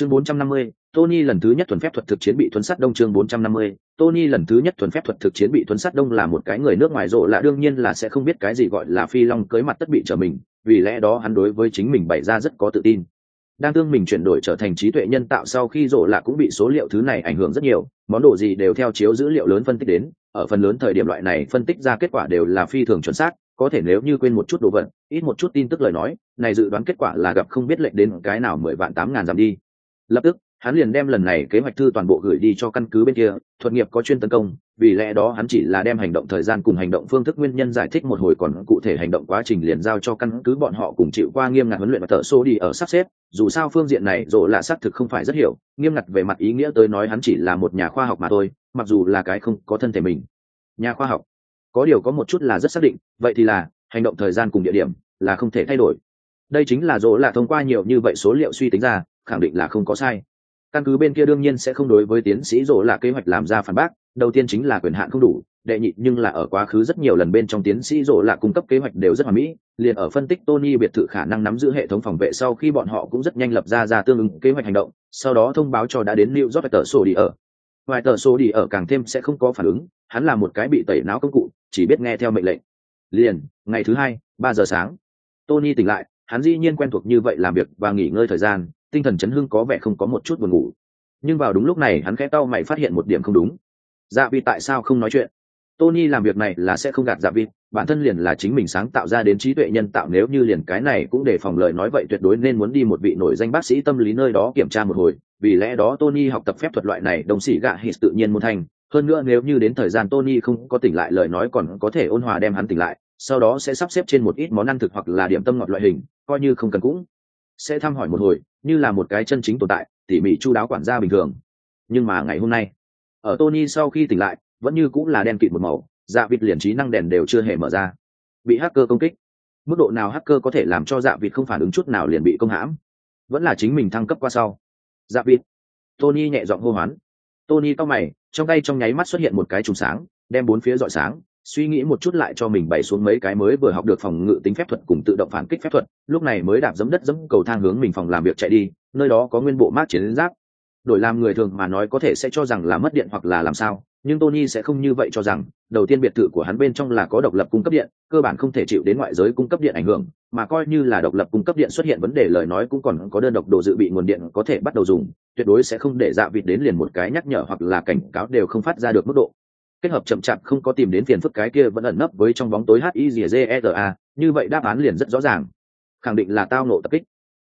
chương 450, Tony lần thứ nhất thuần phép thuật thực chiến bị thuần sát đông chương 450, Tony lần thứ nhất thuần phép thuật thực chiến bị thuần sát đông là một cái người nước ngoài rộ lạ đương nhiên là sẽ không biết cái gì gọi là phi long cưới mặt tất bị trở mình, vì lẽ đó hắn đối với chính mình bày ra rất có tự tin. Đang tương mình chuyển đổi trở thành trí tuệ nhân tạo sau khi rộ lạ cũng bị số liệu thứ này ảnh hưởng rất nhiều, món đồ gì đều theo chiếu dữ liệu lớn phân tích đến, ở phần lớn thời điểm loại này phân tích ra kết quả đều là phi thường chuẩn xác, có thể nếu như quên một chút đồ vật, ít một chút tin tức lời nói, này dự đoán kết quả là gặp không biết lệnh đến cái nào mười vạn tám ngàn giảm đi. Lập tức, hắn liền đem lần này kế hoạch thư toàn bộ gửi đi cho căn cứ bên kia thuật nghiệp có chuyên tấn công vì lẽ đó hắn chỉ là đem hành động thời gian cùng hành động phương thức nguyên nhân giải thích một hồi còn cụ thể hành động quá trình liền giao cho căn cứ bọn họ cùng chịu qua nghiêm ngặt huấn luyện và thợ xô đi ở sắp xếp. Dù sao phương diện này rộ là xác thực không phải rất hiểu nghiêm ngặt về mặt ý nghĩa tới nói hắn chỉ là một nhà khoa học mà thôi mặc dù là cái không có thân thể mình. Nhà khoa học. Có điều có một chút là rất xác định vậy thì là hành động thời gian cùng địa điểm là không thể thay đổi. Đây chính là rộ là thông qua nhiều như vậy số liệu suy tính ra khẳng định là không có sai. Căn cứ bên kia đương nhiên sẽ không đối với tiến sĩ rộ là kế hoạch làm ra phản bác, đầu tiên chính là quyền hạn không đủ, đệ nhị, nhưng là ở quá khứ rất nhiều lần bên trong tiến sĩ rộ là cung cấp kế hoạch đều rất hoàn mỹ, liền ở phân tích tony biệt thự khả năng nắm giữ hệ thống phòng vệ sau khi bọn họ cũng rất nhanh lập ra ra tương ứng kế hoạch hành động, sau đó thông báo cho đã đến new york tờ sổ đi ở. Ngoài tờ sổ đi ở càng thêm sẽ không có phản ứng, hắn là một cái bị tẩy não công cụ, chỉ biết nghe theo mệnh lệnh. Liền, ngày thứ hai, ba giờ sáng, tony tỉnh lại, hắn dĩ nhiên quen thuộc như vậy làm việc và nghỉ ngơi thời gian tinh thần chấn hưng có vẻ không có một chút buồn ngủ. Nhưng vào đúng lúc này, hắn khẽ tao mày phát hiện một điểm không đúng. Dạ vì tại sao không nói chuyện? Tony làm việc này là sẽ không gạt dạ vịt bản thân liền là chính mình sáng tạo ra đến trí tuệ nhân tạo, nếu như liền cái này cũng để phòng lời nói vậy tuyệt đối nên muốn đi một vị nổi danh bác sĩ tâm lý nơi đó kiểm tra một hồi. Vì lẽ đó tony học tập phép thuật loại này, đồng sĩ gạ hít tự nhiên môn thành. Hơn nữa nếu như đến thời gian tony không có tỉnh lại, lời nói còn có thể ôn hòa đem hắn tỉnh lại, sau đó sẽ sắp xếp trên một ít món ăn thực hoặc là điểm tâm ngọt loại hình, coi như không cần cũng sẽ thăm hỏi một hồi như là một cái chân chính tồn tại, tỉ mỉ chu đáo quản gia bình thường. Nhưng mà ngày hôm nay, ở tony sau khi tỉnh lại, vẫn như cũng là đen kịt một màu dạ vịt liền trí năng đèn đều chưa hề mở ra. Bị hacker công kích. Mức độ nào hacker có thể làm cho dạ vịt không phản ứng chút nào liền bị công hãm? Vẫn là chính mình thăng cấp qua sau. Dạ vịt. Tony nhẹ giọng hô hoán. Tony to mày, trong tay trong nháy mắt xuất hiện một cái trùng sáng, đem bốn phía dọi sáng suy nghĩ một chút lại cho mình bày xuống mấy cái mới vừa học được phòng ngự tính phép thuật cùng tự động phản kích phép thuật, lúc này mới đạp dẫm đất dẫm cầu thang hướng mình phòng làm việc chạy đi, nơi đó có nguyên bộ mát chiến giáp. Đổi làm người thường mà nói có thể sẽ cho rằng là mất điện hoặc là làm sao, nhưng tony sẽ không như vậy cho rằng, đầu tiên biệt thự của hắn bên trong là có độc lập cung cấp điện, cơ bản không thể chịu đến ngoại giới cung cấp điện ảnh hưởng, mà coi như là độc lập cung cấp điện xuất hiện vấn đề lời nói cũng còn có đơn độc đồ dự bị nguồn điện có thể bắt đầu dùng, tuyệt đối sẽ không để dạ vịt đến liền một cái nhắc nhở hoặc là cảnh cáo đều không phát ra được mức độ kết hợp chậm chạp không có tìm đến phiền phức cái kia vẫn ẩn nấp với trong bóng tối hizera như vậy đáp án liền rất rõ ràng. Khẳng định là tao nộ tập kích.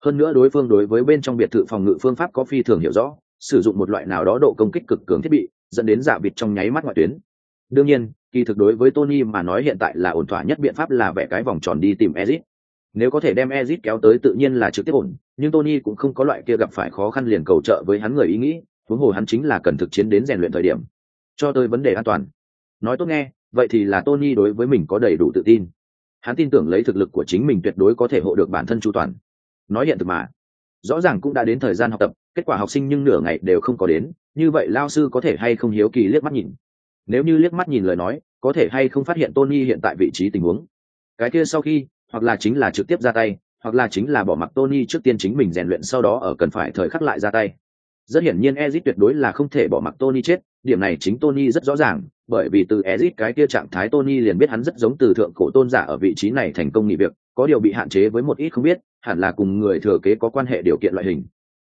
Hơn nữa đối phương đối với bên trong biệt thự phòng ngự phương pháp có phi thường hiểu rõ, sử dụng một loại nào đó độ công kích cực cường thiết bị, dẫn đến giả vịt trong nháy mắt ngoại tuyến. Đương nhiên, kỳ thực đối với tony mà nói hiện tại là ổn thỏa nhất biện pháp là vẽ cái vòng tròn đi tìm ezit. Nếu có thể đem ezit kéo tới tự nhiên là trực tiếp ổn, nhưng tony cũng không có loại kia gặp phải khó khăn liền cầu trợ với hắn người ý nghĩ, huống hồ hắn chính là cần thực chiến đến rèn luyện thời điểm cho tới vấn đề an toàn. Nói tốt nghe, vậy thì là tony đối với mình có đầy đủ tự tin. Hắn tin tưởng lấy thực lực của chính mình tuyệt đối có thể hộ được bản thân chu toàn. Nói hiện thực mà. Rõ ràng cũng đã đến thời gian học tập, kết quả học sinh nhưng nửa ngày đều không có đến, như vậy lao sư có thể hay không hiếu kỳ liếc mắt nhìn? Nếu như liếc mắt nhìn lời nói, có thể hay không phát hiện tony hiện tại vị trí tình huống? Cái kia sau khi, hoặc là chính là trực tiếp ra tay, hoặc là chính là bỏ mặc tony trước tiên chính mình rèn luyện sau đó ở cần phải thời khắc lại ra tay. Rất hiển nhiên ezit tuyệt đối là không thể bỏ mặc tony chết điểm này chính tony rất rõ ràng, bởi vì từ Ezic cái kia trạng thái tony liền biết hắn rất giống từ thượng cổ tôn giả ở vị trí này thành công nghỉ việc, có điều bị hạn chế với một ít không biết, hẳn là cùng người thừa kế có quan hệ điều kiện loại hình.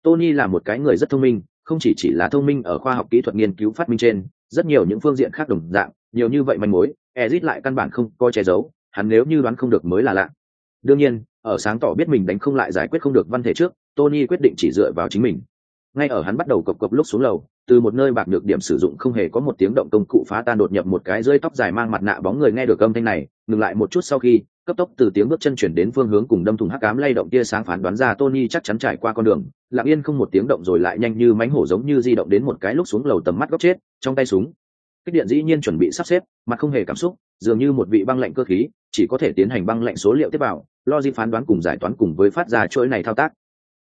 Tony là một cái người rất thông minh, không chỉ chỉ là thông minh ở khoa học kỹ thuật nghiên cứu phát minh trên, rất nhiều những phương diện khác đồng dạng, nhiều như vậy manh mối Ezic lại căn bản không có che giấu, hắn nếu như đoán không được mới là lạ. Đương nhiên, ở sáng tỏ biết mình đánh không lại giải quyết không được văn thể trước, tony quyết định chỉ dựa vào chính mình ngay ở hắn bắt đầu cộc cộc lúc xuống lầu, từ một nơi bạc được điểm sử dụng không hề có một tiếng động công cụ phá tan đột nhập một cái rơi tóc dài mang mặt nạ bóng người nghe được âm thanh này, ngừng lại một chút sau khi, cấp tốc từ tiếng bước chân chuyển đến phương hướng cùng đâm thùng hắc cám lay động tia sáng phán đoán ra tony chắc chắn trải qua con đường, lặng yên không một tiếng động rồi lại nhanh như mánh hổ giống như di động đến một cái lúc xuống lầu tầm mắt góc chết, trong tay súng. Kích điện dĩ nhiên chuẩn bị sắp xếp, mặt không hề cảm xúc, dường như một vị băng lạnh cơ khí, chỉ có thể tiến hành băng lạnh số liệu tiếp vào, logic phán đoán cùng giải toán cùng với phát ra chuỗi này thao tác.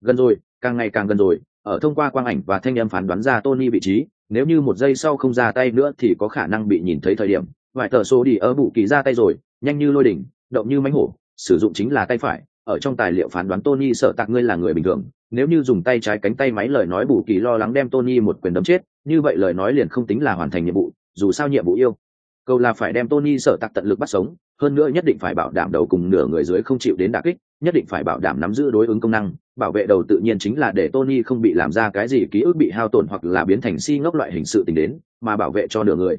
Gần rồi, càng ngày càng gần rồi ở thông qua quang ảnh và thanh âm phán đoán ra Tony vị trí, nếu như một giây sau không ra tay nữa thì có khả năng bị nhìn thấy thời điểm. Vài tờ số đi ở bụ kỳ ra tay rồi, nhanh như lôi đỉnh, động như mãnh hổ, sử dụng chính là tay phải, ở trong tài liệu phán đoán tony sợ tạc ngươi là người bình thường nếu như dùng tay trái cánh tay máy lời nói bù kỳ lo lắng đem tony một quyền đấm chết như vậy lời nói liền không tính là hoàn thành nhiệm vụ dù sao nhiệm vụ yêu câu là phải đem tony sợ tạc tận lực bắt sống hơn nữa nhất định phải bảo đảm đầu cùng nửa người dưới không chịu đến đả kích nhất định phải bảo đảm nắm giữ đối ứng công năng bảo vệ đầu tự nhiên chính là để tony không bị làm ra cái gì ký ức bị hao tổn hoặc là biến thành si ngốc loại hình sự tình đến, mà bảo vệ cho nửa người.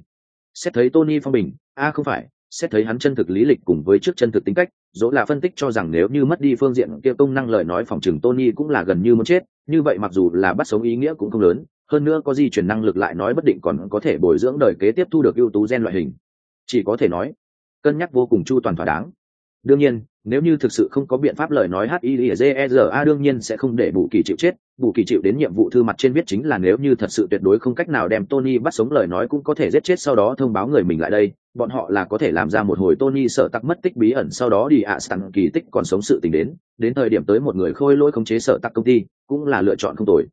Xét thấy tony phong bình, a, không phải, xét thấy hắn chân thực lý lịch cùng với trước chân thực tính cách, dỗ là phân tích cho rằng nếu như mất đi phương diện kia công năng lời nói phòng trừng tony cũng là gần như muốn chết, như vậy mặc dù là bắt sống ý nghĩa cũng không lớn, hơn nữa có di chuyển năng lực lại nói bất định còn có thể bồi dưỡng đời kế tiếp thu được ưu tú gen loại hình. Chỉ có thể nói, cân nhắc vô cùng chu toàn thỏa đáng đương nhiên, nếu như thực sự không có biện pháp lời nói hizera đương nhiên sẽ không để bù kỳ chịu chết. Bù kỳ chịu đến nhiệm vụ thư mặt trên viết chính là nếu như thật sự tuyệt đối không cách nào đem tony bắt sống lời nói cũng có thể giết chết sau đó thông báo người mình lại đây. Bọn họ là có thể làm ra một hồi tony sợ tắc mất tích bí ẩn, sau đó đi ạ sẵn kỳ tích còn sống sự tình đến. Đến thời điểm tới một người khôi lỗi khống chế sợ tắc công ty, cũng là lựa chọn không tồi.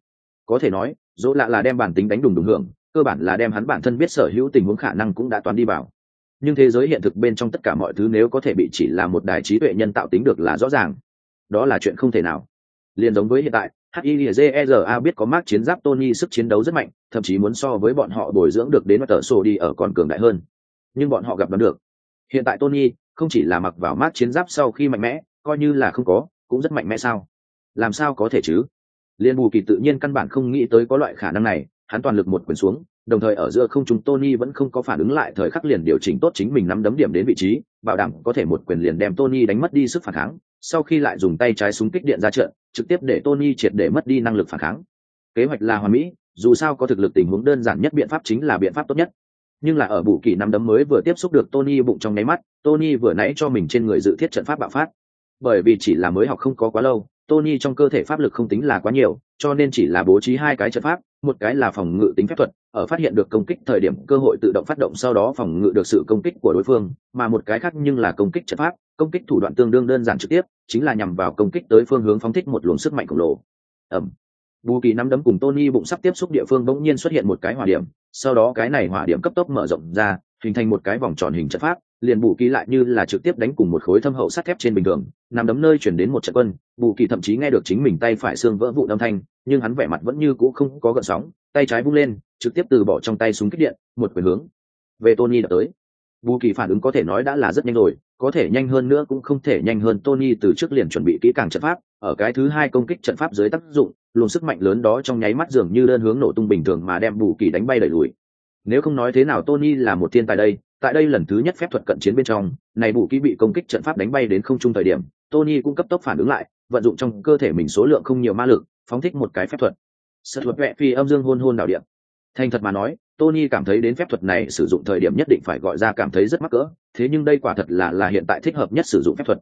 Có thể nói, dỗ lạ là đem bản tính đánh đùng đùng hưởng, cơ bản là đem hắn bản thân biết sở hữu tình huống khả năng cũng đã toán đi vào nhưng thế giới hiện thực bên trong tất cả mọi thứ nếu có thể bị chỉ là một đài trí tuệ nhân tạo tính được là rõ ràng, đó là chuyện không thể nào. Liền giống với hiện tại hizera biết có mác chiến giáp tony sức chiến đấu rất mạnh, thậm chí muốn so với bọn họ bồi dưỡng được đến tờ sổ đi ở còn cường đại hơn. Nhưng bọn họ gặp đoán được. Hiện tại tony không chỉ là mặc vào mác chiến giáp sau khi mạnh mẽ, coi như là không có, cũng rất mạnh mẽ sao? Làm sao có thể chứ? Liên bù kỳ tự nhiên căn bản không nghĩ tới có loại khả năng này, hắn toàn lực một quyền xuống đồng thời ở giữa không chúng Tony vẫn không có phản ứng lại thời khắc liền điều chỉnh tốt chính mình nắm đấm điểm đến vị trí, bảo đảm có thể một quyền liền đem Tony đánh mất đi sức phản kháng, sau khi lại dùng tay trái súng kích điện ra trận, trực tiếp để Tony triệt để mất đi năng lực phản kháng. Kế hoạch là hoàn mỹ, dù sao có thực lực tình huống đơn giản nhất biện pháp chính là biện pháp tốt nhất. Nhưng là ở bù kỳ nắm đấm mới vừa tiếp xúc được Tony bụng trong nháy mắt, Tony vừa nãy cho mình trên người dự thiết trận pháp bạo phát. Bởi vì chỉ là mới học không có quá lâu, Tony trong cơ thể pháp lực không tính là quá nhiều, cho nên chỉ là bố trí hai cái trận pháp, một cái là phòng ngự tính phép thuật, ở phát hiện được công kích thời điểm cơ hội tự động phát động sau đó phòng ngự được sự công kích của đối phương, mà một cái khác nhưng là công kích trận pháp, công kích thủ đoạn tương đương đơn giản trực tiếp, chính là nhằm vào công kích tới phương hướng phóng thích một luồng sức mạnh khổng lồ. Ầm. Bù Kỳ nắm đấm cùng Tony bụng sắp tiếp xúc địa phương bỗng nhiên xuất hiện một cái hỏa điểm, sau đó cái này hỏa điểm cấp tốc mở rộng ra, hình thành một cái vòng tròn hình trận pháp, liền bù kỳ lại như là trực tiếp đánh cùng một khối thâm hậu sắt thép trên bình thường, nằm đấm nơi chuyển đến một trận quân, bù kỳ thậm chí nghe được chính mình tay phải xương vỡ vụ âm thanh, nhưng hắn vẻ mặt vẫn như cũ không có gợn sóng, tay trái vung lên, trực tiếp từ bỏ trong tay súng kích điện, một quyền hướng về tony đã tới. Bù kỳ phản ứng có thể nói đã là rất nhanh rồi, có thể nhanh hơn nữa cũng không thể nhanh hơn tony từ trước liền chuẩn bị kỹ càng trận pháp, ở cái thứ hai công kích trận pháp dưới tác dụng, luồng sức mạnh lớn đó trong nháy mắt dường như đơn hướng nổ tung bình thường mà đem bù kỳ đánh bay đẩy lùi. Nếu không nói thế nào tony là một thiên tài đây tại đây lần thứ nhất phép thuật cận chiến bên trong, này bù kỹ bị công kích trận pháp đánh bay đến không trung thời điểm, tony cũng cấp tốc phản ứng lại, vận dụng trong cơ thể mình số lượng không nhiều ma lực, phóng thích một cái phép thuật. Sật thuật vẹ phi âm dương hôn hôn đảo điện thành thật mà nói, tony cảm thấy đến phép thuật này sử dụng thời điểm nhất định phải gọi ra cảm thấy rất mắc cỡ, thế nhưng đây quả thật là là hiện tại thích hợp nhất sử dụng phép thuật.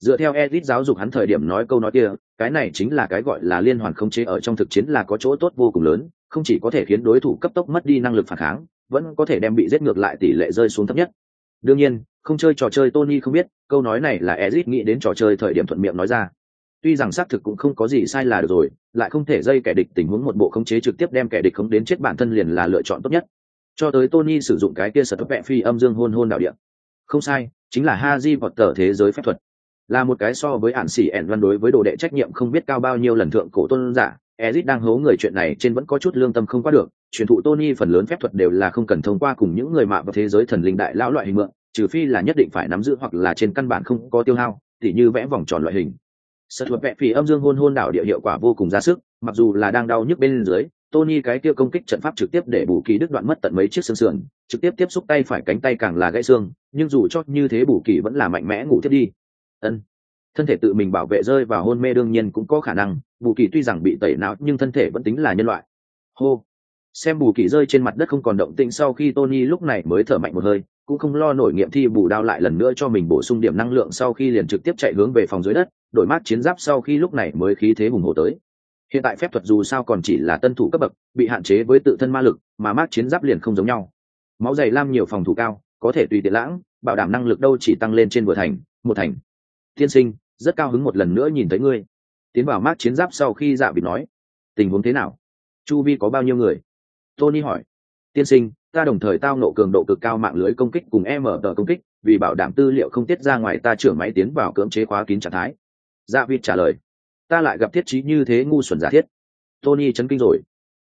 Dựa theo edit giáo dục hắn thời điểm nói câu nói kia, cái này chính là cái gọi là liên hoàn không chế ở trong thực chiến là có chỗ tốt vô cùng lớn, không chỉ có thể khiến đối thủ cấp tốc mất đi năng lực phản kháng vẫn có thể đem bị giết ngược lại tỷ lệ rơi xuống thấp nhất. Đương nhiên, không chơi trò chơi tony không biết, câu nói này là ezit nghĩ đến trò chơi thời điểm thuận miệng nói ra. Tuy rằng xác thực cũng không có gì sai là được rồi, lại không thể dây kẻ địch tình huống một bộ khống chế trực tiếp đem kẻ địch khống đến chết bản thân liền là lựa chọn tốt nhất. Cho tới tony sử dụng cái kia sở tốc vẹ phi âm dương hôn hôn đạo điện không sai, chính là ha di vọt tờ thế giới phép thuật. Là một cái so với ản xỉ ẻn văn đối với đồ đệ trách nhiệm không biết cao bao nhiêu lần thượng cổ tôn giả ezit đang hố người chuyện này trên vẫn có chút lương tâm không qua được truyền thụ Tony phần lớn phép thuật đều là không cần thông qua cùng những người mạ vào thế giới thần linh đại lão loại hình mượn, trừ phi là nhất định phải nắm giữ hoặc là trên căn bản không có tiêu hao, tỉ như vẽ vòng tròn loại hình. Sở thuật vẽ phỉ âm dương hôn hôn đảo địa hiệu quả vô cùng ra sức, mặc dù là đang đau nhức bên dưới, Tony cái kia công kích trận pháp trực tiếp để bù kỳ đứt đoạn mất tận mấy chiếc xương sườn, trực tiếp tiếp xúc tay phải cánh tay càng là gãy xương, nhưng dù cho như thế bù kỳ vẫn là mạnh mẽ ngủ tiếp đi. Ân. Thân thể tự mình bảo vệ rơi vào hôn mê đương nhiên cũng có khả năng, bù kỳ tuy rằng bị tẩy não nhưng thân thể vẫn tính là nhân loại. Hô, xem bù kỳ rơi trên mặt đất không còn động tĩnh sau khi tony lúc này mới thở mạnh một hơi cũng không lo nổi nghiệm thi bù đao lại lần nữa cho mình bổ sung điểm năng lượng sau khi liền trực tiếp chạy hướng về phòng dưới đất đổi mát chiến giáp sau khi lúc này mới khí thế hùng hồ tới. Hiện tại phép thuật dù sao còn chỉ là tân thủ cấp bậc bị hạn chế với tự thân ma lực mà mát chiến giáp liền không giống nhau. Máu dày lam nhiều phòng thủ cao có thể tùy tiện lãng bảo đảm năng lực đâu chỉ tăng lên trên vừa thành một thành tiên sinh, rất cao hứng một lần nữa nhìn thấy ngươi. Tiến vào mát chiến giáp sau khi dạ bị nói, tình huống thế nào? Chu vi có bao nhiêu người? Tony hỏi. Tiên sinh, ta đồng thời tao nộ cường độ cực cao mạng lưới công kích cùng em mở tờ công kích, vì bảo đảm tư liệu không tiết ra ngoài ta trưởng máy tiến vào cưỡng chế khóa kín trạng thái. Dạ vịt trả lời. Ta lại gặp thiết trí như thế ngu xuẩn giả thiết. Tony chấn kinh rồi.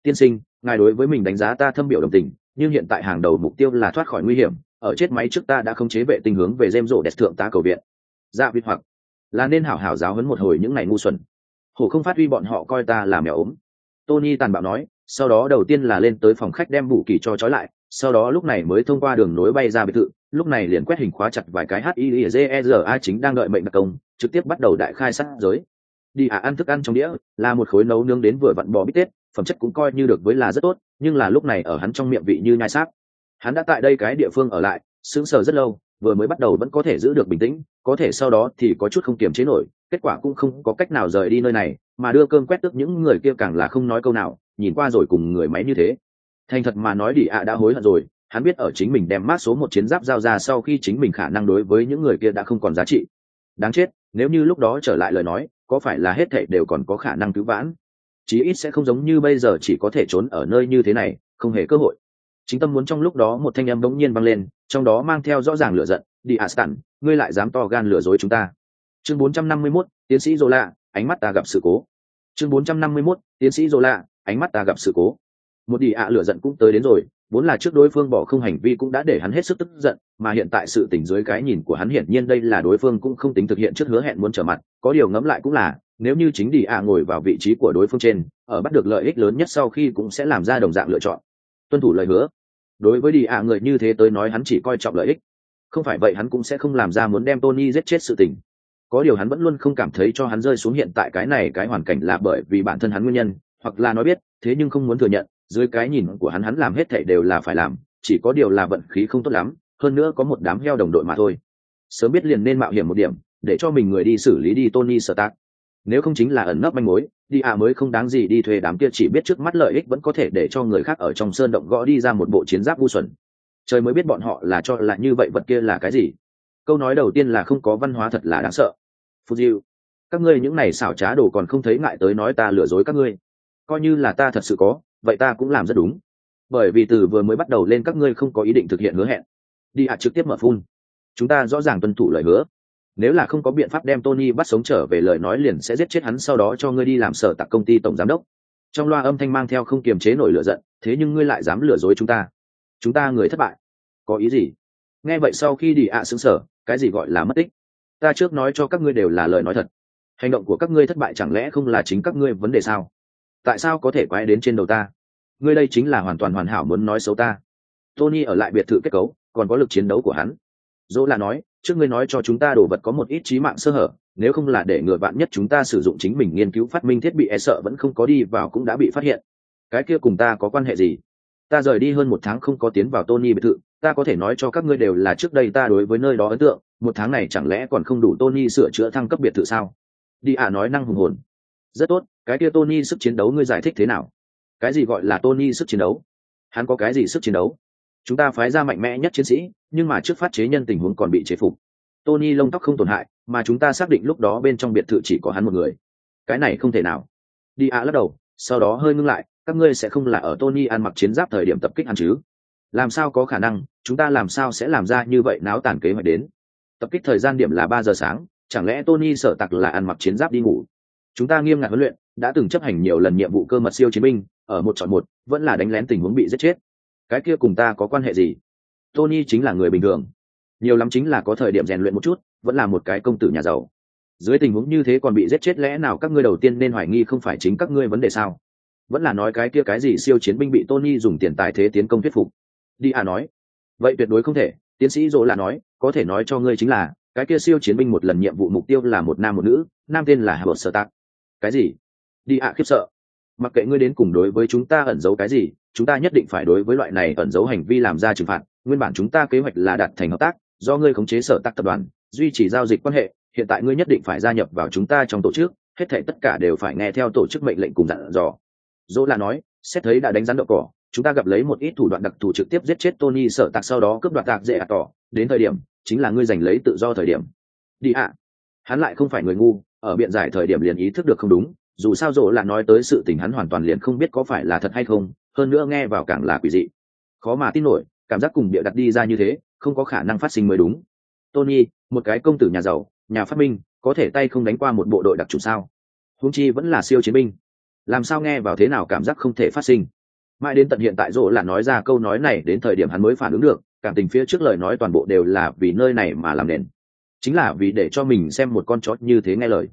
Tiên sinh, ngài đối với mình đánh giá ta thâm biểu đồng tình, nhưng hiện tại hàng đầu mục tiêu là thoát khỏi nguy hiểm, ở chết máy trước ta đã khống chế vệ tình hướng về dêm rộ đẹp thượng tá cầu viện dạ vịt hoặc. Là nên hảo hảo giáo hấn một hồi những ngày ngu xuẩn. Hổ không phát huy bọn họ coi ta là mèo ốm. Tony tàn bạo nói, sau đó đầu tiên là lên tới phòng khách đem bù kỳ cho trói lại, sau đó lúc này mới thông qua đường nối bay ra biệt thự, lúc này liền quét hình khóa chặt vài cái hizera chính đang đợi mệnh đặc công, trực tiếp bắt đầu đại khai sát giới. Đi à ăn thức ăn trong đĩa, là một khối nấu nướng đến vừa vặn bò bít tết, phẩm chất cũng coi như được với là rất tốt, nhưng là lúc này ở hắn trong miệng vị như nhai xác hắn đã tại đây cái địa phương ở lại, sững sờ rất lâu vừa mới bắt đầu vẫn có thể giữ được bình tĩnh, có thể sau đó thì có chút không kiềm chế nổi, kết quả cũng không có cách nào rời đi nơi này, mà đưa cơm quét tức những người kia càng là không nói câu nào, nhìn qua rồi cùng người máy như thế. Thành thật mà nói đi ạ, đã hối hận rồi, hắn biết ở chính mình đem mát số một chiến giáp giao ra sau khi chính mình khả năng đối với những người kia đã không còn giá trị. Đáng chết, nếu như lúc đó trở lại lời nói, có phải là hết thệ đều còn có khả năng cứu vãn? Chí ít sẽ không giống như bây giờ chỉ có thể trốn ở nơi như thế này, không hề cơ hội chính tâm muốn trong lúc đó một thanh em bỗng nhiên vang lên trong đó mang theo rõ ràng lửa giận đi astan ngươi lại dám to gan lừa dối chúng ta. Chương 451, tiến sĩ Zola, ánh mắt ta gặp sự cố. Chương 451, tiến sĩ Zola, ánh mắt ta gặp sự cố. Một đi ạ lửa giận cũng tới đến rồi vốn là trước đối phương bỏ không hành vi cũng đã để hắn hết sức tức giận mà hiện tại sự tỉnh dưới cái nhìn của hắn hiển nhiên đây là đối phương cũng không tính thực hiện trước hứa hẹn muốn trở mặt có điều ngẫm lại cũng là nếu như chính đi ạ ngồi vào vị trí của đối phương trên ở bắt được lợi ích lớn nhất sau khi cũng sẽ làm ra đồng dạng lựa chọn. Tuân thủ lời hứa đối với đi ạ người như thế tới nói hắn chỉ coi trọng lợi ích. Không phải vậy hắn cũng sẽ không làm ra muốn đem tony giết chết sự tình. Có điều hắn vẫn luôn không cảm thấy cho hắn rơi xuống hiện tại cái này cái hoàn cảnh là bởi vì bản thân hắn nguyên nhân, hoặc là nói biết, thế nhưng không muốn thừa nhận, dưới cái nhìn của hắn hắn làm hết thảy đều là phải làm, chỉ có điều là vận khí không tốt lắm, hơn nữa có một đám heo đồng đội mà thôi. Sớm biết liền nên mạo hiểm một điểm, để cho mình người đi xử lý đi tony sở tác nếu không chính là ẩn nấp manh mối, đi à mới không đáng gì đi thuê đám kia chỉ biết trước mắt lợi ích vẫn có thể để cho người khác ở trong sơn động gõ đi ra một bộ chiến giáp ngu xuẩn. Trời mới biết bọn họ là cho là như vậy vật kia là cái gì. Câu nói đầu tiên là không có văn hóa thật là đáng sợ. Phù diêu các ngươi những này xảo trá đồ còn không thấy ngại tới nói ta lừa dối các ngươi. Coi như là ta thật sự có, vậy ta cũng làm rất đúng. Bởi vì từ vừa mới bắt đầu lên các ngươi không có ý định thực hiện hứa hẹn. Đi à trực tiếp mở phun. Chúng ta rõ ràng tuân thủ lời hứa nếu là không có biện pháp đem tony bắt sống trở về lời nói liền sẽ giết chết hắn sau đó cho ngươi đi làm sở tạc công ty tổng giám đốc. Trong loa âm thanh mang theo không kiềm chế nổi lửa giận, thế nhưng ngươi lại dám lừa dối chúng ta. Chúng ta người thất bại. Có ý gì? Nghe vậy sau khi đi ạ à xứng sở cái gì gọi là mất tích? Ta trước nói cho các ngươi đều là lời nói thật. Hành động của các ngươi thất bại chẳng lẽ không là chính các ngươi vấn đề sao? Tại sao có thể quay đến trên đầu ta? Ngươi đây chính là hoàn toàn hoàn hảo muốn nói xấu ta. Tony ở lại biệt thự kết cấu, còn có lực chiến đấu của hắn. Dỗ là nói trước ngươi nói cho chúng ta đồ vật có một ít trí mạng sơ hở, nếu không là để ngừa bạn nhất chúng ta sử dụng chính mình nghiên cứu phát minh thiết bị e sợ vẫn không có đi vào cũng đã bị phát hiện. Cái kia cùng ta có quan hệ gì? Ta rời đi hơn một tháng không có tiến vào tony biệt thự, ta có thể nói cho các ngươi đều là trước đây ta đối với nơi đó ấn tượng, một tháng này chẳng lẽ còn không đủ tony sửa chữa thăng cấp biệt thự sao? Đi ạ, nói năng hùng hồn. Rất tốt, cái kia tony sức chiến đấu ngươi giải thích thế nào? Cái gì gọi là tony sức chiến đấu? Hắn có cái gì sức chiến đấu? Chúng ta phái ra mạnh mẽ nhất chiến sĩ, nhưng mà trước phát chế nhân tình huống còn bị chế phục. Tony lông tóc không tổn hại, mà chúng ta xác định lúc đó bên trong biệt thự chỉ có hắn một người. Cái này không thể nào. Đi ạ lắc đầu, sau đó hơi ngưng lại, các ngươi sẽ không là ở tony ăn mặc chiến giáp thời điểm tập kích hắn chứ? Làm sao có khả năng, chúng ta làm sao sẽ làm ra như vậy náo tàn kế hoạch đến? Tập kích thời gian điểm là ba giờ sáng, chẳng lẽ tony sợ tặc là ăn mặc chiến giáp đi ngủ? Chúng ta nghiêm ngặt huấn luyện, đã từng chấp hành nhiều lần nhiệm vụ cơ mật siêu chiến binh, ở một chọn một, vẫn là đánh lén tình huống bị giết chết cái kia cùng ta có quan hệ gì? Tony chính là người bình thường. Nhiều lắm chính là có thời điểm rèn luyện một chút, vẫn là một cái công tử nhà giàu. Dưới tình huống như thế còn bị giết chết lẽ nào các ngươi đầu tiên nên hoài nghi không phải chính các ngươi vấn đề sao? Vẫn là nói cái kia cái gì siêu chiến binh bị tony dùng tiền tài thế tiến công thuyết phục? Đi à nói. Vậy tuyệt đối không thể, tiến sĩ dỗ là nói, có thể nói cho ngươi chính là, cái kia siêu chiến binh một lần nhiệm vụ mục tiêu là một nam một nữ, nam tên là hà bột sơ tạc cái gì? Đi ạ khiếp sợ mặc kệ ngươi đến cùng đối với chúng ta ẩn giấu cái gì, chúng ta nhất định phải đối với loại này ẩn giấu hành vi làm ra trừng phạt. Nguyên bản chúng ta kế hoạch là đạt thành hợp tác, do ngươi khống chế sở tắc tập đoàn, duy trì giao dịch quan hệ, hiện tại ngươi nhất định phải gia nhập vào chúng ta trong tổ chức, hết thể tất cả đều phải nghe theo tổ chức mệnh lệnh cùng dặn dò. Dỗ là nói, xét thấy đã đánh rắn đậu cỏ, chúng ta gặp lấy một ít thủ đoạn đặc thù trực tiếp giết chết tony sở tạc sau đó cướp đoạt tạc dễ ạ tỏ. Đến thời điểm, chính là ngươi giành lấy tự do thời điểm. Đi ạ. Hắn lại không phải người ngu, ở biện giải thời điểm liền ý thức được không đúng dù sao rộ là nói tới sự tình hắn hoàn toàn liền không biết có phải là thật hay không, hơn nữa nghe vào càng là quỷ dị. Khó mà tin nổi, cảm giác cùng bịa đặt đi ra như thế, không có khả năng phát sinh mới đúng. Tony, một cái công tử nhà giàu, nhà phát minh, có thể tay không đánh qua một bộ đội đặc trùng sao? Húng chi vẫn là siêu chiến binh. Làm sao nghe vào thế nào cảm giác không thể phát sinh? Mãi đến tận hiện tại rộ là nói ra câu nói này, đến thời điểm hắn mới phản ứng được, cảm tình phía trước lời nói toàn bộ đều là vì nơi này mà làm nền. Chính là vì để cho mình xem một con chó như thế nghe lời.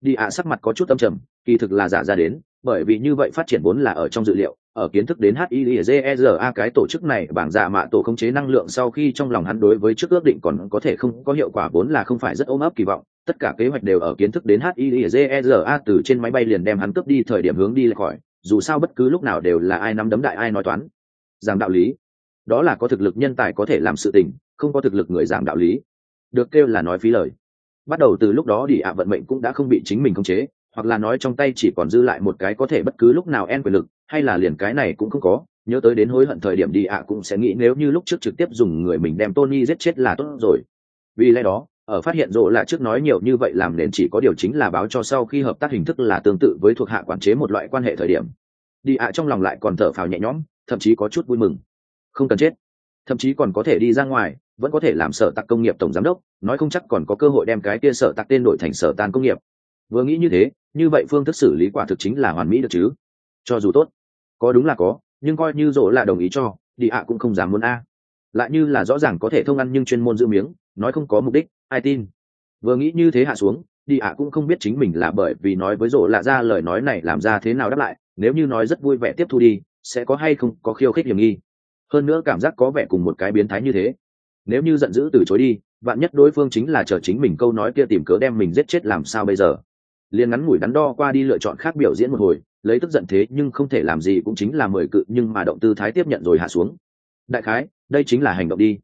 Đi ạ, sắc mặt có chút âm trầm kỳ thực là giả ra đến bởi vì như vậy phát triển vốn là ở trong dự liệu ở kiến thức đến HIEZERA cái tổ chức này bảng giả mạ tổ khống chế năng lượng sau khi trong lòng hắn đối với trước ước định còn có thể không có hiệu quả vốn là không phải rất ôm ấp kỳ vọng, tất cả kế hoạch đều ở kiến thức đến HIEZERA từ trên máy bay liền đem hắn cướp đi thời điểm hướng đi lại khỏi, dù sao bất cứ lúc nào đều là ai nắm đấm đại ai nói toán. Giảng đạo lý, đó là có thực lực nhân tài có thể làm sự tình, không có thực lực người giảng đạo lý. Được kêu là nói phí lời. Bắt đầu từ lúc đó đi ạ vận mệnh cũng đã không bị chính mình khống chế, hoặc là nói trong tay chỉ còn dư lại một cái có thể bất cứ lúc nào en quyền lực, hay là liền cái này cũng không có, nhớ tới đến hối hận thời điểm đi ạ à cũng sẽ nghĩ nếu như lúc trước trực tiếp dùng người mình đem tony giết chết là tốt rồi. Vì lẽ đó, ở phát hiện rộ là trước nói nhiều như vậy làm nên chỉ có điều chính là báo cho sau khi hợp tác hình thức là tương tự với thuộc hạ quản chế một loại quan hệ thời điểm. Đi ạ à trong lòng lại còn thở phào nhẹ nhõm, thậm chí có chút vui mừng. Không cần chết. Thậm chí còn có thể đi ra ngoài, vẫn có thể làm sở tạc công nghiệp tổng giám đốc, nói không chắc còn có cơ hội đem cái kia sở tạc tên đổi thành sở tan công nghiệp vừa nghĩ như thế, như vậy phương thức xử lý quả thực chính là hoàn mỹ được chứ. Cho dù tốt, có đúng là có, nhưng coi như rỗ là đồng ý cho đi ạ cũng không dám muốn a. Lại như là rõ ràng có thể thông ăn nhưng chuyên môn giữ miếng, nói không có mục đích, ai tin. Vừa nghĩ như thế hạ xuống đi ạ cũng không biết chính mình là bởi vì nói với rỗ lạ ra lời nói này làm ra thế nào đáp lại, nếu như nói rất vui vẻ tiếp thu đi, sẽ có hay không có khiêu khích hiểm nghi. Hơn nữa cảm giác có vẻ cùng một cái biến thái như thế. Nếu như giận dữ từ chối đi, vạn nhất đối phương chính là chờ chính mình câu nói kia tìm cớ đem mình giết chết làm sao bây giờ? Liền ngắn ngủi đắn đo qua đi lựa chọn khác biểu diễn một hồi, lấy tức giận thế nhưng không thể làm gì cũng chính là mời cự nhưng mà động tư thái tiếp nhận rồi hạ xuống. Đại khái, đây chính là hành động đi.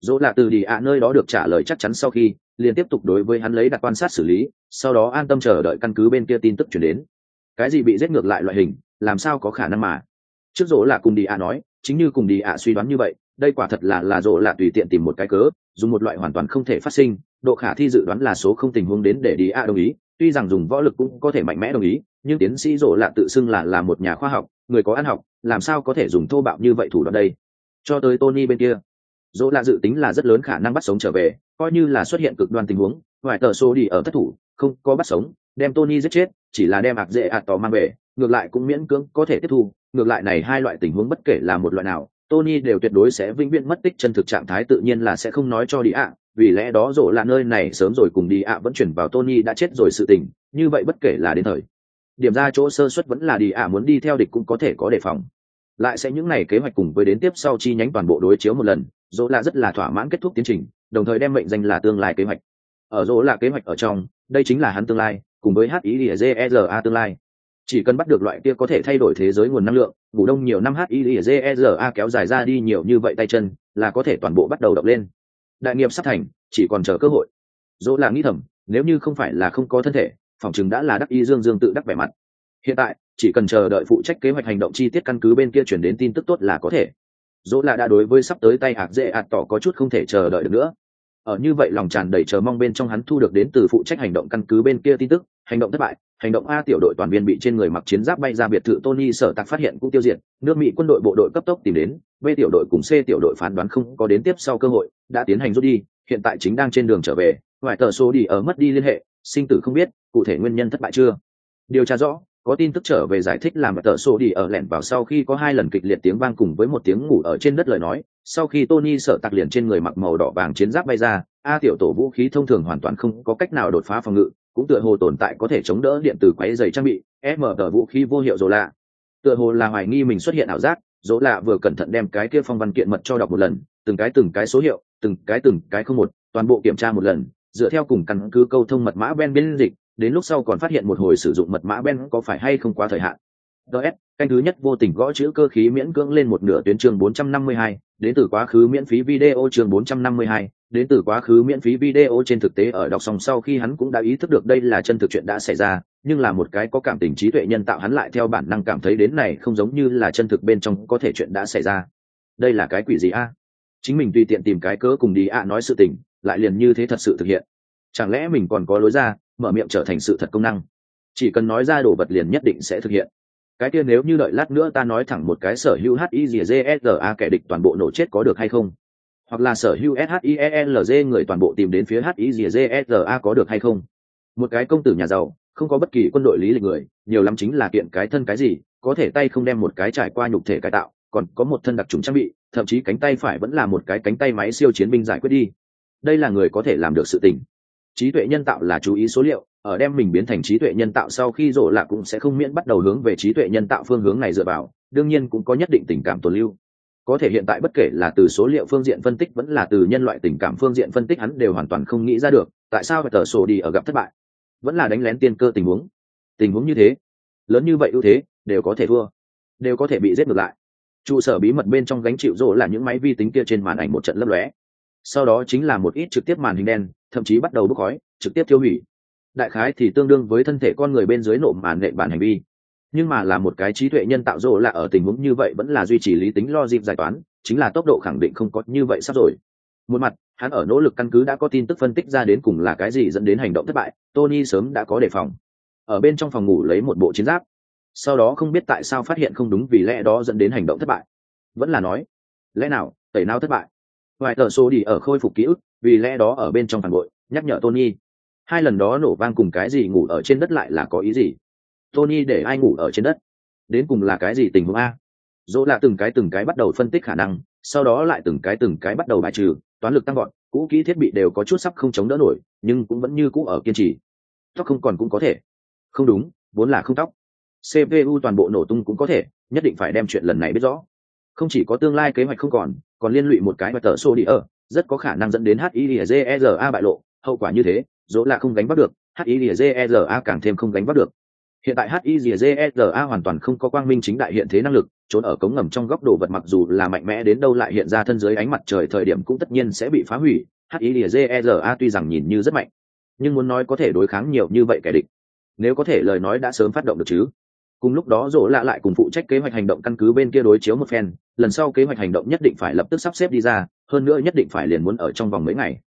Dỗ là từ đi ạ, nơi đó được trả lời chắc chắn sau khi, liền tiếp tục đối với hắn lấy đặt quan sát xử lý, sau đó an tâm chờ đợi căn cứ bên kia tin tức chuyển đến. Cái gì bị giết ngược lại loại hình, làm sao có khả năng mà? Trước dỗ là cùng đi ạ nói, chính như cùng đi ạ suy đoán như vậy, đây quả thật là là dỗ là tùy tiện tìm một cái cớ, dùng một loại hoàn toàn không thể phát sinh, độ khả thi dự đoán là số không tình huống đến để đi ạ đồng ý tuy rằng dùng võ lực cũng có thể mạnh mẽ đồng ý, nhưng tiến sĩ rộ lạ tự xưng là là một nhà khoa học, người có ăn học, làm sao có thể dùng thô bạo như vậy thủ đoạn đây? Cho tới tony bên kia dỗ lạ dự tính là rất lớn khả năng bắt sống trở về, coi như là xuất hiện cực đoan tình huống ngoại tờ xô đi ở thất thủ, không có bắt sống, đem tony giết chết, chỉ là đem ạc dễ ạt tò mang về, ngược lại cũng miễn cưỡng có thể tiếp thu, ngược lại này hai loại tình huống bất kể là một loại nào tony đều tuyệt đối sẽ vĩnh viễn mất tích chân thực trạng thái tự nhiên là sẽ không nói cho đi ạ, vì lẽ đó rộ là nơi này sớm rồi cùng đi ạ vẫn chuyển vào tony đã chết rồi sự tình, như vậy bất kể là đến thời. Điểm ra chỗ sơ suất vẫn là đi ạ muốn đi theo địch cũng có thể có đề phòng. Lại sẽ những này kế hoạch cùng với đến tiếp sau chi nhánh toàn bộ đối chiếu một lần, rộ là rất là thỏa mãn kết thúc tiến trình, đồng thời đem mệnh danh là tương lai kế hoạch. Ở rộ là kế hoạch ở trong, đây chính là hắn tương lai, cùng với hizera tương lai chỉ cần bắt được loại kia có thể thay đổi thế giới nguồn năng lượng, ngủ đông nhiều năm hizera kéo dài ra đi nhiều như vậy tay chân, là có thể toàn bộ bắt đầu động lên. Đại nghiệp sắp thành, chỉ còn chờ cơ hội. Dỗ là nghĩ thầm, nếu như không phải là không có thân thể, phòng chừng đã là đắc y dương dương tự đắc vẻ mặt. Hiện tại, chỉ cần chờ đợi phụ trách kế hoạch hành động chi tiết căn cứ bên kia chuyển đến tin tức tốt là có thể. Dỗ là đã đối với sắp tới tay hạc dễ ạt tỏ có chút không thể chờ đợi được nữa. Ở như vậy lòng tràn đầy chờ mong bên trong hắn thu được đến từ phụ trách hành động căn cứ bên kia tin tức, hành động thất bại hành động a tiểu đội toàn viên bị trên người mặc chiến giáp bay ra biệt thự tony sở tạc phát hiện cũng tiêu diệt, nước mỹ quân đội bộ đội cấp tốc tìm đến, b tiểu đội cùng c tiểu đội phán đoán không có đến tiếp sau cơ hội, đã tiến hành rút đi, hiện tại chính đang trên đường trở về ngoại tờ số đi ở mất đi liên hệ, sinh tử không biết, cụ thể nguyên nhân thất bại chưa? Điều tra rõ, có tin tức trở về giải thích làm tờ số đi ở lẻn vào sau khi có hai lần kịch liệt tiếng vang cùng với một tiếng ngủ ở trên đất lời nói, sau khi tony sợ tặc liền trên người mặc màu đỏ vàng chiến giáp bay ra, a tiểu tổ vũ khí thông thường hoàn toàn không có cách nào đột phá phòng ngự cũng tựa hồ tồn tại có thể chống đỡ điện tử quáy dày trang bị mở tờ vũ khí vô hiệu dỗ lạ. Tựa hồ là hoài nghi mình xuất hiện ảo giác dỗ lạ vừa cẩn thận đem cái kia phong văn kiện mật cho đọc một lần, từng cái từng cái số hiệu, từng cái từng cái không một, toàn bộ kiểm tra một lần, dựa theo cùng căn cứ câu thông mật mã ben biên dịch, đến lúc sau còn phát hiện một hồi sử dụng mật mã ben có phải hay không quá thời hạn ts canh thứ nhất vô tình gõ chữ cơ khí miễn cưỡng lên một nửa tuyến chương 452, đến từ quá khứ miễn phí video chương 452, đến từ quá khứ miễn phí video trên thực tế ở đọc xong sau khi hắn cũng đã ý thức được đây là chân thực chuyện đã xảy ra nhưng là một cái có cảm tình trí tuệ nhân tạo hắn lại theo bản năng cảm thấy đến này không giống như là chân thực bên trong có thể chuyện đã xảy ra. Đây là cái quỷ gì a? Chính mình tùy tiện tìm cái cớ cùng đi ạ nói sự tình lại liền như thế thật sự thực hiện. Chẳng lẽ mình còn có lối ra mở miệng trở thành sự thật công năng? Chỉ cần nói ra đồ vật liền nhất định sẽ thực hiện cái kia nếu như đợi lát nữa ta nói thẳng một cái sở hữu hizsra kẻ địch toàn bộ nổ chết có được hay không? Hoặc là sở hữu shielg người toàn bộ tìm đến phía hizsra có được hay không? Một cái công tử nhà giàu, không có bất kỳ quân đội lý lịch người, nhiều lắm chính là kiện cái thân cái gì, có thể tay không đem một cái trải qua nhục thể cải tạo, còn có một thân đặc trùng trang bị, thậm chí cánh tay phải vẫn là một cái cánh tay máy siêu chiến binh giải quyết đi. Đây là người có thể làm được sự tình. Trí tuệ nhân tạo là chú ý số liệu ở đem mình biến thành trí tuệ nhân tạo sau khi rộ lạ cũng sẽ không miễn bắt đầu hướng về trí tuệ nhân tạo phương hướng này dựa vào, đương nhiên cũng có nhất định tình cảm tồn lưu. Có thể hiện tại bất kể là từ số liệu phương diện phân tích vẫn là từ nhân loại tình cảm phương diện phân tích hắn đều hoàn toàn không nghĩ ra được, tại sao phải tờ sổ đi ở gặp thất bại. Vẫn là đánh lén tiên cơ tình huống. Tình huống như thế, lớn như vậy ưu thế, đều có thể thua, đều có thể bị giết ngược lại. Trụ sở bí mật bên trong gánh chịu rỗ là những máy vi tính kia trên màn ảnh một trận lấp lóe. Sau đó chính là một ít trực tiếp màn hình đen, thậm chí bắt đầu bốc khói, trực tiếp tiêu hủy đại khái thì tương đương với thân thể con người bên dưới nộm màn nệ bản hành vi. Nhưng mà là một cái trí tuệ nhân tạo rộ là ở tình huống như vậy vẫn là duy trì lý tính lo dịp giải toán, chính là tốc độ khẳng định không có như vậy sắp rồi. Một mặt, hắn ở nỗ lực căn cứ đã có tin tức phân tích ra đến cùng là cái gì dẫn đến hành động thất bại, tony sớm đã có đề phòng. Ở bên trong phòng ngủ lấy một bộ chiến giáp. Sau đó không biết tại sao phát hiện không đúng vì lẽ đó dẫn đến hành động thất bại. Vẫn là nói, lẽ nào, tẩy não thất bại? Vài tờ số đi ở khôi phục ký ức, vì lẽ đó ở bên trong phản bội, nhắc nhở tony hai lần đó nổ vang cùng cái gì ngủ ở trên đất lại là có ý gì? Tony để ai ngủ ở trên đất? Đến cùng là cái gì tình huống a? Dỗ là từng cái từng cái bắt đầu phân tích khả năng, sau đó lại từng cái từng cái bắt đầu bài trừ, toán lực tăng gọn cũ kỹ thiết bị đều có chút sắp không chống đỡ nổi, nhưng cũng vẫn như cũ ở kiên trì. Tóc không còn cũng có thể. Không đúng, vốn là không tóc. Cpu toàn bộ nổ tung cũng có thể, nhất định phải đem chuyện lần này biết rõ. Không chỉ có tương lai kế hoạch không còn còn liên lụy một cái và tờ xô đi ở, rất có khả năng dẫn đến hizera bại lộ, hậu quả như thế dỗ là không gánh bắt được hizera càng thêm không gánh bắt được. Hiện tại hizera hoàn toàn không có quang minh chính đại hiện thế năng lực, trốn ở cống ngầm trong góc đồ vật mặc dù là mạnh mẽ đến đâu lại hiện ra thân dưới ánh mặt trời thời điểm cũng tất nhiên sẽ bị phá hủy hizera tuy rằng nhìn như rất mạnh, nhưng muốn nói có thể đối kháng nhiều như vậy kẻ địch, nếu có thể lời nói đã sớm phát động được chứ. Cùng lúc đó rỗ lạ lại cùng phụ trách kế hoạch hành động căn cứ bên kia đối chiếu một phen, lần sau kế hoạch hành động nhất định phải lập tức sắp xếp đi ra, hơn nữa nhất định phải liền muốn ở trong vòng mấy ngày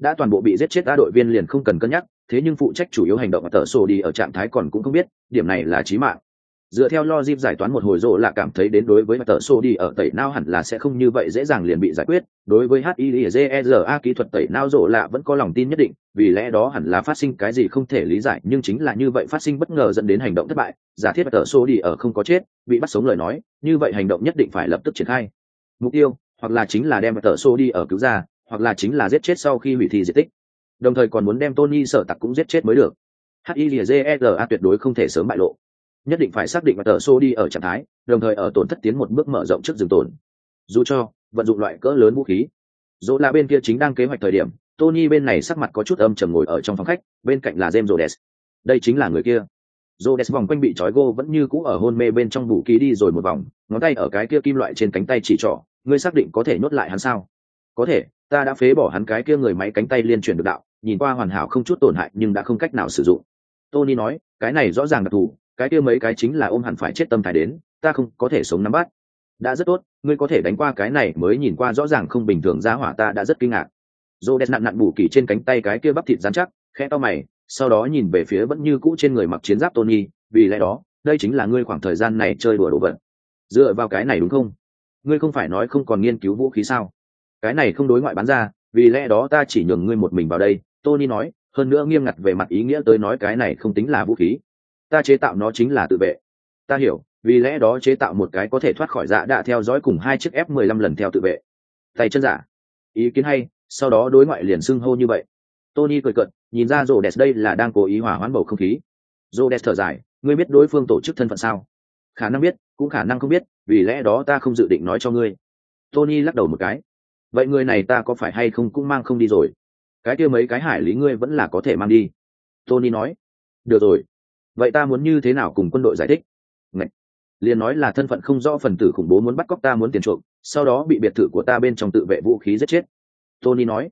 đã toàn bộ bị giết chết đã đội viên liền không cần cân nhắc, thế nhưng phụ trách chủ yếu hành động ở tờ sổ đi ở trạng thái còn cũng không biết, điểm này là trí mạng. Dựa theo lo logic giải toán một hồi rộ là cảm thấy đến đối với tờ sổ đi ở tẩy nao hẳn là sẽ không như vậy dễ dàng liền bị giải quyết, đối với hizera kỹ thuật tẩy nao rộ lạ vẫn có lòng tin nhất định, vì lẽ đó hẳn là phát sinh cái gì không thể lý giải, nhưng chính là như vậy phát sinh bất ngờ dẫn đến hành động thất bại, giả thiết tờ sổ đi ở không có chết, bị bắt sống lời nói, như vậy hành động nhất định phải lập tức triển khai. Mục tiêu, hoặc là chính là đem tờ sổ đi ở cứu ra hoặc là chính là giết chết sau khi hủy thi di tích. Đồng thời còn muốn đem tony sở tặc cũng giết chết mới được. Hizera tuyệt đối không thể sớm bại lộ. Nhất định phải xác định và tờ xô đi ở trạng thái, đồng thời ở tổn thất tiến một bước mở rộng trước rừng tổn. Dù cho, vận dụng loại cỡ lớn vũ khí, dỗ là bên kia chính đang kế hoạch thời điểm, tony bên này sắc mặt có chút âm trầm ngồi ở trong phòng khách, bên cạnh là james rhodes. Đây chính là người kia. Rhodes vòng quanh bị trói gô vẫn như cũ ở hôn mê bên trong vũ khí đi rồi một vòng, ngón tay ở cái kia kim loại trên cánh tay chỉ trỏ, ngươi xác định có thể nhốt lại hắn sao? Có thể, ta đã phế bỏ hắn cái kia người máy cánh tay liên chuyển được đạo, nhìn qua hoàn hảo không chút tổn hại nhưng đã không cách nào sử dụng. Tony nói, cái này rõ ràng đặc thù cái kia mấy cái chính là ôm hẳn phải chết tâm thái đến, ta không có thể sống nắm bắt. Đã rất tốt, ngươi có thể đánh qua cái này mới nhìn qua rõ ràng không bình thường ra hỏa ta đã rất kinh ngạc. Dô đẹp nặn nặn bù kỳ trên cánh tay cái kia bắp thịt dán chắc, khẽ to mày, sau đó nhìn về phía vẫn như cũ trên người mặc chiến giáp tony, vì lẽ đó, đây chính là ngươi khoảng thời gian này chơi đùa đồ vật. Dựa vào cái này đúng không? Ngươi không phải nói không còn nghiên cứu vũ khí sao? Cái này không đối ngoại bán ra, vì lẽ đó ta chỉ nhường ngươi một mình vào đây. Tony nói, hơn nữa nghiêm ngặt về mặt ý nghĩa tới nói cái này không tính là vũ khí. Ta chế tạo nó chính là tự vệ. Ta hiểu, vì lẽ đó chế tạo một cái có thể thoát khỏi dạ đã theo dõi cùng hai chiếc f 15 lần theo tự vệ. Tay chân giả. Ý kiến hay, sau đó đối ngoại liền xưng hô như vậy. Tony cười cận nhìn ra rô đẹp đây là đang cố ý hỏa hoãn bầu không khí. Rô đẹp thở dài, ngươi biết đối phương tổ chức thân phận sao? Khả năng biết, cũng khả năng không biết, vì lẽ đó ta không dự định nói cho ngươi. Tony lắc đầu một cái vậy người này ta có phải hay không cũng mang không đi rồi? Cái kia mấy cái hải lý ngươi vẫn là có thể mang đi. Tony nói. Được rồi. Vậy ta muốn như thế nào cùng quân đội giải thích? Ngậy! liền nói là thân phận không rõ phần tử khủng bố muốn bắt cóc ta muốn tiền chuộc, sau đó bị biệt thự của ta bên trong tự vệ vũ khí giết chết. Tony nói.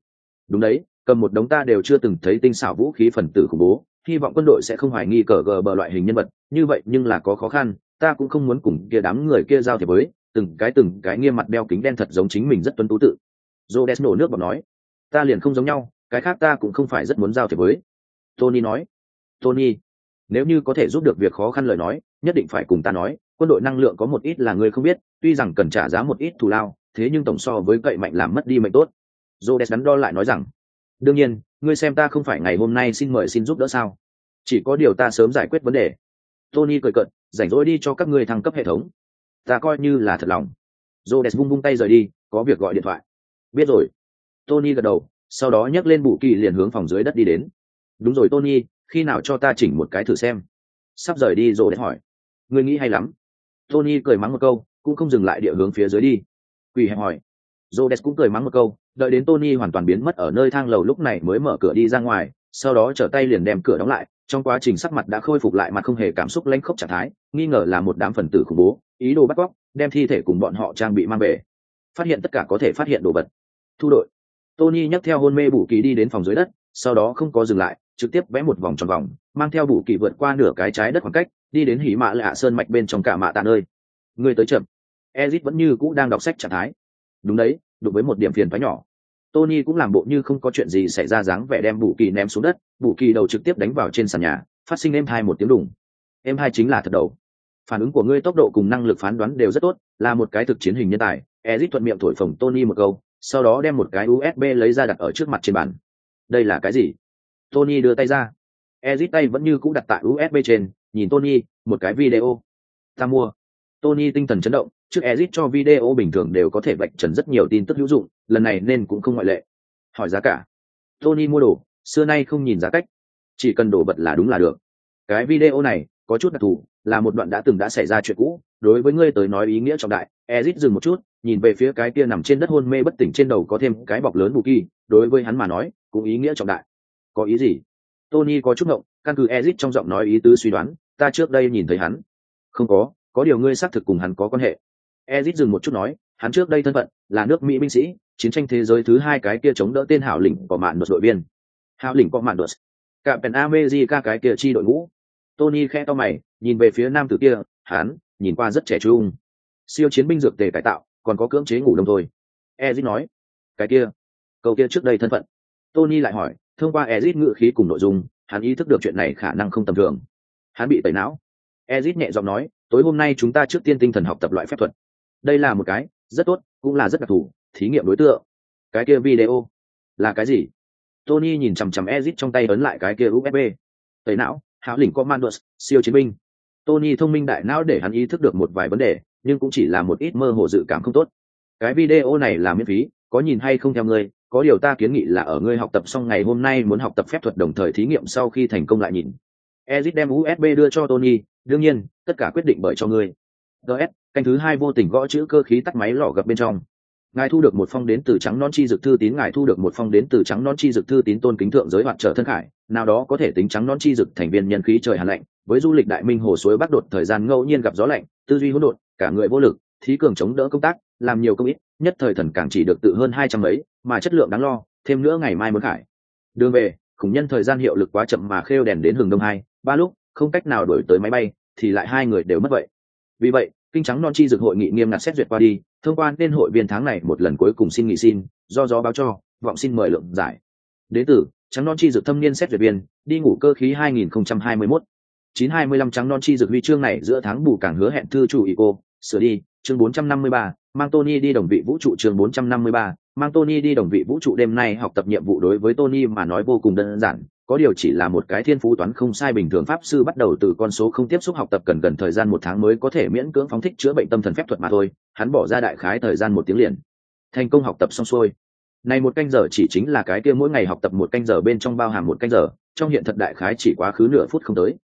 Đúng đấy, cầm một đống ta đều chưa từng thấy tinh xảo vũ khí phần tử khủng bố, hy vọng quân đội sẽ không hoài nghi cờ gờ bờ loại hình nhân vật, như vậy nhưng là có khó khăn, ta cũng không muốn cùng kia đám người kia giao thiệp với từng cái từng cái nghiêm mặt đeo kính đen thật giống chính mình rất tuân tú tự. J o nổ nước bọc nói, ta liền không giống nhau, cái khác ta cũng không phải rất muốn giao thiệp với. Tony nói, tony, nếu như có thể giúp được việc khó khăn lời nói, nhất định phải cùng ta nói, quân đội năng lượng có một ít là người không biết, tuy rằng cần trả giá một ít thù lao, thế nhưng tổng so với cậy mạnh làm mất đi mệnh tốt. J o đắn đo lại nói rằng, đương nhiên, ngươi xem ta không phải ngày hôm nay xin mời xin giúp đỡ sao? Chỉ có điều ta sớm giải quyết vấn đề. Tony cười cận rảnh rỗi đi cho các ngươi thăng cấp hệ thống ta coi như là thật lòng. J vung vung tay rời đi có việc gọi điện thoại. Biết rồi. Tony gật đầu sau đó nhấc lên bù kỳ liền hướng phòng dưới đất đi đến. Đúng rồi tony khi nào cho ta chỉnh một cái thử xem? Sắp rời đi rồi để hỏi. Ngươi nghĩ hay lắm. Tony cười mắng một câu cũng không dừng lại địa hướng phía dưới đi. Quỳ hẹp hỏi. Rhodes cũng cười mắng một câu, đợi đến Tony hoàn toàn biến mất ở nơi thang lầu lúc này mới mở cửa đi ra ngoài, sau đó trở tay liền đem cửa đóng lại, trong quá trình sắc mặt đã khôi phục lại mặt không hề cảm xúc lãnh khốc trạng thái, nghi ngờ là một đám phần tử khủng bố, ý đồ bắt cóc, đem thi thể cùng bọn họ trang bị mang về. Phát hiện tất cả có thể phát hiện đồ vật. Thu đội. Tony nhấc theo hôn mê bù kỳ đi đến phòng dưới đất, sau đó không có dừng lại, trực tiếp vẽ một vòng tròn vòng, mang theo bù kỳ vượt qua nửa cái trái đất khoảng cách, đi đến hỉ mã lạ sơn mạch bên trong cả mạ tạ nơi. Người tới chậm. Ezit vẫn như cũ đang đọc sách trạng thái. Đúng đấy, đụng với một điểm phiền phá nhỏ tony cũng làm bộ như không có chuyện gì xảy ra dáng vẻ đem bù kỳ ném xuống đất bù kỳ đầu trực tiếp đánh vào trên sàn nhà phát sinh em hai một tiếng đùng em hai chính là thật đầu phản ứng của ngươi tốc độ cùng năng lực phán đoán đều rất tốt là một cái thực chiến hình nhân tài ezit thuận miệng thổi phồng tony một câu sau đó đem một cái usb lấy ra đặt ở trước mặt trên bàn đây là cái gì tony đưa tay ra ezit tay vẫn như cũ đặt tại usb trên nhìn tony một cái video ta mua tony tinh thần chấn động trước Ezit cho video bình thường đều có thể vạch trần rất nhiều tin tức hữu dụng, lần này nên cũng không ngoại lệ. Hỏi giá cả. Tony mua đồ, xưa nay không nhìn giá cách, chỉ cần đồ vật là đúng là được. Cái video này có chút đặc thù, là một đoạn đã từng đã xảy ra chuyện cũ, đối với ngươi tới nói ý nghĩa trọng đại. Ezit dừng một chút, nhìn về phía cái kia nằm trên đất hôn mê bất tỉnh trên đầu có thêm cái bọc lớn bù kỳ, đối với hắn mà nói, cũng ý nghĩa trọng đại. Có ý gì? Tony có chút ngộng, căn cứ Ezit trong giọng nói ý tứ suy đoán, ta trước đây nhìn thấy hắn. Không có, có điều ngươi xác thực cùng hắn có quan hệ ezit dừng một chút nói hắn trước đây thân phận là nước mỹ binh sĩ chiến tranh thế giới thứ hai cái kia chống đỡ tên hảo lĩnh của mạn đột đội viên hảo lĩnh của mạn đột cả pen america cái kia chi đội ngũ tony khẽ to mày, nhìn về phía nam tử kia, hắn nhìn qua rất trẻ trung. Siêu chiến binh dược tề cải tạo, còn có cưỡng chế ngủ đông thôi. Ezit nói, cái kia, câu kia trước đây thân phận. Tony lại hỏi, thông qua ezit ngữ khí cùng nội dung, hắn ý thức được chuyện này khả năng không tầm thường. Hắn bị tẩy não. Ezit nhẹ giọng nói, tối hôm nay chúng ta trước tiên tinh thần học tập loại phép thuật. Đây là một cái rất tốt, cũng là rất đặc thù, thí nghiệm đối tượng. Cái kia video là cái gì? Tony nhìn chằm chằm ezit trong tay ấn lại cái kia usb tẩy não hảo lĩnh commandos siêu chiến binh. Tony thông minh đại não để hắn ý thức được một vài vấn đề, nhưng cũng chỉ là một ít mơ hồ dự cảm không tốt. Cái video này là miễn phí, có nhìn hay không theo ngươi, có điều ta kiến nghị là ở ngươi học tập xong ngày hôm nay muốn học tập phép thuật đồng thời thí nghiệm sau khi thành công lại nhìn. Ezit đem usb đưa cho tony, đương nhiên, tất cả quyết định bởi cho ngươi. Gs canh thứ hai vô tình gõ chữ cơ khí tắt máy lò gập bên trong ngài thu được một phong đến từ trắng non chi dực thư tín, ngài thu được một phong đến từ trắng non chi dực thư tín tôn kính thượng giới hoạt trở thân khải, nào đó có thể tính trắng non chi dực thành viên nhân khí trời hàn lạnh, với du lịch đại minh hồ suối bắc đột thời gian ngẫu nhiên gặp gió lạnh, tư duy hỗn độn, cả người vô lực, thí cường chống đỡ công tác, làm nhiều công ít, nhất thời thần càng chỉ được tự hơn hai trăm mấy mà chất lượng đáng lo, thêm nữa ngày mai muốn khải. Đường về, khủng nhân thời gian hiệu lực quá chậm mà khêu đèn đến hừng đông hai, ba lúc, không cách nào đổi tới máy bay, thì lại hai người đều mất vậy. Vì vậy kinh trắng non chi dược hội nghị nghiêm ngặt xét duyệt qua đi thông qua nên hội viên tháng này một lần cuối cùng xin nghị xin do gió báo cho vọng xin mời lượng giải. Đế tử, trắng non chi dược thâm niên xét duyệt viên đi ngủ cơ khí 2021 925 trắng non chi dược huy chương này giữa tháng bù càng hứa hẹn thư chủ ý cô sửa đi chương 453, mang Tony đi đồng vị vũ trụ chương 453, mang Tony đi đồng vị vũ trụ đêm nay học tập nhiệm vụ đối với Tony mà nói vô cùng đơn giản, có điều chỉ là một cái thiên phú toán không sai bình thường pháp sư bắt đầu từ con số không tiếp xúc học tập cần gần thời gian một tháng mới có thể miễn cưỡng phóng thích chữa bệnh tâm thần phép thuật mà thôi hắn bỏ ra đại khái thời gian một tiếng liền. Thành công học tập xong xuôi. Này một canh giờ chỉ chính là cái kia mỗi ngày học tập một canh giờ bên trong bao hàm một canh giờ trong hiện thật đại khái chỉ quá khứ nửa phút không tới.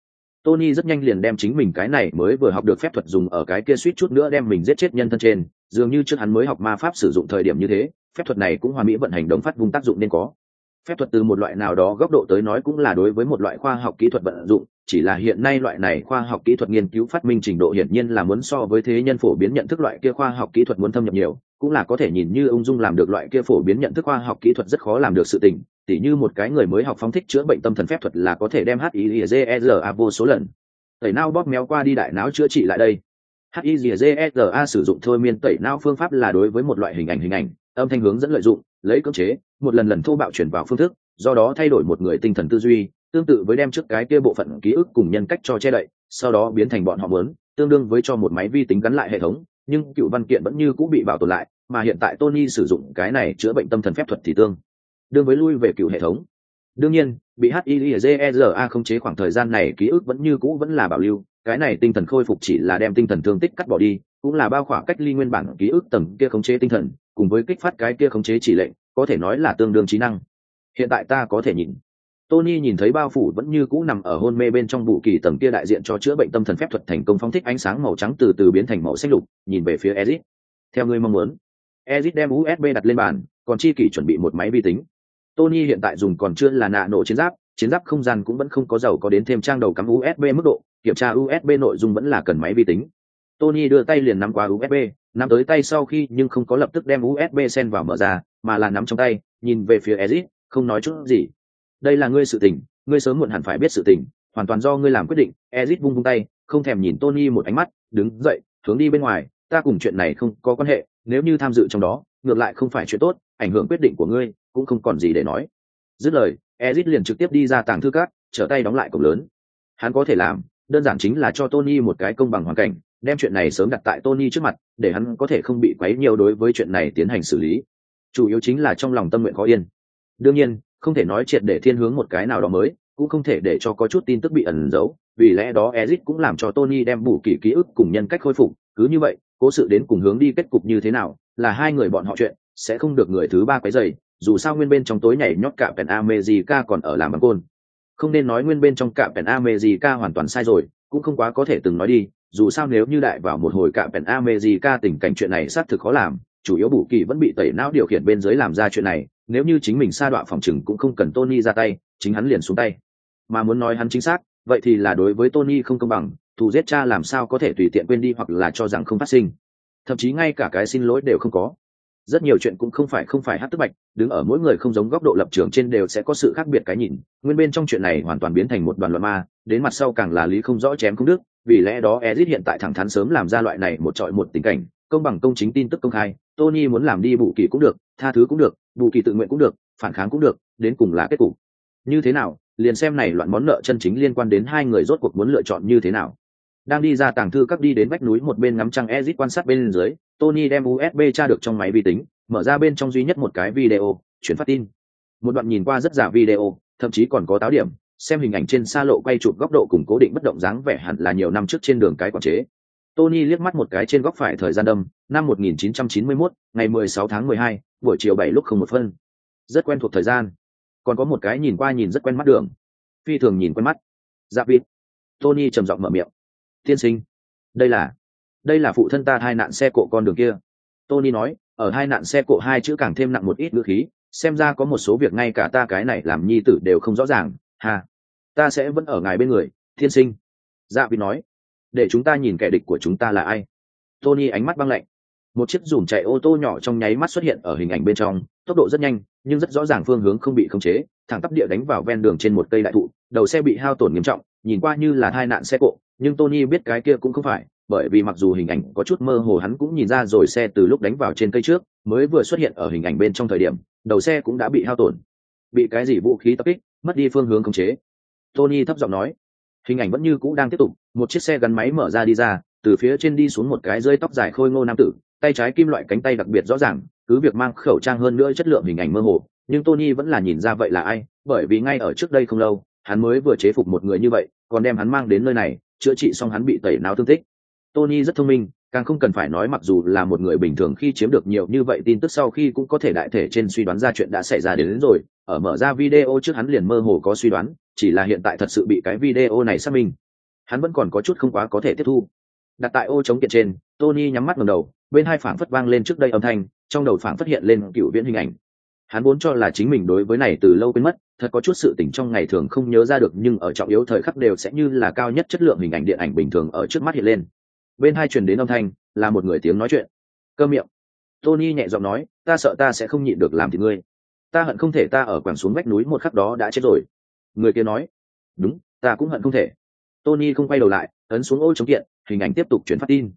Tony rất nhanh liền đem chính mình cái này mới vừa học được phép thuật dùng ở cái kia suýt chút nữa đem mình giết chết nhân thân trên, dường như trước hắn mới học ma pháp sử dụng thời điểm như thế, phép thuật này cũng hoa mỹ vận hành đồng phát vùng tác dụng nên có phép thuật từ một loại nào đó góc độ tới nói cũng là đối với một loại khoa học kỹ thuật vận dụng, chỉ là hiện nay loại này khoa học kỹ thuật nghiên cứu phát minh trình độ hiển nhiên là muốn so với thế nhân phổ biến nhận thức loại kia khoa học kỹ thuật muốn thâm nhập nhiều, cũng là có thể nhìn như ung dung làm được loại kia phổ biến nhận thức khoa học kỹ thuật rất khó làm được sự tình, tỉ như một cái người mới học phóng thích chữa bệnh tâm thần phép thuật là có thể đem hizera vô số lần. Tẩy não bóp méo qua đi đại não chữa trị lại đây. Hizera sử dụng thôi miên tẩy não phương pháp là đối với một loại hình ảnh hình ảnh, âm thanh hướng dẫn lợi dụng lấy cưỡng chế, một lần lần thô bạo chuyển vào phương thức, do đó thay đổi một người tinh thần tư duy, tương tự với đem trước cái kia bộ phận ký ức cùng nhân cách cho che đậy, sau đó biến thành bọn họ muốn, tương đương với cho một máy vi tính gắn lại hệ thống, nhưng cựu văn kiện vẫn như cũng bị bảo tồn lại, mà hiện tại tony sử dụng cái này chữa bệnh tâm thần phép thuật thì tương đương với lui về cựu hệ thống. Đương nhiên, bị hizera không chế khoảng thời gian này ký ức vẫn như cũ vẫn là bảo lưu cái này tinh thần khôi phục chỉ là đem tinh thần thương tích cắt bỏ đi cũng là bao khỏa cách ly nguyên bản ký ức tầng kia khống chế tinh thần cùng với kích phát cái kia khống chế chỉ lệnh có thể nói là tương đương trí năng hiện tại ta có thể nhìn Tony nhìn thấy bao phủ vẫn như cũ nằm ở hôn mê bên trong vụ kỳ tầng kia đại diện cho chữa bệnh tâm thần phép thuật thành công phóng thích ánh sáng màu trắng từ từ biến thành màu xanh lục, nhìn về phía Ezit. Theo người mong muốn. Ezit đem USB đặt lên bàn, còn chi kỷ chuẩn bị một máy vi tính. Tony hiện tại dùng còn chưa là nạ nổ chiến giáp, chiến giáp không gian cũng vẫn không có dầu có đến thêm trang đầu cắm USB mức độ, kiểm tra USB nội dung vẫn là cần máy vi tính. Tony đưa tay liền nắm qua USB, nắm tới tay sau khi nhưng không có lập tức đem USB sen vào mở ra, mà là nắm trong tay, nhìn về phía Ezit, không nói chút gì. Đây là ngươi sự tình ngươi sớm muộn hẳn phải biết sự tình hoàn toàn do ngươi làm quyết định. Ezit vung vung tay không thèm nhìn tony một ánh mắt đứng dậy hướng đi bên ngoài ta cùng chuyện này không có quan hệ nếu như tham dự trong đó ngược lại không phải chuyện tốt ảnh hưởng quyết định của ngươi cũng không còn gì để nói. Dứt lời ezit liền trực tiếp đi ra tàng thư cát trở tay đóng lại cổng lớn. Hắn có thể làm đơn giản chính là cho tony một cái công bằng hoàn cảnh, đem chuyện này sớm đặt tại tony trước mặt, để hắn có thể không bị quấy nhiều đối với chuyện này tiến hành xử lý. Chủ yếu chính là trong lòng tâm nguyện khó yên. Đương nhiên, không thể nói triệt để thiên hướng một cái nào đó mới, cũng không thể để cho có chút tin tức bị ẩn giấu, vì lẽ đó Ezic cũng làm cho tony đem bù kỳ ký ức cùng nhân cách khôi phục. Cứ như vậy, cố sự đến cùng hướng đi kết cục như thế nào, là hai người bọn họ chuyện, sẽ không được người thứ ba quấy rầy. dù sao nguyên bên trong tối nhảy nhót cả pèn America còn ở làm bằng côn không nên nói nguyên bên trong cả pèn America hoàn toàn sai rồi cũng không quá có thể từng nói đi dù sao nếu như đại vào một hồi cả pèn America tình cảnh chuyện này xác thực khó làm chủ yếu bù kỳ vẫn bị tẩy não điều khiển bên dưới làm ra chuyện này nếu như chính mình sa đoạn phòng trừng cũng không cần Tony ra tay, chính hắn liền xuống tay. Mà muốn nói hắn chính xác, vậy thì là đối với Tony không công bằng, thù giết cha làm sao có thể tùy tiện quên đi hoặc là cho rằng không phát sinh. Thậm chí ngay cả cái xin lỗi đều không có. Rất nhiều chuyện cũng không phải không phải hát tức bạch, đứng ở mỗi người không giống góc độ lập trường trên đều sẽ có sự khác biệt cái nhìn. Nguyên bên trong chuyện này hoàn toàn biến thành một đoàn loạn ma, đến mặt sau càng là lý không rõ chém không đức, vì lẽ đó Ezit hiện tại thẳng thắn sớm làm ra loại này một trọi một tình cảnh, công bằng công chính tin tức công khai, Tony muốn làm đi bù kỳ cũng được, tha thứ cũng được, bù kỳ tự nguyện cũng được phản kháng cũng được đến cùng là kết cục như thế nào liền xem này loạn món nợ chân chính liên quan đến hai người rốt cuộc muốn lựa chọn như thế nào đang đi ra tàng thư các đi đến vách núi một bên ngắm trăng Ezit quan sát bên dưới Tony đem USB tra được trong máy vi tính mở ra bên trong duy nhất một cái video chuyển phát tin một đoạn nhìn qua rất giả video thậm chí còn có táo điểm xem hình ảnh trên xa lộ quay chụp góc độ cùng cố định bất động dáng vẻ hẳn là nhiều năm trước trên đường cái quản chế Tony liếc mắt một cái trên góc phải thời gian đâm, năm 1991, ngày 16 tháng 12, buổi chiều 7 lúc không một phân. Rất quen thuộc thời gian. Còn có một cái nhìn qua nhìn rất quen mắt đường. Phi thường nhìn quen mắt. Dạ vịt. Tony trầm giọng mở miệng. Tiên sinh. Đây là... Đây là phụ thân ta hai nạn xe cộ con đường kia. Tony nói, ở hai nạn xe cộ hai chữ càng thêm nặng một ít ngữ khí, xem ra có một số việc ngay cả ta cái này làm nhi tử đều không rõ ràng. Ha. Ta sẽ vẫn ở ngài bên người, Thiên sinh. Dạ vịt nói, để chúng ta nhìn kẻ địch của chúng ta là ai tony ánh mắt băng lạnh một chiếc dùm chạy ô tô nhỏ trong nháy mắt xuất hiện ở hình ảnh bên trong tốc độ rất nhanh nhưng rất rõ ràng phương hướng không bị khống chế thẳng tắp địa đánh vào ven đường trên một cây đại thụ đầu xe bị hao tổn nghiêm trọng nhìn qua như là hai nạn xe cộ nhưng tony biết cái kia cũng không phải bởi vì mặc dù hình ảnh có chút mơ hồ hắn cũng nhìn ra rồi xe từ lúc đánh vào trên cây trước, mới vừa xuất hiện ở hình ảnh bên trong thời điểm, đầu xe cũng đã bị hao tổn. Bị cái gì vũ khí tập kích, mất đi phương hướng khống chế. Tony thấp giọng nói. Hình ảnh vẫn như cũ đang tiếp tục, một chiếc xe gắn máy mở ra đi ra, từ phía trên đi xuống một cái rơi tóc dài khôi ngô nam tử, tay trái kim loại cánh tay đặc biệt rõ ràng, cứ việc mang khẩu trang hơn nữa chất lượng hình ảnh mơ hồ, nhưng tony vẫn là nhìn ra vậy là ai, bởi vì ngay ở trước đây không lâu, hắn mới vừa chế phục một người như vậy, còn đem hắn mang đến nơi này, chữa trị xong hắn bị tẩy não thương tích tony rất thông minh càng không cần phải nói mặc dù là một người bình thường khi chiếm được nhiều như vậy tin tức sau khi cũng có thể đại thể trên suy đoán ra chuyện đã xảy ra đến, đến rồi. Ở mở ra video trước hắn liền mơ hồ có suy đoán chỉ là hiện tại thật sự bị cái video này xác minh. Hắn vẫn còn có chút không quá có thể tiếp thu. Đặt tại ô chống kiện trên tony nhắm mắt ngẩng đầu bên hai phảng phất vang lên trước đây âm thanh trong đầu phảng phất hiện lên cựu viễn hình ảnh. Hắn vốn cho là chính mình đối với này từ lâu quên mất thật có chút sự tỉnh trong ngày thường không nhớ ra được nhưng ở trọng yếu thời khắc đều sẽ như là cao nhất chất lượng hình ảnh điện ảnh bình thường ở trước mắt hiện lên bên hai truyền đến âm thanh, là một người tiếng nói chuyện. Cơ miệng. Tony nhẹ giọng nói, ta sợ ta sẽ không nhịn được làm thì ngươi. Ta hận không thể ta ở quảng xuống vách núi một khắc đó đã chết rồi. Người kia nói, đúng, ta cũng hận không thể. Tony không quay đầu lại, ấn xuống ô chống kiện, hình ảnh tiếp tục chuyển phát tin.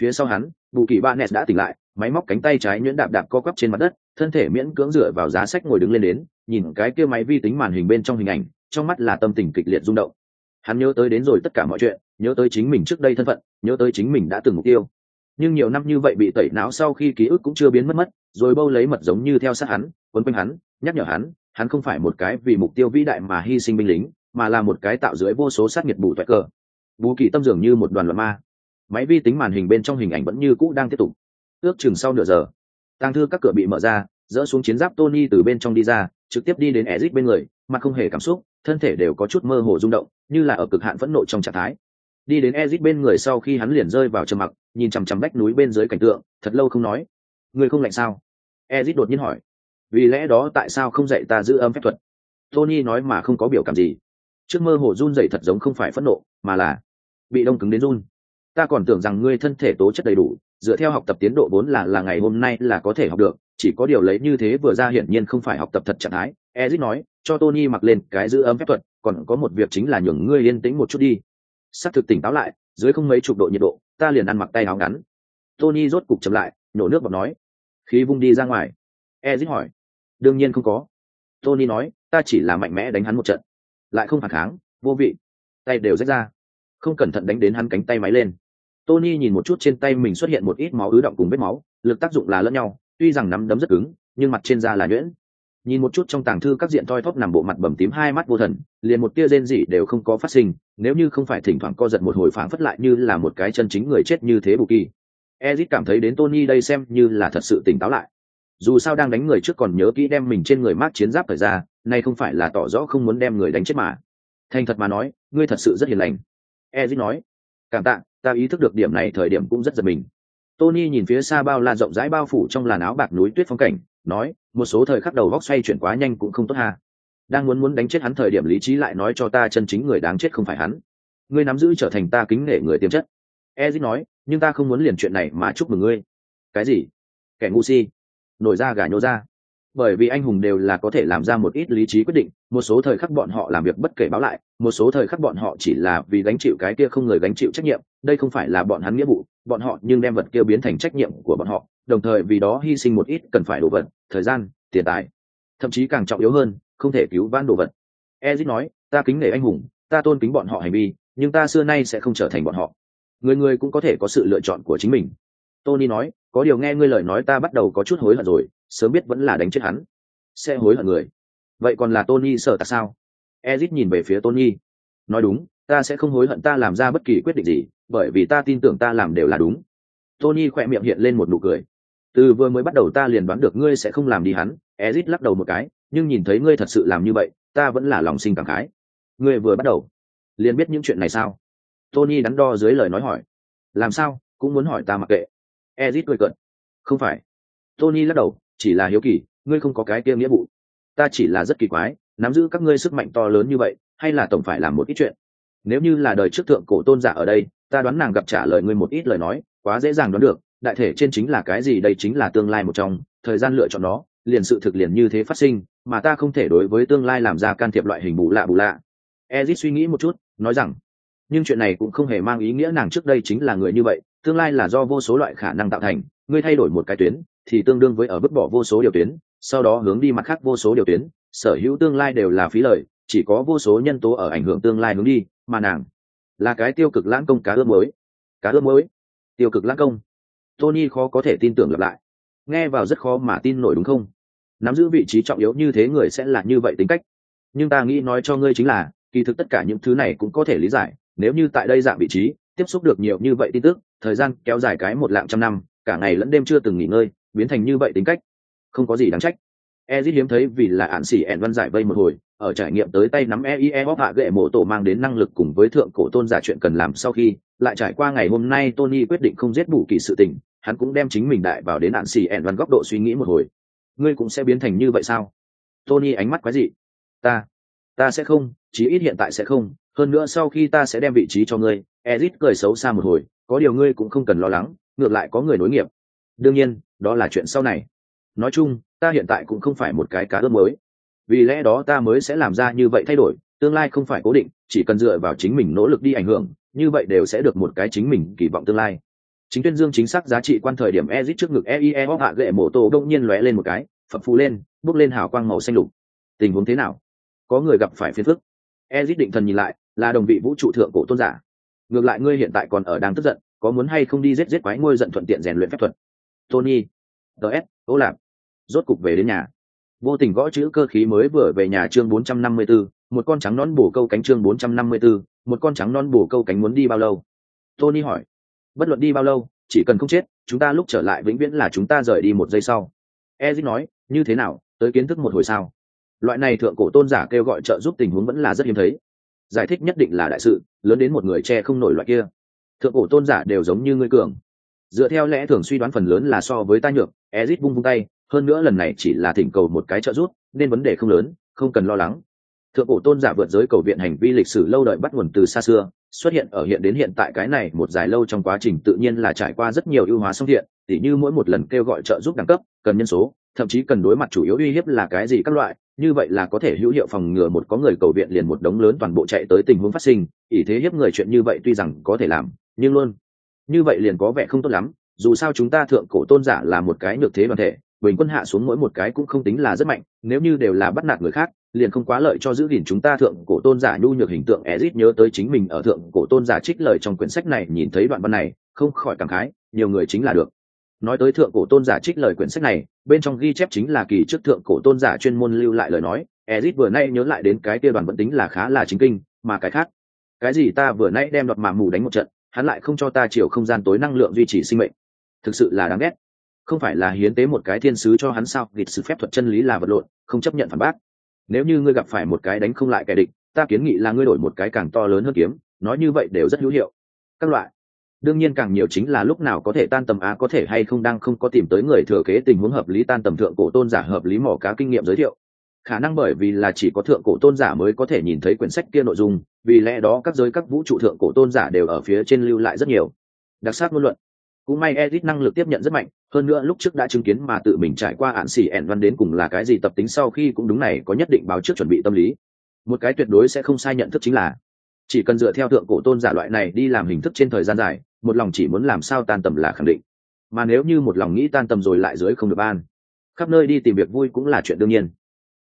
Phía sau hắn, bù kỳ ba nes đã tỉnh lại, máy móc cánh tay trái nhuyễn đạp đạp co quắp trên mặt đất, thân thể miễn cưỡng dựa vào giá sách ngồi đứng lên đến, nhìn cái kia máy vi tính màn hình bên trong hình ảnh, trong mắt là tâm tình kịch liệt rung động hắn nhớ tới đến rồi tất cả mọi chuyện, nhớ tới chính mình trước đây thân phận, nhớ tới chính mình đã từng mục tiêu. Nhưng nhiều năm như vậy bị tẩy não sau khi ký ức cũng chưa biến mất mất, rồi bâu lấy mật giống như theo sát hắn, quấn quanh hắn, nhắc nhở hắn hắn không phải một cái vì mục tiêu vĩ đại mà hy sinh binh lính, mà là một cái tạo dưới vô số sát nhiệt bù toại cờ. Bù kỳ tâm dường như một đoàn loạn ma. Máy vi tính màn hình bên trong hình ảnh vẫn như cũ đang tiếp tục. Ước chừng sau nửa giờ tàng thư các cửa bị mở ra, dỡ xuống chiến giáp tony từ bên trong đi ra, trực tiếp đi đến ezit bên người mà không hề cảm xúc thân thể đều có chút mơ hồ rung động, như là ở cực hạn phẫn nộ trong trạng thái. Đi đến ezit bên người sau khi hắn liền rơi vào trầm mặc, nhìn chằm chằm bách núi bên dưới cảnh tượng, thật lâu không nói. Người không lạnh sao? Ezit đột nhiên hỏi. Vì lẽ đó tại sao không dạy ta giữ âm phép thuật? Tony nói mà không có biểu cảm gì. Trước mơ hồ run dậy thật giống không phải phẫn nộ, mà là bị đông cứng đến run. Ta còn tưởng rằng ngươi thân thể tố chất đầy đủ, dựa theo học tập tiến độ vốn là là ngày hôm nay là có thể học được, chỉ có điều lấy như thế vừa ra hiển nhiên không phải học tập thật trạng thái. Ezit nói cho tony mặc lên cái giữ ấm phép thuật, còn có một việc chính là nhường ngươi yên tĩnh một chút đi. Sắc thực tỉnh táo lại, dưới không mấy chục độ nhiệt độ, ta liền ăn mặc tay áo ngắn. Tony rốt cục chậm lại, nhổ nước bọt nói. Khí vung đi ra ngoài. Ezic hỏi. Đương nhiên không có. Tony nói, ta chỉ là mạnh mẽ đánh hắn một trận. Lại không phản kháng, vô vị. Tay đều rách ra. Không cẩn thận đánh đến hắn cánh tay máy lên. Tony nhìn một chút trên tay mình xuất hiện một ít máu ứ động cùng vết máu, lực tác dụng là lẫn nhau, tuy rằng nắm đấm rất cứng, nhưng mặt trên da là nhuyễn nhìn một chút trong tàng thư các diện thoi thóp nằm bộ mặt bầm tím hai mắt vô thần, liền một tia rên rỉ đều không có phát sinh, nếu như không phải thỉnh thoảng co giật một hồi phảng phất lại như là một cái chân chính người chết như thế bù kỳ ezit cảm thấy đến tony đây xem như là thật sự tỉnh táo lại. Dù sao đang đánh người trước còn nhớ kỹ đem mình trên người mát chiến giáp thời ra, nay không phải là tỏ rõ không muốn đem người đánh chết mà. Thành thật mà nói, ngươi thật sự rất hiền lành. Ezit nói, cảm tạ, ta ý thức được điểm này thời điểm cũng rất giật mình. Tony nhìn phía xa bao la rộng rãi bao phủ trong làn áo bạc núi tuyết phong cảnh nói, một số thời khắc đầu vóc xoay chuyển quá nhanh cũng không tốt ha. Đang muốn muốn đánh chết hắn thời điểm lý trí lại nói cho ta chân chính người đáng chết không phải hắn. Ngươi nắm giữ trở thành ta kính nể người tiềm chất. Ezit nói, nhưng ta không muốn liền chuyện này mà chúc mừng ngươi. Cái gì? Kẻ ngu si. Nổi ra gà nhô ra bởi vì anh hùng đều là có thể làm ra một ít lý trí quyết định, một số thời khắc bọn họ làm việc bất kể báo lại, một số thời khắc bọn họ chỉ là vì gánh chịu cái kia không người gánh chịu trách nhiệm, đây không phải là bọn hắn nghĩa vụ, bọn họ nhưng đem vật kia biến thành trách nhiệm của bọn họ, đồng thời vì đó hy sinh một ít cần phải đồ vật, thời gian, tiền tài. Thậm chí càng trọng yếu hơn, không thể cứu vãn đồ vật. Ezit nói, ta kính nể anh hùng, ta tôn kính bọn họ hành vi, nhưng ta xưa nay sẽ không trở thành bọn họ. Người người cũng có thể có sự lựa chọn của chính mình. Tony nói, có điều nghe ngươi lời nói ta bắt đầu có chút hối hận rồi sớm biết vẫn là đánh chết hắn. Sẽ hối hận người. Vậy còn là tony sợ tại sao? Ezit nhìn về phía tony. Nói đúng, ta sẽ không hối hận ta làm ra bất kỳ quyết định gì, bởi vì ta tin tưởng ta làm đều là đúng. Tony khỏe miệng hiện lên một nụ cười. Từ vừa mới bắt đầu ta liền đoán được ngươi sẽ không làm đi hắn, ezit lắc đầu một cái, nhưng nhìn thấy ngươi thật sự làm như vậy, ta vẫn là lòng sinh cảm khái. Ngươi vừa bắt đầu, liền biết những chuyện này sao? Tony đắn đo dưới lời nói hỏi. Làm sao? Cũng muốn hỏi ta mặc kệ. Ezit cười cận không phải. Tony lắc đầu chỉ là hiếu kỳ, ngươi không có cái kia nghĩa vụ. Ta chỉ là rất kỳ quái, nắm giữ các ngươi sức mạnh to lớn như vậy, hay là tổng phải làm một ít chuyện? Nếu như là đời trước thượng cổ tôn giả ở đây, ta đoán nàng gặp trả lời ngươi một ít lời nói, quá dễ dàng đoán được, đại thể trên chính là cái gì đây chính là tương lai một trong, thời gian lựa chọn nó, liền sự thực liền như thế phát sinh, mà ta không thể đối với tương lai làm ra can thiệp loại hình bù lạ bù lạ. Ezit suy nghĩ một chút, nói rằng, nhưng chuyện này cũng không hề mang ý nghĩa nàng trước đây chính là người như vậy, tương lai là do vô số loại khả năng tạo thành, ngươi thay đổi một cái tuyến thì tương đương với ở bước bỏ vô số điều tuyến, sau đó hướng đi mặt khác vô số điều tuyến, sở hữu tương lai đều là phí lời, chỉ có vô số nhân tố ở ảnh hưởng tương lai hướng đi, mà nàng là cái tiêu cực lãng công cá ướp mới cá ướp mới tiêu cực lãng công. Tony khó có thể tin tưởng lặp lại. Nghe vào rất khó mà tin nổi đúng không? Nắm giữ vị trí trọng yếu như thế người sẽ là như vậy tính cách. Nhưng ta nghĩ nói cho ngươi chính là, kỳ thực tất cả những thứ này cũng có thể lý giải, nếu như tại đây dạng vị trí, tiếp xúc được nhiều như vậy tin tức, thời gian kéo dài cái một lạng trăm năm, cả ngày lẫn đêm chưa từng nghỉ ngơi biến thành như vậy tính cách. Không có gì đáng trách. Ezit hiếm thấy vì là ạn xỉ ẻn văn giải vây một hồi, ở trải nghiệm tới tay nắm eie bóp hạ gậy mộ tổ mang đến năng lực cùng với thượng cổ tôn giả chuyện cần làm sau khi, lại trải qua ngày hôm nay tony quyết định không giết bù kỳ sự tình, hắn cũng đem chính mình đại vào đến ạn xỉ ẻn văn góc độ suy nghĩ một hồi. Ngươi cũng sẽ biến thành như vậy sao? Tony ánh mắt quái dị. Ta ta sẽ không, chí ít hiện tại sẽ không, hơn nữa sau khi ta sẽ đem vị trí cho ngươi. Ezit cười xấu xa một hồi, có điều ngươi cũng không cần lo lắng, ngược lại có người nối nghiệp đương nhiên, đó là chuyện sau này. Nói chung, ta hiện tại cũng không phải một cái cá ước mới. Vì lẽ đó ta mới sẽ làm ra như vậy thay đổi, tương lai không phải cố định, chỉ cần dựa vào chính mình nỗ lực đi ảnh hưởng, như vậy đều sẽ được một cái chính mình kỳ vọng tương lai. Chính tuyên dương chính xác giá trị quan thời điểm ezit trước ngực eie hóc hạ gệ mổ tô đông nhiên lóe lên một cái, phập phù lên bước lên hào quang màu xanh lục. Tình huống thế nào? Có người gặp phải phiền phức. Ezit định thần nhìn lại, là đồng vị vũ trụ thượng cổ tôn giả. Ngược lại ngươi hiện tại còn ở đang tức giận, có muốn hay không đi giết giết quái ngôi giận thuận tiện rèn luyện phép thuật? Tony ts ô lạp. Rốt cục về đến nhà. Vô tình gõ chữ cơ khí mới vừa về nhà chương 454, một con trắng nón bổ câu cánh chương 454, một con trắng non bổ câu cánh muốn đi bao lâu? Tony hỏi. Bất luận đi bao lâu chỉ cần không chết chúng ta lúc trở lại vĩnh viễn là chúng ta rời đi một giây sau. Ezit nói như thế nào tới kiến thức một hồi sao? Loại này thượng cổ tôn giả kêu gọi trợ giúp tình huống vẫn là rất hiếm thấy. Giải thích nhất định là đại sự lớn đến một người che không nổi loại kia. Thượng cổ tôn giả đều giống như ngươi cường dựa theo lẽ thường suy đoán phần lớn là so với ta nhược ezit bung bung tay, hơn nữa lần này chỉ là thỉnh cầu một cái trợ giúp, nên vấn đề không lớn, không cần lo lắng. Thượng cổ tôn giả vượt giới cầu viện hành vi lịch sử lâu đời bắt nguồn từ xa xưa, xuất hiện ở hiện đến hiện tại cái này một dài lâu trong quá trình tự nhiên là trải qua rất nhiều ưu hóa song thiện, tỉ như mỗi một lần kêu gọi trợ giúp đẳng cấp, cần nhân số, thậm chí cần đối mặt chủ yếu uy hiếp là cái gì các loại, như vậy là có thể hữu hiệu phòng ngừa một có người cầu viện liền một đống lớn toàn bộ chạy tới tình huống phát sinh ỷ thế hiếp người chuyện như vậy tuy rằng có thể làm, nhưng luôn như vậy liền có vẻ không tốt lắm, dù sao chúng ta thượng cổ tôn giả là một cái nhược thế đoàn thể, bình quân hạ xuống mỗi một cái cũng không tính là rất mạnh, nếu như đều là bắt nạt người khác, liền không quá lợi cho giữ gìn chúng ta thượng cổ tôn giả nhu nhược hình tượng. Ezit nhớ tới chính mình ở thượng cổ tôn giả trích lời trong quyển sách này, nhìn thấy đoạn văn này, không khỏi cảm khái, nhiều người chính là được. Nói tới thượng cổ tôn giả trích lời quyển sách này, bên trong ghi chép chính là kỳ trước thượng cổ tôn giả chuyên môn lưu lại lời nói. Ezit vừa nay nhớ lại đến cái kia đoàn vẫn tính là khá là chính kinh, mà cái khác, cái gì ta vừa nãy đem đoạt mà mù đánh một trận hắn lại không cho ta chiều không gian tối năng lượng duy trì sinh mệnh. Thực sự là đáng ghét. Không phải là hiến tế một cái thiên sứ cho hắn sao? Nghịch sự phép thuật chân lý là vật lộn, không chấp nhận phản bác. Nếu như ngươi gặp phải một cái đánh không lại kẻ địch, ta kiến nghị là ngươi đổi một cái càng to lớn hơn kiếm, nói như vậy đều rất hữu hiệu. Các loại. Đương nhiên càng nhiều chính là lúc nào có thể tan tầm a có thể hay không đang không có tìm tới người thừa kế tình huống hợp lý tan tầm thượng cổ tôn giả hợp lý mỏ cá kinh nghiệm giới thiệu. Khả năng bởi vì là chỉ có thượng cổ tôn giả mới có thể nhìn thấy quyển sách kia nội dung vì lẽ đó các giới các vũ trụ thượng cổ tôn giả đều ở phía trên lưu lại rất nhiều. Đặc sắc ngôn luận. Cũng may edit năng lực tiếp nhận rất mạnh, hơn nữa lúc trước đã chứng kiến mà tự mình trải qua ạn xỉ ẻn văn đến cùng là cái gì tập tính sau khi cũng đúng này có nhất định báo trước chuẩn bị tâm lý. Một cái tuyệt đối sẽ không sai nhận thức chính là, chỉ cần dựa theo thượng cổ tôn giả loại này đi làm hình thức trên thời gian dài, một lòng chỉ muốn làm sao tan tầm là khẳng định. Mà nếu như một lòng nghĩ tan tầm rồi lại dưới không được ban, khắp nơi đi tìm việc vui cũng là chuyện đương nhiên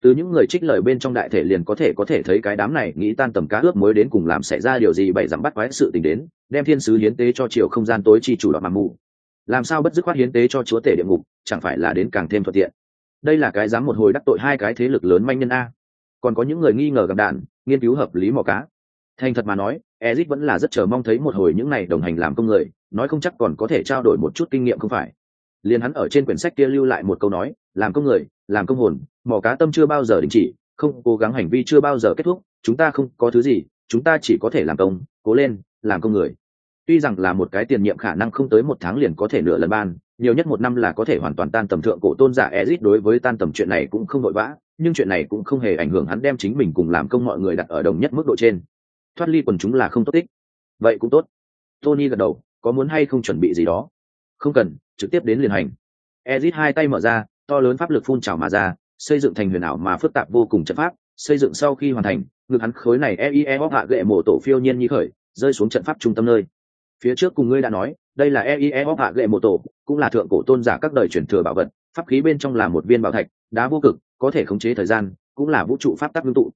từ những người trích lời bên trong đại thể liền có thể có thể thấy cái đám này nghĩ tan tầm cá ướp mới đến cùng làm xảy ra điều gì bảy dặm bắt quái sự tình đến, đem thiên sứ hiến tế cho chiều không gian tối chi chủ đoạn mà mù làm sao bất dứt khoát hiến tế cho chúa tể địa ngục, chẳng phải là đến càng thêm thuận tiện? Đây là cái dám một hồi đắc tội hai cái thế lực lớn manh nhân a. Còn có những người nghi ngờ gặp đạn, nghiên cứu hợp lý mò cá. Thành thật mà nói ezit vẫn là rất chờ mong thấy một hồi những này đồng hành làm công người, nói không chắc còn có thể trao đổi một chút kinh nghiệm không phải liền hắn ở trên quyển sách kia lưu lại một câu nói, làm công người, làm công hồn, mò cá tâm chưa bao giờ đình chỉ, không cố gắng hành vi chưa bao giờ kết thúc, chúng ta không có thứ gì, chúng ta chỉ có thể làm công, cố lên, làm công người. Tuy rằng là một cái tiền nhiệm khả năng không tới một tháng liền có thể nửa lần ban, nhiều nhất một năm là có thể hoàn toàn tan tầm thượng cổ tôn giả ezit đối với tan tầm chuyện này cũng không vội vã, nhưng chuyện này cũng không hề ảnh hưởng hắn đem chính mình cùng làm công mọi người đặt ở đồng nhất mức độ trên. Thoát ly quần chúng là không tốt tích. Vậy cũng tốt. Tony gật đầu, có muốn hay không chuẩn bị gì đó? Không cần, trực tiếp đến liền hành. Ezit hai tay mở ra, to lớn pháp lực phun trào mà ra, xây dựng thành huyền ảo mà phức tạp vô cùng trận pháp, xây dựng sau khi hoàn thành, ngực hắn khối này eie bóc hạ gệ mổ tổ phiêu nhiên như khởi, rơi xuống trận pháp trung tâm nơi. Phía trước cùng ngươi đã nói, đây là eie bóc hạ gệ mổ tổ, cũng là thượng cổ tôn giả các đời truyền thừa bảo vật, pháp khí bên trong là một viên bảo thạch, đá vô cực, có thể khống chế thời gian, cũng là vũ trụ pháp tắc ngưng tụ.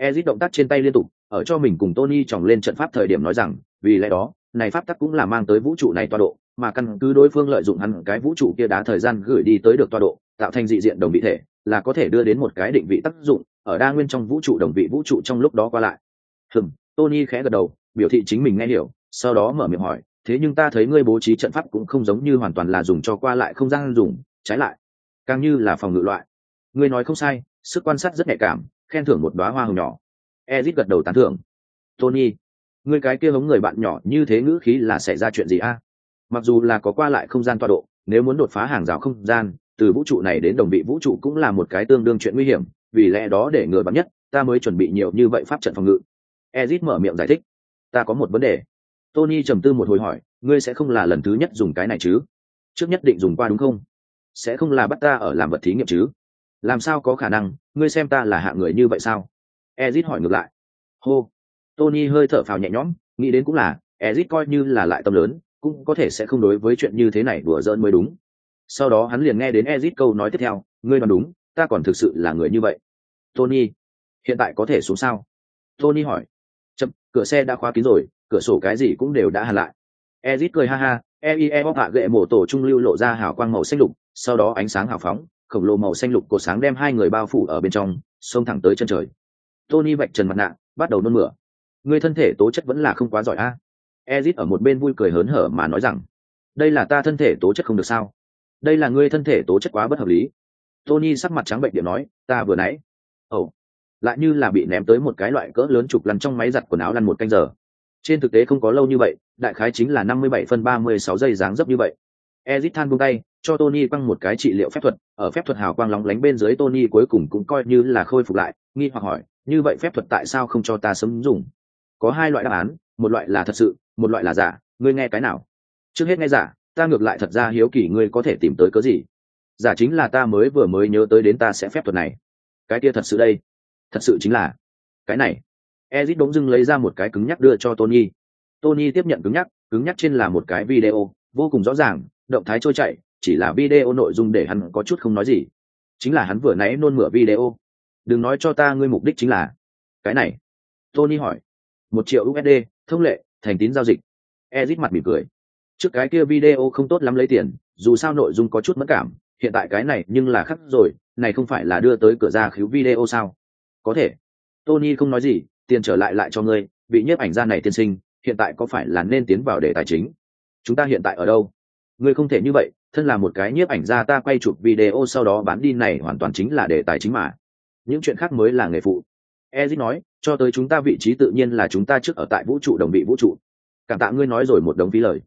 Ezit động tác trên tay liên tục, ở cho mình cùng tony tròng lên trận pháp thời điểm nói rằng, vì lẽ đó, này pháp tắc cũng là mang tới vũ trụ này toa độ mà căn cứ đối phương lợi dụng hắn cái vũ trụ kia đá thời gian gửi đi tới được toa độ, tạo thành dị diện đồng vị thể, là có thể đưa đến một cái định vị tác dụng, ở đa nguyên trong vũ trụ đồng vị vũ trụ trong lúc đó qua lại. Hừm, tony khẽ gật đầu, biểu thị chính mình nghe hiểu, sau đó mở miệng hỏi, thế nhưng ta thấy ngươi bố trí trận pháp cũng không giống như hoàn toàn là dùng cho qua lại không gian dùng, trái lại, càng như là phòng ngự loại. Ngươi nói không sai, sức quan sát rất nhạy cảm, khen thưởng một đoá hoa hồng nhỏ. Ezit gật đầu tán thưởng. Tony, ngươi cái kia hống người bạn nhỏ như thế ngữ khí là xảy ra chuyện gì a? Mặc dù là có qua lại không gian tọa độ, nếu muốn đột phá hàng rào không gian, từ vũ trụ này đến đồng vị vũ trụ cũng là một cái tương đương chuyện nguy hiểm, vì lẽ đó để ngừa bắn nhất, ta mới chuẩn bị nhiều như vậy pháp trận phòng ngự. Ezit mở miệng giải thích. Ta có một vấn đề. Tony trầm tư một hồi hỏi, ngươi sẽ không là lần thứ nhất dùng cái này chứ? Trước nhất định dùng qua đúng không? Sẽ không là bắt ta ở làm vật thí nghiệm chứ? Làm sao có khả năng, ngươi xem ta là hạ người như vậy sao? Ezit hỏi ngược lại. Hô. Tony hơi thở phào nhẹ nhõm, nghĩ đến cũng là, ezit coi như là lại tâm lớn cũng có thể sẽ không đối với chuyện như thế này đùa giỡn mới đúng. Sau đó hắn liền nghe đến ezit câu nói tiếp theo, ngươi nói đúng, ta còn thực sự là người như vậy. Tony, hiện tại có thể xuống sao? Tony hỏi. Chậm, cửa xe đã khóa kín rồi, cửa sổ cái gì cũng đều đã hàn lại. Ezit cười ha ha eie bóc hạ gậy mổ tổ trung lưu lộ ra hào quang màu xanh lục, sau đó ánh sáng hào phóng, khổng lồ màu xanh lục cột sáng đem hai người bao phủ ở bên trong, xông thẳng tới chân trời. Tony vạch trần mặt nạ, bắt đầu nôn mửa. Người thân thể tố chất vẫn là không quá giỏi a ezit ở một bên vui cười hớn hở mà nói rằng, đây là ta thân thể tố chất không được sao? Đây là ngươi thân thể tố chất quá bất hợp lý. Tony sắc mặt trắng bệnh điểm nói, ta vừa nãy, ồ、oh. lại như là bị ném tới một cái loại cỡ lớn chụp lăn trong máy giặt quần áo lăn một canh giờ. Trên thực tế không có lâu như vậy, đại khái chính là năm mươi bảy phân ba mươi sáu giây dáng dấp như vậy. Ezit than buông tay, cho tony quăng một cái trị liệu phép thuật, ở phép thuật hào quang lóng lánh bên dưới tony cuối cùng cũng coi như là khôi phục lại, nghi hoặc hỏi, như vậy phép thuật tại sao không cho ta sớm dùng? Có hai loại đáp án, một loại là thật sự một loại là giả, ngươi nghe cái nào? Trước hết nghe giả, ta ngược lại thật ra hiếu kỳ ngươi có thể tìm tới cớ gì. Giả chính là ta mới vừa mới nhớ tới đến ta sẽ phép thuật này. Cái kia thật sự đây. Thật sự chính là cái này. Ezit bỗng dưng lấy ra một cái cứng nhắc đưa cho tony. Tony tiếp nhận cứng nhắc cứng nhắc trên là một cái video, vô cùng rõ ràng, động thái trôi chảy, chỉ là video nội dung để hắn có chút không nói gì. Chính là hắn vừa nãy nôn mửa video. Đừng nói cho ta ngươi mục đích chính là cái này. Tony hỏi. Một triệu usd thông lệ thành tín giao dịch. Ezit mặt mỉm cười. Trước cái kia video không tốt lắm lấy tiền, dù sao nội dung có chút mất cảm, hiện tại cái này nhưng là khắc rồi, này không phải là đưa tới cửa ra khiếu video sao? Có thể. Tony không nói gì, tiền trở lại lại cho ngươi, bị nhiếp ảnh gia này tiên sinh, hiện tại có phải là nên tiến vào đề tài chính? Chúng ta hiện tại ở đâu? Ngươi không thể như vậy, thân là một cái nhiếp ảnh gia ta quay chụp video sau đó bán đi này hoàn toàn chính là đề tài chính mà. Những chuyện khác mới là nghề phụ. Ezit nói cho tới chúng ta vị trí tự nhiên là chúng ta trước ở tại vũ trụ đồng vị vũ trụ. Cảm tạ ngươi nói rồi một đống phí lời.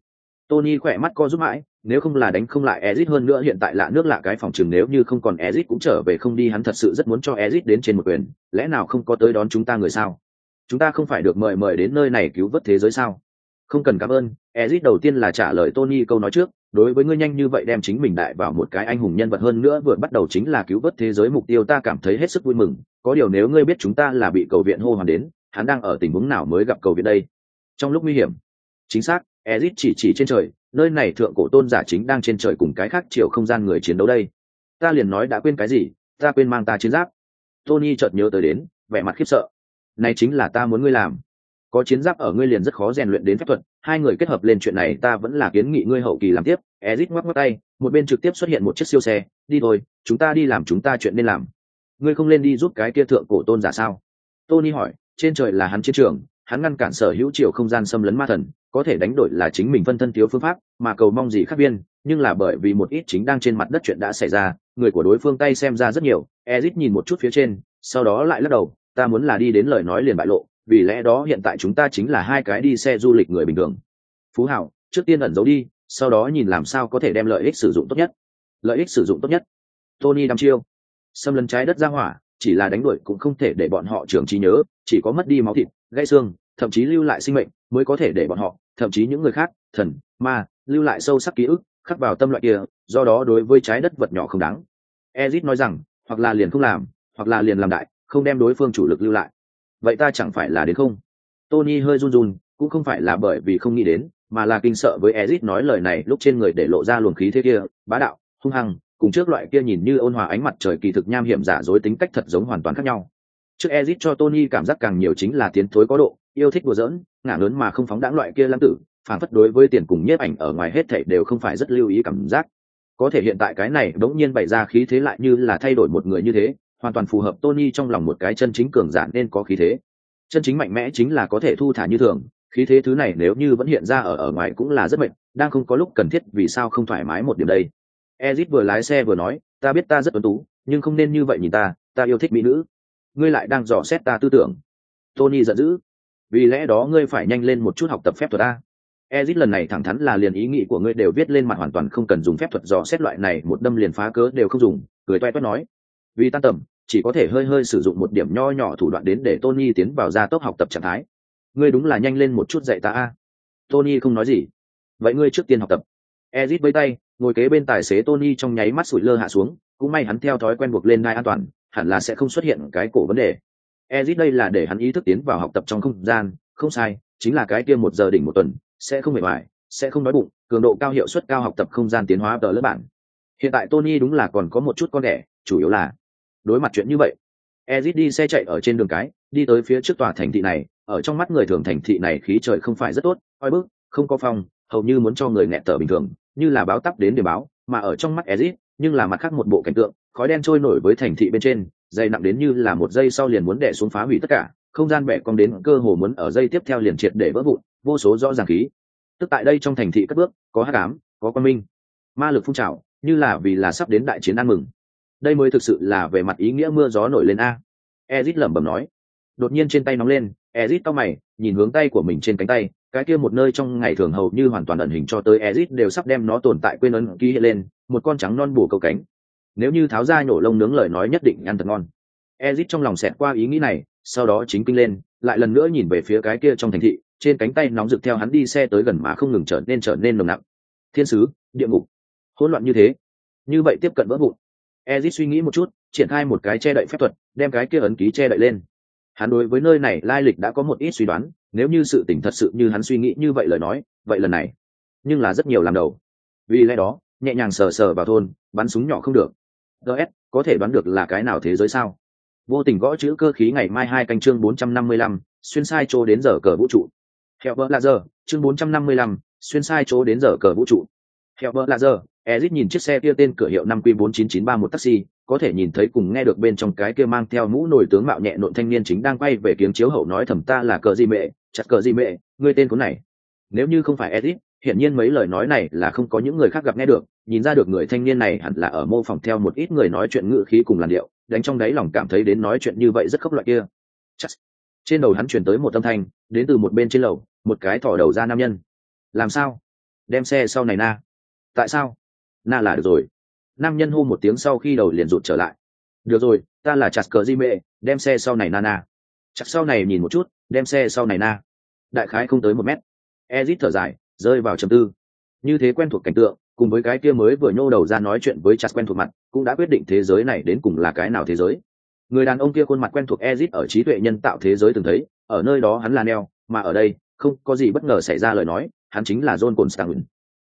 Tony khỏe mắt co giúp mãi, nếu không là đánh không lại ezit hơn nữa hiện tại lạ nước lạ cái phòng chừng nếu như không còn ezit cũng trở về không đi, hắn thật sự rất muốn cho ezit đến trên một quyền, lẽ nào không có tới đón chúng ta người sao? Chúng ta không phải được mời mời đến nơi này cứu vớt thế giới sao? Không cần cảm ơn ezit đầu tiên là trả lời tony câu nói trước đối với ngươi nhanh như vậy đem chính mình đại vào một cái anh hùng nhân vật hơn nữa vừa bắt đầu chính là cứu vớt thế giới mục tiêu, ta cảm thấy hết sức vui mừng. Có điều nếu ngươi biết chúng ta là bị cầu viện hô hoàn đến, hắn đang ở tình huống nào mới gặp cầu viện đây? Trong lúc nguy hiểm. Chính xác, ezit chỉ chỉ trên trời, nơi này thượng cổ tôn giả chính đang trên trời cùng cái khác chiều không gian người chiến đấu đây. Ta liền nói đã quên cái gì, ta quên mang ta chiến giáp. Tony chợt nhớ tới đến, vẻ mặt khiếp sợ. Này chính là ta muốn ngươi làm có chiến giáp ở ngươi liền rất khó rèn luyện đến phép thuật, hai người kết hợp lên chuyện này ta vẫn là kiến nghị ngươi hậu kỳ làm tiếp. Ezit ngoắc ngoắc tay, một bên trực tiếp xuất hiện một chiếc siêu xe, đi thôi, chúng ta đi làm, chúng ta chuyện nên làm. Ngươi không lên đi giúp cái kia thượng cổ tôn giả sao? Tony hỏi, trên trời là hắn chiến trường, hắn ngăn cản sở hữu chiều không gian xâm lấn ma thần, có thể đánh đổi là chính mình phân thân thiếu phương pháp, mà cầu mong gì khác biên, nhưng là bởi vì một ít chính đang trên mặt đất chuyện đã xảy ra, người của đối phương tay xem ra rất nhiều. Ezit nhìn một chút phía trên, sau đó lại lắc đầu, ta muốn là đi đến lời nói liền bại lộ vì lẽ đó hiện tại chúng ta chính là hai cái đi xe du lịch người bình thường. Phú hảo, trước tiên ẩn giấu đi, sau đó nhìn làm sao có thể đem lợi ích sử dụng tốt nhất. Lợi ích sử dụng tốt nhất. Tony đăm chiêu. Xâm lấn trái đất ra hỏa, chỉ là đánh đuổi cũng không thể để bọn họ trưởng trí nhớ, chỉ có mất đi máu thịt, gãy xương, thậm chí lưu lại sinh mệnh mới có thể để bọn họ, thậm chí những người khác, thần, ma, lưu lại sâu sắc ký ức, khắc vào tâm loại kia, do đó đối với trái đất vật nhỏ không đáng. Ezit nói rằng, hoặc là liền không làm, hoặc là liền làm đại, không đem đối phương chủ lực lưu lại vậy ta chẳng phải là đến không? Tony hơi run run, cũng không phải là bởi vì không nghĩ đến, mà là kinh sợ với ezit nói lời này lúc trên người để lộ ra luồng khí thế kia, bá đạo, hung hăng, cùng trước loại kia nhìn như ôn hòa ánh mặt trời kỳ thực nham hiểm giả dối tính cách thật giống hoàn toàn khác nhau. Trước ezit cho tony cảm giác càng nhiều chính là tiến thối có độ, yêu thích đùa giỡn, ngả lớn mà không phóng đãng loại kia lãng tử, phản phất đối với tiền cùng nhiếp ảnh ở ngoài hết thảy đều không phải rất lưu ý cảm giác. Có thể hiện tại cái này đống nhiên bày ra khí thế lại như là thay đổi một người như thế hoàn toàn phù hợp tony trong lòng một cái chân chính cường giả nên có khí thế. Chân chính mạnh mẽ chính là có thể thu thả như thường, khí thế thứ này nếu như vẫn hiện ra ở ở ngoài cũng là rất mệt, đang không có lúc cần thiết vì sao không thoải mái một điểm đây. Ezit vừa lái xe vừa nói, ta biết ta rất tuấn tú, nhưng không nên như vậy nhìn ta ta yêu thích mỹ nữ. Ngươi lại đang dò xét ta tư tưởng. Tony giận dữ. Vì lẽ đó ngươi phải nhanh lên một chút học tập phép thuật a ezit lần này thẳng thắn là liền ý nghĩ của ngươi đều viết lên mặt hoàn toàn không cần dùng phép thuật dò xét loại này, một đâm liền phá cớ đều không dùng, cười toe toét nói vì tan tầm, chỉ có thể hơi hơi sử dụng một điểm nho nhỏ thủ đoạn đến để tony tiến vào gia tốc học tập trạng thái. Ngươi đúng là nhanh lên một chút dạy ta a. Tony không nói gì. Vậy ngươi trước tiên học tập. Ezit với tay, ngồi kế bên tài xế tony trong nháy mắt sủi lơ hạ xuống, cũng may hắn theo thói quen buộc lên ngai an toàn, hẳn là sẽ không xuất hiện cái cổ vấn đề. Ezit đây là để hắn ý thức tiến vào học tập trong không gian, không sai, chính là cái kia một giờ đỉnh một tuần, sẽ không mệt mỏi, sẽ không đói bụng, cường độ cao hiệu suất cao học tập không gian tiến hóa tờ lớp bản hiện tại tony đúng là còn có một chút con đẻ chủ yếu là đối mặt chuyện như vậy. Ezit đi xe chạy ở trên đường cái, đi tới phía trước tòa thành thị này, ở trong mắt người thường thành thị này khí trời không phải rất tốt, oi bức, không có phòng hầu như muốn cho người nghẹt tở bình thường, như là báo tắp đến để báo, mà ở trong mắt ezit nhưng là mặt khác một bộ cảnh tượng, khói đen trôi nổi với thành thị bên trên, dày nặng đến như là một giây sau liền muốn đẻ xuống phá hủy tất cả, không gian bẻ cong đến cơ hồ muốn ở dây tiếp theo liền triệt để vỡ vụn, vô số rõ ràng khí. Tức tại đây trong thành thị cất bước, có hát cám có quan minh, ma lực phun trào, như là vì là sắp đến đại chiến ăn mừng đây mới thực sự là về mặt ý nghĩa mưa gió nổi lên a. Ezit lẩm bẩm nói. Đột nhiên trên tay nóng lên, ezit to mày, nhìn hướng tay của mình trên cánh tay, cái kia một nơi trong ngày thường hầu như hoàn toàn ẩn hình cho tới ezit đều sắp đem nó tồn tại quên ấn ký hiện lên, một con trắng non bù câu cánh. Nếu như tháo ra nhổ lông nướng lời nói nhất định ăn thật ngon. Ezit trong lòng xẹt qua ý nghĩ này, sau đó chính kinh lên, lại lần nữa nhìn về phía cái kia trong thành thị, trên cánh tay nóng rực theo hắn đi xe tới gần mà không ngừng trở nên trở nên nồng nặng. Thiên sứ, địa ngục. Hỗn loạn như thế. Như vậy tiếp cận vỡ vụn ezit suy nghĩ một chút, triển khai một cái che đậy phép thuật, đem cái kia ấn ký che đậy lên. Hắn đối với nơi này lai lịch đã có một ít suy đoán, nếu như sự tình thật sự như hắn suy nghĩ như vậy lời nói, vậy lần này, nhưng là rất nhiều làm đầu. Vì lẽ đó, nhẹ nhàng sờ sờ vào thôn, bắn súng nhỏ không được. Ts có thể đoán được là cái nào thế giới sao? Vô tình gõ chữ cơ khí ngày mai hai canh chương bốn trăm năm mươi lăm, xuyên sai chỗ đến giờ cờ vũ trụ. Theo vợ là giờ chương bốn trăm năm mươi lăm, xuyên sai chỗ đến giờ cờ vũ trụ theo vợ là giờ, ezit nhìn chiếc xe kia tên cửa hiệu năm q bốn chín chín ba một taxi, có thể nhìn thấy cùng nghe được bên trong cái kia mang theo mũ nổi tướng mạo nhẹ nộn thanh niên chính đang quay về kiếng chiếu hậu nói thầm ta là cờ gì mẹ chặt cờ gì mẹ người tên cuốn này. Nếu như không phải ezit, hiển nhiên mấy lời nói này là không có những người khác gặp nghe được, nhìn ra được người thanh niên này hẳn là ở mô phỏng theo một ít người nói chuyện ngự khí cùng làn điệu, đánh trong đáy lòng cảm thấy đến nói chuyện như vậy rất khốc loại kia. Chắc. trên đầu hắn truyền tới một âm thanh, đến từ một bên trên lầu, một cái thỏ đầu ra nam nhân. Làm sao? Đem xe sau này na tại sao? Na là được rồi. Nam nhân hô một tiếng sau khi đầu liền rụt trở lại. Được rồi, ta là chặt cờ di mệ, đem xe sau này na na. Chặt sau này nhìn một chút, đem xe sau này na. Đại khái không tới một mét. Ezit thở dài, rơi vào trầm tư. Như thế quen thuộc cảnh tượng, cùng với cái kia mới vừa nhô đầu ra nói chuyện với chặt quen thuộc mặt, cũng đã quyết định thế giới này đến cùng là cái nào thế giới. Người đàn ông kia khuôn mặt quen thuộc ezit ở trí tuệ nhân tạo thế giới từng thấy, ở nơi đó hắn là neo, mà ở đây, không có gì bất ngờ xảy ra lời nói, hắn chính là john constantin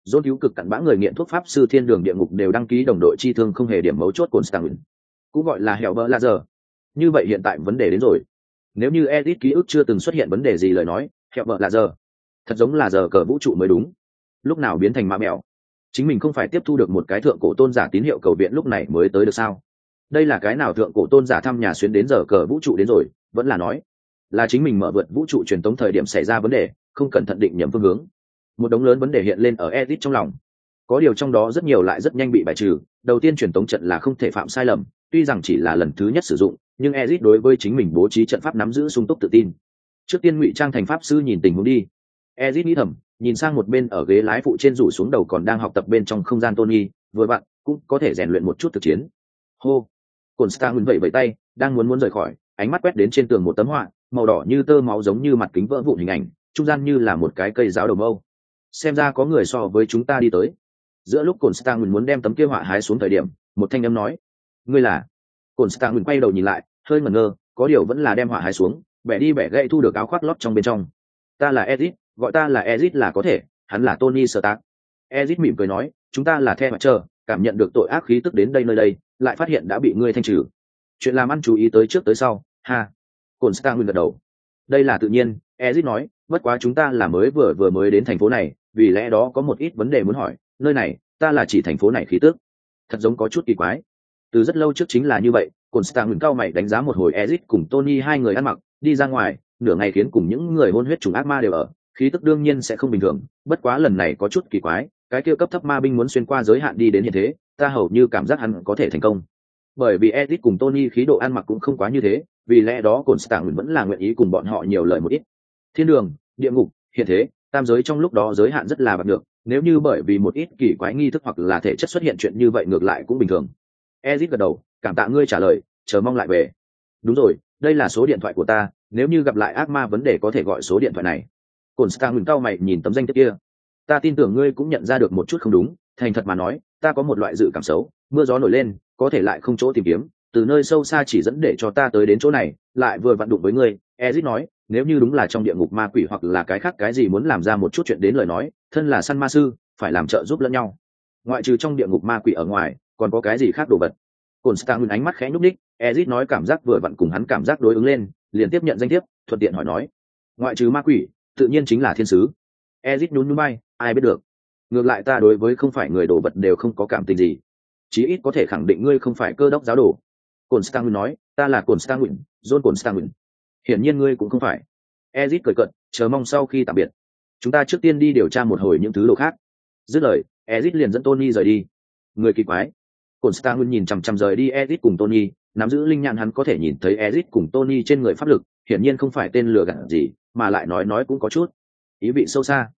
dôn cứu cực cặn bã người nghiện thuốc pháp sư thiên đường địa ngục đều đăng ký đồng đội chi thương không hề điểm mấu chốt constantine cũng gọi là hẻo la giờ như vậy hiện tại vấn đề đến rồi. Nếu như edit ký ức chưa từng xuất hiện vấn đề gì lời nói, hẻo la giờ thật giống là giờ cờ vũ trụ mới đúng. Lúc nào biến thành mã mèo? Chính mình không phải tiếp thu được một cái thượng cổ tôn giả tín hiệu cầu viện lúc này mới tới được sao? Đây là cái nào thượng cổ tôn giả thăm nhà xuyến đến giờ cờ vũ trụ đến rồi, vẫn là nói. Là chính mình mở vượt vũ trụ truyền tống thời điểm xảy ra vấn đề, không cẩn thận định nhầm phương hướng một đống lớn vấn đề hiện lên ở edit trong lòng. Có điều trong đó rất nhiều lại rất nhanh bị bài trừ, đầu tiên truyền tống trận là không thể phạm sai lầm, tuy rằng chỉ là lần thứ nhất sử dụng, nhưng ezit đối với chính mình bố trí trận pháp nắm giữ sung túc tự tin. Trước tiên ngụy trang thành pháp sư nhìn tình huống đi. Ezit nghĩ thầm, nhìn sang một bên ở ghế lái phụ trên rủ xuống đầu còn đang học tập bên trong không gian tony, vừa bạn, cũng có thể rèn luyện một chút thực chiến. Hô. Cồn star ngừng vẫy vẫy tay, đang muốn muốn rời khỏi, ánh mắt quét đến trên tường một tấm họa, màu đỏ như tơ máu giống như mặt kính vỡ vụn hình ảnh, trung gian như là một cái cây giáo đầu mâu xem ra có người so với chúng ta đi tới. Giữa lúc cồn star muốn đem tấm kia họa hái xuống thời điểm, một thanh âm nói, ngươi là? Cồn star quay đầu nhìn lại, hơi ngẩn ngơ, có điều vẫn là đem họa hái xuống, bẻ đi bẻ gậy thu được áo khoác lót trong bên trong. Ta là ezit, gọi ta là ezit là có thể, hắn là tony sơ tác ezit mỉm cười nói, chúng ta là the mặt chờ cảm nhận được tội ác khí tức đến đây nơi đây, lại phát hiện đã bị ngươi thanh trừ. Chuyện làm ăn chú ý tới trước tới sau, ha. Cồn star gật đầu. Đây là tự nhiên, ezit nói, bất quá chúng ta là mới vừa vừa mới đến thành phố này vì lẽ đó có một ít vấn đề muốn hỏi, nơi này, ta là chỉ thành phố này khí tức thật giống có chút kỳ quái. Từ rất lâu trước chính là như vậy cồn star cao mày đánh giá một hồi ezit cùng tony hai người ăn mặc, đi ra ngoài, nửa ngày khiến cùng những người hôn huyết trùng ác ma đều ở, khí tức đương nhiên sẽ không bình thường, bất quá lần này có chút kỳ quái, cái kia cấp thấp ma binh muốn xuyên qua giới hạn đi đến hiện thế, ta hầu như cảm giác hắn có thể thành công. Bởi vì ezit cùng tony khí độ ăn mặc cũng không quá như thế, vì lẽ đó cồn stạng vẫn là nguyện ý cùng bọn họ nhiều lời một ít. Thiên đường, địa ngục, hiện thế tam giới trong lúc đó giới hạn rất là bạc được nếu như bởi vì một ít kỳ quái nghi thức hoặc là thể chất xuất hiện chuyện như vậy ngược lại cũng bình thường. Ezit gật đầu, cảm tạ ngươi trả lời, chờ mong lại về. Đúng rồi, đây là số điện thoại của ta, nếu như gặp lại ác ma vấn đề có thể gọi số điện thoại này. Cồn star ngừng cao mày nhìn tấm danh thiếp kia. Ta tin tưởng ngươi cũng nhận ra được một chút không đúng, thành thật mà nói, ta có một loại dự cảm xấu, mưa gió nổi lên, có thể lại không chỗ tìm kiếm, từ nơi sâu xa chỉ dẫn để cho ta tới đến chỗ này, lại vừa vặn đụng với ngươi. Ezit nói nếu như đúng là trong địa ngục ma quỷ hoặc là cái khác cái gì muốn làm ra một chút chuyện đến lời nói, thân là săn ma sư, phải làm trợ giúp lẫn nhau. Ngoại trừ trong địa ngục ma quỷ ở ngoài, còn có cái gì khác đồ vật? Cồn stang ánh mắt khẽ nhúc ních ezit nói cảm giác vừa vặn cùng hắn cảm giác đối ứng lên, liền tiếp nhận danh thiếp, thuận tiện hỏi nói, ngoại trừ ma quỷ, tự nhiên chính là thiên sứ. Ezit nhún nhún bay, ai biết được. Ngược lại ta đối với không phải người đồ vật đều không có cảm tình gì. Chí ít có thể khẳng định ngươi không phải cơ đốc giáo đồ. Cồn stang nói, ta là cồn stang john cồn stang hiển nhiên ngươi cũng không phải. Ezit cười cận chờ mong sau khi tạm biệt. Chúng ta trước tiên đi điều tra một hồi những thứ đồ khác. Dứt lời, ezit liền dẫn tony rời đi. Người kỳ quái. Cồn stang nhìn chằm chằm rời đi ezit cùng tony, nắm giữ linh nhãn hắn có thể nhìn thấy ezit cùng tony trên người pháp lực, hiển nhiên không phải tên lừa gạt gì, mà lại nói nói cũng có chút. Ý vị sâu xa.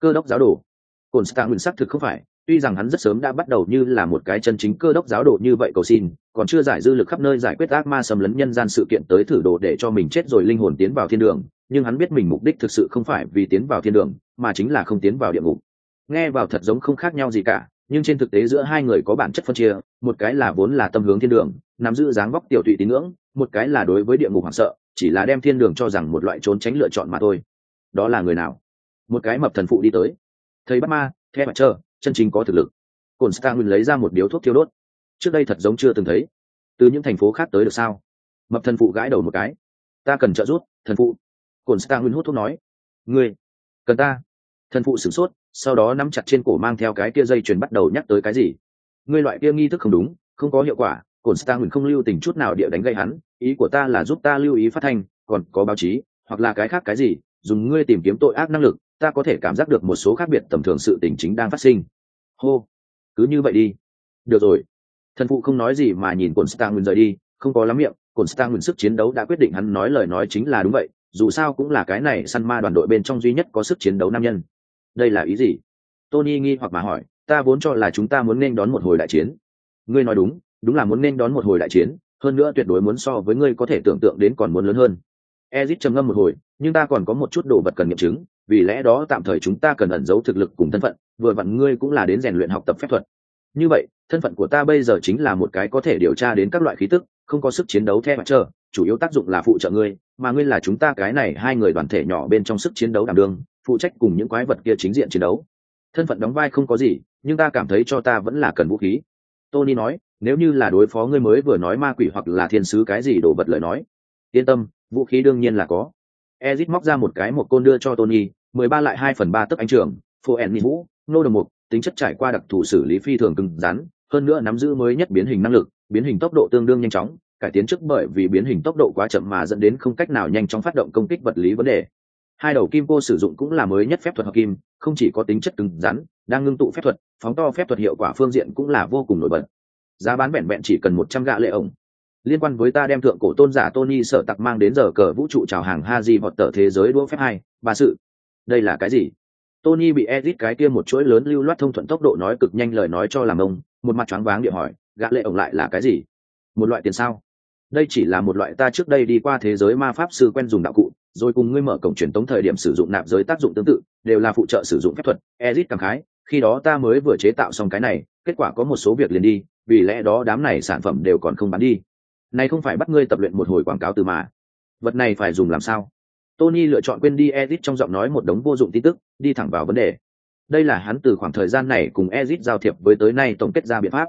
Cơ đốc giáo đồ. Cồn Star nguyên xác thực không phải tuy rằng hắn rất sớm đã bắt đầu như là một cái chân chính cơ đốc giáo đồ như vậy cầu xin, còn chưa giải dư lực khắp nơi giải quyết ác ma xâm lấn nhân gian sự kiện tới thử đồ để cho mình chết rồi linh hồn tiến vào thiên đường, nhưng hắn biết mình mục đích thực sự không phải vì tiến vào thiên đường, mà chính là không tiến vào địa ngục. Nghe vào thật giống không khác nhau gì cả, nhưng trên thực tế giữa hai người có bản chất phân chia, một cái là vốn là tâm hướng thiên đường, nắm giữ dáng vóc tiểu tụy tín ngưỡng, một cái là đối với địa ngục hoảng sợ, chỉ là đem thiên đường cho rằng một loại trốn tránh lựa chọn mà thôi. Đó là người nào? Một cái mập thần phụ đi tới. Thầy bắt ma, theo mặt trơ chân chính có thực lực. Cồn star lấy ra một điếu thuốc thiêu đốt. Trước đây thật giống chưa từng thấy. Từ những thành phố khác tới được sao? Mập thần phụ gãi đầu một cái. Ta cần trợ giúp, thần phụ. Cồn star hút thuốc nói. Ngươi, cần ta. Thần phụ sửng sốt, sau đó nắm chặt trên cổ mang theo cái kia dây chuyền bắt đầu nhắc tới cái gì? Ngươi loại kia nghi thức không đúng, không có hiệu quả. Cồn star không lưu tình chút nào địa đánh gây hắn. Ý của ta là giúp ta lưu ý phát thanh, còn có báo chí, hoặc là cái khác cái gì? Dùng ngươi tìm kiếm tội ác năng lực ta có thể cảm giác được một số khác biệt tầm thường sự tình chính đang phát sinh. Hô, cứ như vậy đi. Được rồi. Thần phụ không nói gì mà nhìn cồn star nguyên rời đi, không có lắm miệng cồn star nguyên sức chiến đấu đã quyết định hắn nói lời nói chính là đúng vậy, dù sao cũng là cái này săn ma đoàn đội bên trong duy nhất có sức chiến đấu nam nhân. Đây là ý gì? Tony nghi hoặc mà hỏi, ta vốn cho là chúng ta muốn nên đón một hồi đại chiến. Ngươi nói đúng đúng là muốn nên đón một hồi đại chiến, hơn nữa tuyệt đối muốn so với ngươi có thể tưởng tượng đến còn muốn lớn hơn. Ezit trầm ngâm một hồi, nhưng ta còn có một chút đồ vật cần nghiệm chứng vì lẽ đó tạm thời chúng ta cần ẩn giấu thực lực cùng thân phận, vừa vặn ngươi cũng là đến rèn luyện học tập phép thuật. Như vậy, thân phận của ta bây giờ chính là một cái có thể điều tra đến các loại khí tức, không có sức chiến đấu theo mặt trơ chủ yếu tác dụng là phụ trợ ngươi, mà ngươi là chúng ta cái này hai người đoàn thể nhỏ bên trong sức chiến đấu đảm đương, phụ trách cùng những quái vật kia chính diện chiến đấu. Thân phận đóng vai không có gì, nhưng ta cảm thấy cho ta vẫn là cần vũ khí. Tony nói, nếu như là đối phó ngươi mới vừa nói ma quỷ hoặc là thiên sứ cái gì đồ vật lời nói. Yên tâm, vũ khí đương nhiên là có ezit móc ra một cái một côn đưa cho tony, mười ba lại 2 phần 3 tấc ánh trường phô ẻn mỹ vũ, nô đồng mục, tính chất trải qua đặc thù xử lý phi thường cứng rắn, hơn nữa nắm giữ mới nhất biến hình năng lực, biến hình tốc độ tương đương nhanh chóng, cải tiến trước bởi vì biến hình tốc độ quá chậm mà dẫn đến không cách nào nhanh chóng phát động công kích vật lý vấn đề. Hai đầu kim cô sử dụng cũng là mới nhất phép thuật hợp kim, không chỉ có tính chất cứng rắn, đang ngưng tụ phép thuật, phóng to phép thuật hiệu quả phương diện cũng là vô cùng nổi bật. Giá bán bèn bèn chỉ cần một trăm gạ lệ ổng liên quan với ta đem thượng cổ tôn giả tony sợ tặc mang đến giờ cờ vũ trụ chào hàng ha di vọt tờ thế giới đua phép hai ba sự. Đây là cái gì? Tony bị edit cái kia một chuỗi lớn lưu loát thông thuận tốc độ nói cực nhanh lời nói cho làm ông, một mặt choáng váng địa hỏi, gã lệ ổng lại là cái gì? Một loại tiền sao? Đây chỉ là một loại ta trước đây đi qua thế giới ma pháp sư quen dùng đạo cụ, rồi cùng ngươi mở cổng truyền tống thời điểm sử dụng nạp giới tác dụng tương tự, đều là phụ trợ sử dụng phép thuật. Edit cảm khái, khi đó ta mới vừa chế tạo xong cái này, kết quả có một số việc liền đi, vì lẽ đó đám này sản phẩm đều còn không bán đi này không phải bắt ngươi tập luyện một hồi quảng cáo từ mà. Vật này phải dùng làm sao? Tony lựa chọn quên đi edit trong giọng nói một đống vô dụng tin tức, đi thẳng vào vấn đề. Đây là hắn từ khoảng thời gian này cùng edit giao thiệp với tới nay tổng kết ra biện pháp.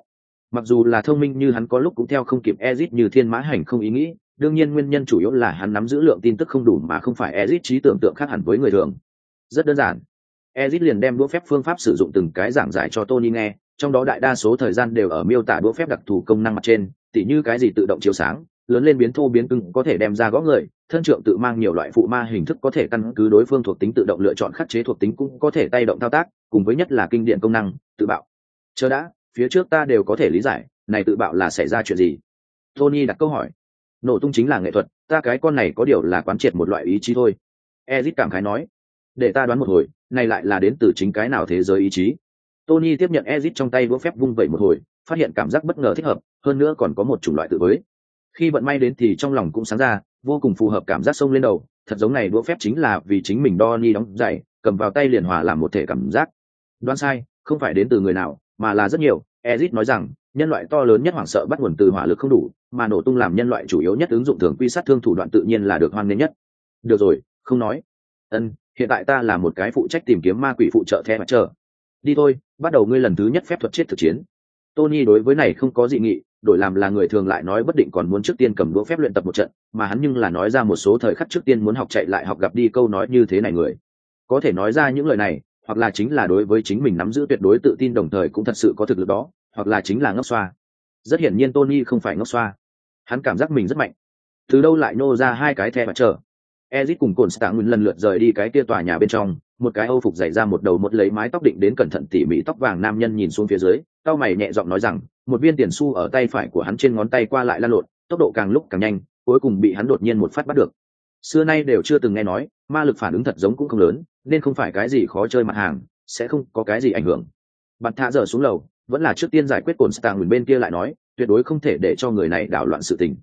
Mặc dù là thông minh như hắn có lúc cũng theo không kịp edit như thiên mã hành không ý nghĩ, đương nhiên nguyên nhân chủ yếu là hắn nắm giữ lượng tin tức không đủ mà không phải edit trí tưởng tượng khác hẳn với người thường. Rất đơn giản. Ezit liền đem đũa phép phương pháp sử dụng từng cái giảng giải cho tony nghe, trong đó đại đa số thời gian đều ở miêu tả đũa phép đặc thù công năng mặt trên tỉ như cái gì tự động chiếu sáng, lớn lên biến thô biến cưng có thể đem ra gõ người, thân trượng tự mang nhiều loại phụ ma hình thức có thể căn cứ đối phương thuộc tính tự động lựa chọn khắc chế thuộc tính cũng có thể tay động thao tác, cùng với nhất là kinh điện công năng, tự bạo. Chờ đã, phía trước ta đều có thể lý giải, này tự bạo là xảy ra chuyện gì? Tony đặt câu hỏi. Nổ tung chính là nghệ thuật, ta cái con này có điều là quán triệt một loại ý chí thôi. Ezit cảm khái nói. Để ta đoán một hồi, này lại là đến từ chính cái nào thế giới ý chí? Tony tiếp nhận ezit trong tay đũa phép vung vẩy một hồi, phát hiện cảm giác bất ngờ thích hợp, hơn nữa còn có một chủng loại tự với khi vận may đến thì trong lòng cũng sáng ra, vô cùng phù hợp cảm giác sông lên đầu, thật giống này đũa phép chính là vì chính mình đo ni đóng dày cầm vào tay liền hòa làm một thể cảm giác. Đoán sai, không phải đến từ người nào, mà là rất nhiều ezit nói rằng, nhân loại to lớn nhất hoảng sợ bắt nguồn từ hỏa lực không đủ, mà nổ tung làm nhân loại chủ yếu nhất ứng dụng thường quy sát thương thủ đoạn tự nhiên là được hoan nghênh nhất. Được rồi, không nói. Ân, hiện tại ta là một cái phụ trách tìm kiếm ma quỷ phụ trợ theo mặt trời đi thôi, bắt đầu ngươi lần thứ nhất phép thuật chết thực chiến. Tony đối với này không có dị nghị, đổi làm là người thường lại nói bất định còn muốn trước tiên cầm đũa phép luyện tập một trận, mà hắn nhưng là nói ra một số thời khắc trước tiên muốn học chạy lại học gặp đi câu nói như thế này người. Có thể nói ra những lời này, hoặc là chính là đối với chính mình nắm giữ tuyệt đối tự tin đồng thời cũng thật sự có thực lực đó, hoặc là chính là ngốc xoa. Rất hiển nhiên tony không phải ngốc xoa. Hắn cảm giác mình rất mạnh. Từ đâu lại nô ra hai cái the và chờ? Ezit cùng cồn stạng nguyên lần lượt rời đi cái kia tòa nhà bên trong một cái âu phục dày ra một đầu một lấy mái tóc định đến cẩn thận tỉ mỉ tóc vàng nam nhân nhìn xuống phía dưới tao mày nhẹ giọng nói rằng, một viên tiền xu ở tay phải của hắn trên ngón tay qua lại lan lộn, tốc độ càng lúc càng nhanh, cuối cùng bị hắn đột nhiên một phát bắt được. Xưa nay đều chưa từng nghe nói, ma lực phản ứng thật giống cũng không lớn, nên không phải cái gì khó chơi mặt hàng, sẽ không có cái gì ảnh hưởng. Bạn thạ giờ xuống lầu, vẫn là trước tiên giải quyết cồn stang bên kia lại nói, tuyệt đối không thể để cho người này đảo loạn sự tình.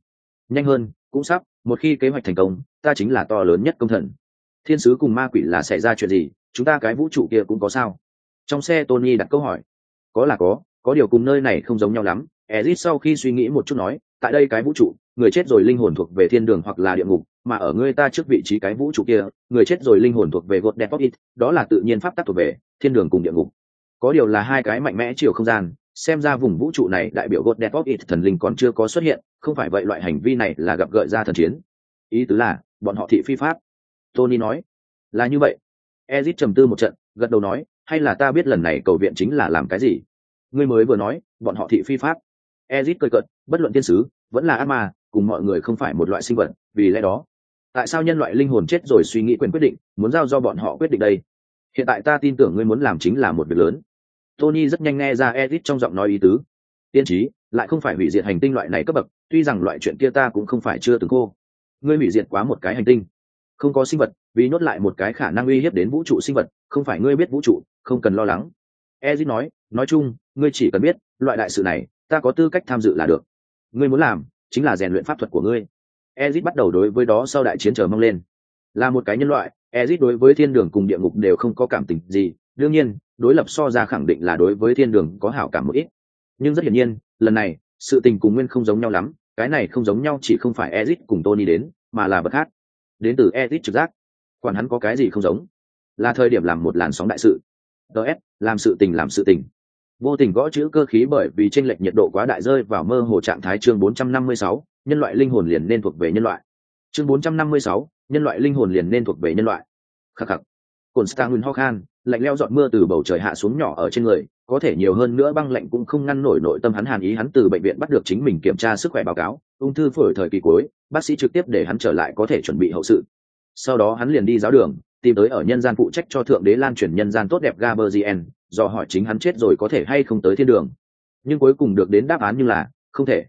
Nhanh hơn, cũng sắp, một khi kế hoạch thành công, ta chính là to lớn nhất công thần thiên sứ cùng ma quỷ là xảy ra chuyện gì, chúng ta cái vũ trụ kia cũng có sao? Trong xe tony đặt câu hỏi. Có là có có điều cùng nơi này không giống nhau lắm. Ezit sau khi suy nghĩ một chút nói, tại đây cái vũ trụ, người chết rồi linh hồn thuộc về thiên đường hoặc là địa ngục, mà ở người ta trước vị trí cái vũ trụ kia, người chết rồi linh hồn thuộc về god dead đó là tự nhiên pháp tắc thuộc về thiên đường cùng địa ngục. Có điều là hai cái mạnh mẽ chiều không gian, xem ra vùng vũ trụ này đại biểu god dead thần linh còn chưa có xuất hiện, không phải vậy loại hành vi này là gặp gợi ra thần chiến. Ý tứ là, bọn họ thị phi pháp tony nói. Là như vậy. Ezit trầm tư một trận, gật đầu nói, hay là ta biết lần này cầu viện chính là làm cái gì? Ngươi mới vừa nói, bọn họ thị phi pháp. Ezit cười cợt, bất luận tiên sứ, vẫn là ác ma, cùng mọi người không phải một loại sinh vật, vì lẽ đó. Tại sao nhân loại linh hồn chết rồi suy nghĩ quyền quyết định, muốn giao do bọn họ quyết định đây? Hiện tại ta tin tưởng ngươi muốn làm chính là một việc lớn. Tony rất nhanh nghe ra ezit trong giọng nói ý tứ. Tiên trí, lại không phải hủy diệt hành tinh loại này cấp bậc, tuy rằng loại chuyện kia ta cũng không phải chưa từng cô ngươi hủy diệt quá một cái hành tinh không có sinh vật, vì nhốt lại một cái khả năng uy hiếp đến vũ trụ sinh vật, không phải ngươi biết vũ trụ, không cần lo lắng. Ezit nói nói chung, ngươi chỉ cần biết, loại đại sự này, ta có tư cách tham dự là được. Ngươi muốn làm, chính là rèn luyện pháp thuật của ngươi. Ezit bắt đầu đối với đó sau đại chiến chờ mong lên. Là một cái nhân loại ezit đối với thiên đường cùng địa ngục đều không có cảm tình gì. Đương nhiên, đối lập so ra khẳng định là đối với thiên đường có hảo cảm một ít. Nhưng rất hiển nhiên, lần này, sự tình cùng nguyên không giống nhau lắm. Cái này không giống nhau chỉ không phải ezit cùng tony đến, mà là bậc khác đến từ ezit trực giác. Quản hắn có cái gì không giống. Là thời điểm làm một làn sóng đại sự. Ts làm sự tình làm sự tình. Vô tình gõ chữ cơ khí bởi vì tranh lệch nhiệt độ quá đại rơi vào mơ hồ trạng thái chương 456, nhân loại linh hồn liền nên thuộc về nhân loại. Chương 456, nhân loại linh hồn liền nên thuộc về nhân loại. Khắc khắc cồn stang ho khan, lạnh leo giọt mưa từ bầu trời hạ xuống nhỏ ở trên người, có thể nhiều hơn nữa băng lạnh cũng không ngăn nổi nội tâm hắn hàn ý hắn từ bệnh viện bắt được chính mình kiểm tra sức khỏe báo cáo, ung thư phổi thời kỳ cuối, bác sĩ trực tiếp để hắn trở lại có thể chuẩn bị hậu sự. Sau đó hắn liền đi giáo đường, tìm tới ở nhân gian phụ trách cho thượng đế lan truyền nhân gian tốt đẹp gaberzien do hỏi chính hắn chết rồi có thể hay không tới thiên đường. Nhưng cuối cùng được đến đáp án như là, không thể.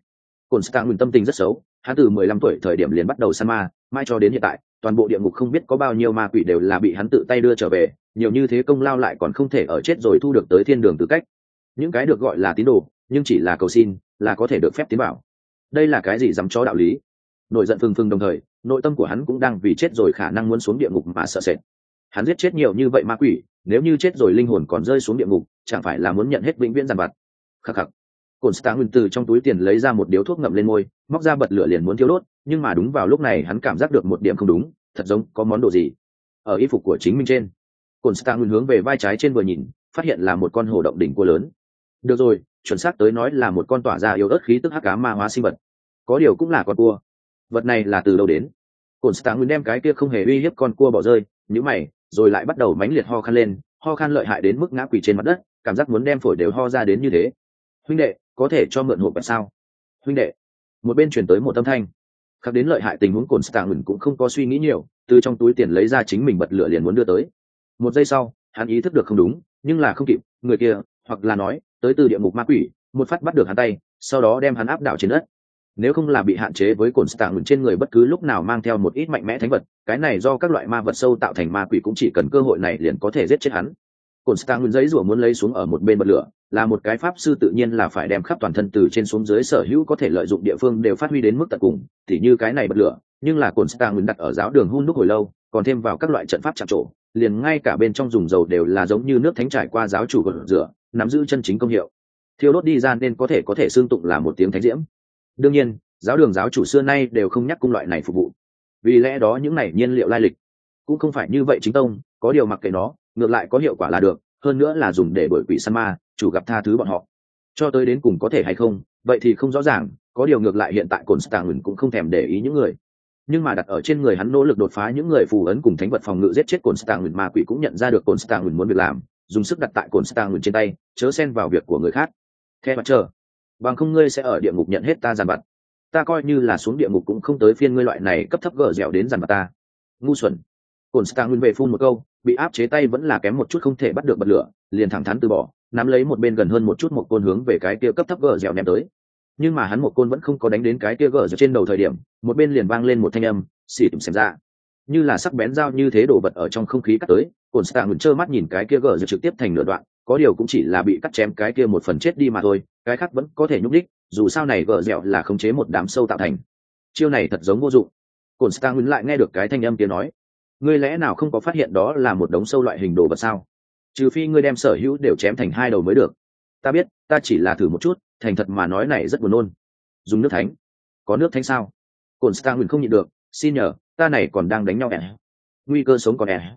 Cồn stang tâm tình rất xấu, hắn từ mười lăm tuổi thời điểm liền bắt đầu săn ma, mai cho đến hiện tại toàn bộ địa ngục không biết có bao nhiêu ma quỷ đều là bị hắn tự tay đưa trở về, nhiều như thế công lao lại còn không thể ở chết rồi thu được tới thiên đường tư cách. Những cái được gọi là tín đồ, nhưng chỉ là cầu xin, là có thể được phép tiến bảo đây là cái gì dám cho đạo lý? Nổi giận phừng phừng đồng thời, nội tâm của hắn cũng đang vì chết rồi khả năng muốn xuống địa ngục mà sợ sệt. Hắn giết chết nhiều như vậy ma quỷ, nếu như chết rồi linh hồn còn rơi xuống địa ngục, chẳng phải là muốn nhận hết vĩnh viễn giàn vặt? Khắc khắc cồn stang nguyên từ trong túi tiền lấy ra một điếu thuốc ngậm lên môi, móc ra bật lửa liền muốn thiêu đốt, nhưng mà đúng vào lúc này hắn cảm giác được một điểm không đúng, thật giống có món đồ gì ở y phục của chính mình trên. Cồn stang nguyên hướng về vai trái trên vừa nhìn, phát hiện là một con hồ động đỉnh cua lớn. Được rồi, chuẩn xác tới nói là một con tỏa ra yếu ớt khí tức hắc ám ma hóa sinh vật. Có điều cũng là con cua. Vật này là từ đâu đến? Cồn stang nguyên đem cái kia không hề uy hiếp con cua bỏ rơi, nhíu mày, rồi lại bắt đầu mánh liệt ho khan lên, ho khan lợi hại đến mức ngã quỷ trên mặt đất, cảm giác muốn đem phổi đều ho ra đến như thế. Huynh đệ có thể cho mượn hộp bạch sao? Huynh đệ, một bên chuyển tới một âm thanh. Khắc đến lợi hại tình huống cồn stạng cũng không có suy nghĩ nhiều, từ trong túi tiền lấy ra chính mình bật lửa liền muốn đưa tới. Một giây sau, hắn ý thức được không đúng, nhưng là không kịp, người kia, hoặc là nói, tới từ địa ngục ma quỷ, một phát bắt được hắn tay, sau đó đem hắn áp đảo trên đất. Nếu không là bị hạn chế với cồn stạng trên người bất cứ lúc nào mang theo một ít mạnh mẽ thánh vật, cái này do các loại ma vật sâu tạo thành ma quỷ cũng chỉ cần cơ hội này liền có thể giết chết hắn cồn luôn giấy rủa muốn lấy xuống ở một bên bật lửa, là một cái pháp sư tự nhiên là phải đem khắp toàn thân từ trên xuống dưới sở hữu có thể lợi dụng địa phương đều phát huy đến mức tận cùng thì như cái này bật lửa, nhưng là cồn luôn đặt ở giáo đường hun đúc hồi lâu, còn thêm vào các loại trận pháp chạm trổ, liền ngay cả bên trong dùng dầu đều là giống như nước thánh trải qua giáo chủ gột rửa nắm giữ chân chính công hiệu. Thiêu đốt đi ra nên có thể có thể xương tụng là một tiếng thánh diễm. Đương nhiên, giáo đường giáo chủ xưa nay đều không nhắc cung loại này phục vụ. Vì lẽ đó những này nhiên liệu lai lịch cũng không phải như vậy chính tông, có điều mặc kệ nó ngược lại có hiệu quả là được, hơn nữa là dùng để bởi quỷ săn ma, chủ gặp tha thứ bọn họ. Cho tới đến cùng có thể hay không, vậy thì không rõ ràng, có điều ngược lại hiện tại cồn stạng cũng không thèm để ý những người. Nhưng mà đặt ở trên người hắn nỗ lực đột phá những người phù ấn cùng thánh vật phòng ngự giết chết cồn stạng ma quỷ cũng nhận ra được cồn stạng muốn việc làm, dùng sức đặt tại cồn stạng trên tay, chớ xen vào việc của người khác. Theo mặt chờ bằng không ngươi sẽ ở địa ngục nhận hết ta giàn vặt. Ta coi như là xuống địa ngục cũng không tới phiên ngươi loại này cấp thấp gở dẻo đến giàn vặt ta. Ngu xuẩn. Cồn stang về phun một câu bị áp chế tay vẫn là kém một chút không thể bắt được bật lửa, liền thẳng thắn từ bỏ, nắm lấy một bên gần hơn một chút một côn hướng về cái kia cấp thấp gờ dẻo ném tới. Nhưng mà hắn một côn vẫn không có đánh đến cái kia gờ dẻo trên đầu thời điểm, một bên liền vang lên một thanh âm, xì tìm xem ra. Như là sắc bén dao như thế đổ vật ở trong không khí cắt tới, cồn stang ngừng trơ mắt nhìn cái kia gờ dẻo trực tiếp thành nửa đoạn, có điều cũng chỉ là bị cắt chém cái kia một phần chết đi mà thôi, cái khác vẫn có thể nhúc đích dù sao này gờ dẻo là khống chế một đám sâu tạo thành. Chiêu này thật giống vô dụng. Cồn stang lại nghe được cái thanh âm kia nói ngươi lẽ nào không có phát hiện đó là một đống sâu loại hình đồ vật sao? Trừ phi ngươi đem sở hữu đều chém thành hai đầu mới được. Ta biết, ta chỉ là thử một chút, thành thật mà nói này rất buồn nôn. Dùng nước thánh. Có nước thánh sao? Cồn stang không nhịn được, xin nhờ, ta này còn đang đánh nhau ẻ nguy cơ sống còn ẻ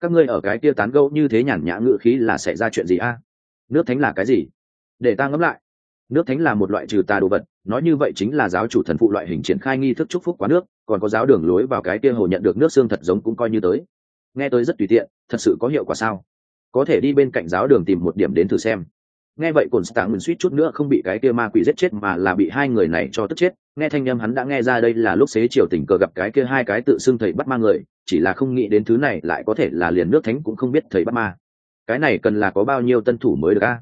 các ngươi ở cái kia tán gẫu như thế nhàn nhã ngự khí là xảy ra chuyện gì a? Nước thánh là cái gì? Để ta ngẫm lại. Nước thánh là một loại trừ tà đồ vật nói như vậy chính là giáo chủ thần phụ loại hình triển khai nghi thức chúc phúc quá nước, còn có giáo đường lối vào cái kia hồ nhận được nước xương thật giống cũng coi như tới. Nghe tới rất tùy tiện, thật sự có hiệu quả sao? Có thể đi bên cạnh giáo đường tìm một điểm đến thử xem. Nghe vậy cồn stạng mình suýt chút nữa không bị cái kia ma quỷ giết chết mà là bị hai người này cho tức chết. Nghe thanh â hắn đã nghe ra đây là lúc xế chiều tình cờ gặp cái kia hai cái tự xưng thầy bắt ma người, chỉ là không nghĩ đến thứ này lại có thể là liền nước thánh cũng không biết thầy bắt ma. Cái này cần là có bao nhiêu tân thủ mới được a?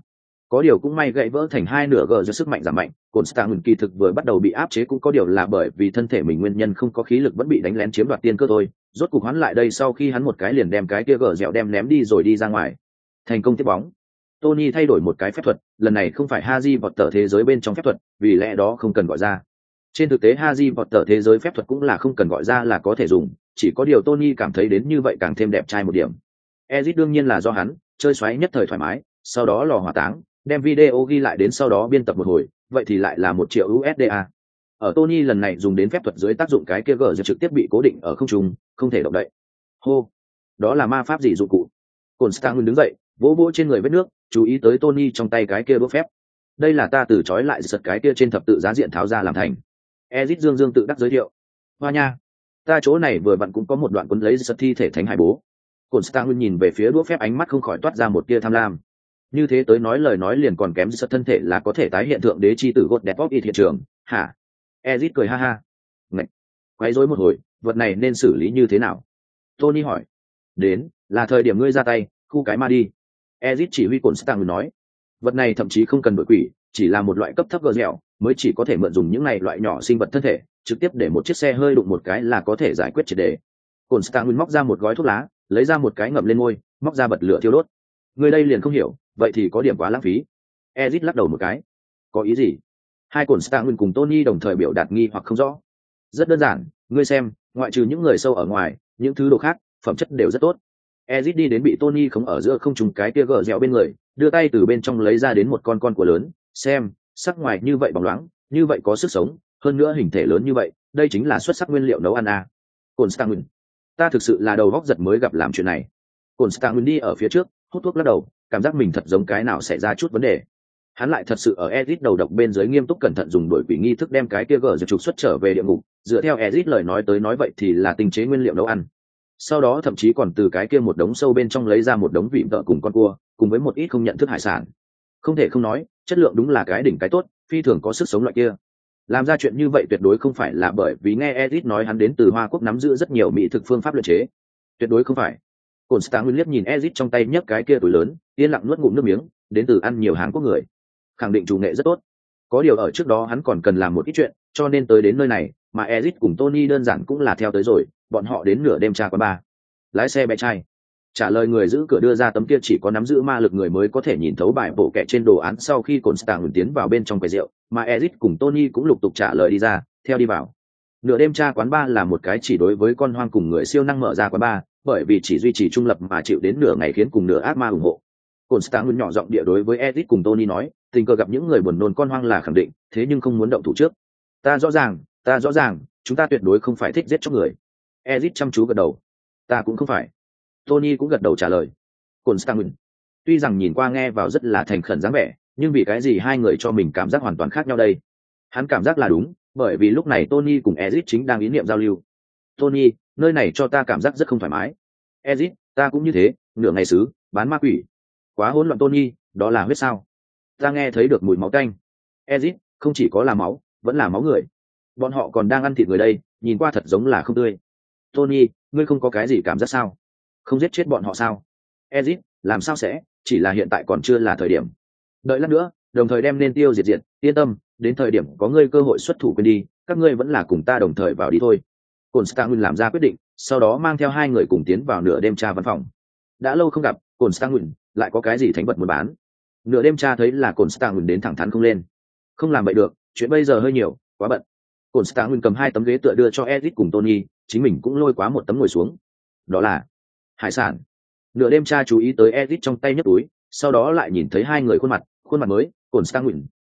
Có điều cũng may gãy vỡ thành hai nửa gờ do sức mạnh giảm mạnh cồn stạng kỳ thực vừa bắt đầu bị áp chế cũng có điều là bởi vì thân thể mình nguyên nhân không có khí lực vẫn bị đánh lén chiếm đoạt tiên cơ thôi. Rốt cục hắn lại đây sau khi hắn một cái liền đem cái kia gờ dẻo đem ném đi rồi đi ra ngoài. Thành công tiếp bóng. Tony thay đổi một cái phép thuật, lần này không phải ha di vọt tờ thế giới bên trong phép thuật, vì lẽ đó không cần gọi ra. Trên thực tế ha di vọt tờ thế giới phép thuật cũng là không cần gọi ra là có thể dùng, chỉ có điều tony cảm thấy đến như vậy càng thêm đẹp trai một điểm. Ezit đương nhiên là do hắn, chơi xoáy nhất thời thoải mái, sau đó lò hỏa táng đem video ghi lại đến sau đó biên tập một hồi, vậy thì lại là một triệu usda ở tony lần này dùng đến phép thuật dưới tác dụng cái kia gờ trực tiếp bị cố định ở không trung, không thể động đậy. Hô! Đó là ma pháp gì dụng cụ? Cồn stang đứng dậy, vỗ vỗ trên người vết nước, chú ý tới tony trong tay cái kia đốt phép. Đây là ta từ trói lại giật cái kia trên thập tự giá diện tháo ra làm thành. Ezit dương dương tự đắc giới thiệu. Hoa nha! Ta chỗ này vừa vặn cũng có một đoạn cuốn lấy giật thi thể thánh hải bố. Cồn stang nhìn về phía đũa phép ánh mắt không khỏi toát ra một tia tham lam như thế tới nói lời nói liền còn kém giật thân thể là có thể tái hiện thượng đế chi tử gột đẹp bóp y hiện trường. Hả? Ezit cười ha ha. Ngậy. quay rối một hồi, vật này nên xử lý như thế nào? Tony hỏi. Đến, là thời điểm ngươi ra tay, khu cái ma đi. Ezit chỉ huy cồn stang nói. Vật này thậm chí không cần đội quỷ, chỉ là một loại cấp thấp gờ dẻo, mới chỉ có thể mượn dùng những này loại nhỏ sinh vật thân thể, trực tiếp để một chiếc xe hơi đụng một cái là có thể giải quyết triệt đề. Cồn stang móc ra một gói thuốc lá, lấy ra một cái ngậm lên môi, móc ra bật lửa thiêu đốt. Người đây liền không hiểu vậy thì có điểm quá lãng phí. Ezit lắc đầu một cái. Có ý gì? Hai cồn stang cùng tony đồng thời biểu đạt nghi hoặc không rõ. Rất đơn giản, ngươi xem, ngoại trừ những người sâu ở ngoài, những thứ đồ khác, phẩm chất đều rất tốt. Ezit đi đến bị tony khống ở giữa không trùng cái kia gờ dẻo bên người, đưa tay từ bên trong lấy ra đến một con con của lớn, xem, sắc ngoài như vậy bóng loáng, như vậy có sức sống, hơn nữa hình thể lớn như vậy, đây chính là xuất sắc nguyên liệu nấu ăn à. cồn stang ta thực sự là đầu góc giật mới gặp làm chuyện này. Cồn stang đi ở phía trước, hút thuốc lắc đầu cảm giác mình thật giống cái nào xảy ra chút vấn đề hắn lại thật sự ở Ezit đầu độc bên dưới nghiêm túc cẩn thận dùng đổi quỷ nghi thức đem cái kia gờ trục xuất trở về địa ngục, dựa theo Ezit lời nói tới nói vậy thì là tinh chế nguyên liệu nấu ăn. Sau đó thậm chí còn từ cái kia một đống sâu bên trong lấy ra một đống vịm tợ cùng con cua, cùng với một ít không nhận thức hải sản. Không thể không nói, chất lượng đúng là cái đỉnh cái tốt, phi thường có sức sống loại kia. Làm ra chuyện như vậy tuyệt đối không phải là bởi vì nghe Ezit nói hắn đến từ Hoa Quốc nắm giữ rất nhiều mỹ thực phương pháp luyện chế. Tuyệt đối không phải. Cổn Stang liếc nhìn Ezit trong tay nhấc cái kia túi lớn, yên lặng nuốt ngụm nước miếng, đến từ ăn nhiều hàng quốc người. Khẳng định chủ nghệ rất tốt. Có điều ở trước đó hắn còn cần làm một ít chuyện cho nên tới đến nơi này mà ezit cùng tony đơn giản cũng là theo tới rồi bọn họ đến nửa đêm trà quán ba lái xe bé trai. Trả lời người giữ cửa đưa ra tấm kia chỉ có nắm giữ ma lực người mới có thể nhìn thấu bài bộ kẻ trên đồ án sau khi cồn stạng tiến vào bên trong quầy rượu mà ezit cùng tony cũng lục tục trả lời đi ra theo đi vào. Nửa đêm tra quán ba là một cái chỉ đối với con hoang cùng người siêu năng mở ra quán ba bởi vì chỉ duy trì trung lập mà chịu đến nửa ngày khiến cùng nửa ác ma ủng hộ. Cồn stạng nhỏ giọng địa đối với ezit cùng tony nói, tình cờ gặp những người buồn nôn con hoang là khẳng định, thế nhưng không muốn động thủ trước. Ta rõ ràng, ta rõ ràng, chúng ta tuyệt đối không phải thích giết chóc người. Ezit chăm chú gật đầu. Ta cũng không phải. Tony cũng gật đầu trả lời. Cồn tuy rằng nhìn qua nghe vào rất là thành khẩn dáng vẻ, nhưng vì cái gì hai người cho mình cảm giác hoàn toàn khác nhau đây? Hắn cảm giác là đúng, bởi vì lúc này tony cùng ezit chính đang ý niệm giao lưu. Tony nơi này cho ta cảm giác rất không thoải mái. Ezit, ta cũng như thế, nửa ngày xứ, bán ma quỷ. Quá hỗn loạn tony, đó là huyết sao? Ta nghe thấy được mùi máu canh ezit, không chỉ có là máu, vẫn là máu người. Bọn họ còn đang ăn thịt người đây, nhìn qua thật giống là không tươi. Tony, ngươi không có cái gì cảm giác sao? Không giết chết bọn họ sao? Ezit, làm sao sẽ? Chỉ là hiện tại còn chưa là thời điểm. Đợi lát nữa, đồng thời đem nên tiêu diệt diệt. Yên tâm, đến thời điểm có ngươi cơ hội xuất thủ quên đi, các ngươi vẫn là cùng ta đồng thời vào đi thôi cồn làm ra quyết định, sau đó mang theo hai người cùng tiến vào nửa đêm tra văn phòng. Đã lâu không gặp cồn lại có cái gì thánh vật muốn bán? Nửa đêm tra thấy là cồn đến thẳng thắn không lên. Không làm vậy được, chuyện bây giờ hơi nhiều, quá bận. Cồn cầm hai tấm ghế tựa đưa cho Edith cùng tony, chính mình cũng lôi quá một tấm ngồi xuống. Đó là hải sản. Nửa đêm cha chú ý tới Edith trong tay nhấc túi, sau đó lại nhìn thấy hai người khuôn mặt khuôn mặt mới cồn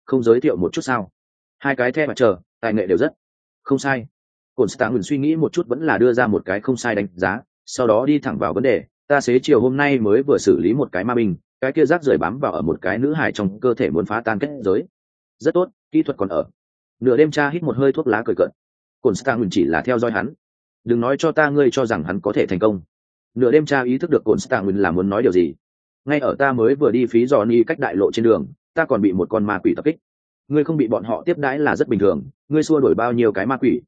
không giới thiệu một chút sao? Hai cái the mà chờ, tài nghệ đều rất không sai cồn stang suy nghĩ một chút vẫn là đưa ra một cái không sai đánh giá, sau đó đi thẳng vào vấn đề, ta xế chiều hôm nay mới vừa xử lý một cái ma binh, cái kia rác rời bám vào ở một cái nữ hài trong cơ thể muốn phá tan kết giới. Rất tốt, kỹ thuật còn ở. Nửa đêm cha hít một hơi thuốc lá cười cợt. Cồn stang chỉ là theo dõi hắn. Đừng nói cho ta ngươi cho rằng hắn có thể thành công. Nửa đêm cha ý thức được cồn stang là muốn nói điều gì. Ngay ở ta mới vừa đi phí dò ni cách đại lộ trên đường, ta còn bị một con ma quỷ tập kích. Ngươi không bị bọn họ tiếp đãi là rất bình thường, ngươi xua đổi bao nhiêu cái ma quỷ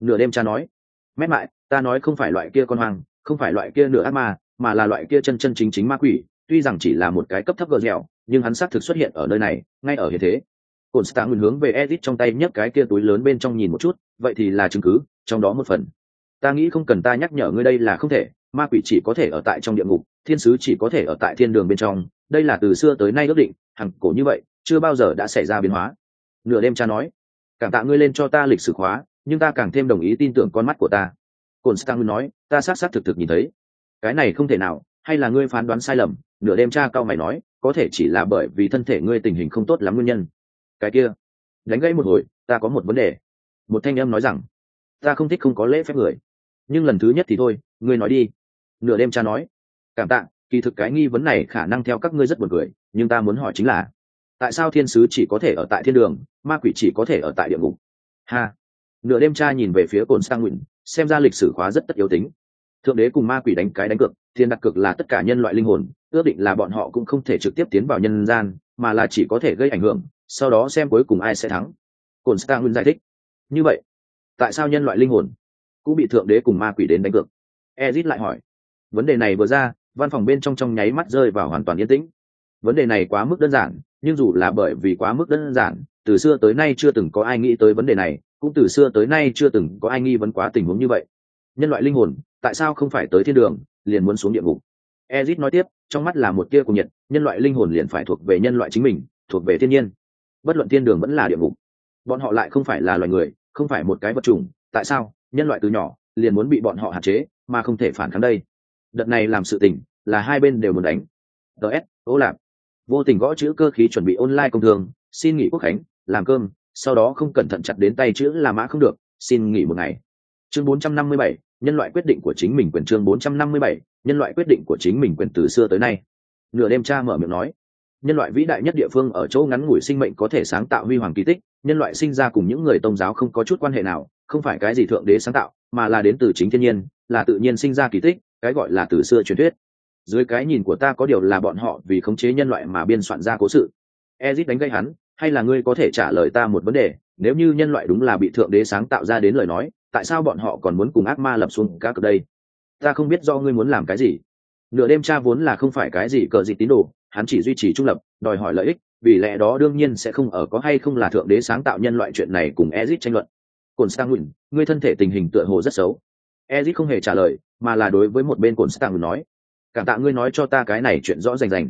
nửa đêm cha nói mét mại ta nói không phải loại kia con hoang, không phải loại kia nửa ác ma, mà là loại kia chân chân chính chính ma quỷ, tuy rằng chỉ là một cái cấp thấp gờ dẻo, nhưng hắn xác thực xuất hiện ở nơi này, ngay ở hiện thế. Cồn nguyên hướng về edit trong tay nhấc cái kia túi lớn bên trong nhìn một chút, vậy thì là chứng cứ, trong đó một phần. Ta nghĩ không cần ta nhắc nhở ngươi đây là không thể, ma quỷ chỉ có thể ở tại trong địa ngục, thiên sứ chỉ có thể ở tại thiên đường bên trong, đây là từ xưa tới nay ước định, hằng cổ như vậy, chưa bao giờ đã xảy ra biến hóa. Nửa đêm cha nói, cảm tạ ngươi lên cho ta lịch sử khóa nhưng ta càng thêm đồng ý tin tưởng con mắt của ta. Cồn stang nói, ta xác xác thực thực nhìn thấy. Cái này không thể nào, hay là ngươi phán đoán sai lầm, nửa đêm cha cao mày nói, có thể chỉ là bởi vì thân thể ngươi tình hình không tốt lắm nguyên nhân. Cái kia, đánh gãy một hồi, ta có một vấn đề. Một thanh âm nói rằng, ta không thích không có lễ phép người. Nhưng lần thứ nhất thì thôi, ngươi nói đi. Nửa đêm cha nói, cảm tạ, kỳ thực cái nghi vấn này khả năng theo các ngươi rất buồn cười, nhưng ta muốn hỏi chính là, tại sao thiên sứ chỉ có thể ở tại thiên đường, ma quỷ chỉ có thể ở tại địa ngục? Ha nửa đêm cha nhìn về phía cồn sang nguyện, xem ra lịch sử khóa rất tất yếu tính. Thượng đế cùng ma quỷ đánh cái đánh cược thiên đặt cược là tất cả nhân loại linh hồn, ước định là bọn họ cũng không thể trực tiếp tiến vào nhân gian, mà là chỉ có thể gây ảnh hưởng, sau đó xem cuối cùng ai sẽ thắng. Cồn sang nguyện giải thích. Như vậy, tại sao nhân loại linh hồn cũng bị thượng đế cùng ma quỷ đến đánh cược? Ezit lại hỏi. Vấn đề này vừa ra, văn phòng bên trong trong nháy mắt rơi vào hoàn toàn yên tĩnh. Vấn đề này quá mức đơn giản, nhưng dù là bởi vì quá mức đơn giản, từ xưa tới nay chưa từng có ai nghĩ tới vấn đề này cũng từ xưa tới nay chưa từng có ai nghi vấn quá tình huống như vậy. Nhân loại linh hồn, tại sao không phải tới thiên đường, liền muốn xuống địa ngục? Ezit nói tiếp, trong mắt là một tia cùng nhiệt, nhân loại linh hồn liền phải thuộc về nhân loại chính mình, thuộc về thiên nhiên. Bất luận thiên đường vẫn là địa ngục, bọn họ lại không phải là loài người, không phải một cái vật chủng, tại sao? Nhân loại từ nhỏ, liền muốn bị bọn họ hạn chế, mà không thể phản kháng đây. Đợt này làm sự tình, là hai bên đều muốn đánh. Ts ố lạp. Vô tình gõ chữ cơ khí chuẩn bị online công thường, xin nghỉ quốc khánh, làm cơm sau đó không cẩn thận chặt đến tay chữ là mã không được xin nghỉ một ngày. Chương 457, nhân loại quyết định của chính mình quyền chương 457, nhân loại quyết định của chính mình quyền từ xưa tới nay. Nửa đêm cha mở miệng nói nhân loại vĩ đại nhất địa phương ở chỗ ngắn ngủi sinh mệnh có thể sáng tạo huy hoàng kỳ tích nhân loại sinh ra cùng những người tôn giáo không có chút quan hệ nào không phải cái gì thượng đế sáng tạo mà là đến từ chính thiên nhiên là tự nhiên sinh ra kỳ tích cái gọi là từ xưa truyền thuyết. Dưới cái nhìn của ta có điều là bọn họ vì khống chế nhân loại mà biên soạn ra cố sự. Ezit đánh gây hắn hay là ngươi có thể trả lời ta một vấn đề? Nếu như nhân loại đúng là bị thượng đế sáng tạo ra đến lời nói, tại sao bọn họ còn muốn cùng ác ma lập xuống các đây? Ta không biết do ngươi muốn làm cái gì. Nửa đêm cha vốn là không phải cái gì cờ gì tín đồ, hắn chỉ duy trì trung lập, đòi hỏi lợi ích, vì lẽ đó đương nhiên sẽ không ở có hay không là thượng đế sáng tạo nhân loại chuyện này cùng ezit tranh luận. Cồn sang nguyện ngươi thân thể tình hình tựa hồ rất xấu. Ezit không hề trả lời, mà là đối với một bên cồn sang nói. Cảm tạ ngươi nói cho ta cái này chuyện rõ rành rành.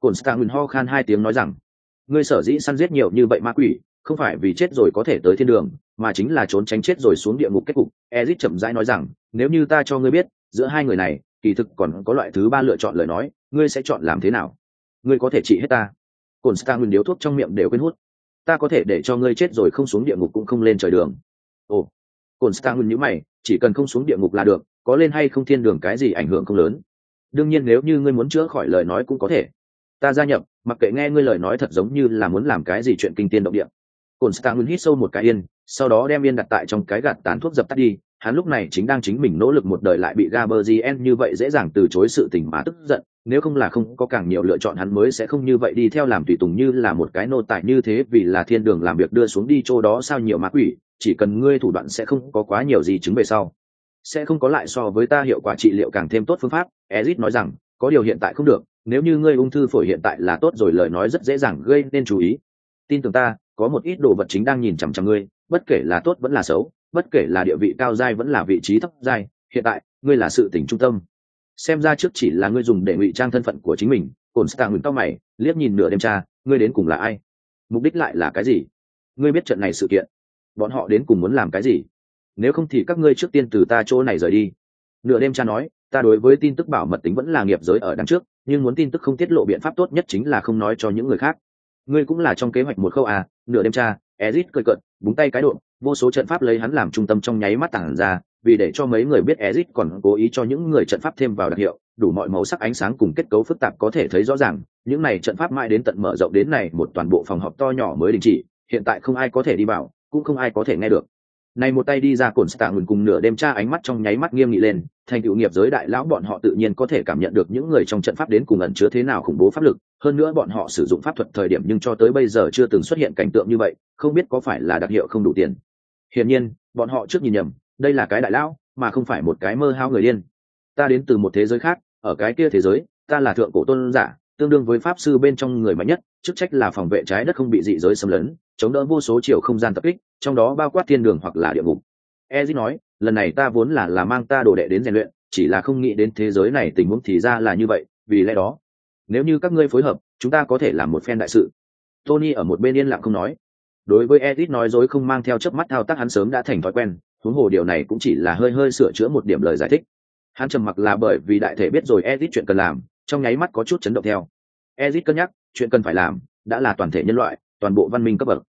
Cồn stang ho khan hai tiếng nói rằng ngươi sở dĩ săn giết nhiều như vậy ma quỷ, không phải vì chết rồi có thể tới thiên đường, mà chính là trốn tránh chết rồi xuống địa ngục kết cục. Ezit chậm rãi nói rằng, nếu như ta cho ngươi biết, giữa hai người này, kỳ thực còn có loại thứ ba lựa chọn lời nói, ngươi sẽ chọn làm thế nào? Ngươi có thể trị hết ta. Cồn nguyên điếu thuốc trong miệng đều quên hút. Ta có thể để cho ngươi chết rồi không xuống địa ngục cũng không lên trời đường. Ồ. Cồn nguyên nhíu mày, chỉ cần không xuống địa ngục là được, có lên hay không thiên đường cái gì ảnh hưởng không lớn. Đương nhiên nếu như ngươi muốn chữa khỏi lời nói cũng có thể ta gia nhập mặc kệ nghe ngươi lời nói thật giống như là muốn làm cái gì chuyện kinh tiên động địa cồn stang hít sâu một cái yên sau đó đem yên đặt tại trong cái gạt tán thuốc dập tắt đi hắn lúc này chính đang chính mình nỗ lực một đời lại bị Gaberzien như vậy dễ dàng từ chối sự tình mà tức giận, nếu không là không có càng nhiều lựa chọn hắn mới sẽ không như vậy đi theo làm tùy tùng như là một cái nô tài như thế vì là thiên đường làm việc đưa xuống đi chỗ đó sao nhiều ma quỷ, chỉ cần ngươi thủ đoạn sẽ không có quá nhiều gì chứng về sau. Sẽ không có lại so với ta hiệu quả trị liệu càng thêm tốt phương pháp, Ezit nói rằng, có điều hiện tại không được, nếu như ngươi ung thư phổi hiện tại là tốt rồi lời nói rất dễ dàng gây nên chú ý. Tin tưởng ta, có một ít đồ vật chính đang nhìn chằm chằm ngươi, bất kể là tốt vẫn là xấu, bất kể là địa vị cao giai vẫn là vị trí thấp giai, hiện tại, ngươi là sự tỉnh trung tâm. Xem ra trước chỉ là ngươi dùng để ngụy trang thân phận của chính mình, cồn stạng ngừng cao mày, liếc nhìn nửa đêm cha, ngươi đến cùng là ai? Mục đích lại là cái gì? Ngươi biết trận này sự kiện, bọn họ đến cùng muốn làm cái gì? Nếu không thì các ngươi trước tiên từ ta chỗ này rời đi. Nửa đêm cha nói, ta đối với tin tức bảo mật tính vẫn là nghiệp giới ở đằng trước, nhưng muốn tin tức không tiết lộ biện pháp tốt nhất chính là không nói cho những người khác. Ngươi cũng là trong kế hoạch một khâu à? Nửa đêm cha, Ezit cười cợt, búng tay cái độ, vô số trận pháp lấy hắn làm trung tâm trong nháy mắt tản ra vì để cho mấy người biết Ezic còn cố ý cho những người trận pháp thêm vào đặc hiệu đủ mọi màu sắc ánh sáng cùng kết cấu phức tạp có thể thấy rõ ràng những này trận pháp mãi đến tận mở rộng đến này một toàn bộ phòng họp to nhỏ mới đình chỉ hiện tại không ai có thể đi vào cũng không ai có thể nghe được này một tay đi ra cồn stạng cùng nửa đêm tra ánh mắt trong nháy mắt nghiêm nghị lên, thành tựu nghiệp giới đại lão bọn họ tự nhiên có thể cảm nhận được những người trong trận pháp đến cùng ẩn chứa thế nào khủng bố pháp lực, hơn nữa bọn họ sử dụng pháp thuật thời điểm nhưng cho tới bây giờ chưa từng xuất hiện cảnh tượng như vậy, không biết có phải là đặc hiệu không đủ tiền. Hiển nhiên, bọn họ trước nhìn nhầm, đây là cái đại lão, mà không phải một cái mơ hao người điên. Ta đến từ một thế giới khác, ở cái kia thế giới, ta là thượng cổ tôn giả, tương đương với pháp sư bên trong người mạnh nhất chức trách là phòng vệ trái đất không bị dị giới xâm lấn, chống đỡ vô số chiều không gian tập kích, trong đó bao quát thiên đường hoặc là địa ngục. Ezit nói, lần này ta vốn là là mang ta đồ đệ đến rèn luyện, chỉ là không nghĩ đến thế giới này tình huống thì ra là như vậy, vì lẽ đó, nếu như các ngươi phối hợp, chúng ta có thể làm một phen đại sự. Tony ở một bên yên lặng không nói. Đối với edit nói dối không mang theo chớp mắt thao tác hắn sớm đã thành thói quen, huống hồ điều này cũng chỉ là hơi hơi sửa chữa một điểm lời giải thích. Hắn trầm mặc là bởi vì đại thể biết rồi edit chuyện cần làm, trong nháy mắt có chút chấn động theo. Ezit cân nhắc chuyện cần phải làm đã là toàn thể nhân loại, toàn bộ văn minh cấp bậc.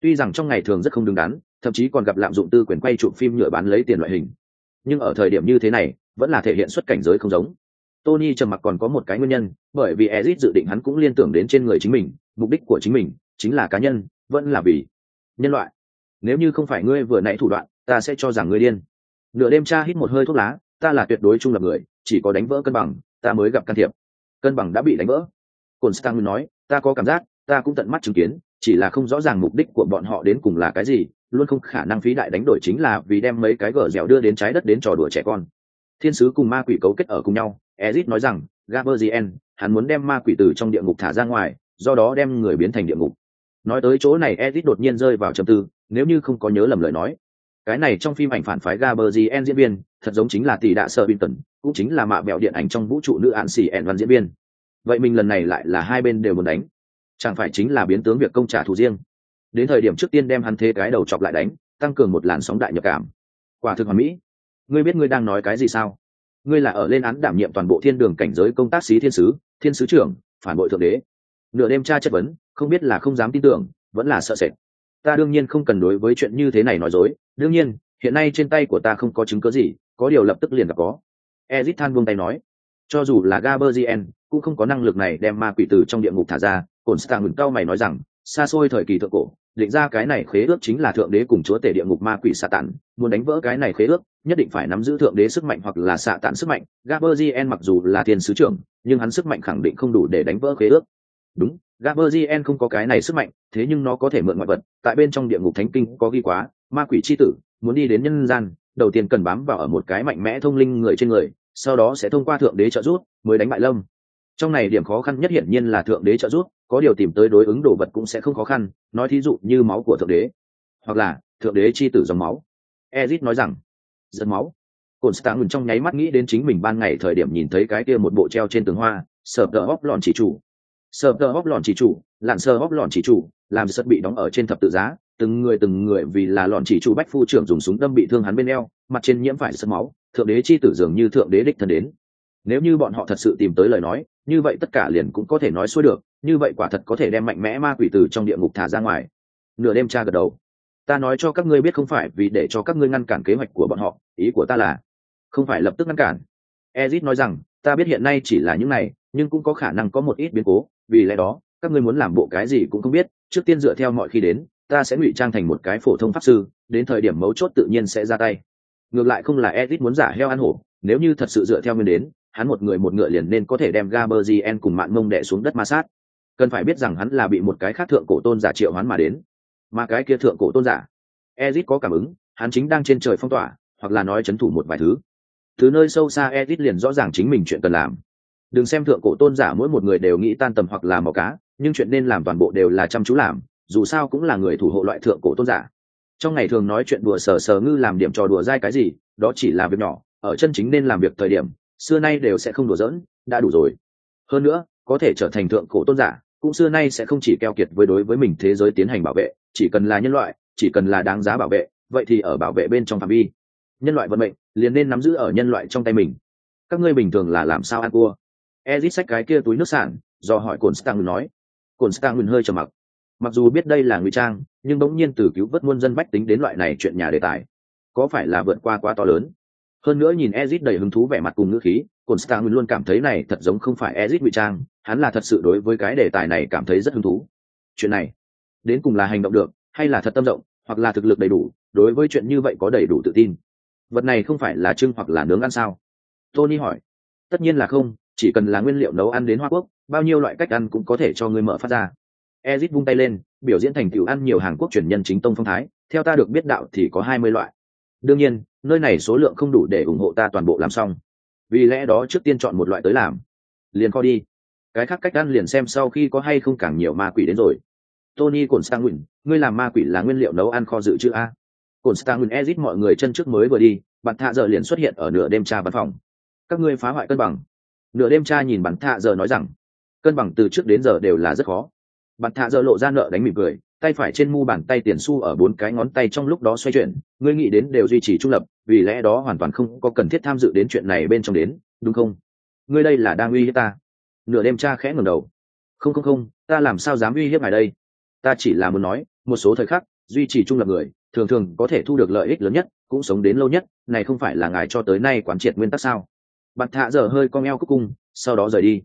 Tuy rằng trong ngày thường rất không đứng đắn, thậm chí còn gặp lạm dụng tư quyền quay chụp phim nhựa bán lấy tiền loại hình. Nhưng ở thời điểm như thế này, vẫn là thể hiện xuất cảnh giới không giống. Tony trầm mặc còn có một cái nguyên nhân, bởi vì ezit dự định hắn cũng liên tưởng đến trên người chính mình, mục đích của chính mình chính là cá nhân, vẫn là vì nhân loại. Nếu như không phải ngươi vừa nãy thủ đoạn, ta sẽ cho rằng ngươi điên. Nửa đêm cha hít một hơi thuốc lá, ta là tuyệt đối trung lập người, chỉ có đánh vỡ cân bằng, ta mới gặp can thiệp. Cân bằng đã bị đánh vỡ Constantine nói ta có cảm giác ta cũng tận mắt chứng kiến chỉ là không rõ ràng mục đích của bọn họ đến cùng là cái gì luôn không khả năng phí đại đánh đổi chính là vì đem mấy cái gở dẻo đưa đến trái đất đến trò đùa trẻ con. Thiên sứ cùng ma quỷ cấu kết ở cùng nhau ezit nói rằng gaberzien hắn muốn đem ma quỷ từ trong địa ngục thả ra ngoài do đó đem người biến thành địa ngục. Nói tới chỗ này edit đột nhiên rơi vào trầm tư nếu như không có nhớ lầm lời nói. Cái này trong phim ảnh phản phái Gaberzien diễn viên thật giống chính là tỷ đạ sợ Binton, cũng chính là mạ bẹo điện ảnh trong vũ trụ nữ án sĩ ẻn văn diễn viên vậy mình lần này lại là hai bên đều muốn đánh. Chẳng phải chính là biến tướng việc công trả thù riêng. Đến thời điểm trước tiên đem hắn thế cái đầu chọc lại đánh, tăng cường một làn sóng đại nhập cảm. Quả thực hoàn mỹ. Ngươi biết ngươi đang nói cái gì sao? Ngươi là ở lên án đảm nhiệm toàn bộ thiên đường cảnh giới công tác sĩ thiên sứ thiên sứ trưởng, phản bội thượng đế. Nửa đêm tra chất vấn, không biết là không dám tin tưởng, vẫn là sợ sệt. Ta đương nhiên không cần đối với chuyện như thế này nói dối. Đương nhiên, hiện nay trên tay của ta không có chứng cớ gì, có điều lập tức liền gặp có. Ezit than buông tay nói cho dù là gaberzien cũng không có năng lực này đem ma quỷ từ trong địa ngục thả ra cồn stang ngừng cao mày nói rằng xa xôi thời kỳ thượng cổ định ra cái này khế ước chính là thượng đế cùng chúa tể địa ngục ma quỷ xạ tản muốn đánh vỡ cái này khế ước nhất định phải nắm giữ thượng đế sức mạnh hoặc là xạ tản sức mạnh. Gaberzien mặc dù là thiên sứ trưởng nhưng hắn sức mạnh khẳng định không đủ để đánh vỡ khế ước. Đúng Gaberzien không có cái này sức mạnh, thế nhưng nó có thể mượn ngoại vật, tại bên trong địa ngục thánh kinh có ghi quá, ma quỷ chi tử, muốn đi đến nhân gian, đầu tiên cần bám vào ở một cái mạnh mẽ thông linh người trên người, sau đó sẽ thông qua thượng đế trợ giúp, mới đánh bại Lâm. Trong này điểm khó khăn nhất hiển nhiên là thượng đế trợ giúp, có điều tìm tới đối ứng đồ vật cũng sẽ không khó khăn, nói thí dụ như máu của thượng đế, hoặc là thượng đế chi tử dòng máu. Ezit nói rằng, dân máu. Cổn Stang trong nháy mắt nghĩ đến chính mình ban ngày thời điểm nhìn thấy cái kia một bộ treo trên tường hoa, sợp tờ hóc lọn chỉ chủ, sờ tờ hóc lọn chỉ chủ lặn sờ hóc lọn chỉ chủ làm sật bị đóng ở trên thập tự giá từng người từng người vì là lọn chỉ chủ bách phu trưởng dùng súng đâm bị thương hắn bên eo mặt trên nhiễm phải sân máu thượng đế chi tử dường như thượng đế đích thân đến. Nếu như bọn họ thật sự tìm tới lời nói, như vậy tất cả liền cũng có thể nói xuôi được, như vậy quả thật có thể đem mạnh mẽ ma quỷ tử trong địa ngục thả ra ngoài. Nửa đêm cha gật đầu. Ta nói cho các ngươi biết không phải vì để cho các ngươi ngăn cản kế hoạch của bọn họ, ý của ta là, không phải lập tức ngăn cản. Ezit nói rằng, ta biết hiện nay chỉ là những này, nhưng cũng có khả năng có một ít biến cố, vì lẽ đó, các ngươi muốn làm bộ cái gì cũng không biết, trước tiên dựa theo mọi khi đến, ta sẽ ngụy trang thành một cái phổ thông pháp sư, đến thời điểm mấu chốt tự nhiên sẽ ra tay ngược lại không là edit muốn giả heo ăn hổ, nếu như thật sự dựa theo nguyên đến, hắn một người một ngựa liền nên có thể đem Gaberzien cùng mạng mông đè xuống đất ma sát. Cần phải biết rằng hắn là bị một cái khác thượng cổ tôn giả triệu hoán mà đến. Mà cái kia thượng cổ tôn giả, Edith có cảm ứng, hắn chính đang trên trời phong tỏa, hoặc là nói chấn thủ một vài thứ. Thứ nơi sâu xa Edith liền rõ ràng chính mình chuyện cần làm. Đừng xem thượng cổ tôn giả mỗi một người đều nghĩ tan tầm hoặc là mò cá, nhưng chuyện nên làm toàn bộ đều là chăm chú làm, dù sao cũng là người thủ hộ loại thượng cổ tôn giả trong ngày thường nói chuyện đùa sờ sờ ngư làm điểm trò đùa dai cái gì, đó chỉ là việc nhỏ, ở chân chính nên làm việc thời điểm, xưa nay đều sẽ không đùa giỡn, đã đủ rồi. Hơn nữa, có thể trở thành thượng cổ tôn giả, cũng xưa nay sẽ không chỉ keo kiệt với đối với mình thế giới tiến hành bảo vệ, chỉ cần là nhân loại, chỉ cần là đáng giá bảo vệ, vậy thì ở bảo vệ bên trong phạm vi. Nhân loại vận mệnh, liền nên nắm giữ ở nhân loại trong tay mình. Các ngươi bình thường là làm sao ăn cua? Ezit xách cái kia túi nước sản do hỏi cồn stang nói. Cồn stang hơi trầm mặc mặc dù biết đây là ngụy trang, nhưng bỗng nhiên từ cứu vớt muôn dân bách tính đến loại này chuyện nhà đề tài, có phải là vượt qua quá to lớn? Hơn nữa nhìn ezit đầy hứng thú vẻ mặt cùng ngữ khí cồn stang luôn cảm thấy này thật giống không phải ezit ngụy trang, hắn là thật sự đối với cái đề tài này cảm thấy rất hứng thú. Chuyện này, đến cùng là hành động được, hay là thật tâm rộng, hoặc là thực lực đầy đủ, đối với chuyện như vậy có đầy đủ tự tin. Vật này không phải là trưng hoặc là nướng ăn sao? Tony hỏi. Tất nhiên là không, chỉ cần là nguyên liệu nấu ăn đến hoa quốc, bao nhiêu loại cách ăn cũng có thể cho người mở phát ra ezit vung tay lên, biểu diễn thành tựu ăn nhiều hàng quốc truyền nhân chính tông phong thái. Theo ta được biết đạo thì có hai mươi loại. Đương nhiên, nơi này số lượng không đủ để ủng hộ ta toàn bộ làm xong. Vì lẽ đó trước tiên chọn một loại tới làm. Liền kho đi. Cái khác cách ăn liền xem sau khi có hay không càng nhiều ma quỷ đến rồi. Tony cồn stanguin ngươi làm ma quỷ là nguyên liệu nấu ăn kho dự trữ a? Cồn stanguin ezit mọi người chân trước mới vừa đi, bạn thạ giờ liền xuất hiện ở nửa đêm tra văn phòng. Các ngươi phá hoại cân bằng. Nửa đêm tra nhìn bạn thạ giờ nói rằng, cân bằng từ trước đến giờ đều là rất khó bạn thạ dơ lộ ra nợ đánh mỉm cười, tay phải trên mu bàn tay tiền xu ở bốn cái ngón tay trong lúc đó xoay chuyển, ngươi nghĩ đến đều duy trì trung lập, vì lẽ đó hoàn toàn không có cần thiết tham dự đến chuyện này bên trong đến, đúng không? Ngươi đây là đang uy hiếp ta. Nửa đêm cha khẽ ngẩng đầu. Không không không, ta làm sao dám uy hiếp ngài đây? Ta chỉ là muốn nói, một số thời khắc, duy trì trung lập người, thường thường có thể thu được lợi ích lớn nhất, cũng sống đến lâu nhất, này không phải là ngài cho tới nay quán triệt nguyên tắc sao? Bạn thạ giờ hơi cong eo cúc cung, sau đó rời đi.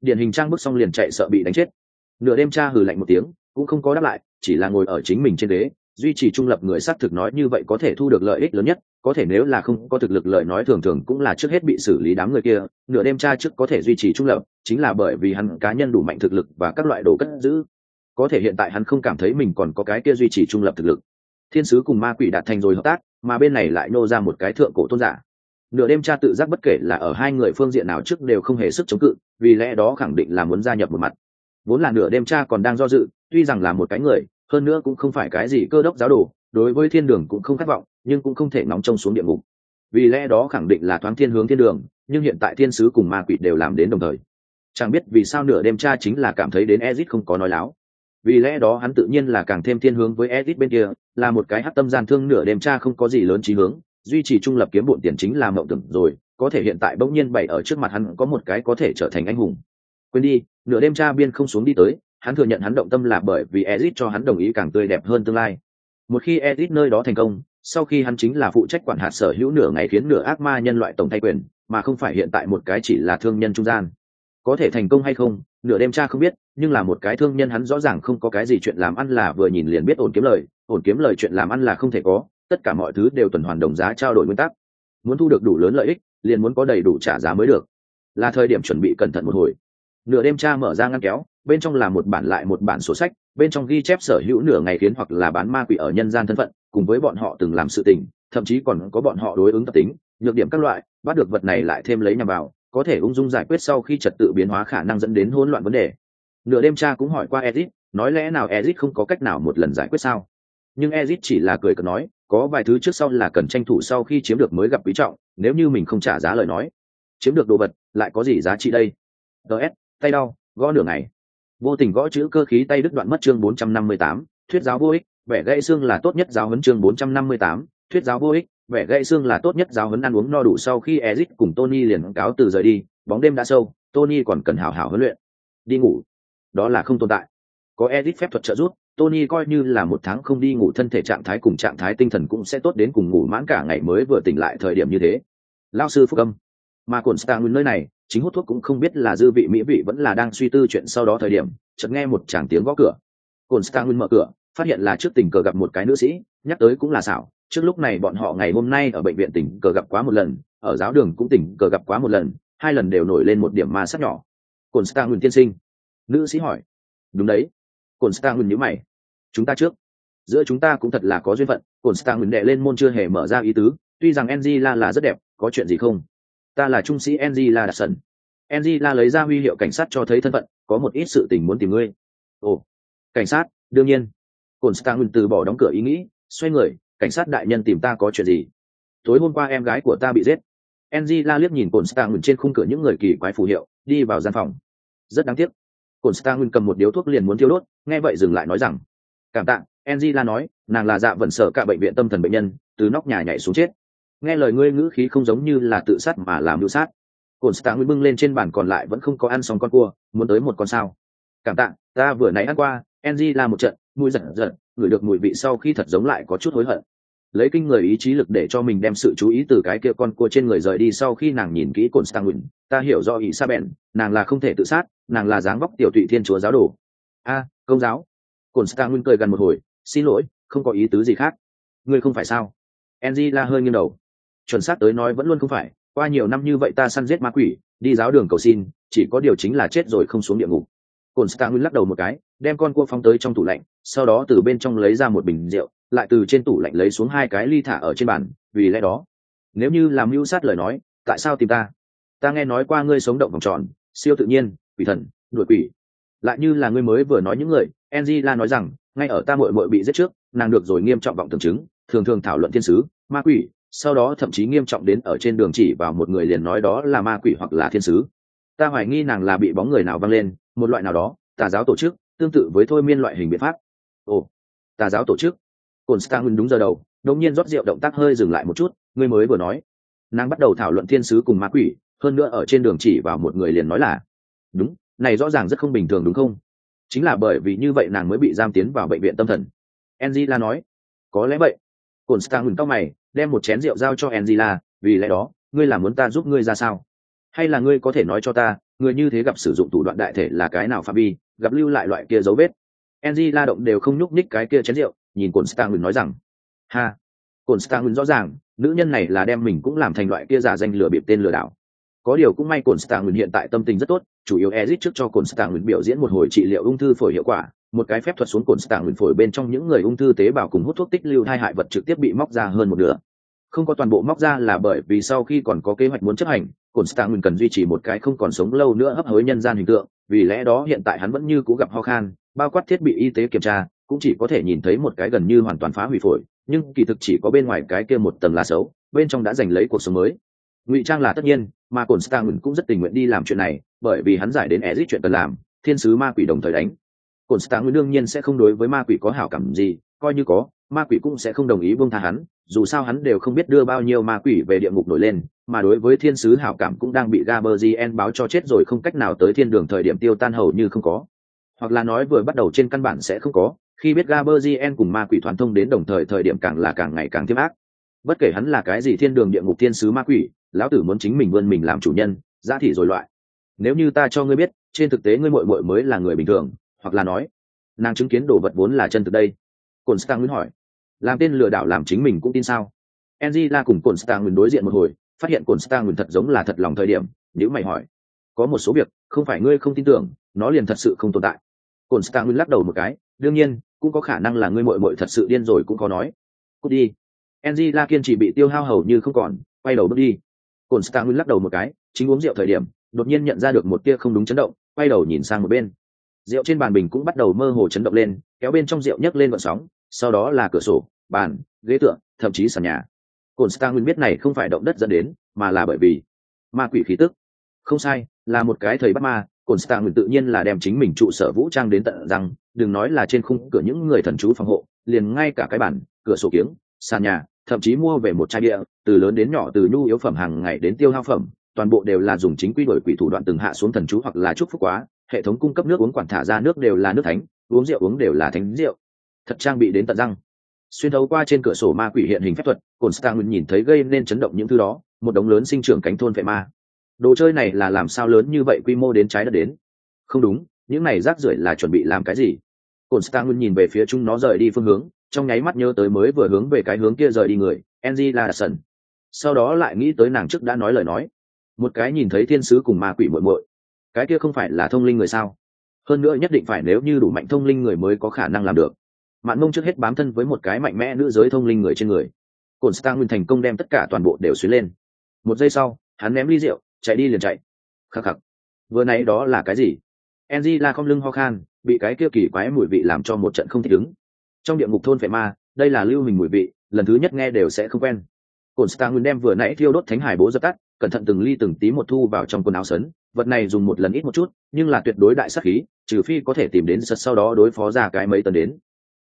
Điển hình trang bước xong liền chạy sợ bị đánh chết nửa đêm cha hừ lạnh một tiếng cũng không có đáp lại chỉ là ngồi ở chính mình trên đế, duy trì trung lập người xác thực nói như vậy có thể thu được lợi ích lớn nhất có thể nếu là không có thực lực lời nói thường thường cũng là trước hết bị xử lý đám người kia nửa đêm cha trước có thể duy trì trung lập chính là bởi vì hắn cá nhân đủ mạnh thực lực và các loại đồ cất giữ. Có thể hiện tại hắn không cảm thấy mình còn có cái kia duy trì trung lập thực lực. Thiên sứ cùng ma quỷ đạt thành rồi hợp tác mà bên này lại nô ra một cái thượng cổ tôn giả. Nửa đêm cha tự giác bất kể là ở hai người phương diện nào trước đều không hề sức chống cự vì lẽ đó khẳng định là muốn gia nhập một mặt vốn là nửa đêm cha còn đang do dự, tuy rằng là một cái người, hơn nữa cũng không phải cái gì cơ đốc giáo đồ, đối với thiên đường cũng không khát vọng, nhưng cũng không thể nóng trông xuống địa ngục. Vì lẽ đó khẳng định là thoáng thiên hướng thiên đường, nhưng hiện tại thiên sứ cùng ma quỷ đều làm đến đồng thời. Chẳng biết vì sao nửa đêm cha chính là cảm thấy đến ezit không có nói láo. Vì lẽ đó hắn tự nhiên là càng thêm thiên hướng với ezit bên kia, là một cái hát tâm gian thương nửa đêm cha không có gì lớn trí hướng, duy trì trung lập kiếm bộn tiền chính là mộng tưởng rồi, có thể hiện tại bỗng nhiên bày ở trước mặt hắn có một cái có thể trở thành anh hùng quên đi, nửa đêm cha biên không xuống đi tới, hắn thừa nhận hắn động tâm là bởi vì ezit cho hắn đồng ý càng tươi đẹp hơn tương lai. Một khi ezit nơi đó thành công, sau khi hắn chính là phụ trách quản hạt sở hữu nửa ngày khiến nửa ác ma nhân loại tổng thay quyền, mà không phải hiện tại một cái chỉ là thương nhân trung gian. Có thể thành công hay không, nửa đêm cha không biết, nhưng là một cái thương nhân hắn rõ ràng không có cái gì chuyện làm ăn là vừa nhìn liền biết ổn kiếm lời, ổn kiếm lời chuyện làm ăn là không thể có, tất cả mọi thứ đều tuần hoàn đồng giá trao đổi nguyên tắc. Muốn thu được đủ lớn lợi ích, liền muốn có đầy đủ trả giá mới được. Là thời điểm chuẩn bị cẩn thận một hồi nửa đêm cha mở ra ngăn kéo, bên trong là một bản lại một bản sổ sách, bên trong ghi chép sở hữu nửa ngày khiến hoặc là bán ma quỷ ở nhân gian thân phận, cùng với bọn họ từng làm sự tình, thậm chí còn có bọn họ đối ứng tập tính, nhược điểm các loại, bắt được vật này lại thêm lấy nhằm vào, có thể ung dung giải quyết sau khi trật tự biến hóa khả năng dẫn đến hỗn loạn vấn đề. Nửa đêm cha cũng hỏi qua ezit, nói lẽ nào ezit không có cách nào một lần giải quyết sao? Nhưng ezit chỉ là cười cợt nói, có vài thứ trước sau là cần tranh thủ sau khi chiếm được mới gặp quý trọng, nếu như mình không trả giá lời nói. Chiếm được đồ vật, lại có gì giá trị đây? Ts tay đau gõ nửa ngày. Vô tình gõ chữ cơ khí tay đứt đoạn mất chương 458, thuyết giáo vô ích vẻ gãy xương là tốt nhất giáo huấn chương 458, thuyết giáo vô ích vẻ gãy xương là tốt nhất giáo huấn ăn uống no đủ sau khi Ezic cùng Tony liền cáo từ rời đi bóng đêm đã sâu Tony còn cần hào hào huấn luyện. Đi ngủ. Đó là không tồn tại. Có Ezic phép thuật trợ giúp Tony coi như là một tháng không đi ngủ thân thể trạng thái cùng trạng thái tinh thần cũng sẽ tốt đến cùng ngủ mãn cả ngày mới vừa tỉnh lại thời điểm như thế. Lao sư phúc âm. Mà cồn stang nơi này chính hút thuốc cũng không biết là dư vị mỹ vị vẫn là đang suy tư chuyện sau đó thời điểm, chợt nghe một chàng tiếng gõ cửa. Cồn stang mở cửa, phát hiện là trước tình cờ gặp một cái nữ sĩ, nhắc tới cũng là xảo. Trước lúc này bọn họ ngày hôm nay ở bệnh viện tỉnh cờ gặp quá một lần, ở giáo đường cũng tỉnh cờ gặp quá một lần, hai lần đều nổi lên một điểm ma sát nhỏ. Cồn star nguyên tiên sinh. Nữ sĩ hỏi. Đúng đấy. Cồn star nguyên nhíu mày. Chúng ta trước. Giữa chúng ta cũng thật là có duyên phận. Cồn star nguyên đệ lên môn chưa hề mở ra ý tứ, tuy rằng angela là rất đẹp, có chuyện gì không? Ta là trung sĩ angela đạt sần angela lấy ra huy hiệu cảnh sát cho thấy thân phận có một ít sự tình muốn tìm ngươi ồ cảnh sát đương nhiên cồn star nguyên từ bỏ đóng cửa ý nghĩ xoay người cảnh sát đại nhân tìm ta có chuyện gì tối hôm qua em gái của ta bị giết Angela liếc nhìn cồn Stang trên khung cửa những người kỳ quái phù hiệu, đi vào gian phòng. Rất đáng tiếc. Cồn Stang cầm một điếu thuốc liền muốn thiêu đốt, nghe vậy dừng lại nói rằng: "Cảm tạ." Angela nói, nàng là dạ vận sở cả bệnh viện tâm thần bệnh nhân, từ nóc nhà nhảy xuống chết. Nghe lời ngươi ngữ khí không giống như là tự sát mà làm mưu sát. Cồn Stang bưng lên trên bàn còn lại vẫn không có ăn xong con cua, muốn tới một con sao. "Cảm tạ, ta vừa nãy ăn qua." Angela một trận, mùi giật giật, ngửi được mùi vị sau khi thật giống lại có chút hối hận lấy kinh người ý chí lực để cho mình đem sự chú ý từ cái kia con cua trên người rời đi sau khi nàng nhìn kỹ cồn nguyên, ta hiểu do ý sa bèn nàng là không thể tự sát nàng là dáng vóc tiểu tụy thiên chúa giáo đồ a công giáo cồn nguyên cười gần một hồi xin lỗi không có ý tứ gì khác ngươi không phải sao enzy la hơi nghiêng đầu chuẩn xác tới nói vẫn luôn không phải. Qua nhiều năm như vậy ta săn giết ma quỷ, đi giáo đường cầu xin, chỉ có điều chính là chết rồi không xuống địa ngục. Cồn stanguin lắc đầu một cái, đem con cua phóng tới trong tủ lạnh, sau đó từ bên trong lấy ra một bình rượu, lại từ trên tủ lạnh lấy xuống hai cái ly thả ở trên bàn, vì lẽ đó, nếu như làm mưu sát lời nói, tại sao tìm ta? Ta nghe nói qua ngươi sống động vòng tròn, siêu tự nhiên, quỷ thần, đuổi quỷ. Lại như là ngươi mới vừa nói những người, angela nói rằng, ngay ở ta mội mội bị giết trước, nàng được rồi nghiêm trọng vọng tưởng chứng, thường thường thảo luận thiên sứ, ma quỷ sau đó thậm chí nghiêm trọng đến ở trên đường chỉ vào một người liền nói đó là ma quỷ hoặc là thiên sứ. Ta hoài nghi nàng là bị bóng người nào văng lên, một loại nào đó, tà giáo tổ chức, tương tự với thôi miên loại hình biện pháp. Ồ, tà giáo tổ chức. Cồn stang đúng giờ đầu, đột nhiên rót rượu động tác hơi dừng lại một chút ngươi mới vừa nói. Nàng bắt đầu thảo luận thiên sứ cùng ma quỷ, hơn nữa ở trên đường chỉ vào một người liền nói là, đúng, này rõ ràng rất không bình thường đúng không? Chính là bởi vì như vậy nàng mới bị giam tiến vào bệnh viện tâm thần. Angela nói, có lẽ vậy. Cồn stang ngừng tóc mày đem một chén rượu giao cho angela, vì lẽ đó, ngươi là muốn ta giúp ngươi ra sao? Hay là ngươi có thể nói cho ta, người như thế gặp sử dụng thủ đoạn đại thể là cái nào phạm vi, gặp lưu lại loại kia dấu vết? Angela động đều không nhúc nhích cái kia chén rượu, nhìn cồn stang nói rằng, ha cồn stang rõ ràng, nữ nhân này là đem mình cũng làm thành loại kia giả danh lừa bịp tên lừa đảo. Có điều cũng may cồn stang hiện tại tâm tình rất tốt, chủ yếu ezit trước cho cồn stang biểu diễn một hồi trị liệu ung thư phổi hiệu quả một cái phép thuật xuống cồn stang phổi bên trong những người ung thư tế bào cùng hút thuốc tích lưu hai hại vật trực tiếp bị móc ra hơn một nửa. Không có toàn bộ móc ra là bởi vì sau khi còn có kế hoạch muốn chấp hành, cồn stang cần duy trì một cái không còn sống lâu nữa hấp hối nhân gian hình tượng, vì lẽ đó hiện tại hắn vẫn như cũ gặp ho khan, bao quát thiết bị y tế kiểm tra, cũng chỉ có thể nhìn thấy một cái gần như hoàn toàn phá hủy phổi, nhưng kỳ thực chỉ có bên ngoài cái kia một tầng là xấu, bên trong đã giành lấy cuộc sống mới. Ngụy trang là tất nhiên, mà cồn stang cũng rất tình nguyện đi làm chuyện này, bởi vì hắn giải đến ezit chuyện cần làm, thiên sứ ma quỷ đồng thời đánh cồn stang đương nhiên sẽ không đối với ma quỷ có hảo cảm gì, coi như có, ma quỷ cũng sẽ không đồng ý buông tha hắn, dù sao hắn đều không biết đưa bao nhiêu ma quỷ về địa ngục nổi lên, mà đối với thiên sứ hảo cảm cũng đang bị gaberzien báo cho chết rồi không cách nào tới thiên đường thời điểm tiêu tan hầu như không có. Hoặc là nói vừa bắt đầu trên căn bản sẽ không có, khi biết Gaberzien cùng ma quỷ thoán thông đến đồng thời thời điểm càng là càng ngày càng thiêm ác. Bất kể hắn là cái gì thiên đường địa ngục thiên sứ ma quỷ, lão tử muốn chính mình vươn mình làm chủ nhân, giá thị rồi loại nếu như ta cho ngươi biết, trên thực tế ngươi muội muội mới là người bình thường hoặc là nói, nàng chứng kiến đồ vật vốn là chân thực đây. Cồn stang nguyên hỏi, làm tên lừa đảo làm chính mình cũng tin sao? Angela cùng cồn stang nguyên đối diện một hồi, phát hiện cồn stang nguyên thật giống là thật lòng thời điểm nếu mày hỏi, có một số việc, không phải ngươi không tin tưởng, nó liền thật sự không tồn tại. Cồn stang nguyên lắc đầu một cái, đương nhiên, cũng có khả năng là ngươi mội mội thật sự điên rồi cũng có nói. Cút đi. Angela kiên trì bị tiêu hao hầu như không còn, quay đầu bước đi. Cồn stang nguyên lắc đầu một cái, chính uống rượu thời điểm, đột nhiên nhận ra được một tia không đúng chấn động, quay đầu nhìn sang một bên rượu trên bàn bình cũng bắt đầu mơ hồ chấn động lên, kéo bên trong rượu nhấc lên vận sóng, sau đó là cửa sổ, bàn, ghế tựa, thậm chí sàn nhà. Cồn stang biết này không phải động đất dẫn đến, mà là bởi vì ma quỷ khí tức. Không sai, là một cái thời bắt ma cồn stang tự nhiên là đem chính mình trụ sở vũ trang đến tận rằng đừng nói là trên khung cửa những người thần chú phòng hộ, liền ngay cả cái bản cửa sổ kiếng, sàn nhà, thậm chí mua về một chai bia, từ lớn đến nhỏ, từ nhu yếu phẩm hàng ngày đến tiêu hao phẩm, toàn bộ đều là dùng chính quy đổi quỷ thủ đoạn từng hạ xuống thần chú hoặc là chúc phúc quá hệ thống cung cấp nước uống quản thả ra nước đều là nước thánh, uống rượu uống đều là thánh rượu. Thật trang bị đến tận răng. Xuyên thấu qua trên cửa sổ ma quỷ hiện hình phép thuật cồn stang nhìn thấy gây nên chấn động những thứ đó, một đống lớn sinh trưởng cánh thôn vệ ma. Đồ chơi này là làm sao lớn như vậy quy mô đến trái đất đến? Không đúng, những này rác rưởi là chuẩn bị làm cái gì? Cồn stang nhìn về phía chúng nó rời đi phương hướng, trong nháy mắt nhớ tới mới vừa hướng về cái hướng kia rời đi người enzy là sần sau đó lại nghĩ tới nàng trước đã nói lời nói. Một cái nhìn thấy thiên sứ cùng ma quỷ muội muội cái kia không phải là thông linh người sao? Hơn nữa nhất định phải nếu như đủ mạnh thông linh người mới có khả năng làm được. Mạn mông trước hết bám thân với một cái mạnh mẽ nữ giới thông linh người trên người. Cồn stang nguyên thành công đem tất cả toàn bộ đều xuyến lên. Một giây sau, hắn ném ly rượu, chạy đi liền chạy. Khắc khắc. Vừa nãy đó là cái gì? Enzy la không lưng ho khan, bị cái kia kỳ quái mùi vị làm cho một trận không thích ứng. Trong địa ngục thôn phệ ma, đây là lưu hình mùi vị, lần thứ nhất nghe đều sẽ không quen. Cồn stang nguyên đem vừa nãy thiêu đốt thánh hải bố dập tắt cẩn thận từng ly từng tí một thu vào trong quần áo sấn. Vật này dùng một lần ít một chút, nhưng là tuyệt đối đại sắc khí, trừ phi có thể tìm đến sật sau đó đối phó ra cái mấy tấn đến.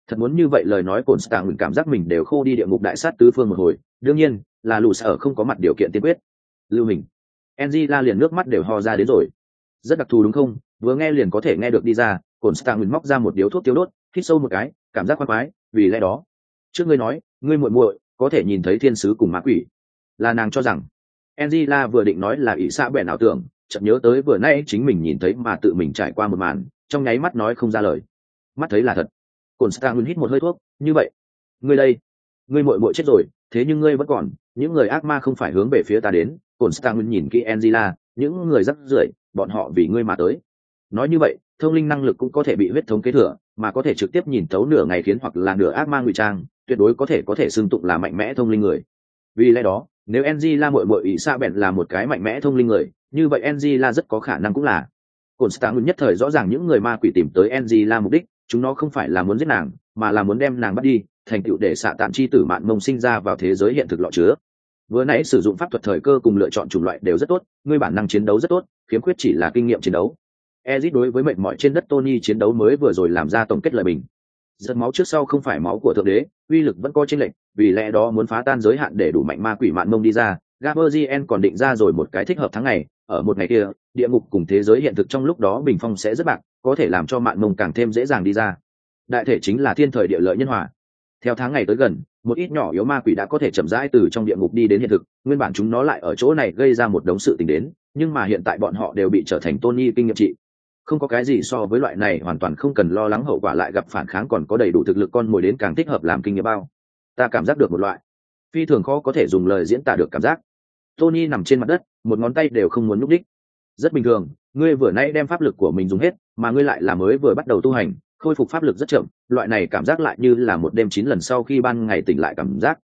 Thật muốn như vậy lời nói cồn stạng mình cảm giác mình đều khô đi địa ngục đại sát tứ phương một hồi. Đương nhiên, là lù sở không có mặt điều kiện tiên quyết. Lưu hình enzy la liền nước mắt đều ho ra đến rồi. Rất đặc thù đúng không? Vừa nghe liền có thể nghe được đi ra cồn stạng mình móc ra một điếu thuốc tiêu đốt, hít sâu một cái, cảm giác khoan khoái, vì lẽ đó. Trước ngươi nói, ngươi muội muội có thể nhìn thấy thiên sứ cùng ma quỷ. Là nàng cho rằng Angela vừa định nói là ỷ xã bèn ảo tưởng, chợt nhớ tới vừa nãy chính mình nhìn thấy mà tự mình trải qua một màn, trong nháy mắt nói không ra lời. Mắt thấy là thật. Cổn Stang hít một hơi thuốc, như vậy, ngươi đây, ngươi muội muội chết rồi, thế nhưng ngươi vẫn còn, những người ác ma không phải hướng về phía ta đến. Cổn Stang nhìn kỹ Angela, những người rắc rưởi, bọn họ vì ngươi mà tới. Nói như vậy, thông linh năng lực cũng có thể bị huyết thống kế thừa, mà có thể trực tiếp nhìn thấu nửa ngày khiến hoặc là nửa ác ma ngụy trang, tuyệt đối có thể có thể xưng tụng là mạnh mẽ thông linh người. Vì lẽ đó, nếu ng la muội muội xa bèn là một cái mạnh mẽ thông linh người, như vậy ng la rất có khả năng cũng là. Cồn stạng nhất thời rõ ràng những người ma quỷ tìm tới ng la mục đích, chúng nó không phải là muốn giết nàng, mà là muốn đem nàng bắt đi, thành tựu để xạ tạm chi tử mạn mông sinh ra vào thế giới hiện thực lọ chứa. Vừa nãy sử dụng pháp thuật thời cơ cùng lựa chọn chủng loại đều rất tốt, ngươi bản năng chiến đấu rất tốt, khiếm khuyết chỉ là kinh nghiệm chiến đấu. Ezit đối với mệnh mọi trên đất tony chiến đấu mới vừa rồi làm ra tổng kết lời bình giật máu trước sau không phải máu của thượng đế, uy lực vẫn có chênh lệch, vì lẽ đó muốn phá tan giới hạn để đủ mạnh ma quỷ mạn mông đi ra gaberzien còn định ra rồi một cái thích hợp tháng ngày, ở một ngày kia, địa ngục cùng thế giới hiện thực trong lúc đó bình phong sẽ rất bạc, có thể làm cho mạn mông càng thêm dễ dàng đi ra. Đại thể chính là thiên thời địa lợi nhân hòa. Theo tháng ngày tới gần, một ít nhỏ yếu ma quỷ đã có thể chậm rãi từ trong địa ngục đi đến hiện thực, nguyên bản chúng nó lại ở chỗ này gây ra một đống sự tình đến, nhưng mà hiện tại bọn họ đều bị trở thành tôn nhi kinh nghiệm trị không có cái gì so với loại này hoàn toàn không cần lo lắng hậu quả lại gặp phản kháng còn có đầy đủ thực lực con mồi đến càng thích hợp làm kinh nghiệm bao. Ta cảm giác được một loại. Phi thường khó có thể dùng lời diễn tả được cảm giác. Tony nằm trên mặt đất, một ngón tay đều không muốn núp đích rất bình thường, ngươi vừa nay đem pháp lực của mình dùng hết, mà ngươi lại là mới vừa bắt đầu tu hành, khôi phục pháp lực rất chậm, loại này cảm giác lại như là một đêm chín lần sau khi ban ngày tỉnh lại cảm giác.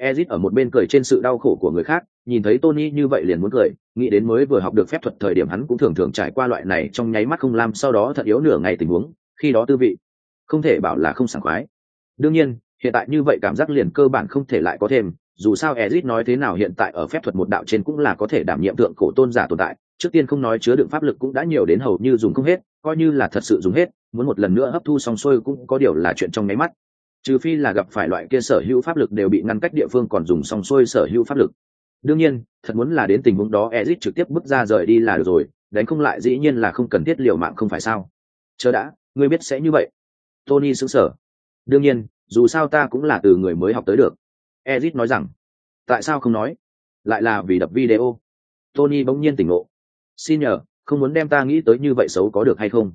Ezit ở một bên cười trên sự đau khổ của người khác nhìn thấy tony như vậy liền muốn cười, nghĩ đến mới vừa học được phép thuật thời điểm hắn cũng thường thường trải qua loại này trong nháy mắt không làm, sau đó thật yếu nửa ngày tình huống, khi đó tư vị không thể bảo là không sảng khoái. Đương nhiên, hiện tại như vậy cảm giác liền cơ bản không thể lại có thêm, dù sao ezit nói thế nào hiện tại ở phép thuật một đạo trên cũng là có thể đảm nhiệm tượng cổ tôn giả tồn tại, trước tiên không nói chứa đựng pháp lực cũng đã nhiều đến hầu như dùng không hết, coi như là thật sự dùng hết, muốn một lần nữa hấp thu xong xuôi cũng có điều là chuyện trong nháy mắt. Trừ phi là gặp phải loại kia sở hữu pháp lực đều bị ngăn cách địa phương còn dùng xong xuôi sở hữu pháp lực đương nhiên, thật muốn là đến tình huống đó ezit trực tiếp bước ra rời đi là được rồi, đánh không lại dĩ nhiên là không cần thiết, liều mạng không phải sao? Chờ đã, ngươi biết sẽ như vậy. Tony xứng sở đương nhiên, dù sao ta cũng là từ người mới học tới được. Ezit nói rằng, tại sao không nói? Lại là vì đập video. Tony bỗng nhiên tỉnh ngộ. Xin nhờ, không muốn đem ta nghĩ tới như vậy xấu có được hay không?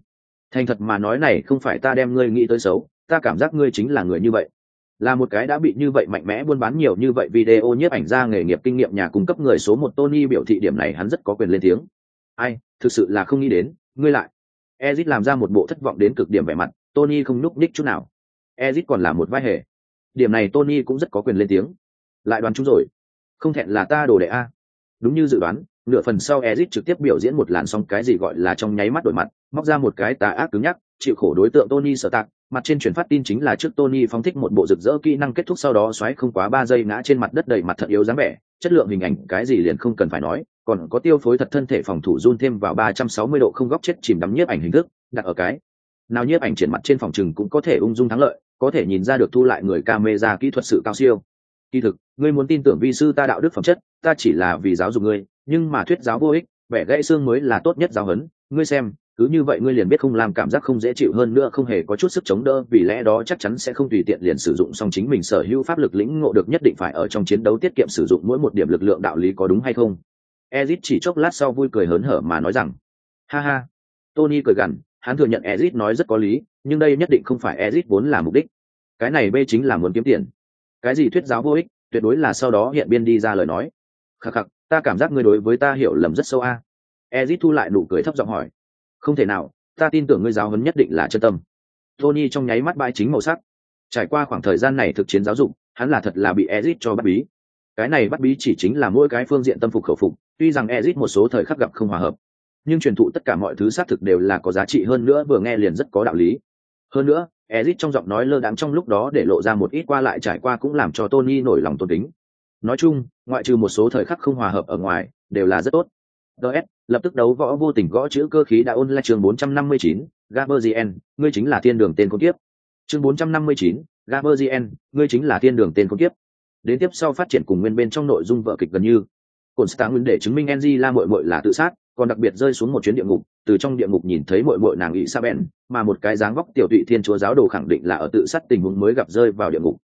Thành thật mà nói này, không phải ta đem ngươi nghĩ tới xấu, ta cảm giác ngươi chính là người như vậy là một cái đã bị như vậy mạnh mẽ buôn bán nhiều như vậy video nhiếp ảnh ra nghề nghiệp kinh nghiệm nhà cung cấp người số một Tony biểu thị điểm này hắn rất có quyền lên tiếng. Ai, thực sự là không nghĩ đến, ngươi lại. Ezit làm ra một bộ thất vọng đến cực điểm vẻ mặt, Tony không núp ních chút nào. Ezit còn là một vai hề. Điểm này Tony cũng rất có quyền lên tiếng. Lại đoán chúng rồi. Không thẹn là ta đồ đệ a. Đúng như dự đoán, nửa phần sau Ezit trực tiếp biểu diễn một làn song cái gì gọi là trong nháy mắt đổi mặt, móc ra một cái tà ác cứng nhắc, chịu khổ đối tượng Tony sở tạc, mặt trên truyền phát tin chính là trước Tony phóng thích một bộ rực rỡ kỹ năng kết thúc sau đó xoáy không quá ba giây ngã trên mặt đất đầy mặt thật yếu dáng vẻ, chất lượng hình ảnh cái gì liền không cần phải nói, còn có tiêu phối thật thân thể phòng thủ run thêm vào 360 độ không góc chết chìm đắm nhiếp ảnh hình thức, đặt ở cái. Nào nhiếp ảnh triển mặt trên phòng trừng cũng có thể ung dung thắng lợi, có thể nhìn ra được thu lại người camera kỹ thuật sự cao siêu. Kỳ thực, ngươi muốn tin tưởng vi sư ta đạo đức phẩm chất, ta chỉ là vì giáo dục ngươi, nhưng mà thuyết giáo vô ích, vẻ gãy xương mới là tốt nhất giáo huấn, ngươi xem, cứ như vậy ngươi liền biết không làm cảm giác không dễ chịu hơn nữa, không hề có chút sức chống đỡ, vì lẽ đó chắc chắn sẽ không tùy tiện liền sử dụng song chính mình sở hữu pháp lực lĩnh ngộ được nhất định phải ở trong chiến đấu tiết kiệm sử dụng mỗi một điểm lực lượng đạo lý có đúng hay không. Ezit chỉ chốc lát sau vui cười hớn hở mà nói rằng, ha ha. Tony cười gằn, hắn thừa nhận ezit nói rất có lý, nhưng đây nhất định không phải ezit vốn là mục đích. Cái này b chính là muốn kiếm tiền. Cái gì thuyết giáo vô ích, tuyệt đối là sau đó hiện biên đi ra lời nói. Khắc khắc, ta cảm giác ngươi đối với ta hiểu lầm rất sâu a. Ezit thu lại nụ cười thấp giọng hỏi không thể nào, ta tin tưởng ngươi giáo huấn nhất định là chân tâm. Tony trong nháy mắt bãi chính màu sắc. Trải qua khoảng thời gian này thực chiến giáo dục, hắn là thật là bị ezit cho bắt bí. Cái này bắt bí chỉ chính là mỗi cái phương diện tâm phục khẩu phục, tuy rằng ezit một số thời khắc gặp không hòa hợp, nhưng truyền thụ tất cả mọi thứ xác thực đều là có giá trị hơn nữa vừa nghe liền rất có đạo lý. Hơn nữa ezit trong giọng nói lơ đáng trong lúc đó để lộ ra một ít qua lại trải qua cũng làm cho tony nổi lòng tôn kính. Nói chung, ngoại trừ một số thời khắc không hòa hợp ở ngoài, đều là rất tốt ts lập tức đấu võ vô tình gõ chữ cơ khí đã ôn lại chương 459, Gaberzien, ngươi chính là thiên đường tên con tiếp Chương 459, Gaberzien, ngươi chính là thiên đường tên con tiếp Đến tiếp sau phát triển cùng nguyên bên trong nội dung vở kịch gần như. cồn Star nguyên để chứng minh Enji la mội mội là tự sát, còn đặc biệt rơi xuống một chuyến địa ngục, từ trong địa ngục nhìn thấy mội mội nàng ị sa bèn, mà một cái dáng vóc tiểu tụy thiên chúa giáo đồ khẳng định là ở tự sát tình huống mới gặp rơi vào địa ngục.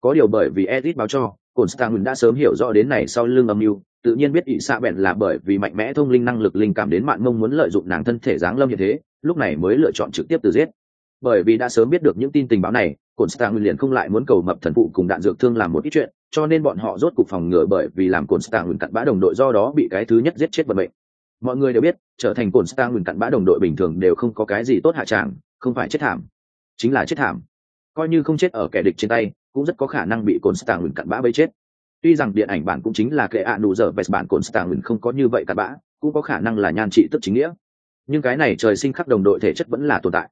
Có điều bởi vì Edit báo cho, Cổn Star đã sớm hiểu rõ đến này sau lưng âm mưu, tự nhiên biết ỵ xạ bèn là bởi vì mạnh mẽ thông linh năng lực linh cảm đến mạng mông muốn lợi dụng nàng thân thể dáng lâm như thế, lúc này mới lựa chọn trực tiếp từ giết. Bởi vì đã sớm biết được những tin tình báo này cồn stang liền không lại muốn cầu mập thần phụ cùng đạn dược thương làm một ít chuyện, cho nên bọn họ rốt cục phòng ngừa bởi vì làm cồn stang cặn bã đồng đội do đó bị cái thứ nhất giết chết vận mệnh. Mọi người đều biết, trở thành cồn stang cặn bã đồng đội bình thường đều không có cái gì tốt hạ tràng, không phải chết thảm, chính là chết thảm. Coi như không chết ở kẻ địch trên tay, cũng rất có khả năng bị cồn stang cặn bã bấy chết tuy rằng điện ảnh bản cũng chính là kệ ạ nụ giờ vest bản cồn stang không có như vậy cặn bã, cũng có khả năng là nhan trị tức chính nghĩa. Nhưng cái này trời sinh khắc đồng đội thể chất vẫn là tồn tại.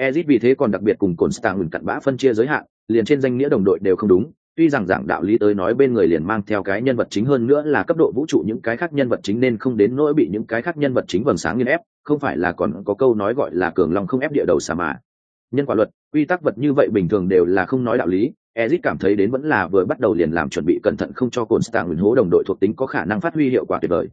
Ezit vì thế còn đặc biệt cùng cồn stang cặn bã phân chia giới hạn, liền trên danh nghĩa đồng đội đều không đúng. Tuy rằng giảng đạo lý tới nói bên người liền mang theo cái nhân vật chính hơn nữa là cấp độ vũ trụ những cái khác nhân vật chính nên không đến nỗi bị những cái khác nhân vật chính vầng sáng nghiên ép, không phải là còn có câu nói gọi là cường long không ép địa đầu xà mà. Nhân quả luật, quy tắc vật như vậy bình thường đều là không nói đạo lý. Ezic cảm thấy đến vẫn là vừa bắt đầu liền làm chuẩn bị cẩn thận không cho cồn stạng hố đồng đội thuộc tính có khả năng phát huy hiệu quả tuyệt vời.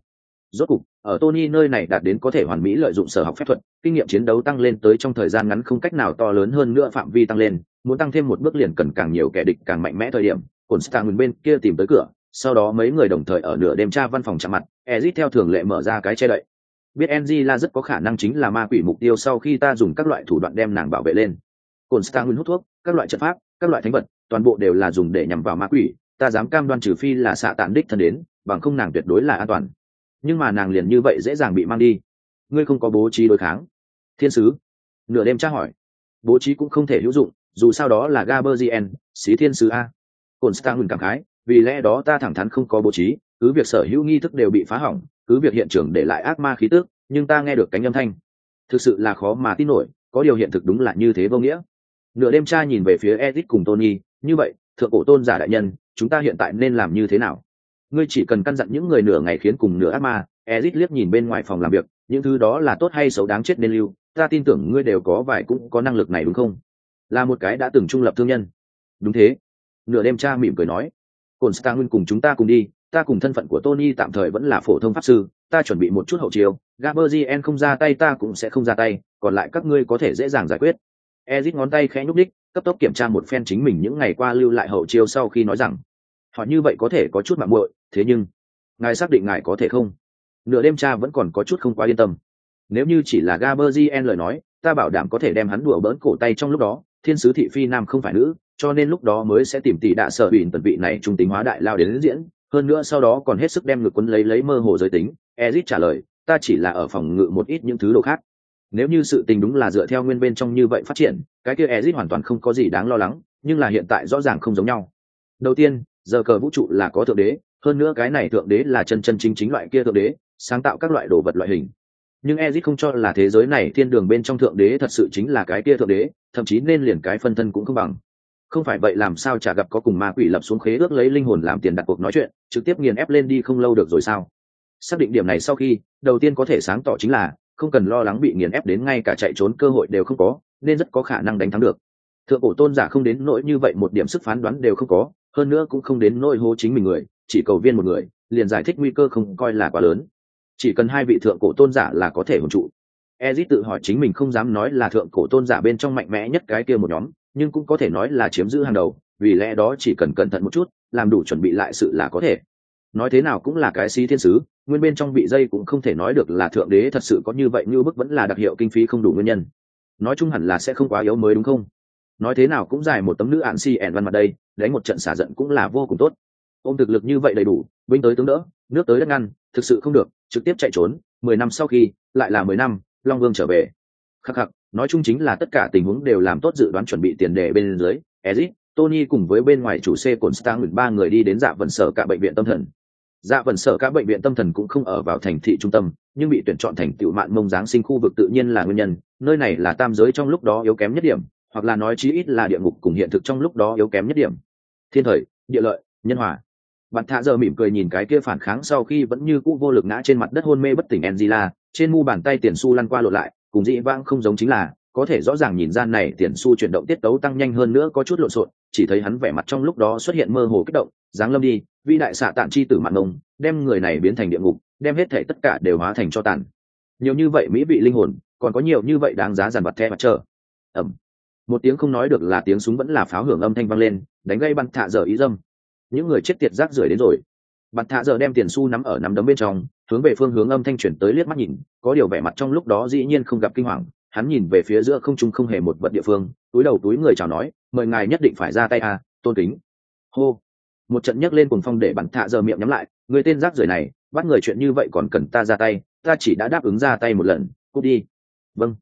Rốt cục, ở tony nơi này đạt đến có thể hoàn mỹ lợi dụng sở học phép thuật, kinh nghiệm chiến đấu tăng lên tới trong thời gian ngắn không cách nào to lớn hơn nữa phạm vi tăng lên, muốn tăng thêm một bước liền cần càng nhiều kẻ địch càng mạnh mẽ thời điểm, cồn stạng bên kia tìm tới cửa, sau đó mấy người đồng thời ở nửa đêm tra văn phòng chạm mặt, Ezic theo thường lệ mở ra cái che đậy. Biết NG là rất có khả năng chính là ma quỷ mục tiêu sau khi ta dùng các loại thủ đoạn đem nàng bảo vệ lên. Cồn stạng hút thuốc, các loại trận pháp, các loại thánh vật toàn bộ đều là dùng để nhằm vào ma quỷ, ta dám cam đoan trừ phi là xạ tàn đích thân đến, bằng không nàng tuyệt đối là an toàn. Nhưng mà nàng liền như vậy dễ dàng bị mang đi. Ngươi không có bố trí đối kháng. Thiên sứ, nửa đêm tra hỏi. Bố trí cũng không thể hữu dụng, dù sao đó là gaberzien xí thiên sứ a. Cồn star ngừng cảm khái, vì lẽ đó ta thẳng thắn không có bố trí, cứ việc sở hữu nghi thức đều bị phá hỏng, cứ việc hiện trường để lại ác ma khí tước nhưng ta nghe được cánh âm thanh. Thực sự là khó mà tin nổi, có điều hiện thực đúng là như thế vô nghĩa nửa đêm cha nhìn về phía edit cùng tony, như vậy, thượng cổ tôn giả đại nhân, chúng ta hiện tại nên làm như thế nào? Ngươi chỉ cần căn dặn những người nửa ngày khiến cùng nửa ác ma. Ezit liếc nhìn bên ngoài phòng làm việc, những thứ đó là tốt hay xấu đáng chết nên lưu, ta tin tưởng ngươi đều có vài cũng có năng lực này đúng không? Là một cái đã từng trung lập thương nhân. Đúng thế. Nửa đêm cha mỉm cười nói cồn star nguyên cùng chúng ta cùng đi, ta cùng thân phận của tony tạm thời vẫn là phổ thông pháp sư, ta chuẩn bị một chút hậu chiều gaberzien không ra tay ta cũng sẽ không ra tay, còn lại các ngươi có thể dễ dàng giải quyết ezit ngón tay khẽ nhúc đích cấp tốc kiểm tra một phen chính mình những ngày qua lưu lại hậu chiêu sau khi nói rằng, họ như vậy có thể có chút mạng muội, thế nhưng, ngài xác định ngài có thể không? Nửa đêm cha vẫn còn có chút không quá yên tâm. Nếu như chỉ là gaberzien lời nói, ta bảo đảm có thể đem hắn đùa bỡn cổ tay trong lúc đó, thiên sứ thị phi nam không phải nữ, cho nên lúc đó mới sẽ tìm tỷ đạ sở ủy tần vị này trung tính hóa đại lao đến diễn. Hơn nữa sau đó còn hết sức đem ngực quấn lấy lấy mơ hồ giới tính. Ezit trả lời, ta chỉ là ở phòng ngự một ít những thứ đồ khác nếu như sự tình đúng là dựa theo nguyên bên trong như vậy phát triển, cái kia ezit hoàn toàn không có gì đáng lo lắng, nhưng là hiện tại rõ ràng không giống nhau. Đầu tiên, giờ cờ vũ trụ là có thượng đế, hơn nữa cái này thượng đế là chân chân chính chính loại kia thượng đế, sáng tạo các loại đồ vật loại hình. Nhưng ezit không cho là thế giới này thiên đường bên trong thượng đế thật sự chính là cái kia thượng đế, thậm chí nên liền cái phân thân cũng không bằng. Không phải vậy làm sao chả gặp có cùng ma quỷ lập xuống khế ước lấy linh hồn làm tiền đặt cuộc nói chuyện, trực tiếp nghiền ép lên đi không lâu được rồi sao? Xác định điểm này sau khi, đầu tiên có thể sáng tỏ chính là không cần lo lắng bị nghiền ép đến ngay cả chạy trốn cơ hội đều không có, nên rất có khả năng đánh thắng được. Thượng cổ tôn giả không đến nỗi như vậy, một điểm sức phán đoán đều không có, hơn nữa cũng không đến nỗi hô chính mình người, chỉ cầu viên một người, liền giải thích nguy cơ không coi là quá lớn. Chỉ cần hai vị thượng cổ tôn giả là có thể hồn trụ. Ezit tự hỏi chính mình không dám nói là thượng cổ tôn giả bên trong mạnh mẽ nhất cái kia một nhóm, nhưng cũng có thể nói là chiếm giữ hàng đầu, vì lẽ đó chỉ cần cẩn thận một chút, làm đủ chuẩn bị lại sự là có thể nói thế nào cũng là cái xí thiên sứ, nguyên bên trong bị dây cũng không thể nói được là thượng đế thật sự có như vậy, như bức vẫn là đặc hiệu kinh phí không đủ nguyên nhân. Nói chung hẳn là sẽ không quá yếu mới đúng không? Nói thế nào cũng dài một tấm nữ ạn si ẻn văn mặt đây, đánh một trận xả giận cũng là vô cùng tốt. Ôm thực lực như vậy đầy đủ, binh tới tướng đỡ, nước tới đất ngăn, thực sự không được, trực tiếp chạy trốn, mười năm sau khi, lại là mười năm, long vương trở về. Khắc khắc, nói chung chính là tất cả tình huống đều làm tốt dự đoán chuẩn bị tiền đề bên dưới ezit tony cùng với bên ngoài chủ xe cồn stang ba người đi đến dạ vận sở cả bệnh viện tâm thần dạ vần sở cả bệnh viện tâm thần cũng không ở vào thành thị trung tâm, nhưng bị tuyển chọn thành tựu mạn mông giáng sinh khu vực tự nhiên là nguyên nhân, nơi này là tam giới trong lúc đó yếu kém nhất điểm, hoặc là nói chí ít là địa ngục cùng hiện thực trong lúc đó yếu kém nhất điểm. Thiên thời, địa lợi, nhân hòa. Bạn thạ giờ mỉm cười nhìn cái kia phản kháng sau khi vẫn như cũ vô lực ngã trên mặt đất hôn mê bất tỉnh angela, trên mu bàn tay tiền su lăn qua lộn lại, cùng dĩ vãng không giống chính là, có thể rõ ràng nhìn ra này tiền su chuyển động tiết tấu tăng nhanh hơn nữa có chút lộn xộn, chỉ thấy hắn vẻ mặt trong lúc đó xuất hiện mơ hồ kích động dáng lâm đi vĩ đại xạ tạm chi tử mạng ông, đem người này biến thành địa ngục, đem hết thể tất cả đều hóa thành cho tàn. Nhiều như vậy mỹ vị linh hồn, còn có nhiều như vậy đáng giá dàn vật the mặt chờ ẩm. Một tiếng không nói được là tiếng súng vẫn là pháo hưởng âm thanh vang lên, đánh gây bắn thạ dở ý dâm. Những người chết tiệt rác rưởi đến rồi. Bắn thạ dở đem tiền xu nắm ở nắm đấm bên trong, hướng về phương hướng âm thanh chuyển tới liếc mắt nhìn, có điều vẻ mặt trong lúc đó dĩ nhiên không gặp kinh hoàng, hắn nhìn về phía giữa không trung không hề một vật địa phương, túi đầu túi người chào nói, mời ngài nhất định phải ra tay à tôn kính. Hô một trận nhấc lên cùng phong để bắn thạ giờ miệng nhắm lại, người tên rác rưởi này, bắt người chuyện như vậy còn cần ta ra tay, ta chỉ đã đáp ứng ra tay một lần, cút đi. Vâng.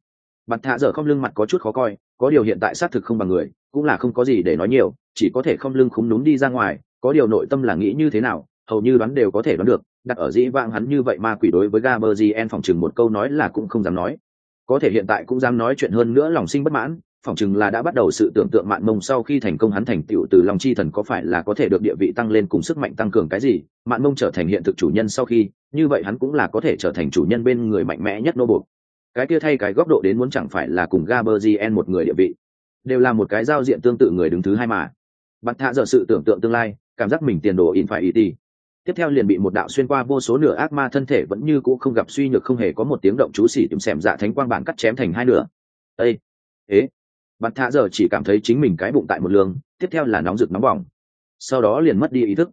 Bắn thạ giờ không lưng mặt có chút khó coi, có điều hiện tại xác thực không bằng người, cũng là không có gì để nói nhiều, chỉ có thể không lưng khúng núm đi ra ngoài, có điều nội tâm là nghĩ như thế nào, hầu như đoán đều có thể đoán được, đặt ở dĩ vãng hắn như vậy ma quỷ đối với Gaberzien phòng chừng một câu nói là cũng không dám nói. Có thể hiện tại cũng dám nói chuyện hơn nữa, lòng sinh bất mãn phỏng chừng là đã bắt đầu sự tưởng tượng mạn mông sau khi thành công hắn thành tựu từ lòng chi thần có phải là có thể được địa vị tăng lên cùng sức mạnh tăng cường cái gì? Mạn mông trở thành hiện thực chủ nhân sau khi, như vậy hắn cũng là có thể trở thành chủ nhân bên người mạnh mẽ nhất nô buộc. Cái kia thay cái góc độ đến muốn chẳng phải là cùng Gaberzien một người địa vị. Đều là một cái giao diện tương tự người đứng thứ hai mà. Bạn thạ dở sự tưởng tượng tương lai, cảm giác mình tiền đồ in phải ý đi tiếp theo liền bị một đạo xuyên qua vô số nửa ác ma thân thể vẫn như cũ không gặp suy nhược không hề có một tiếng động chú xỉ tìm xẻm dạ thánh quang bản cắt chém thành hai nửa. Ây ế! Bạn thạ giờ chỉ cảm thấy chính mình cái bụng tại một lương tiếp theo là nóng rực nóng bỏng. Sau đó liền mất đi ý thức.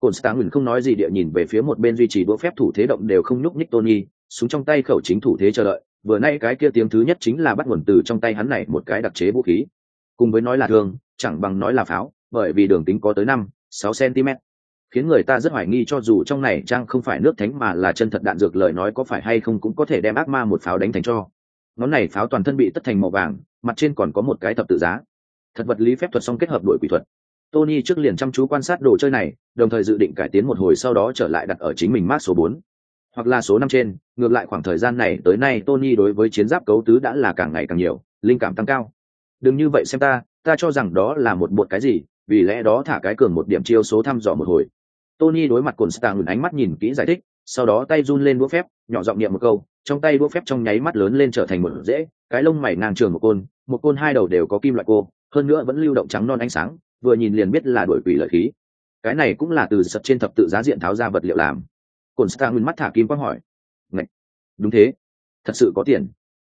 Cồn stang ngừng không nói gì địa nhìn về phía một bên duy trì đũa phép thủ thế động đều không nhúc nhích tony, súng trong tay khẩu chính thủ thế chờ đợi, vừa nay cái kia tiếng thứ nhất chính là bắt nguồn từ trong tay hắn này một cái đặc chế vũ khí. Cùng với nói là thương, chẳng bằng nói là pháo, bởi vì đường tính có tới năm, sáu cm khiến người ta rất hoài nghi cho dù trong này trang không phải nước thánh mà là chân thật đạn dược lời nói có phải hay không cũng có thể đem ác ma một pháo đánh thành cho ngón này pháo toàn thân bị tất thành màu vàng, mặt trên còn có một cái thập tự giá. Thật vật lý phép thuật song kết hợp đội quỷ thuật. Tony trước liền chăm chú quan sát đồ chơi này, đồng thời dự định cải tiến một hồi sau đó trở lại đặt ở chính mình mát số bốn. Hoặc là số năm trên, ngược lại khoảng thời gian này tới nay tony đối với chiến giáp cấu tứ đã là càng ngày càng nhiều, linh cảm tăng cao. Đừng như vậy xem ta ta cho rằng đó là một bột cái gì, vì lẽ đó thả cái cường một điểm chiêu số thăm dò một hồi. Tony đối mặt cồn stang ánh mắt nhìn kỹ giải thích sau đó tay run lên đũa phép, nhỏ giọng niệm một câu, trong tay đũa phép trong nháy mắt lớn lên trở thành một dễ, cái lông mày ngang trường một côn một côn hai đầu đều có kim loại cô, hơn nữa vẫn lưu động trắng non ánh sáng, vừa nhìn liền biết là đổi quỷ lợi khí. Cái này cũng là từ sập trên thập tự giá diện tháo ra vật liệu làm. Cồn stang mắt thả kim quang hỏi. Ngậy! đúng thế. Thật sự có tiền.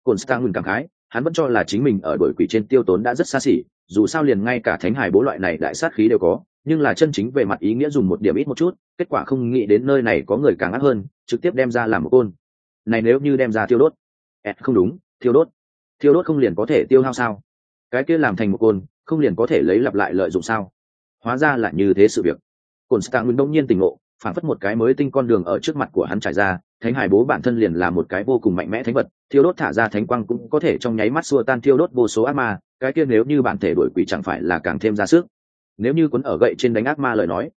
Cồn stang cảm khái, hắn vẫn cho là chính mình ở đổi quỷ trên tiêu tốn đã rất xa xỉ, dù sao liền ngay cả thánh hải bố loại này đại sát khí đều có nhưng là chân chính về mặt ý nghĩa dùng một điểm ít một chút, kết quả không nghĩ đến nơi này có người càng ác hơn, trực tiếp đem ra làm một côn. Này nếu như đem ra tiêu đốt. Ẹt, không đúng tiêu đốt. Tiêu đốt không liền có thể tiêu hao sao? Cái kia làm thành một côn, không liền có thể lấy lặp lại lợi dụng sao? Hóa ra là như thế sự việc. Cồn stạng nguyên đông nhiên tình ngộ, phản phất một cái mới tinh con đường ở trước mặt của hắn trải ra, thánh hải bố bản thân liền là một cái vô cùng mạnh mẽ thánh vật, thiêu đốt thả ra thánh quang cũng có thể trong nháy mắt xua tan thiêu đốt vô số ác ma, cái kia nếu như bản thể đổi quỷ chẳng phải là càng thêm ra sức nếu như cuốn ở gậy trên đánh ác ma lời nói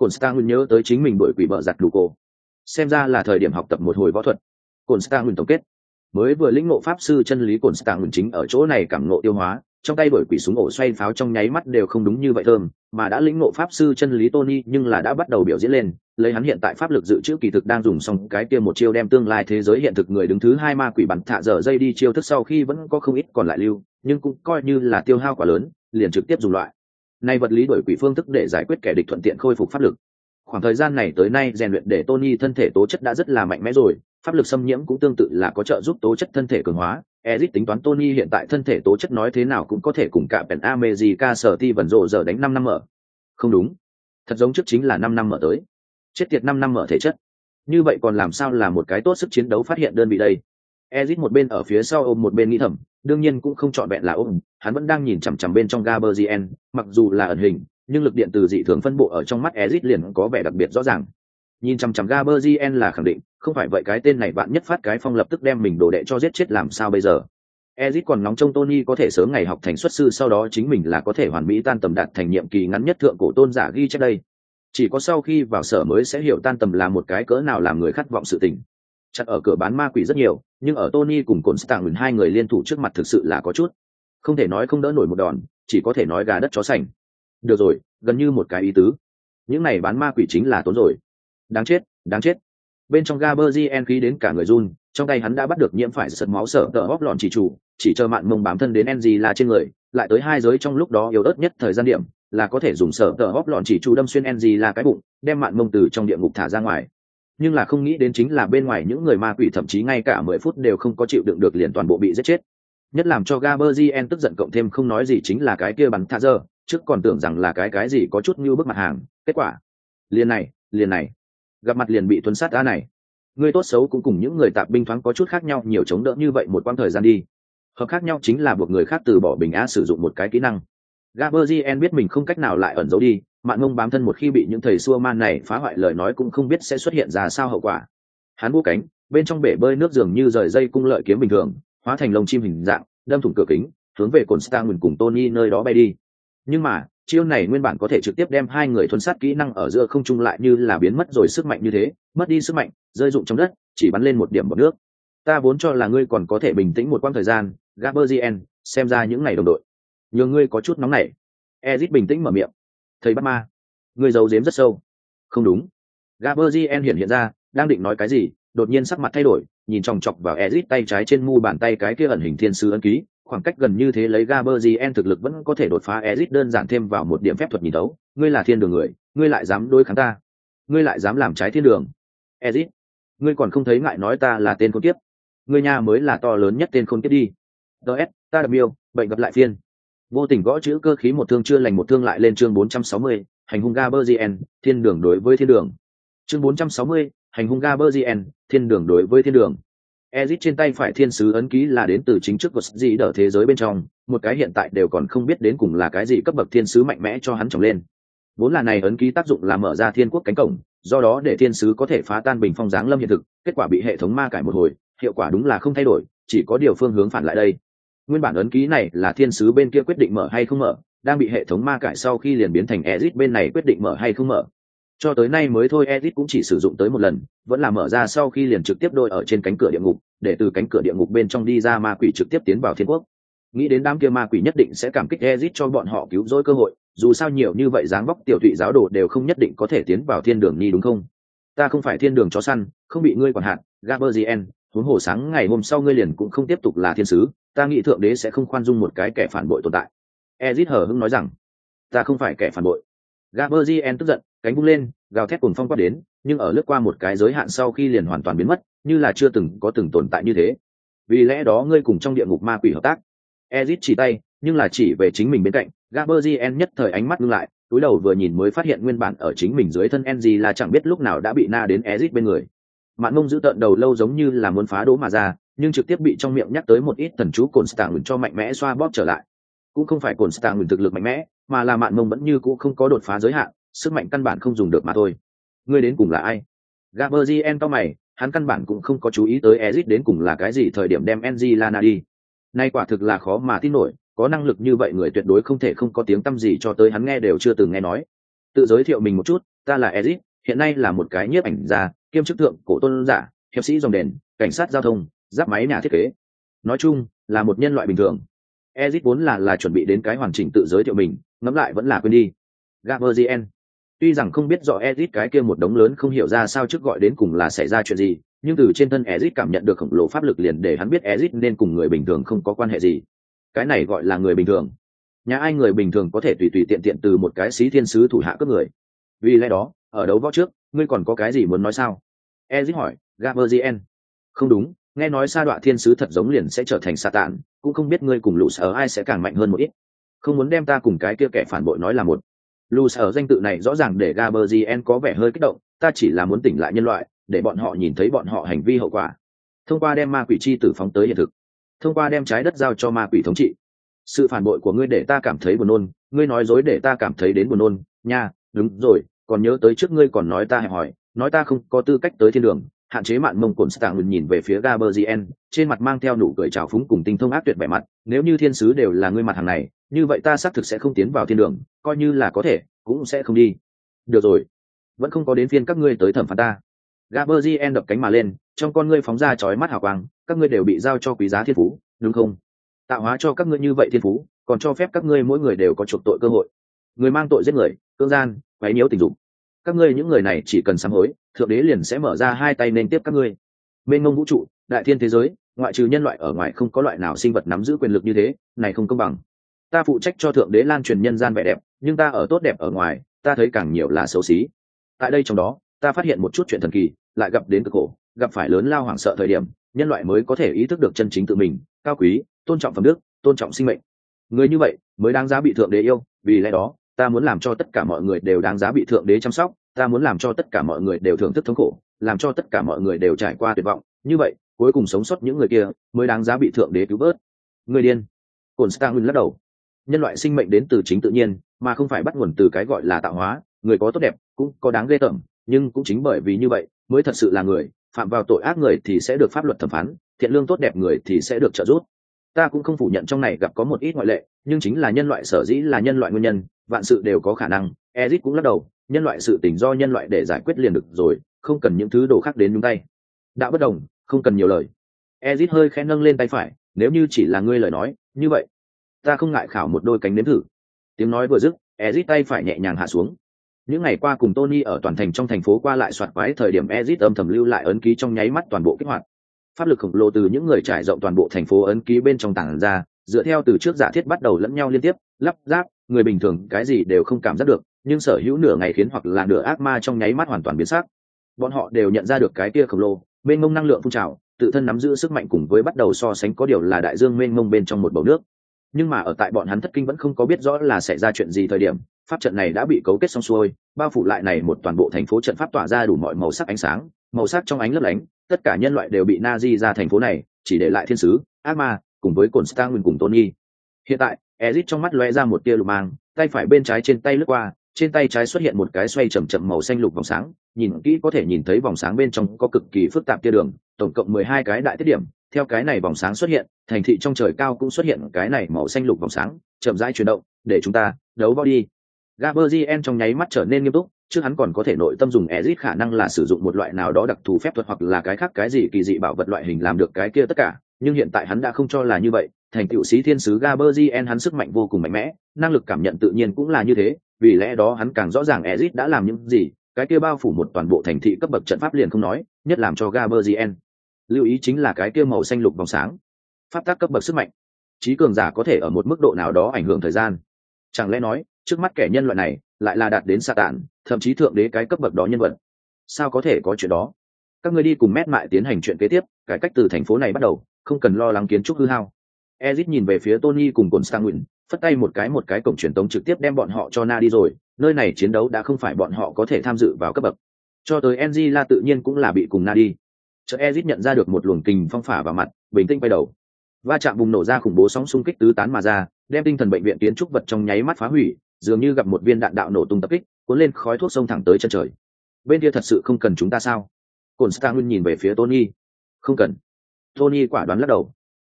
cồn stang nhớ tới chính mình đổi quỷ bợ giặt đủ cô. xem ra là thời điểm học tập một hồi võ thuật. Cồn stang tổng kết. Mới vừa lĩnh ngộ pháp sư chân lý cồn stang chính ở chỗ này cảm ngộ tiêu hóa, trong tay đổi quỷ súng ổ xoay pháo trong nháy mắt đều không đúng như vậy thơm, mà đã lĩnh ngộ pháp sư chân lý tony nhưng là đã bắt đầu biểu diễn lên, lấy hắn hiện tại pháp lực dự trữ kỳ thực đang dùng xong cái kia một chiêu đem tương lai thế giới hiện thực người đứng thứ hai ma quỷ bắn thạ dở dây đi chiêu thức sau khi vẫn có không ít còn lại lưu, nhưng cũng coi như là tiêu hao quá lớn, liền trực tiếp dùng loại nay vật lý đổi quỷ phương thức để giải quyết kẻ địch thuận tiện khôi phục pháp lực khoảng thời gian này tới nay rèn luyện để tony thân thể tố chất đã rất là mạnh mẽ rồi pháp lực xâm nhiễm cũng tương tự là có trợ giúp tố chất thân thể cường hóa Ezit tính toán Tony hiện tại thân thể tố chất nói thế nào cũng có thể cùng cả Pen America sở ti vần rộ giờ đánh năm năm mở. Không đúng. Thật giống trước chính là năm năm mở tới. Chết tiệt năm năm mở thể chất. Như vậy còn làm sao là một cái tốt sức chiến đấu phát hiện đơn vị đây? Ezit một bên ở phía sau ôm một bên nghĩ thầm, đương nhiên cũng không chọn vẹn là ôm, hắn vẫn đang nhìn chằm chằm bên trong gaberzien mặc dù là ẩn hình, nhưng lực điện từ dị thường phân bộ ở trong mắt ezit liền có vẻ đặc biệt rõ ràng. Nhìn chằm chằm gaberzien là khẳng định, không phải vậy cái tên này bạn nhất phát cái phong lập tức đem mình đồ đệ cho giết chết làm sao bây giờ? Ezit còn nóng trong tony có thể sớm ngày học thành xuất sư, sau đó chính mình là có thể hoàn mỹ tan tầm đạt thành nhiệm kỳ ngắn nhất thượng cổ tôn giả ghi trước đây. Chỉ có sau khi vào sở mới sẽ hiểu tan tầm là một cái cỡ nào làm người khát vọng sự tình chặt ở cửa bán ma quỷ rất nhiều, nhưng ở tony cùng cồn stạng hai người liên thủ trước mặt thực sự là có chút. Không thể nói không đỡ nổi một đòn, chỉ có thể nói gà đất chó sành. Được rồi, gần như một cái ý tứ. Những này bán ma quỷ chính là tốn rồi. Đáng chết đáng chết. Bên trong gaberzien khí đến cả người run, trong tay hắn đã bắt được nhiễm phải sật máu sở tờ hóp lọn chỉ chủ, chỉ chờ mạn mông bám thân đến ng là trên người, lại tới hai giới trong lúc đó yếu ớt nhất thời gian điểm, là có thể dùng sở tờ hóp lọn chỉ chủ đâm xuyên ng là cái bụng, đem mạn mông từ trong địa ngục thả ra ngoài nhưng là không nghĩ đến chính là bên ngoài những người ma quỷ thậm chí ngay cả mười phút đều không có chịu đựng được liền toàn bộ bị giết chết. Nhất làm cho Gaberzien tức giận cộng thêm không nói gì chính là cái kia bắn thả giờ trước còn tưởng rằng là cái cái gì có chút như bức mặt hàng, kết quả, liền này liền này, gặp mặt liền bị tuấn sát đã này. Người tốt xấu cũng cùng những người tạp binh thoáng có chút khác nhau, nhiều chống đỡ như vậy một quãng thời gian đi. Hợp khác nhau chính là buộc người khác từ bỏ bình á sử dụng một cái kỹ năng. Gaberzien biết mình không cách nào lại ẩn giấu đi mạn ngông bám thân một khi bị những thầy xua man này phá hoại lời nói cũng không biết sẽ xuất hiện ra sao hậu quả. Hắn vô cánh, bên trong bể bơi nước dường như rời dây cung lợi kiếm bình thường, hóa thành lồng chim hình dạng, đâm thủng cửa kính, hướng về cồn star cùng tony nơi đó bay đi. Nhưng mà, chiêu này nguyên bản có thể trực tiếp đem hai người thuần sát kỹ năng ở giữa không trung lại như là biến mất rồi sức mạnh như thế, mất đi sức mạnh, rơi rụng trong đất, chỉ bắn lên một điểm bọt nước. Ta vốn cho là ngươi còn có thể bình tĩnh một quãng thời gian gaberzien xem ra những ngày đồng đội, nhờ ngươi có chút nóng nảy. Ezit bình tĩnh mở miệng thầy bắt ma. Người giấu giếm rất sâu. Không đúng. Gaberzien hiện hiện ra, đang định nói cái gì, đột nhiên sắc mặt thay đổi, nhìn chòng chọc vào ezit tay trái trên mu bàn tay cái kia ẩn hình thiên sứ ấn ký, khoảng cách gần như thế lấy gaberzien thực lực vẫn có thể đột phá. Ezit đơn giản thêm vào một điểm phép thuật nhìn đấu, ngươi là thiên đường người, ngươi lại dám đối kháng ta, ngươi lại dám làm trái thiên đường. Ezit, ngươi còn không thấy ngại nói ta là tên khôn kiếp. Ngươi nhà mới là to lớn nhất tên khôn kiếp đi. Ts ta đặc miêu, bệnh gặp lại phiên vô tình gõ chữ cơ khí một thương chưa lành một thương lại lên chương 460, hành hung Gaberzien, thiên đường đối với thiên đường. Chương 460, hành hung Gaberzien, thiên đường đối với thiên đường. Ezit trên tay phải thiên sứ ấn ký là đến từ chính trước của gì đỡ thế giới bên trong, một cái hiện tại đều còn không biết đến cùng là cái gì cấp bậc thiên sứ mạnh mẽ cho hắn trồng lên. Vốn là này ấn ký tác dụng là mở ra thiên quốc cánh cổng, do đó để thiên sứ có thể phá tan bình phong dáng lâm hiện thực, kết quả bị hệ thống ma cải một hồi, hiệu quả đúng là không thay đổi, chỉ có điều phương hướng phản lại đây nguyên bản ấn ký này là thiên sứ bên kia quyết định mở hay không mở, đang bị hệ thống ma cải sau khi liền biến thành ezit bên này quyết định mở hay không mở. Cho tới nay mới thôi ezit cũng chỉ sử dụng tới một lần, vẫn là mở ra sau khi liền trực tiếp đôi ở trên cánh cửa địa ngục, để từ cánh cửa địa ngục bên trong đi ra ma quỷ trực tiếp tiến vào thiên quốc. Nghĩ đến đám kia ma quỷ nhất định sẽ cảm kích ezit cho bọn họ cứu rỗi cơ hội, dù sao nhiều như vậy dáng vóc tiểu thụy giáo đồ đều không nhất định có thể tiến vào thiên đường nhi đúng không? Ta không phải thiên đường chó săn, không bị ngươi quản hạn gaberzien huống hồ sáng ngày hôm sau ngươi liền cũng không tiếp tục là thiên sứ, ta nghĩ thượng đế sẽ không khoan dung một cái kẻ phản bội tồn tại. Ezit hờ hưng nói rằng, ta không phải kẻ phản bội. Gaberzien tức giận, cánh bung lên, gào thét cùng phong quát đến, nhưng ở lướt qua một cái giới hạn sau khi liền hoàn toàn biến mất, như là chưa từng có từng tồn tại như thế. Vì lẽ đó ngươi cùng trong địa ngục ma quỷ hợp tác. Ezit chỉ tay, nhưng là chỉ về chính mình bên cạnh gaberzien nhất thời ánh mắt ngưng lại, túi đầu vừa nhìn mới phát hiện nguyên bản ở chính mình dưới thân enzy là chẳng biết lúc nào đã bị na đến ezit bên người mạn mông giữ tợn đầu lâu giống như là muốn phá đố mà ra, nhưng trực tiếp bị trong miệng nhắc tới một ít thần chú cồn stạng cho mạnh mẽ xoa bóp trở lại. Cũng không phải cồn stạng thực lực mạnh mẽ, mà là mạn mông vẫn như cũ không có đột phá giới hạn, sức mạnh căn bản không dùng được mà thôi. Ngươi đến cùng là ai? Gaberzien to mày, hắn căn bản cũng không có chú ý tới ezit đến cùng là cái gì thời điểm đem ng lana đi. Nay quả thực là khó mà tin nổi, có năng lực như vậy người tuyệt đối không thể không có tiếng tăm gì cho tới hắn nghe đều chưa từng nghe nói. Tự giới thiệu mình một chút, ta là ezit hiện nay là một cái nhiếp ảnh gia kiêm chức thượng cổ tôn giả, hiệp sĩ dòng đền, cảnh sát giao thông, giáp máy nhà thiết kế. Nói chung, là một nhân loại bình thường. Ezit vốn là là chuẩn bị đến cái hoàn chỉnh tự giới thiệu mình, ngẫm lại vẫn là quên đi. Gaberzien tuy rằng không biết rõ ezit cái kia một đống lớn không hiểu ra sao trước gọi đến cùng là xảy ra chuyện gì, nhưng từ trên thân ezit cảm nhận được khổng lồ pháp lực liền để hắn biết ezit nên cùng người bình thường không có quan hệ gì. Cái này gọi là người bình thường. Nhà ai người bình thường có thể tùy tùy tiện tiện từ một cái sĩ thiên sứ thủ hạ cướp người? Vì lẽ đó, ở đấu võ trước ngươi còn có cái gì muốn nói sao? Ezit hỏi gaberzien không đúng, nghe nói sa đọa thiên sứ thật giống liền sẽ trở thành sa tàn cũng không biết ngươi cùng lũ sở ai sẽ càng mạnh hơn một ít. Không muốn đem ta cùng cái kia kẻ phản bội nói là một. Lũ sở danh tự này rõ ràng để gaberzien có vẻ hơi kích động, ta chỉ là muốn tỉnh lại nhân loại, để bọn họ nhìn thấy bọn họ hành vi hậu quả. Thông qua đem ma quỷ chi tử phóng tới hiện thực. Thông qua đem trái đất giao cho ma quỷ thống trị. Sự phản bội của ngươi để ta cảm thấy buồn nôn, ngươi nói dối để ta cảm thấy đến buồn nôn. Nha, đúng rồi còn nhớ tới trước ngươi còn nói ta hẹp hỏi, nói ta không có tư cách tới thiên đường, hạn chế mạn mông cồn stạng nhìn về phía gaberzien trên mặt mang theo nụ cười trào phúng cùng tinh thông ác tuyệt vẻ mặt, nếu như thiên sứ đều là ngươi mặt hàng này, như vậy ta xác thực sẽ không tiến vào thiên đường, coi như là có thể, cũng sẽ không đi. Được rồi, vẫn không có đến phiên các ngươi tới thẩm phán ta. Gaberzien đập cánh mà lên, trong con ngươi phóng ra chói mắt hào quang, các ngươi đều bị giao cho quý giá thiên phú, đúng không? Tạo hóa cho các ngươi như vậy thiên phú, còn cho phép các ngươi mỗi người đều có chuộc tội cơ hội. Người mang tội giết người cưỡng gian, quấy nhiễu tình dục các ngươi những người này chỉ cần sám hối, thượng đế liền sẽ mở ra hai tay nên tiếp các ngươi. Mênh mông vũ trụ, đại thiên thế giới, ngoại trừ nhân loại ở ngoài không có loại nào sinh vật nắm giữ quyền lực như thế, này không công bằng. Ta phụ trách cho thượng đế lan truyền nhân gian vẻ đẹp, nhưng ta ở tốt đẹp ở ngoài, ta thấy càng nhiều là xấu xí. Tại đây trong đó, ta phát hiện một chút chuyện thần kỳ, lại gặp đến cực khổ, gặp phải lớn lao hoảng sợ thời điểm, nhân loại mới có thể ý thức được chân chính tự mình, cao quý, tôn trọng phẩm đức, tôn trọng sinh mệnh. Người như vậy mới đáng giá bị thượng đế yêu, vì lẽ đó ta muốn làm cho tất cả mọi người đều đáng giá bị thượng đế chăm sóc, ta muốn làm cho tất cả mọi người đều thưởng thức thống khổ, làm cho tất cả mọi người đều trải qua tuyệt vọng. Như vậy, cuối cùng sống sót những người kia mới đáng giá bị thượng đế cứu vớt. Người điên. Cồn stang lắc đầu. Nhân loại sinh mệnh đến từ chính tự nhiên, mà không phải bắt nguồn từ cái gọi là tạo hóa. Người có tốt đẹp cũng có đáng ghê tởm, nhưng cũng chính bởi vì như vậy mới thật sự là người. Phạm vào tội ác người thì sẽ được pháp luật thẩm phán, thiện lương tốt đẹp người thì sẽ được trợ giúp ta cũng không phủ nhận trong này gặp có một ít ngoại lệ, nhưng chính là nhân loại sở dĩ là nhân loại nguyên nhân, vạn sự đều có khả năng. Ezit cũng lắc đầu, nhân loại sự tình do nhân loại để giải quyết liền được rồi, không cần những thứ đồ khác đến nhúng tay. Đã bất đồng, không cần nhiều lời. Ezit hơi khẽ nâng lên tay phải, nếu như chỉ là ngươi lời nói, như vậy, ta không ngại khảo một đôi cánh nếm thử. Tiếng nói vừa dứt, ezit tay phải nhẹ nhàng hạ xuống. Những ngày qua cùng tony ở toàn thành trong thành phố qua lại soạt quái thời điểm ezit âm thầm lưu lại ấn ký trong nháy mắt toàn bộ kích hoạt pháp lực khổng lồ từ những người trải rộng toàn bộ thành phố ấn ký bên trong tảng ra, dựa theo từ trước giả thiết bắt đầu lẫn nhau liên tiếp, lắp ráp, người bình thường cái gì đều không cảm giác được, nhưng sở hữu nửa ngày khiến hoặc là nửa ác ma trong nháy mắt hoàn toàn biến sắc. Bọn họ đều nhận ra được cái kia khổng lồ, mênh mông năng lượng phun trào, tự thân nắm giữ sức mạnh cùng với bắt đầu so sánh có điều là đại dương mênh mông bên trong một bầu nước. Nhưng mà ở tại bọn hắn thất kinh vẫn không có biết rõ là xảy ra chuyện gì thời điểm, pháp trận này đã bị cấu kết xong xuôi, bao phủ lại này một toàn bộ thành phố trận pháp tỏa ra đủ mọi màu sắc ánh sáng, màu sắc trong ánh lấp lánh tất cả nhân loại đều bị na di ra thành phố này, chỉ để lại thiên sứ, ác ma, cùng với cồn star cùng tony. Hiện tại, ezit trong mắt lóe ra một tia lục mang, tay phải bên trái trên tay lướt qua, trên tay trái xuất hiện một cái xoay chậm chậm màu xanh lục vòng sáng, nhìn kỹ có thể nhìn thấy vòng sáng bên trong có cực kỳ phức tạp tia đường, tổng cộng mười hai cái đại tiết điểm. Theo cái này vòng sáng xuất hiện, thành thị trong trời cao cũng xuất hiện cái này màu xanh lục vòng sáng, chậm rãi chuyển động, để chúng ta đấu bao đi. Gaberzien trong nháy mắt trở nên nghiêm túc, trước hắn còn có thể nội tâm dùng Ezic khả năng là sử dụng một loại nào đó đặc thù phép thuật hoặc là cái khác cái gì kỳ dị bảo vật loại hình làm được cái kia tất cả, nhưng hiện tại hắn đã không cho là như vậy, thành tựu sĩ thiên sứ Gaberzien hắn sức mạnh vô cùng mạnh mẽ, năng lực cảm nhận tự nhiên cũng là như thế, vì lẽ đó hắn càng rõ ràng Ezic đã làm những gì, cái kia bao phủ một toàn bộ thành thị cấp bậc trận pháp liền không nói, nhất làm cho Gaberzien lưu ý chính là cái kia màu xanh lục vòng sáng. Pháp tắc cấp bậc sức mạnh, trí cường giả có thể ở một mức độ nào đó ảnh hưởng thời gian. Chẳng lẽ nói, trước mắt kẻ nhân loại này lại là đạt đến sa tản thậm chí thượng đế cái cấp bậc đó nhân vật. Sao có thể có chuyện đó? Các người đi cùng mét mại tiến hành chuyện kế tiếp, cải cách từ thành phố này bắt đầu, không cần lo lắng kiến trúc hư hao. Ezit nhìn về phía tony cùng cồn stanguin phất tay một cái một cái cổng truyền tống trực tiếp đem bọn họ cho na đi rồi, nơi này chiến đấu đã không phải bọn họ có thể tham dự vào cấp bậc. Cho tới ng la tự nhiên cũng là bị cùng na đi. Chợ ezit nhận ra được một luồng kình phong phả vào mặt, bình tĩnh quay đầu. Va chạm bùng nổ ra khủng bố sóng xung kích tứ tán mà ra, đem tinh thần bệnh viện kiến trúc vật trong nháy mắt phá hủy dường như gặp một viên đạn đạo nổ tung tập kích, cuốn lên khói thuốc sông thẳng tới chân trời. Bên kia thật sự không cần chúng ta sao? Cồn stang nhìn về phía tony. Không cần. Tony quả đoán lắc đầu.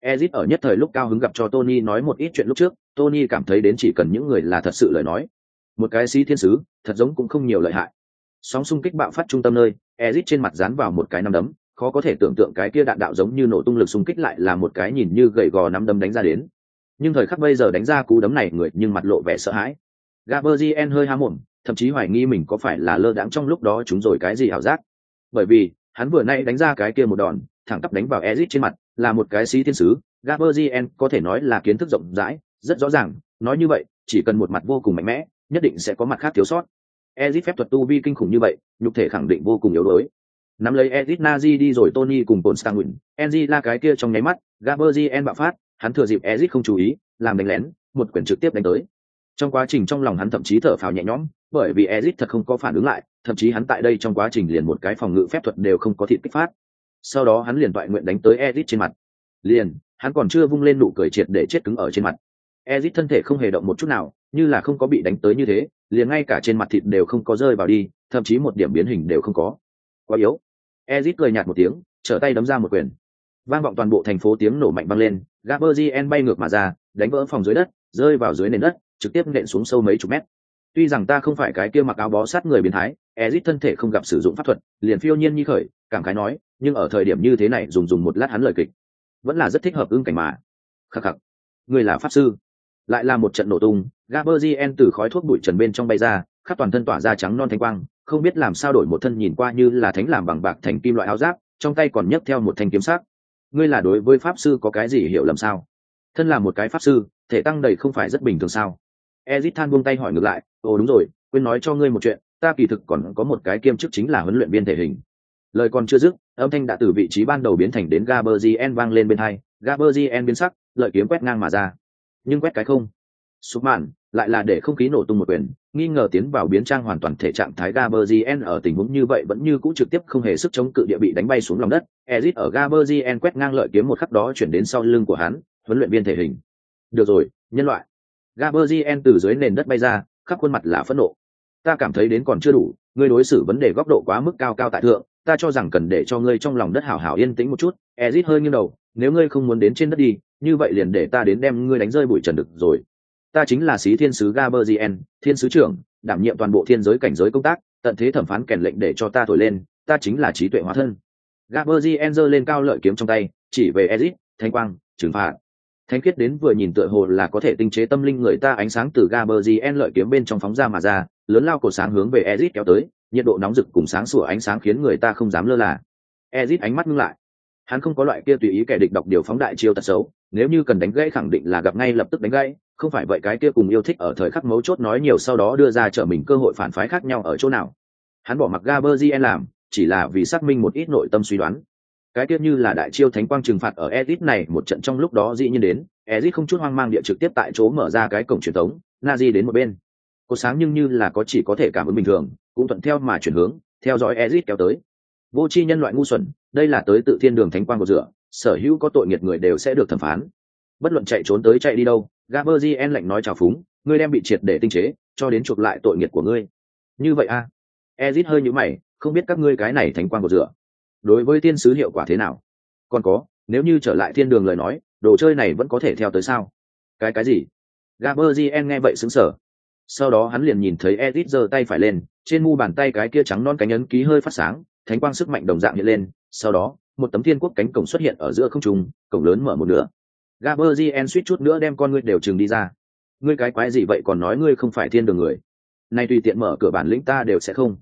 Ezit ở nhất thời lúc cao hứng gặp cho tony nói một ít chuyện lúc trước, tony cảm thấy đến chỉ cần những người là thật sự lời nói. Một cái sĩ thiên sứ, thật giống cũng không nhiều lợi hại. Sóng xung kích bạo phát trung tâm nơi, ezit trên mặt dán vào một cái nắm đấm, khó có thể tưởng tượng cái kia đạn đạo giống như nổ tung lực xung kích lại là một cái nhìn như gầy gò nắm đấm đánh ra đến. Nhưng thời khắc bây giờ đánh ra cú đấm này, người nhưng mặt lộ vẻ sợ hãi. Gaberzien hơi há mồm, thậm chí hoài nghi mình có phải là lơ đãng trong lúc đó chúng rồi cái gì ảo giác. Bởi vì, hắn vừa nãy đánh ra cái kia một đòn, thẳng tắp đánh vào Ezic trên mặt, là một cái sĩ thiên sứ, Gaberzien có thể nói là kiến thức rộng rãi, rất rõ ràng, nói như vậy, chỉ cần một mặt vô cùng mạnh mẽ, nhất định sẽ có mặt khác thiếu sót. Ezic phép thuật tu vi kinh khủng như vậy, nhục thể khẳng định vô cùng yếu đuối. Nắm lấy Ezic Nazi đi rồi Tony cùng Constantine, Enzi la cái kia trong nháy mắt, Gaberzien bạo phát, hắn thừa dịp Ezic không chú ý, làm đánh lén, một quyền trực tiếp đánh tới trong quá trình trong lòng hắn thậm chí thở phào nhẹ nhõm, bởi vì ezit thật không có phản ứng lại, thậm chí hắn tại đây trong quá trình liền một cái phòng ngự phép thuật đều không có thịt kích phát. Sau đó hắn liền toại nguyện đánh tới ezit trên mặt. Liền, hắn còn chưa vung lên nụ cười triệt để chết cứng ở trên mặt. Ezit thân thể không hề động một chút nào, như là không có bị đánh tới như thế, liền ngay cả trên mặt thịt đều không có rơi vào đi, thậm chí một điểm biến hình đều không có. Quá yếu. Ezit cười nhạt một tiếng, trở tay đấm ra một quyền. Vang vọng toàn bộ thành phố tiếng nổ mạnh vang lên gaberzien bay ngược mà ra, đánh vỡ phòng dưới đất, rơi vào dưới nền đất trực tiếp nện xuống sâu mấy chục mét. Tuy rằng ta không phải cái kia mặc áo bó sát người biến thái, ezit thân thể không gặp sử dụng pháp thuật, liền phiêu nhiên như khởi, cảm khái nói, nhưng ở thời điểm như thế này dùng dùng một lát hắn lời kịch. Vẫn là rất thích hợp ưng cảnh mà. Khắc khắc. Người là pháp sư. Lại là một trận nổ tung gaberzien từ khói thuốc bụi trần bên trong bay ra, khắp toàn thân tỏa ra trắng non thanh quang, không biết làm sao đổi một thân nhìn qua như là thánh làm bằng bạc thành kim loại áo giáp, trong tay còn nhấc theo một thanh kiếm sắc. Ngươi là đối với pháp sư có cái gì hiểu lầm sao? Thân là một cái pháp sư, thể tăng đầy không phải rất bình thường sao? Ezit than buông tay hỏi ngược lại, ồ, đúng rồi, quên nói cho ngươi một chuyện, ta kỳ thực còn có một cái kiêm chức chính là huấn luyện viên thể hình. Lời còn chưa dứt, âm thanh đã từ vị trí ban đầu biến thành đến gaberzien vang lên bên hai gaberzien biến sắc, lợi kiếm quét ngang mà ra. Nhưng quét cái không. Sụp mạn lại là để không khí nổ tung một quyền, nghi ngờ tiến vào biến trang hoàn toàn thể trạng thái Gaberzien ở tình huống như vậy vẫn như cũ trực tiếp không hề sức chống cự địa bị đánh bay xuống lòng đất. Ezit ở Gaberzien quét ngang lợi kiếm một khắc đó chuyển đến sau lưng của hắn, huấn luyện viên thể hình. Được rồi, nhân loại Gabriel từ dưới nền đất bay ra khắp khuôn mặt là phẫn nộ ta cảm thấy đến còn chưa đủ ngươi đối xử vấn đề góc độ quá mức cao cao tại thượng ta cho rằng cần để cho ngươi trong lòng đất hảo hảo yên tĩnh một chút Ezit hơi nghiêng đầu nếu ngươi không muốn đến trên đất đi như vậy liền để ta đến đem ngươi đánh rơi bụi trần được rồi ta chính là sĩ thiên sứ Gabriel, thiên sứ trưởng, đảm nhiệm toàn bộ thiên giới cảnh giới công tác, tận thế thẩm phán kèn lệnh để cho ta thổi lên, ta chính là trí tuệ hóa thân. Gabriel giơ lên cao lợi kiếm trong tay, chỉ về Ezic, thanh quang, trừng phạt. Thánh khiết đến vừa nhìn tựa hồ là có thể tinh chế tâm linh người ta ánh sáng từ Gaberzien lợi kiếm bên trong phóng ra mà ra, lớn lao cổ sáng hướng về ezit kéo tới, nhiệt độ nóng rực cùng sáng sủa ánh sáng khiến người ta không dám lơ là. ezit ánh mắt ngưng lại. Hắn không có loại kia tùy ý kẻ địch đọc điều phóng đại chiêu tật xấu, nếu như cần đánh gãy khẳng định là gặp ngay lập tức đánh gãy, không phải vậy cái kia cùng yêu thích ở thời khắc mấu chốt nói nhiều sau đó đưa ra trở mình cơ hội phản phái khác nhau ở chỗ nào hắn bỏ mặc Gaberzien làm chỉ là vì xác minh một ít nội tâm suy đoán cái tiết như là đại chiêu thánh quang trừng phạt ở ezit này một trận trong lúc đó dĩ nhiên đến ezit không chút hoang mang địa trực tiếp tại chỗ mở ra cái cổng truyền thống Nazi đến một bên cô sáng nhưng như là có chỉ có thể cảm ứng bình thường cũng thuận theo mà chuyển hướng theo dõi ezit kéo tới vô tri nhân loại ngu xuẩn đây là tới tự thiên đường thánh quang của rửa sở hữu có tội nghiệt người đều sẽ được thẩm phán bất luận chạy trốn tới chạy đi đâu Gaberzien lạnh nói chào phúng, ngươi đem bị triệt để tinh chế, cho đến chuộc lại tội nghiệp của ngươi. Như vậy a? À? Ezit hơi nhíu mày, không biết các ngươi cái này thánh quan của dựa. Đối với tiên sứ hiệu quả thế nào? Còn có, nếu như trở lại thiên đường lời nói, đồ chơi này vẫn có thể theo tới sao? Cái cái gì? Gaberzien nghe vậy sững sờ. Sau đó hắn liền nhìn thấy edit giơ tay phải lên, trên mu bàn tay cái kia trắng non cánh ấn ký hơi phát sáng, thánh quang sức mạnh đồng dạng hiện lên, sau đó, một tấm thiên quốc cánh cổng xuất hiện ở giữa không trung, cổng lớn mở một nửa, Gaberzien suýt chút nữa đem con ngươi đều chừng đi ra. Ngươi cái quái gì vậy còn nói ngươi không phải thiên đường người? nay tùy tiện mở cửa bản lĩnh ta đều sẽ không.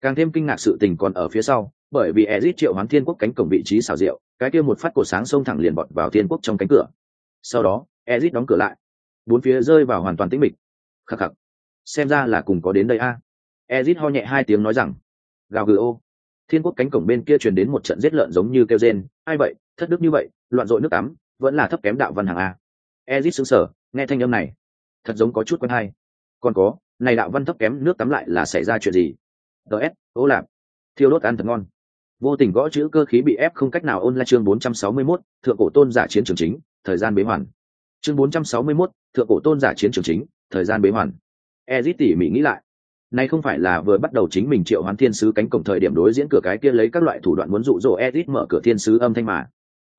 Càng thêm kinh ngạc sự tình còn ở phía sau, bởi vì Ezic triệu hoán thiên quốc cánh cổng vị trí xảo diệu, cái kia một phát cổ sáng xông thẳng liền bọt vào thiên quốc trong cánh cửa. Sau đó, Ezic đóng cửa lại. Bốn phía rơi vào hoàn toàn tĩnh mịch. Khắc khắc. Xem ra là cùng có đến đây a. À. Ezic ho nhẹ hai tiếng nói rằng, gào gừ ô. Thiên quốc cánh cổng bên kia truyền đến một trận giết lợn giống như kêu rên, ai vậy, thất đức như vậy, loạn rội nước tắm, vẫn là thấp kém đạo văn hàng a Ezic sững sờ, nghe thanh âm này thật giống có chút quen hay còn có này đạo văn thấp kém nước tắm lại là xảy ra chuyện gì DS, ố lạp thiêu đốt ăn thật ngon vô tình gõ chữ cơ khí bị ép không cách nào ôn lại chương 461, thượng cổ tôn giả chiến trường chính thời gian bế hoàn. Chương 461, thượng cổ tôn giả chiến trường chính thời gian bế hoàn. Ezit tỉ mỉ nghĩ lại. Này không phải là vừa bắt đầu chính mình triệu hoán thiên sứ cánh cổng thời điểm đối diễn cửa cái kia lấy các loại thủ đoạn muốn dụ dỗ Ezit mở cửa thiên sứ âm thanh mà.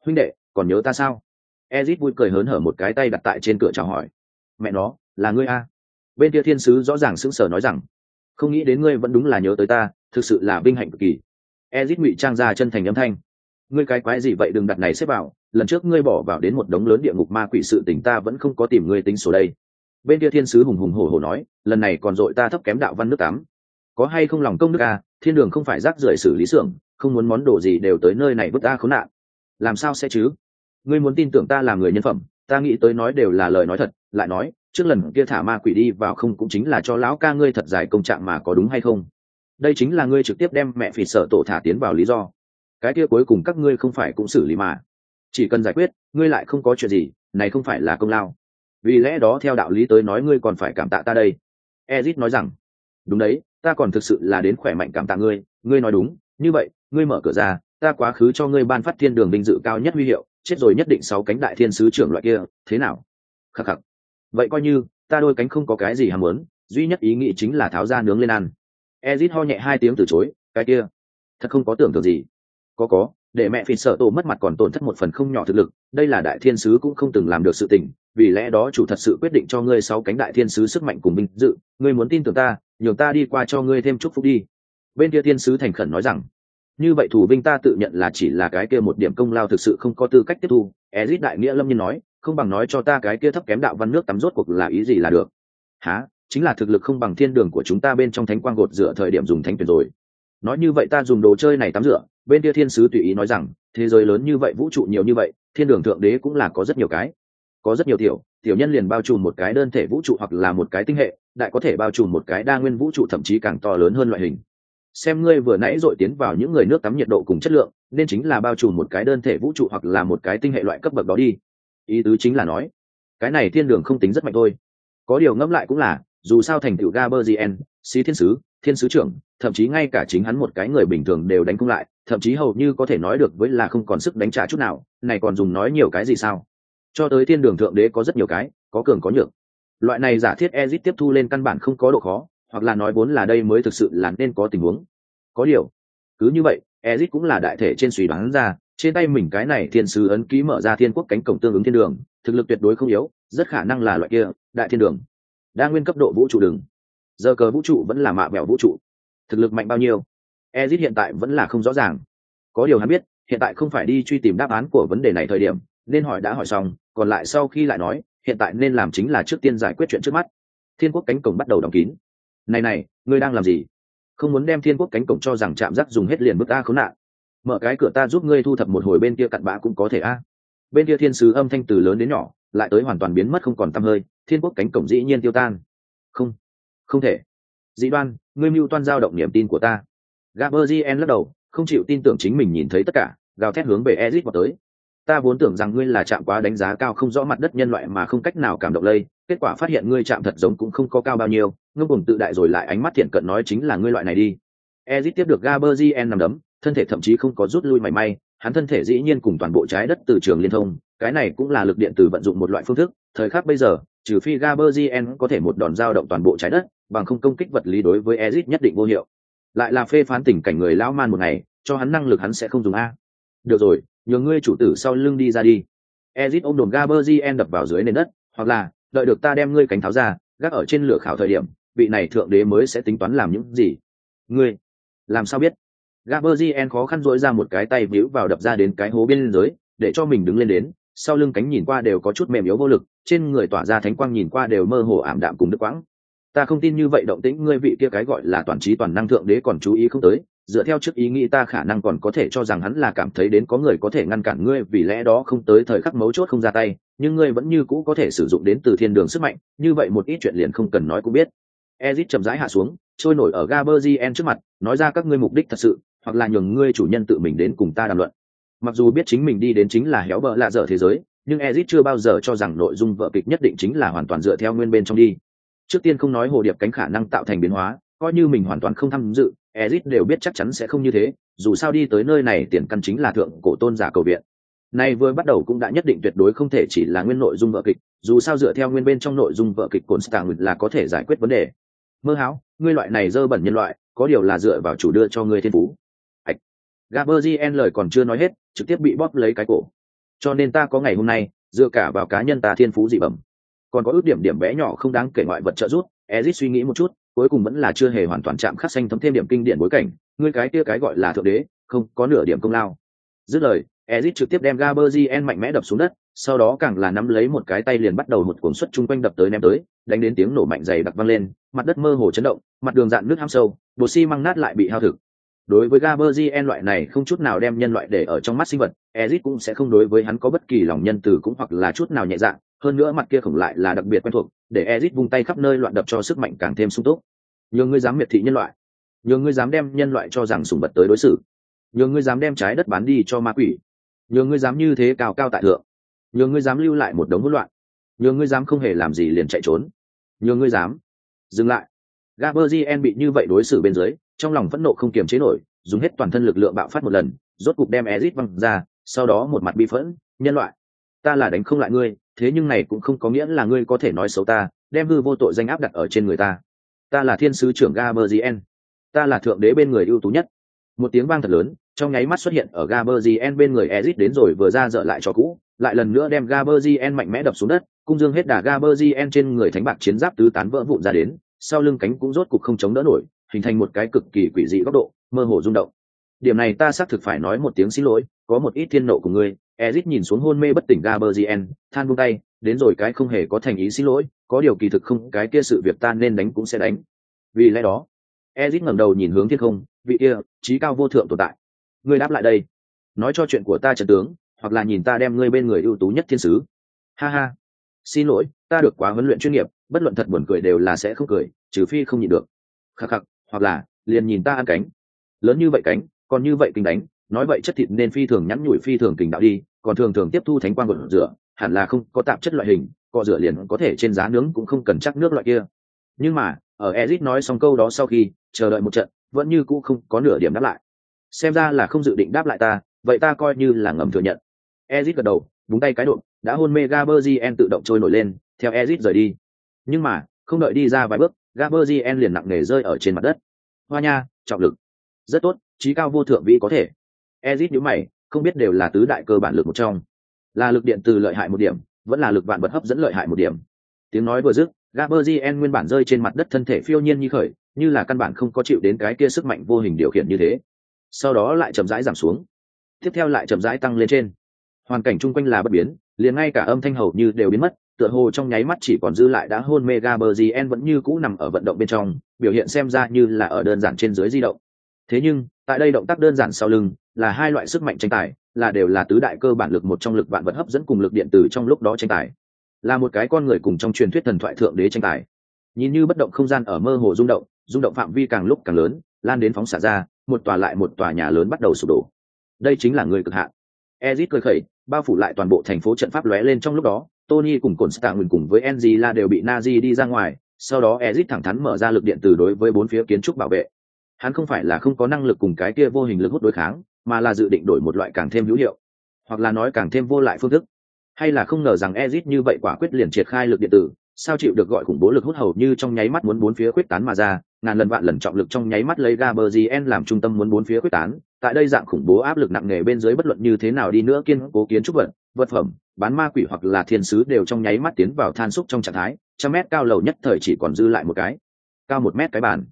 Huynh đệ, còn nhớ ta sao? ezit vui cười hớn hở một cái tay đặt tại trên cửa chào hỏi. Mẹ nó là ngươi a. Bên kia thiên sứ rõ ràng sững sờ nói rằng không nghĩ đến ngươi vẫn đúng là nhớ tới ta thực sự là vinh hạnh cực kỳ ezit ngụy trang ra chân thành âm thanh. Ngươi cái quái gì vậy, đừng đặt này xếp vào, lần trước ngươi bỏ vào đến một đống lớn địa ngục ma quỷ sự tình ta vẫn không có tìm ngươi tính số đây. Bên kia thiên sứ hùng hùng hổ hổ nói, lần này còn dội ta thấp kém đạo văn nước tắm có hay không lòng công đức a thiên đường không phải rác rưởi xử lý xưởng, không muốn món đồ gì đều tới nơi này vứt ta khốn nạn. Làm sao sẽ chứ? Ngươi muốn tin tưởng ta là người nhân phẩm, ta nghĩ tới nói đều là lời nói thật, lại nói, trước lần kia thả ma quỷ đi vào không cũng chính là cho lão ca ngươi thật dài công trạng mà có đúng hay không? Đây chính là ngươi trực tiếp đem mẹ phỉ sợ tổ thả tiến vào lý do. Cái kia cuối cùng các ngươi không phải cũng xử lý mà. Chỉ cần giải quyết, ngươi lại không có chuyện gì, này không phải là công lao. Vì lẽ đó theo đạo lý tới nói ngươi còn phải cảm tạ ta đây. Ezit nói rằng, đúng đấy, ta còn thực sự là đến khỏe mạnh cảm tạ ngươi ngươi nói đúng, như vậy, ngươi mở cửa ra, ta quá khứ cho ngươi ban phát thiên đường vinh dự cao nhất huy hiệu, chết rồi nhất định sáu cánh đại thiên sứ trưởng loại kia, thế nào? Khắc khắc. Vậy coi như, ta đôi cánh không có cái gì ham muốn, duy nhất ý nghĩ chính là tháo ra nướng lên ăn ezit ho nhẹ hai tiếng từ chối, cái kia, thật không có tưởng tượng gì. Có có, để mẹ phì sợ tổ mất mặt còn tổn thất một phần không nhỏ thực lực, đây là đại thiên sứ cũng không từng làm được sự tình, vì lẽ đó chủ thật sự quyết định cho ngươi sáu cánh đại thiên sứ sức mạnh cùng binh dự, ngươi muốn tin tưởng ta, nhường ta đi qua cho ngươi thêm chúc phúc đi. Bên kia thiên sứ thành khẩn nói rằng, như vậy thủ binh ta tự nhận là chỉ là cái kia một điểm công lao thực sự không có tư cách tiếp thu. Ezit đại nghĩa lâm nhiên nói, không bằng nói cho ta cái kia thấp kém đạo văn nước tắm rốt cuộc là ý gì là được? Há chính là thực lực không bằng thiên đường của chúng ta bên trong thánh quang gột dựa thời điểm dùng thánh tuyển rồi. Nói như vậy ta dùng đồ chơi này tắm rửa, bên kia thiên sứ tùy ý nói rằng, thế giới lớn như vậy, vũ trụ nhiều như vậy, thiên đường thượng đế cũng là có rất nhiều cái. Có rất nhiều tiểu tiểu nhân liền bao trùm một cái đơn thể vũ trụ hoặc là một cái tinh hệ, đại có thể bao trùm một cái đa nguyên vũ trụ, thậm chí càng to lớn hơn loại hình. Xem ngươi vừa nãy dội tiến vào những người nước tắm nhiệt độ cùng chất lượng, nên chính là bao trùm một cái đơn thể vũ trụ hoặc là một cái tinh hệ loại cấp bậc đó đi. Ý tứ chính là nói, cái này thiên đường không tính rất mạnh thôi. Có điều ngẫm lại cũng là dù sao thành tựu gaberzien sĩ thiên sứ thiên sứ trưởng, thậm chí ngay cả chính hắn một cái người bình thường đều đánh cung lại, thậm chí hầu như có thể nói được với là không còn sức đánh trả chút nào, này còn dùng nói nhiều cái gì sao? Cho tới thiên đường thượng đế có rất nhiều cái, có cường có nhược. Loại này giả thiết ezit tiếp thu lên căn bản không có độ khó, hoặc là nói vốn là đây mới thực sự là nên có tình huống. Có điều, cứ như vậy ezit cũng là đại thể trên suy đoán ra, trên tay mình cái này thiên sứ ấn ký mở ra thiên quốc cánh cổng tương ứng thiên đường, thực lực tuyệt đối không yếu, rất khả năng là loại kia, đại thiên đường đa nguyên cấp độ vũ trụ đường giờ cờ vũ trụ vẫn là mạ mẹo vũ trụ. Thực lực mạnh bao nhiêu? Ezit hiện tại vẫn là không rõ ràng. Có điều hắn biết, hiện tại không phải đi truy tìm đáp án của vấn đề này thời điểm, nên hỏi đã hỏi xong, còn lại sau khi lại nói, hiện tại nên làm chính là trước tiên giải quyết chuyện trước mắt. Thiên quốc cánh cổng bắt đầu đóng kín. Này này, ngươi đang làm gì? Không muốn đem thiên quốc cánh cổng cho rằng chạm rắc dùng hết liền bức ta khốn nạn. Mở cái cửa ta giúp ngươi thu thập một hồi bên kia cặn bã cũng có thể a bên kia thiên sứ âm thanh từ lớn đến nhỏ, lại tới hoàn toàn biến mất không còn t hơi, thiên quốc cánh cổng dĩ nhiên tiêu tan. Không không thể. Dĩ đoan, ngươi mưu toan giao động niềm tin của ta. Gaberzien lắc đầu, không chịu tin tưởng chính mình nhìn thấy tất cả, gào thét hướng về ezit vào tới. Ta vốn tưởng rằng ngươi là chạm quá đánh giá cao không rõ mặt đất nhân loại mà không cách nào cảm động lây, kết quả phát hiện ngươi chạm thật giống cũng không có cao bao nhiêu, ngưng cùng tự đại rồi lại ánh mắt thiện cận nói chính là ngươi loại này đi. Ezit tiếp được gaberzien nằm đấm, thân thể thậm chí không có rút lui mảy may hắn thân thể dĩ nhiên cùng toàn bộ trái đất từ trường liên thông, cái này cũng là lực điện từ vận dụng một loại phương thức, thời khắc bây giờ, trừ phi gaberzien có thể một đòn giao động toàn bộ trái đất, bằng không công kích vật lý đối với ezit nhất định vô hiệu. Lại là phê phán tình cảnh người lão man một ngày, cho hắn năng lực hắn sẽ không dùng a. Được rồi, nhờ ngươi chủ tử sau lưng đi ra đi. Ezit ôm đồn gaberzien đập vào dưới nền đất, hoặc là, đợi được ta đem ngươi cánh tháo ra, gác ở trên lửa khảo thời điểm, vị này thượng đế mới sẽ tính toán làm những gì. Ngươi, làm sao biết? Gaberzien khó khăn dỗi ra một cái tay víu vào đập ra đến cái hố bên dưới, để cho mình đứng lên đến, sau lưng cánh nhìn qua đều có chút mềm yếu vô lực, trên người tỏa ra thánh quang nhìn qua đều mơ hồ ảm đạm cùng đứt quãng. Ta không tin như vậy động tĩnh, ngươi vị kia cái gọi là toàn trí toàn năng thượng đế còn chú ý không tới, dựa theo trước ý nghĩ ta khả năng còn có thể cho rằng hắn là cảm thấy đến có người có thể ngăn cản ngươi, vì lẽ đó không tới thời khắc mấu chốt không ra tay, nhưng ngươi vẫn như cũ có thể sử dụng đến từ thiên đường sức mạnh, như vậy một ít chuyện liền không cần nói cũng biết. Ezit chậm rãi hạ xuống, trôi nổi ở gaberzien trước mặt, nói ra các ngươi mục đích thật sự hoặc là nhường ngươi chủ nhân tự mình đến cùng ta đàm luận. Mặc dù biết chính mình đi đến chính là héo bờ lạ dở thế giới, nhưng ezit chưa bao giờ cho rằng nội dung vợ kịch nhất định chính là hoàn toàn dựa theo nguyên bên trong đi. Trước tiên không nói hồ điệp cánh khả năng tạo thành biến hóa, coi như mình hoàn toàn không tham dự, ezit đều biết chắc chắn sẽ không như thế, dù sao đi tới nơi này tiền căn chính là thượng cổ tôn giả cầu viện. Nay vừa bắt đầu cũng đã nhất định tuyệt đối không thể chỉ là nguyên nội dung vợ kịch, dù sao dựa theo nguyên bên trong nội dung vợ kịch cồn stạng là có thể giải quyết vấn đề. Mơ háo ngươi loại này dơ bẩn nhân loại, có điều là dựa vào chủ đưa cho ngươi thiên phú gaberzien lời còn chưa nói hết, trực tiếp bị bóp lấy cái cổ. Cho nên ta có ngày hôm nay, dựa cả vào cá nhân ta thiên phú dị bẩm. Còn có ước điểm điểm bé nhỏ không đáng kể ngoại vật trợ giúp Ezic suy nghĩ một chút, cuối cùng vẫn là chưa hề hoàn toàn chạm khắc xanh thấm thêm điểm kinh điển bối cảnh. Ngươi cái kia cái gọi là thượng đế, không có nửa điểm công lao. Dứt lời Ezic trực tiếp đem gaberzien mạnh mẽ đập xuống đất, sau đó càng là nắm lấy một cái tay liền bắt đầu một cuốn suất chung quanh đập tới ném tới, đánh đến tiếng nổ mạnh dày đặc vang lên, mặt đất mơ hồ chấn động, mặt đường dạn nước hăm sâu, bột xi măng nát lại bị hao thực đối với Gaberzien loại này không chút nào đem nhân loại để ở trong mắt sinh vật, Ezic cũng sẽ không đối với hắn có bất kỳ lòng nhân từ cũng hoặc là chút nào nhẹ dạ, hơn nữa mặt kia khổng lại là đặc biệt quen thuộc, để Ezic vung tay khắp nơi loạn đập cho sức mạnh càng thêm sung túc. Nhường ngươi dám miệt thị nhân loại, nhường ngươi dám đem nhân loại cho rằng sủng vật tới đối xử, nhường ngươi dám đem trái đất bán đi cho ma quỷ, nhường ngươi dám như thế cao cao tại thượng, nhường ngươi dám lưu lại một đống hỗn loạn, nhường ngươi dám không hề làm gì liền chạy trốn, nhường ngươi dám dừng lại. Gaberzien bị như vậy đối xử bên dưới, trong lòng phẫn nộ không kiềm chế nổi, dùng hết toàn thân lực lượng bạo phát một lần, rốt cục đem ezit văng ra, sau đó một mặt bi phẫn, nhân loại, ta là đánh không lại ngươi, thế nhưng này cũng không có nghĩa là ngươi có thể nói xấu ta, đem hư vô tội danh áp đặt ở trên người ta. Ta là thiên sứ trưởng gaberzien ta là thượng đế bên người ưu tú nhất. Một tiếng vang thật lớn, trong nháy mắt xuất hiện ở gaberzien bên người ezit đến rồi vừa ra dở lại cho cũ, lại lần nữa đem gaberzien mạnh mẽ đập xuống đất, cung dương hết đà gaberzien trên người thánh bạc chiến giáp tứ tán vỡ vụn ra đến, sau lưng cánh cũng rốt cục không chống đỡ nổi hình thành một cái cực kỳ quỷ dị góc độ, mơ hồ rung động. Điểm này ta xác thực phải nói một tiếng xin lỗi, có một ít thiên nộ của ngươi. Ezit nhìn xuống hôn mê bất tỉnh gaberzien than buông tay, đến rồi cái không hề có thành ý xin lỗi, có điều kỳ thực không, cái kia sự việc ta nên đánh cũng sẽ đánh. Vì lẽ đó, ezit ngẩng đầu nhìn hướng thiên không, vị kia, trí cao vô thượng tồn tại. Ngươi đáp lại đây. Nói cho chuyện của ta trần tướng, hoặc là nhìn ta đem ngươi bên người ưu tú nhất thiên sứ. Ha ha. Xin lỗi, ta được quá huấn luyện chuyên nghiệp, bất luận thật buồn cười đều là sẽ không cười, trừ phi không nhịn được. Khắc khắc hoặc là, liền nhìn ta ăn cánh. Lớn như vậy cánh, còn như vậy kinh đánh, nói vậy chất thịt nên phi thường nhắn nhủi phi thường kình đạo đi, còn thường thường tiếp thu thánh quang gột rửa, hẳn là không có tạp chất loại hình cọ rửa liền có thể trên giá nướng cũng không cần chắc nước loại kia. Nhưng mà, ở ezit nói xong câu đó sau khi, chờ đợi một trận, vẫn như cũ không có nửa điểm đáp lại. Xem ra là không dự định đáp lại ta, vậy ta coi như là ngầm thừa nhận. Ezit gật đầu, búng tay cái đụng đã hôn mê gaberzien tự động trôi nổi lên, theo ezit rời đi. Nhưng mà, không đợi đi ra vài bước Gabriel liền nặng nề rơi ở trên mặt đất. Hoa nha, trọng lực. Rất tốt, trí cao vô thượng vĩ có thể. Ezit nhíu mày, không biết đều là tứ đại cơ bản lực một trong. Là lực điện từ lợi hại một điểm, vẫn là lực vạn vật hấp dẫn lợi hại một điểm. Tiếng nói vừa dứt, Gabriel nguyên bản rơi trên mặt đất thân thể phiêu nhiên như khởi, như là căn bản không có chịu đến cái kia sức mạnh vô hình điều khiển như thế. Sau đó lại chậm rãi giảm xuống. Tiếp theo lại chậm rãi tăng lên trên. Hoàn cảnh chung quanh là bất biến, liền ngay cả âm thanh hầu như đều biến mất tựa hồ trong nháy mắt chỉ còn dư lại đã hôn mê gaberzien vẫn như cũ nằm ở vận động bên trong, biểu hiện xem ra như là ở đơn giản trên dưới di động. Thế nhưng, tại đây động tác đơn giản sau lưng, là hai loại sức mạnh tranh tài, là đều là tứ đại cơ bản lực một trong lực vạn vật hấp dẫn cùng lực điện tử trong lúc đó tranh tài. Là một cái con người cùng trong truyền thuyết thần thoại thượng đế tranh tài. Nhìn như bất động không gian ở mơ hồ rung động rung động phạm vi càng lúc càng lớn, lan đến phóng xả ra, một tòa lại một tòa nhà lớn bắt đầu sụp đổ. Đây chính là người cực hạn. Ezit cười khẩy, bao phủ lại toàn bộ thành phố trận pháp lóe lên trong lúc đó tony cùng cồn stạng cùng với angela đều bị nazi đi ra ngoài, sau đó Ezic thẳng thắn mở ra lực điện từ đối với bốn phía kiến trúc bảo vệ. Hắn không phải là không có năng lực cùng cái kia vô hình lực hút đối kháng, mà là dự định đổi một loại càng thêm hữu hiệu, hoặc là nói càng thêm vô lại phương thức. Hay là không ngờ rằng Ezic như vậy quả quyết liền triệt khai lực điện tử, sao chịu được gọi khủng bố lực hút hầu như trong nháy mắt muốn bốn phía quyết tán mà ra, ngàn lần vạn lần trọng lực trong nháy mắt lấy Gaberzien làm trung tâm muốn bốn phía quyết tán, tại đây dạng khủng bố áp lực nặng nề bên dưới bất luận như thế nào đi nữa kiên cố kiến trúc vật vật phẩm bán ma quỷ hoặc là thiên sứ đều trong nháy mắt tiến vào than xúc trong trạng thái, trăm mét cao lầu nhất thời chỉ còn dư lại một cái, cao một mét cái bàn.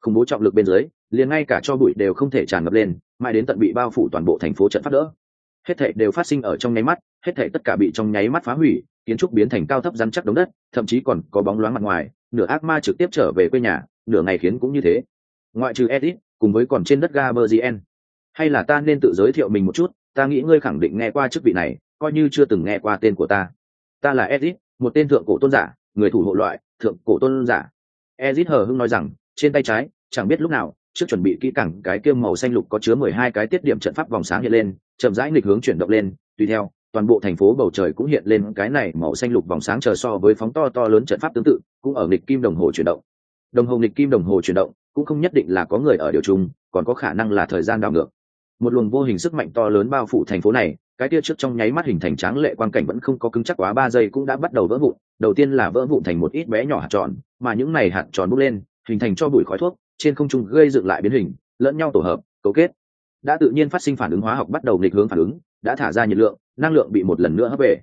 Khủng bố trọng lực bên dưới, liền ngay cả cho bụi đều không thể tràn ngập lên, mãi đến tận bị bao phủ toàn bộ thành phố trận phát đỡ. Hết thảy đều phát sinh ở trong nháy mắt, hết thảy tất cả bị trong nháy mắt phá hủy, kiến trúc biến thành cao thấp rắn chắc đống đất, thậm chí còn có bóng loáng mặt ngoài, nửa ác ma trực tiếp trở về quê nhà, nửa ngày khiến cũng như thế. Ngoại trừ edit cùng với còn trên đất gaberzien hay là ta nên tự giới thiệu mình một chút, ta nghĩ ngươi khẳng định nghe qua chức vị này coi như chưa từng nghe qua tên của ta. Ta là Ezit, một tên thượng cổ tôn giả người thủ hộ loại thượng cổ tôn giả. Ezit hờ hưng nói rằng trên tay trái chẳng biết lúc nào trước chuẩn bị kỹ càng cái kiêm màu xanh lục có chứa mười hai cái tiết điểm trận pháp vòng sáng hiện lên chậm rãi nghịch hướng chuyển động lên. Tùy theo toàn bộ thành phố bầu trời cũng hiện lên cái này màu xanh lục vòng sáng chờ so với phóng to to lớn trận pháp tương tự cũng ở nghịch kim đồng hồ chuyển động. Đồng hồ nghịch kim đồng hồ chuyển động cũng không nhất định là có người ở điều chung còn có khả năng là thời gian đảo ngược. Một luồng vô hình sức mạnh to lớn bao phủ thành phố này cái tia trước trong nháy mắt hình thành tráng lệ quan cảnh vẫn không có cứng chắc quá ba giây cũng đã bắt đầu vỡ vụn, đầu tiên là vỡ vụn thành một ít bé nhỏ hạt tròn, mà những này hạt tròn bốc lên, hình thành cho bụi khói thuốc, trên không trung gây dựng lại biến hình, lẫn nhau tổ hợp, cấu kết. Đã tự nhiên phát sinh phản ứng hóa học bắt đầu nghịch hướng phản ứng, đã thả ra nhiệt lượng, năng lượng bị một lần nữa hấp về.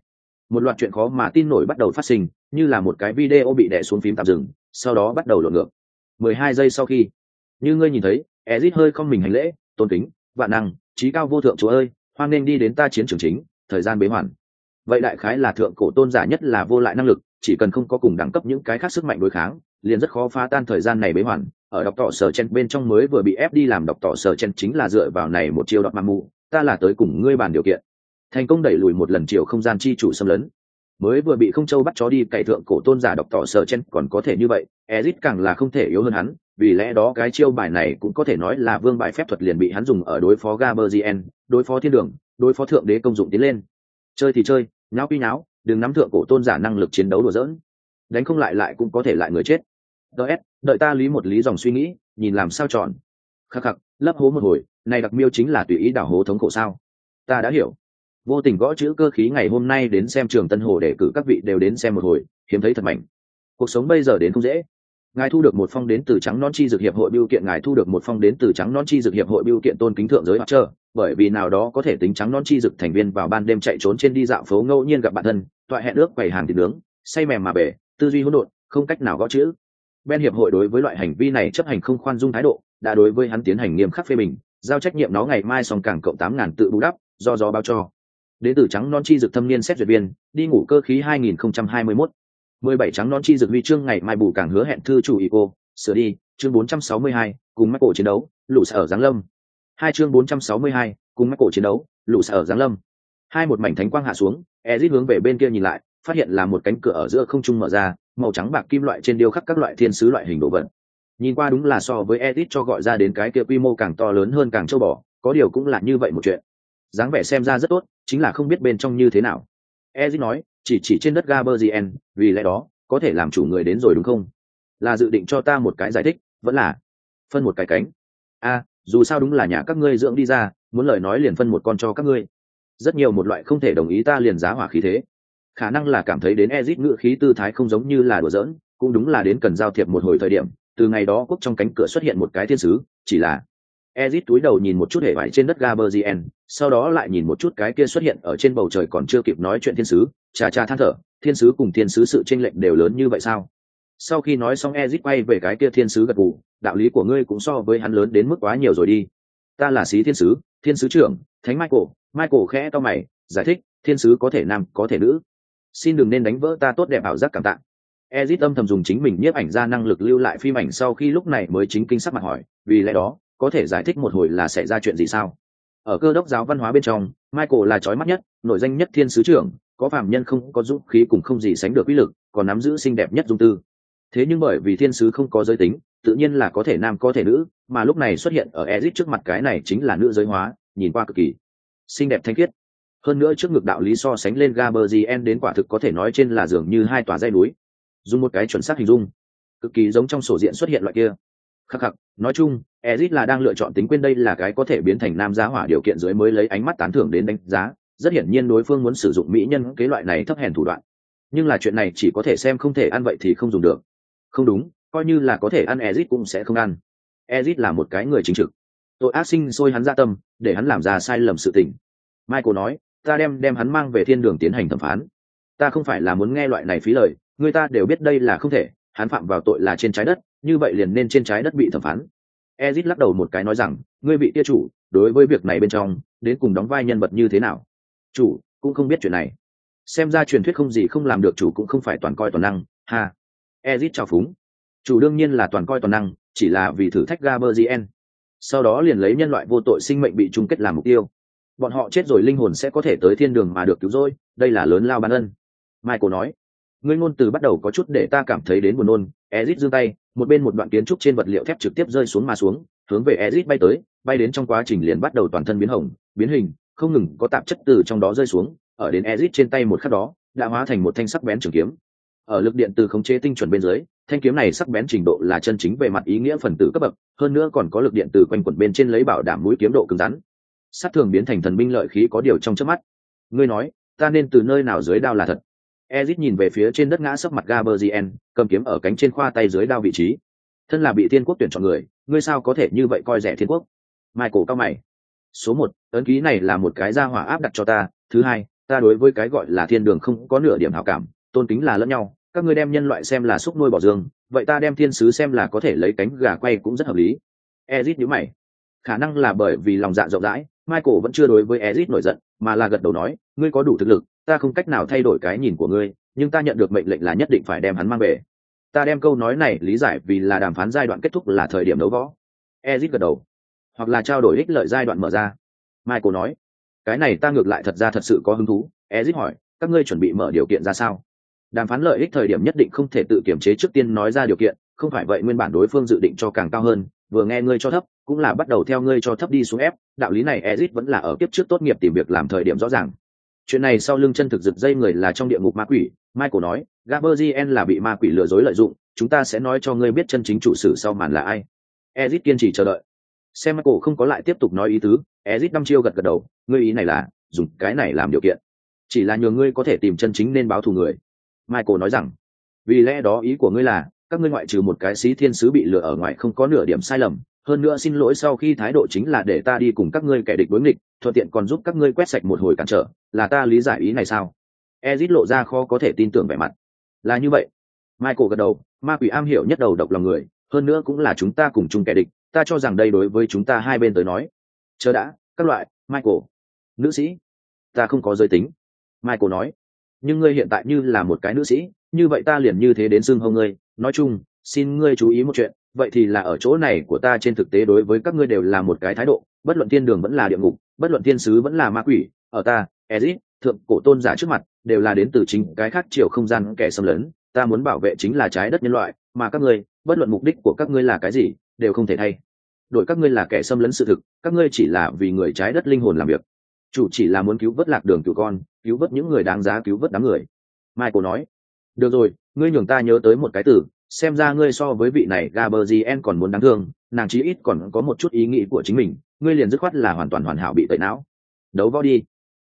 Một loạt chuyện khó mà tin nổi bắt đầu phát sinh, như là một cái video bị đè xuống phím tạm dừng, sau đó bắt đầu lộn ngược. Mười hai giây sau khi, như ngươi nhìn thấy ezit hơi không mình hành lễ, tôn kính, vạn năng, trí cao vô thượng chúa ơi hoan nên đi đến ta chiến trường chính, thời gian bế hoàn. Vậy đại khái là thượng cổ tôn giả nhất là vô lại năng lực, chỉ cần không có cùng đẳng cấp những cái khác sức mạnh đối kháng, liền rất khó phá tan thời gian này bế hoàn. Ở đọc tỏ sở chen bên trong mới vừa bị ép đi làm đọc tỏ sở chen chính là dựa vào này một chiêu đọc mà mù ta là tới cùng ngươi bàn điều kiện. Thành công đẩy lùi một lần chiều không gian chi chủ xâm lấn. Mới vừa bị không châu bắt chó đi, cậy thượng cổ tôn giả đọc tỏ sở chen còn có thể như vậy, ezit càng là không thể yếu hơn hắn vì lẽ đó cái chiêu bài này cũng có thể nói là vương bài phép thuật liền bị hắn dùng ở đối phó gaberzien đối phó thiên đường, đối phó thượng đế công dụng tiến lên. Chơi thì chơi, nháo pi nháo, đừng nắm thượng cổ tôn giả năng lực chiến đấu đùa dỡn đánh không lại lại cũng có thể lại người chết. Ts đợi ta lý một lý dòng suy nghĩ, nhìn làm sao tròn khắc khắc, lấp hố một hồi, này đặc miêu chính là tùy ý đảo hố thống khổ sao? Ta đã hiểu. Vô tình gõ chữ cơ khí ngày hôm nay đến xem trường tân hồ để cử các vị đều đến xem một hồi, hiếm thấy thật mạnh. Cuộc sống bây giờ đến không dễ ngài thu được một phong đến từ trắng non chi dược hiệp hội Biêu kiện, ngài thu được một phong đến từ trắng non chi dược hiệp hội Biêu kiện tôn kính thượng giới hoặc chờ bởi vì nào đó có thể tính trắng non chi dược thành viên vào ban đêm chạy trốn trên đi dạo phố ngẫu nhiên gặp bạn thân toại hẹn ước quầy hàng thịt nướng, say mềm mà bể, tư duy hỗn độn, không cách nào gõ chữ. Bên hiệp hội đối với loại hành vi này chấp hành không khoan dung thái độ, đã đối với hắn tiến hành nghiêm khắc phê bình, giao trách nhiệm nó ngày mai xong càng cộng tám ngàn tự bù đắp, do gió báo cho. Đến từ trắng non chi dược thâm niên xét duyệt viên, đi ngủ cơ khí hai nghìn không trăm hai mươi một. 17 trắng non chi dược huy chương ngày mai bù càng hứa hẹn thư chủ ý cô. Sửa đi, chương 462 cùng mắc cổ chiến đấu, lũ sở giáng lâm. Hai chương 462 cùng mắc cổ chiến đấu, lũ sở giáng lâm. Hai một mảnh thánh quang hạ xuống ezit hướng về bên kia nhìn lại, phát hiện là một cánh cửa ở giữa không trung mở ra, màu trắng bạc kim loại trên điêu khắc các loại thiên sứ loại hình đồ vật. Nhìn qua đúng là so với edit cho gọi ra đến cái kia quy mô càng to lớn hơn càng châu bò, có điều cũng là như vậy một chuyện. Dáng vẻ xem ra rất tốt, chính là không biết bên trong như thế nào. Edit nói chỉ chỉ trên đất gaberzien vì lẽ đó, có thể làm chủ người đến rồi đúng không? Là dự định cho ta một cái giải thích, vẫn là phân một cái cánh. A dù sao đúng là nhà các ngươi dưỡng đi ra, muốn lời nói liền phân một con cho các ngươi. Rất nhiều một loại không thể đồng ý ta liền giá hỏa khí thế. Khả năng là cảm thấy đến Ezic ngựa khí tư thái không giống như là đùa giỡn, cũng đúng là đến cần giao thiệp một hồi thời điểm, từ ngày đó quốc trong cánh cửa xuất hiện một cái thiên sứ, chỉ là ezit túi đầu nhìn một chút hệ vải trên đất gaberzien sau đó lại nhìn một chút cái kia xuất hiện ở trên bầu trời còn chưa kịp nói chuyện thiên sứ, chà chà than thở, thiên sứ cùng thiên sứ sự chênh lệch đều lớn như vậy sao? Sau khi nói xong ezit quay về cái kia thiên sứ gật gù, đạo lý của ngươi cũng so với hắn lớn đến mức quá nhiều rồi đi. Ta là sĩ thiên sứ thiên sứ trưởng, thánh michael michael khẽ to mày, giải thích, thiên sứ có thể nam, có thể nữ. Xin đừng nên đánh vỡ ta tốt đẹp ảo giác cảm tạ. Ezit âm thầm dùng chính mình nhiếp ảnh ra năng lực lưu lại phim ảnh sau khi lúc này mới chính kinh sắc mặt hỏi, vì lẽ đó có thể giải thích một hồi là sẽ ra chuyện gì sao? Ở cơ đốc giáo văn hóa bên trong, michael là trói mắt nhất nội danh nhất thiên sứ trưởng, có phạm nhân không có dũng khí cùng không gì sánh được uy lực, còn nắm giữ xinh đẹp nhất dung tư. Thế nhưng bởi vì thiên sứ không có giới tính, tự nhiên là có thể nam có thể nữ, mà lúc này xuất hiện ở ezit trước mặt cái này chính là nữ giới hóa, nhìn qua cực kỳ xinh đẹp thanh khiết. Hơn nữa trước ngực đạo lý so sánh lên Gaberzien đến quả thực có thể nói trên là dường như hai tòa dây núi. Dùng một cái chuẩn xác hình dung, cực kỳ giống trong sổ diện xuất hiện loại kia. Khắc khắc, nói chung ezit là đang lựa chọn tính quên đây là cái có thể biến thành nam giá hỏa điều kiện dưới mới lấy ánh mắt tán thưởng đến đánh giá. Rất hiển nhiên đối phương muốn sử dụng mỹ nhân cái loại này thấp hèn thủ đoạn. Nhưng là chuyện này chỉ có thể xem không thể ăn vậy thì không dùng được. Không đúng, coi như là có thể ăn ezit cũng sẽ không ăn. Ezit là một cái người chính trực. Tội ác sinh sôi hắn ra tâm, để hắn làm ra sai lầm sự tình. Michael nói, ta đem đem hắn mang về thiên đường tiến hành thẩm phán. Ta không phải là muốn nghe loại này phí lời, người ta đều biết đây là không thể, hắn phạm vào tội là trên trái đất, như vậy liền nên trên trái đất bị thẩm phán ezit lắc đầu một cái nói rằng, ngươi vị tia chủ, đối với việc này bên trong, đến cùng đóng vai nhân vật như thế nào? Chủ, cũng không biết chuyện này. Xem ra truyền thuyết không gì không làm được chủ cũng không phải toàn coi toàn năng, ha. Ezit chào phúng. Chủ đương nhiên là toàn coi toàn năng, chỉ là vì thử thách gaberzien sau đó liền lấy nhân loại vô tội sinh mệnh bị chung kết làm mục tiêu. Bọn họ chết rồi linh hồn sẽ có thể tới thiên đường mà được cứu rỗi, đây là lớn lao ban ân. Michael nói, ngươi ngôn từ bắt đầu có chút để ta cảm thấy đến buồn nôn. Ezit giương tay một bên một đoạn kiến trúc trên vật liệu thép trực tiếp rơi xuống mà xuống, hướng về ezit bay tới, bay đến trong quá trình liền bắt đầu toàn thân biến hỏng biến hình, không ngừng có tạp chất từ trong đó rơi xuống, ở đến ezit trên tay một khắc đó, đã hóa thành một thanh sắc bén trường kiếm. Ở lực điện từ khống chế tinh chuẩn bên dưới, thanh kiếm này sắc bén trình độ là chân chính về mặt ý nghĩa phần tử cấp bậc, hơn nữa còn có lực điện từ quanh quẩn bên trên lấy bảo đảm mũi kiếm độ cứng rắn. Sát thường biến thành thần binh lợi khí có điều trong chớp mắt. Ngươi nói, ta nên từ nơi nào dưới đao là thật? Ezit nhìn về phía trên đất ngã sấp mặt gaberzien cầm kiếm ở cánh trên khoa tay dưới đao vị trí. Thân là bị thiên quốc tuyển chọn người, ngươi sao có thể như vậy coi rẻ thiên quốc? Michael cao mày. Số một, ấn ký này là một cái gia hỏa áp đặt cho ta. Thứ hai, ta đối với cái gọi là thiên đường không có nửa điểm hảo cảm, tôn kính là lẫn nhau. Các ngươi đem nhân loại xem là xúc nuôi bỏ dương vậy ta đem thiên sứ xem là có thể lấy cánh gà quay cũng rất hợp lý. Ezit nhíu mày. Khả năng là bởi vì lòng dạ rộng rãi, michael vẫn chưa đối với ezit nổi giận, mà là gật đầu nói, ngươi có đủ thực lực ta không cách nào thay đổi cái nhìn của ngươi, nhưng ta nhận được mệnh lệnh là nhất định phải đem hắn mang về. Ta đem câu nói này lý giải vì là đàm phán giai đoạn kết thúc là thời điểm đấu võ. Ezit gật đầu, hoặc là trao đổi ích lợi giai đoạn mở ra. Michael nói, cái này ta ngược lại thật ra thật sự có hứng thú. Ezit hỏi, các ngươi chuẩn bị mở điều kiện ra sao? Đàm phán lợi ích thời điểm nhất định không thể tự kiểm chế trước tiên nói ra điều kiện, không phải vậy nguyên bản đối phương dự định cho càng cao hơn, vừa nghe ngươi cho thấp, cũng là bắt đầu theo ngươi cho thấp đi xuống ép. Đạo lý này ezit vẫn là ở kiếp trước tốt nghiệp tìm việc làm thời điểm rõ ràng chuyện này sau lưng chân thực giật dây người là trong địa ngục ma quỷ. Michael nói gaberzien là bị ma quỷ lừa dối lợi dụng, chúng ta sẽ nói cho ngươi biết chân chính chủ sử sau màn là ai. Ezit kiên trì chờ đợi. Xem michael không có lại tiếp tục nói ý tứ, ezit năm chiêu gật gật đầu, ngươi ý này là, dùng cái này làm điều kiện. Chỉ là nhờ ngươi có thể tìm chân chính nên báo thù người. Michael nói rằng, vì lẽ đó ý của ngươi là, các ngươi ngoại trừ một cái sĩ thiên sứ bị lừa ở ngoài không có nửa điểm sai lầm hơn nữa xin lỗi sau khi thái độ chính là để ta đi cùng các ngươi kẻ địch đối nghịch, thuận tiện còn giúp các ngươi quét sạch một hồi cản trở, là ta lý giải ý này sao? Ezit lộ ra khó có thể tin tưởng vẻ mặt. Là như vậy. Michael gật đầu, ma quỷ am hiểu nhất đầu độc lòng người, hơn nữa cũng là chúng ta cùng chung kẻ địch, ta cho rằng đây đối với chúng ta hai bên tới nói. Chờ đã, các loại, michael. Nữ sĩ. Ta không có giới tính. Michael nói. Nhưng ngươi hiện tại như là một cái nữ sĩ, như vậy ta liền như thế đến xưng hông ngươi. Nói chung, xin ngươi chú ý một chuyện vậy thì là ở chỗ này của ta trên thực tế đối với các ngươi đều là một cái thái độ, bất luận thiên đường vẫn là địa ngục, bất luận thiên sứ vẫn là ma quỷ, ở ta, ezit, thượng cổ tôn giả trước mặt, đều là đến từ chính cái khác chiều không gian kẻ xâm lấn, ta muốn bảo vệ chính là trái đất nhân loại, mà các ngươi, bất luận mục đích của các ngươi là cái gì, đều không thể thay. Đổi các ngươi là kẻ xâm lấn sự thực, các ngươi chỉ là vì người trái đất linh hồn làm việc. Chủ chỉ là muốn cứu vớt lạc đường cựu con, cứu vớt những người đáng giá cứu vớt đám người. Michael nói. Được rồi, ngươi nhường ta nhớ tới một cái từ xem ra ngươi so với vị này gaberzien còn muốn đáng thương, nàng chí ít còn có một chút ý nghĩ của chính mình, ngươi liền dứt khoát là hoàn toàn hoàn hảo bị tẩy não. Đấu võ đi.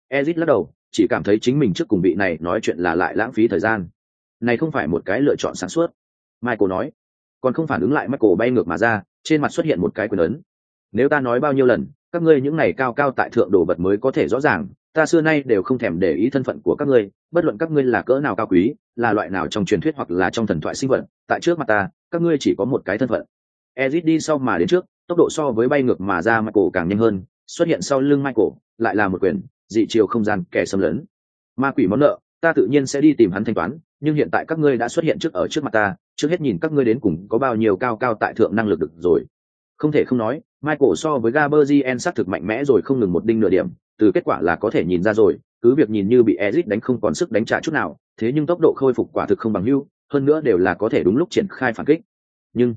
Ezit lắc đầu, chỉ cảm thấy chính mình trước cùng vị này nói chuyện là lại lãng phí thời gian. Này không phải một cái lựa chọn sáng suốt. Michael nói. Còn không phản ứng lại michael bay ngược mà ra, trên mặt xuất hiện một cái quyền ấn. Nếu ta nói bao nhiêu lần, các ngươi những này cao cao tại thượng đồ vật mới có thể rõ ràng ta xưa nay đều không thèm để ý thân phận của các ngươi, bất luận các ngươi là cỡ nào cao quý, là loại nào trong truyền thuyết hoặc là trong thần thoại sinh vật, tại trước mặt ta, các ngươi chỉ có một cái thân phận. Ezit đi sau mà đến trước, tốc độ so với bay ngược mà ra michael càng nhanh hơn, xuất hiện sau lưng michael, lại là một quyền, dị chiều không gian kẻ xâm lấn. Ma quỷ món nợ, ta tự nhiên sẽ đi tìm hắn thanh toán, nhưng hiện tại các ngươi đã xuất hiện trước ở trước mặt ta, trước hết nhìn các ngươi đến cùng có bao nhiêu cao cao tại thượng năng lực được rồi. Không thể không nói, michael so với gaberzien xác thực mạnh mẽ rồi không ngừng một đinh nửa điểm từ kết quả là có thể nhìn ra rồi, cứ việc nhìn như bị ezit đánh không còn sức đánh trả chút nào, thế nhưng tốc độ khôi phục quả thực không bằng hưu, hơn nữa đều là có thể đúng lúc triển khai phản kích. Nhưng,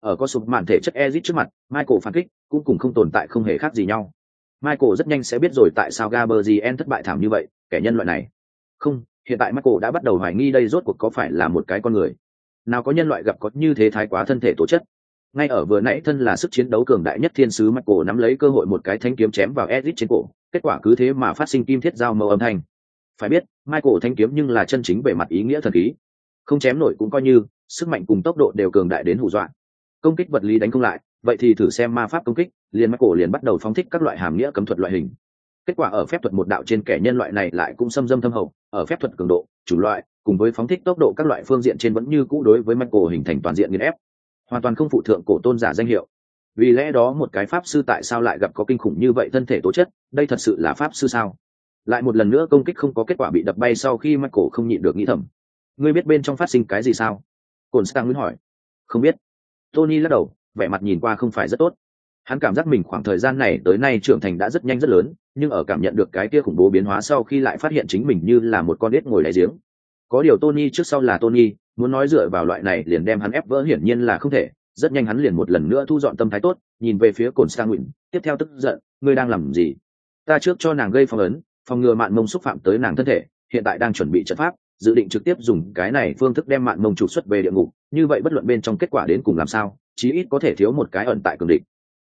ở có sụp mạn thể chất ezit trước mặt, michael phản kích cũng cùng không tồn tại không hề khác gì nhau. Michael rất nhanh sẽ biết rồi tại sao gaberzien thất bại thảm như vậy, kẻ nhân loại này. Không, hiện tại michael đã bắt đầu hoài nghi đây rốt cuộc có phải là một cái con người. Nào có nhân loại gặp có như thế thái quá thân thể tố chất ngay ở vừa nãy thân là sức chiến đấu cường đại nhất thiên sứ michael nắm lấy cơ hội một cái thanh kiếm chém vào ezit trên cổ, kết quả cứ thế mà phát sinh kim thiết giao màu âm thanh. Phải biết, michael thanh kiếm nhưng là chân chính về mặt ý nghĩa thần khí. Không chém nổi cũng coi như, sức mạnh cùng tốc độ đều cường đại đến hù dọa. Công kích vật lý đánh không lại, vậy thì thử xem ma pháp công kích, liền michael liền bắt đầu phóng thích các loại hàm nghĩa cấm thuật loại hình. Kết quả ở phép thuật một đạo trên kẻ nhân loại này lại cũng xâm dâm thâm hậu, ở phép thuật cường độ chủ loại, cùng với phóng thích tốc độ các loại phương diện trên vẫn như cũ đối với michael hình thành toàn diện nghiền ép hoàn toàn không phụ thượng cổ tôn giả danh hiệu. Vì lẽ đó một cái pháp sư tại sao lại gặp có kinh khủng như vậy thân thể tố chất, đây thật sự là pháp sư sao? Lại một lần nữa công kích không có kết quả bị đập bay sau khi mắt cổ không nhịn được nghĩ thầm. Ngươi biết bên trong phát sinh cái gì sao? Cồn stang muốn hỏi. Không biết. Tony lắc đầu, vẻ mặt nhìn qua không phải rất tốt. Hắn cảm giác mình khoảng thời gian này tới nay trưởng thành đã rất nhanh rất lớn, nhưng ở cảm nhận được cái kia khủng bố biến hóa sau khi lại phát hiện chính mình như là một con đít ngồi đáy giếng có điều tony trước sau là tony, muốn nói dựa vào loại này liền đem hắn ép vỡ hiển nhiên là không thể. Rất nhanh hắn liền một lần nữa thu dọn tâm thái tốt, nhìn về phía cồn sang nguyện tiếp theo tức giận, ngươi đang làm gì? Ta trước cho nàng gây phong ấn, phòng ngừa mạn mông xúc phạm tới nàng thân thể, hiện tại đang chuẩn bị trận pháp, dự định trực tiếp dùng cái này phương thức đem mạn mông trục xuất về địa ngục, như vậy bất luận bên trong kết quả đến cùng làm sao, chí ít có thể thiếu một cái ẩn tại cường địch.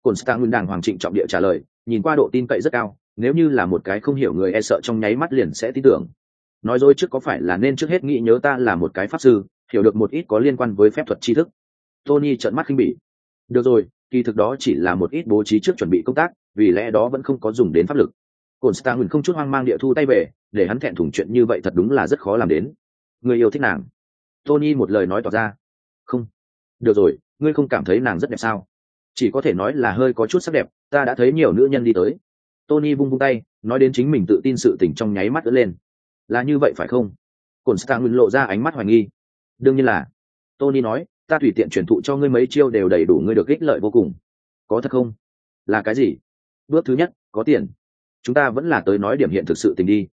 Cồn sang nguyên đàng hoàng trịnh trọng địa trả lời, nhìn qua độ tin cậy rất cao, nếu như là một cái không hiểu người e sợ trong nháy mắt liền sẽ tin tưởng nói dối trước có phải là nên trước hết nghĩ nhớ ta là một cái pháp sư, hiểu được một ít có liên quan với phép thuật tri thức. Tony trợn mắt khinh bỉ. Được rồi, kỳ thực đó chỉ là một ít bố trí trước chuẩn bị công tác, vì lẽ đó vẫn không có dùng đến pháp lực. Cồn stang không chút hoang mang địa thu tay về, để hắn thẹn thùng chuyện như vậy thật đúng là rất khó làm đến. Người yêu thích nàng. Tony một lời nói tỏ ra. Không. Được rồi, ngươi không cảm thấy nàng rất đẹp sao? Chỉ có thể nói là hơi có chút sắc đẹp, ta đã thấy nhiều nữ nhân đi tới. Tony vung vung tay, nói đến chính mình tự tin sự tình trong nháy mắt ớt lên là như vậy phải không? Cồn stang lộ ra ánh mắt hoài nghi. Đương nhiên là. Tony nói, ta tùy tiện truyền thụ cho ngươi mấy chiêu đều đầy đủ ngươi được ích lợi vô cùng. Có thật không? Là cái gì? Bước thứ nhất, có tiền. Chúng ta vẫn là tới nói điểm hiện thực sự tình đi.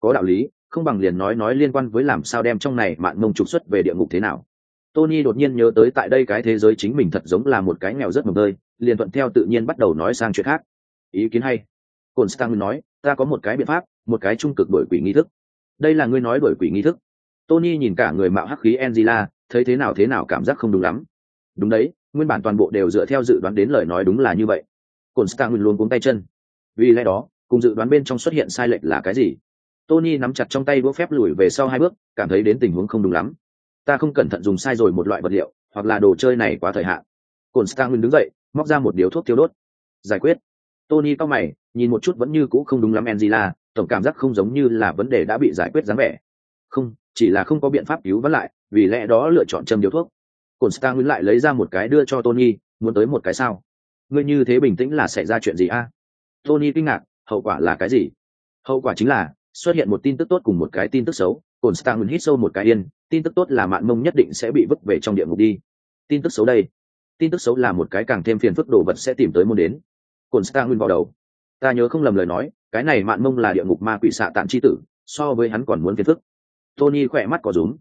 Có đạo lý, không bằng liền nói nói liên quan với làm sao đem trong này mạn mông trục xuất về địa ngục thế nào. Tony đột nhiên nhớ tới tại đây cái thế giới chính mình thật giống là một cái nghèo rất mồm tơi, liền thuận theo tự nhiên bắt đầu nói sang chuyện khác. Ý kiến hay. Cồn stang nói, ta có một cái biện pháp, một cái trung cực đổi quỷ nghi thức đây là ngươi nói đổi quỷ nghi thức. Tony nhìn cả người mạo hắc khí angela, thấy thế nào thế nào cảm giác không đúng lắm. Đúng đấy, nguyên bản toàn bộ đều dựa theo dự đoán đến lời nói đúng là như vậy. Cồn stang luôn cuống tay chân. Vì lẽ đó, cùng dự đoán bên trong xuất hiện sai lệch là cái gì? Tony nắm chặt trong tay đũa phép lùi về sau hai bước, cảm thấy đến tình huống không đúng lắm. Ta không cẩn thận dùng sai rồi một loại vật liệu, hoặc là đồ chơi này quá thời hạn. Cồn đứng dậy, móc ra một điếu thuốc tiêu đốt. Giải quyết. Tony cao mày, nhìn một chút vẫn như cũ không đúng lắm angela tổng cảm giác không giống như là vấn đề đã bị giải quyết dáng vẻ. Không, chỉ là không có biện pháp cứu vãn lại, vì lẽ đó lựa chọn châm điếu thuốc. Constantin lại lấy ra một cái đưa cho tony, muốn tới một cái sao? Ngươi như thế bình tĩnh là xảy ra chuyện gì a? Tony kinh ngạc, hậu quả là cái gì? Hậu quả chính là, xuất hiện một tin tức tốt cùng một cái tin tức xấu. Constantin hít sâu một cái yên, tin tức tốt là mạn mông nhất định sẽ bị vứt về trong địa ngục đi. Tin tức xấu đây. Tin tức xấu là một cái càng thêm phiền phức đồ vật sẽ tìm tới môn đến. Constantin stang nguyên vào đầu ta nhớ không lầm lời nói, cái này mạn mông là địa ngục ma quỷ xạ tạm c h i tử, so với hắn còn muốn phiền phức. Tony khỏe mắt có rúm.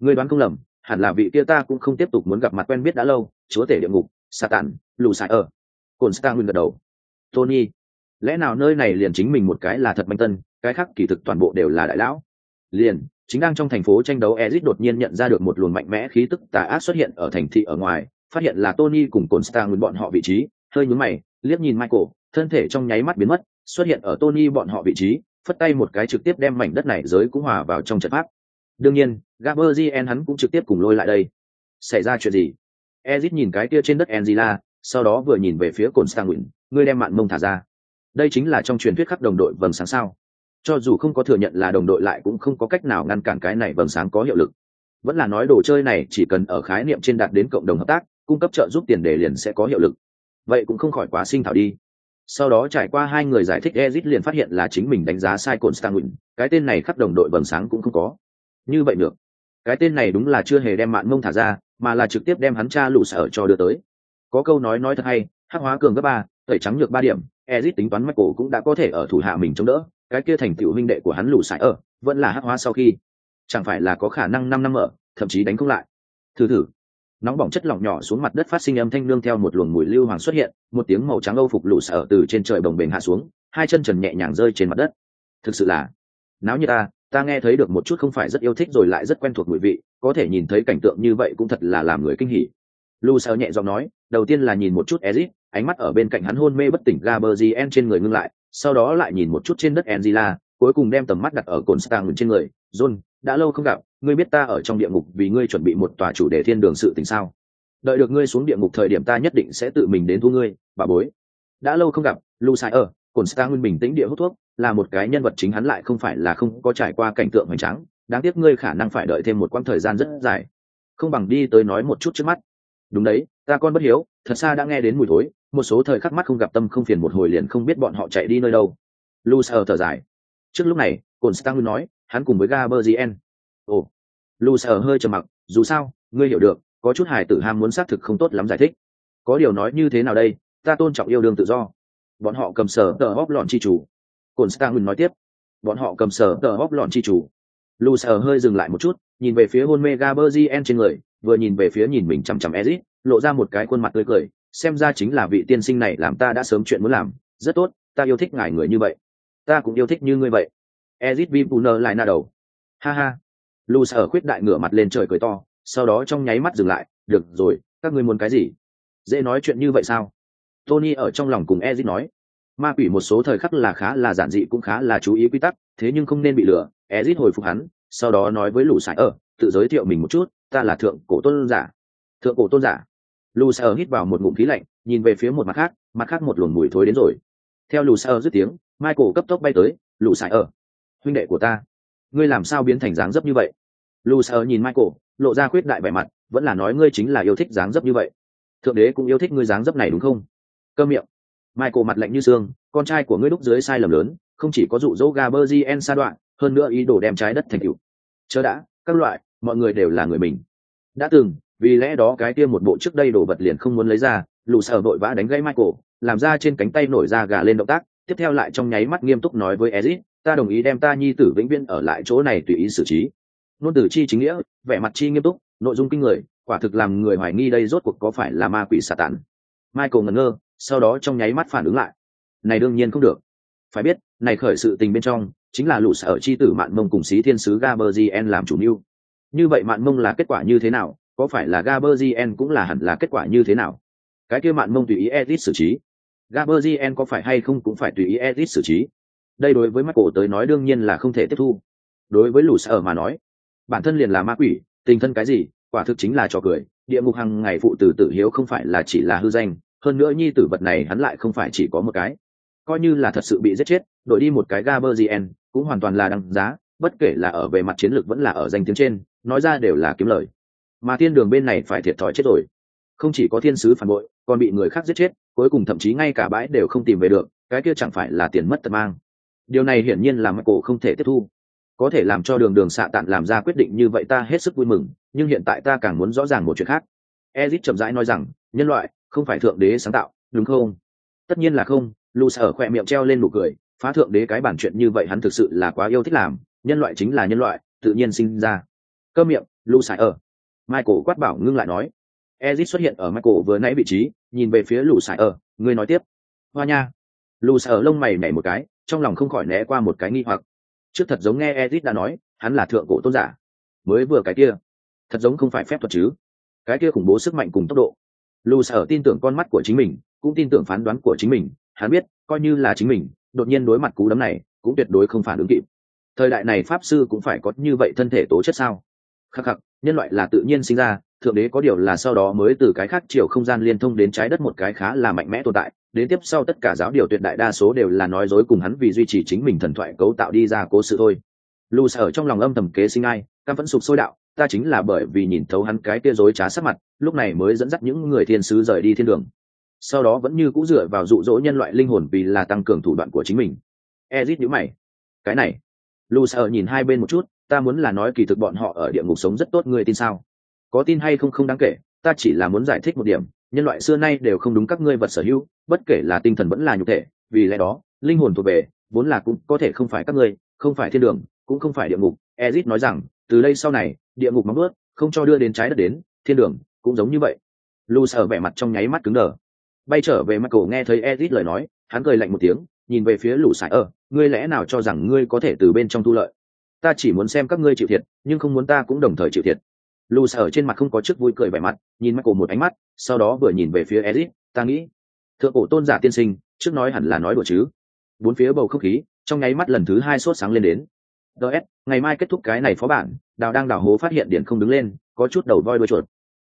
Ngươi đoán không lầm, hẳn là vị kia ta cũng không tiếp tục muốn gặp mặt quen biết đã lâu, chúa tể địa ngục, xạ tản lù xạ ở cồn star nguyên gật đầu. Tony, lẽ nào nơi này liền chính mình một cái là thật manh tân, cái khác kỳ thực toàn bộ đều là đại lão? Liền, chính đang trong thành phố tranh đấu ezit đột nhiên nhận ra được một luồng mạnh mẽ khí tức tà ác xuất hiện ở thành thị ở ngoài, phát hiện là tony cùng cồn star nguyên bọn họ vị trí, hơi nhúm mày, liếc nhìn michael thân thể trong nháy mắt biến mất, xuất hiện ở tony bọn họ vị trí, phất tay một cái trực tiếp đem mảnh đất này giới cũng hòa vào trong trận pháp. Đương nhiên gaberzien hắn cũng trực tiếp cùng lôi lại đây. Xảy ra chuyện gì? Ezit nhìn cái kia trên đất angela, sau đó vừa nhìn về phía cồn stang ngươi đem mạn mông thả ra. Đây chính là trong truyền thuyết khắc đồng đội vầng sáng sao. Cho dù không có thừa nhận là đồng đội lại cũng không có cách nào ngăn cản cái này vầng sáng có hiệu lực. Vẫn là nói đồ chơi này chỉ cần ở khái niệm trên đạt đến cộng đồng hợp tác, cung cấp trợ giúp tiền đề liền sẽ có hiệu lực. Vậy cũng không khỏi quá sinh thảo đi sau đó trải qua hai người giải thích ezit liền phát hiện là chính mình đánh giá sai cồn stanwin cái tên này khắp đồng đội vầng sáng cũng không có. Như vậy được. Cái tên này đúng là chưa hề đem mạng mông thả ra, mà là trực tiếp đem hắn cha lụ sở cho đưa tới. Có câu nói nói thật hay, hắc hóa cường gấp ba, tẩy trắng nhược ba điểm, ezit tính toán mắt cổ cũng đã có thể ở thủ hạ mình chống đỡ, cái kia thành tựu huynh đệ của hắn lù sải ở, vẫn là hắc hóa sau khi. Chẳng phải là có khả năng năm năm ở, thậm chí đánh không lại. Thử thử nóng bỏng chất lỏng nhỏ xuống mặt đất phát sinh âm thanh nương theo một luồng mùi lưu hoàng xuất hiện, một tiếng màu trắng âu phục lũ sở từ trên trời bồng bềnh hạ xuống, hai chân trần nhẹ nhàng rơi trên mặt đất. Thực sự là, náo như ta ta nghe thấy được một chút không phải rất yêu thích rồi lại rất quen thuộc mùi vị, có thể nhìn thấy cảnh tượng như vậy cũng thật là làm người kinh hỉ. Lu sao nhẹ giọng nói, đầu tiên là nhìn một chút ezit, ánh mắt ở bên cạnh hắn hôn mê bất tỉnh gaberzien trên người ngưng lại, sau đó lại nhìn một chút trên đất angela, cuối cùng đem tầm mắt đặt ở cồn stang trên người, john, đã lâu không gặp ngươi biết ta ở trong địa ngục vì ngươi chuẩn bị một tòa chủ đề thiên đường sự tình sao? Đợi được ngươi xuống địa ngục thời điểm ta nhất định sẽ tự mình đến thu ngươi, bà bối. Đã lâu không gặp lu sai ở cồn stang bình tĩnh địa hút thuốc, là một cái nhân vật chính hắn lại không phải là không có trải qua cảnh tượng hoành tráng, đáng tiếc ngươi khả năng phải đợi thêm một quãng thời gian rất dài. Không bằng đi tới nói một chút trước mắt. Đúng đấy, ta con bất hiếu, thật xa đã nghe đến mùi thối, một số thời khắc mắt không gặp tâm không phiền một hồi liền không biết bọn họ chạy đi nơi đâu. Lu sờ thở dài. Trước lúc này cồn stang nói, hắn cùng với gaberzien ồ. Lu sờ hơi trầm mặc, dù sao, ngươi hiểu được, có chút hài tử ham muốn xác thực không tốt lắm giải thích. Có điều nói như thế nào đây, ta tôn trọng yêu đương tự do. Bọn họ cầm sở tờ hóp lọn chi chủ. Cồn stang nói tiếp. Bọn họ cầm sở tờ hóp lọn chi chủ. Lu sờ hơi dừng lại một chút, nhìn về phía hôn mê gaberzien trên người, vừa nhìn về phía nhìn mình chằm chằm ezit, lộ ra một cái khuôn mặt tươi cười, xem ra chính là vị tiên sinh này làm ta đã sớm chuyện muốn làm, rất tốt, ta yêu thích ngài người như vậy. Ta cũng yêu thích như ngươi vậy. Ezit vipuner lại na đầu. Ha ha lu sở khuyết đại ngửa mặt lên trời cười to, sau đó trong nháy mắt dừng lại, được rồi, các ngươi muốn cái gì? Dễ nói chuyện như vậy sao? Tony ở trong lòng cùng ezit nói. Ma quỷ một số thời khắc là khá là giản dị cũng khá là chú ý quy tắc, thế nhưng không nên bị lừa ezit hồi phục hắn, sau đó nói với lù sải ở, tự giới thiệu mình một chút, ta là thượng cổ tôn giả. Thượng cổ tôn giả. Lù sợ hít vào một ngụm khí lạnh, nhìn về phía một mặt khác mặt khác một luồng mùi thối đến rồi. Theo lù sợ dứt tiếng, michael cấp tốc bay tới lù sải ở, huynh đệ của ta ngươi làm sao biến thành dáng dấp như vậy? Lù sợ nhìn michael, lộ ra khuyết đại vẻ mặt, vẫn là nói ngươi chính là yêu thích dáng dấp như vậy. Thượng đế cũng yêu thích ngươi dáng dấp này đúng không? Cơ miệng. Michael mặt lạnh như xương, con trai của ngươi đúc dưới sai lầm lớn, không chỉ có dụ dỗ gaberzien sa đoạn, hơn nữa ý đồ đem trái đất thành cựu chớ đã, các loại, mọi người đều là người mình. Đã từng, vì lẽ đó cái kia một bộ trước đây đồ vật liền không muốn lấy ra lù sợ vội vã đánh gãy michael, làm ra trên cánh tay nổi ra gà lên động tác, tiếp theo lại trong nháy mắt nghiêm túc nói với ezit ta đồng ý đem ta nhi tử vĩnh viễn ở lại chỗ này tùy ý xử trí. Nôn tử chi chính nghĩa, vẻ mặt chi nghiêm túc, nội dung kinh người, quả thực làm người hoài nghi đây rốt cuộc có phải là ma quỷ xà tản michael ngẩn ngơ, sau đó trong nháy mắt phản ứng lại. Này đương nhiên không được. Phải biết, này khởi sự tình bên trong, chính là lũ sở chi tử mạn mông cùng xí thiên sứ gaberzien làm chủ mưu. Như vậy mạn mông là kết quả như thế nào, có phải là gaberzien cũng là hẳn là kết quả như thế nào? Cái kia mạn mông tùy ý edit xử trí. Gaberzien có phải hay không cũng phải tùy ý edit xử trí đây đối với mắt cổ tới nói đương nhiên là không thể tiếp thu. Đối với lù sở mà nói, bản thân liền là ma quỷ, tình thân cái gì, quả thực chính là trò cười. Địa ngục hàng ngày phụ tử tử hiếu không phải là chỉ là hư danh, hơn nữa nhi tử vật này hắn lại không phải chỉ có một cái. Coi như là thật sự bị giết chết đội đi một cái Gaberzien cũng hoàn toàn là đăng giá, bất kể là ở về mặt chiến lược vẫn là ở danh tiếng trên, nói ra đều là kiếm lời. Mà thiên đường bên này phải thiệt thòi chết rồi. Không chỉ có thiên sứ phản bội, còn bị người khác giết chết, cuối cùng thậm chí ngay cả bãi đều không tìm về được, cái kia chẳng phải là tiền mất tật mang điều này hiển nhiên là cổ không thể tiếp thu. Có thể làm cho đường đường xạ tạn làm ra quyết định như vậy ta hết sức vui mừng, nhưng hiện tại ta càng muốn rõ ràng một chuyện khác. Ezit chậm rãi nói rằng, nhân loại, không phải thượng đế sáng tạo, đúng không? Tất nhiên là không. Lù sở khỏe miệng treo lên nụ cười, phá thượng đế cái bản chuyện như vậy hắn thực sự là quá yêu thích làm, nhân loại chính là nhân loại, tự nhiên sinh ra. Cơ miệng, lù sải ở ờ. michael quát bảo ngưng lại nói. Ezit xuất hiện ở michael vừa nãy vị trí, nhìn về phía lù sải ở ờ. người nói tiếp. Hoa nha. Lù sải ở lông mày nhảy một cái trong lòng không khỏi né qua một cái nghi hoặc. Trước thật giống nghe ezit đã nói, hắn là thượng cổ tôn giả. Mới vừa cái kia, thật giống không phải phép thuật chứ. Cái kia khủng bố sức mạnh cùng tốc độ. Lù sở tin tưởng con mắt của chính mình, cũng tin tưởng phán đoán của chính mình. Hắn biết, coi như là chính mình, đột nhiên đối mặt cú đấm này, cũng tuyệt đối không phản ứng kịp. Thời đại này pháp sư cũng phải có như vậy thân thể tố chất sao? Khắc khắc, nhân loại là tự nhiên sinh ra, thượng đế có điều là sau đó mới từ cái khác chiều không gian liên thông đến trái đất một cái khá là mạnh mẽ tồn tại đến tiếp sau tất cả giáo điều tuyệt đại đa số đều là nói dối cùng hắn vì duy trì chính mình thần thoại cấu tạo đi ra cố sự thôi. Lù sở trong lòng âm thầm kế sinh ai cam vẫn sụp sôi đạo, ta chính là bởi vì nhìn thấu hắn cái kia dối trá sắc mặt, lúc này mới dẫn dắt những người thiên sứ rời đi thiên đường. Sau đó vẫn như cũng dựa vào dụ dỗ nhân loại linh hồn vì là tăng cường thủ đoạn của chính mình. Ezit nhữ mày. Cái này. Lù nhìn hai bên một chút, ta muốn là nói kỳ thực bọn họ ở địa ngục sống rất tốt người tin sao? Có tin hay không không đáng kể, ta chỉ là muốn giải thích một điểm nhân loại xưa nay đều không đúng các ngươi vật sở hữu, bất kể là tinh thần vẫn là nhục thể, vì lẽ đó, linh hồn thuộc về, vốn là cũng có thể không phải các ngươi, không phải thiên đường, cũng không phải địa ngục. Ezit nói rằng, từ đây sau này, địa ngục móng ướt không cho đưa đến trái đất đến, thiên đường, cũng giống như vậy. Lu sở vẻ mặt trong nháy mắt cứng đờ. Bay trở về mắt cổ nghe thấy ezit lời nói, hắn cười lạnh một tiếng, nhìn về phía lũ sải ở ngươi lẽ nào cho rằng ngươi có thể từ bên trong thu lợi? Ta chỉ muốn xem các ngươi chịu thiệt, nhưng không muốn ta cũng đồng thời chịu thiệt lù ở trên mặt không có chức vui cười vẻ mặt, nhìn mắt cổ một ánh mắt, sau đó vừa nhìn về phía ezit ta nghĩ, thượng cổ tôn giả tiên sinh, trước nói hẳn là nói đùa chứ. Bốn phía bầu không khí, trong nháy mắt lần thứ hai sốt sáng lên đến. Ts ngày mai kết thúc cái này phó bản, đào đang đào hố phát hiện điện không đứng lên, có chút đầu voi đuôi chuột.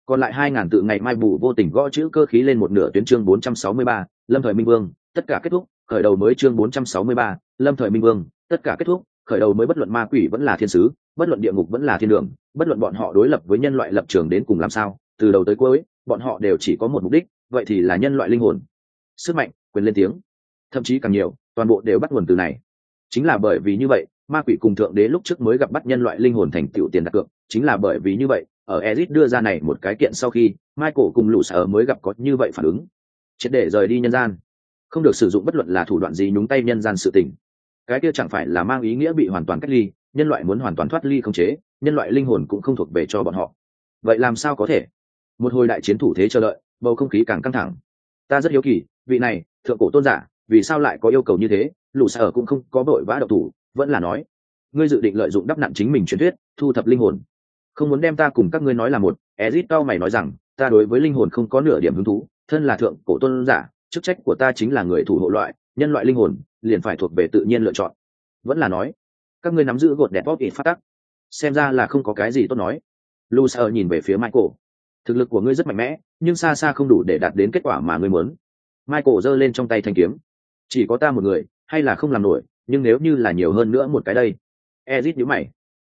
Còn lại hai ngàn tự ngày mai bù vô tình gõ chữ cơ khí lên một nửa tuyến chương bốn trăm sáu mươi ba, lâm thời minh vương, tất cả kết thúc, khởi đầu mới chương bốn trăm sáu mươi ba, lâm thời minh vương, tất cả kết thúc khởi đầu mới bất luận ma quỷ vẫn là thiên sứ, bất luận địa ngục vẫn là thiên đường, bất luận bọn họ đối lập với nhân loại lập trường đến cùng làm sao, từ đầu tới cuối, bọn họ đều chỉ có một mục đích, vậy thì là nhân loại linh hồn. Sức mạnh, quyền lên tiếng. Thậm chí càng nhiều, toàn bộ đều bắt nguồn từ này. Chính là bởi vì như vậy, ma quỷ cùng thượng đế lúc trước mới gặp bắt nhân loại linh hồn thành tựu tiền đặt cược. Chính là bởi vì như vậy, ở Ezit đưa ra này một cái kiện sau khi, Michael cùng lũ sở mới gặp có như vậy phản ứng. Triệt để rời đi nhân gian. Không được sử dụng bất luận là thủ đoạn gì nhúng tay nhân gian sự tình cái kia chẳng phải là mang ý nghĩa bị hoàn toàn cách ly, nhân loại muốn hoàn toàn thoát ly không chế, nhân loại linh hồn cũng không thuộc về cho bọn họ. Vậy làm sao có thể? Một hồi đại chiến thủ thế chờ đợi, bầu không khí càng căng thẳng. Ta rất hiếu kỳ, vị này, thượng cổ tôn giả, vì sao lại có yêu cầu như thế? Lũ sở cũng không có vội vã độc thủ, vẫn là nói, ngươi dự định lợi dụng đắp nặng chính mình truyền thuyết, thu thập linh hồn. Không muốn đem ta cùng các ngươi nói là một. Ezit tao mày nói rằng, ta đối với linh hồn không có nửa điểm hứng thú, thân là thượng cổ tôn giả, chức trách của ta chính là người thủ hộ loại nhân loại linh hồn, liền phải thuộc về tự nhiên lựa chọn. Vẫn là nói, các ngươi nắm giữ gột đẹp bóp ít phát tắc, xem ra là không có cái gì tốt nói. Lu sợ nhìn về phía michael. Thực lực của ngươi rất mạnh mẽ, nhưng xa xa không đủ để đạt đến kết quả mà ngươi muốn. Michael giơ lên trong tay thanh kiếm. Chỉ có ta một người, hay là không làm nổi, nhưng nếu như là nhiều hơn nữa một cái đây. Ezit nhữ mày.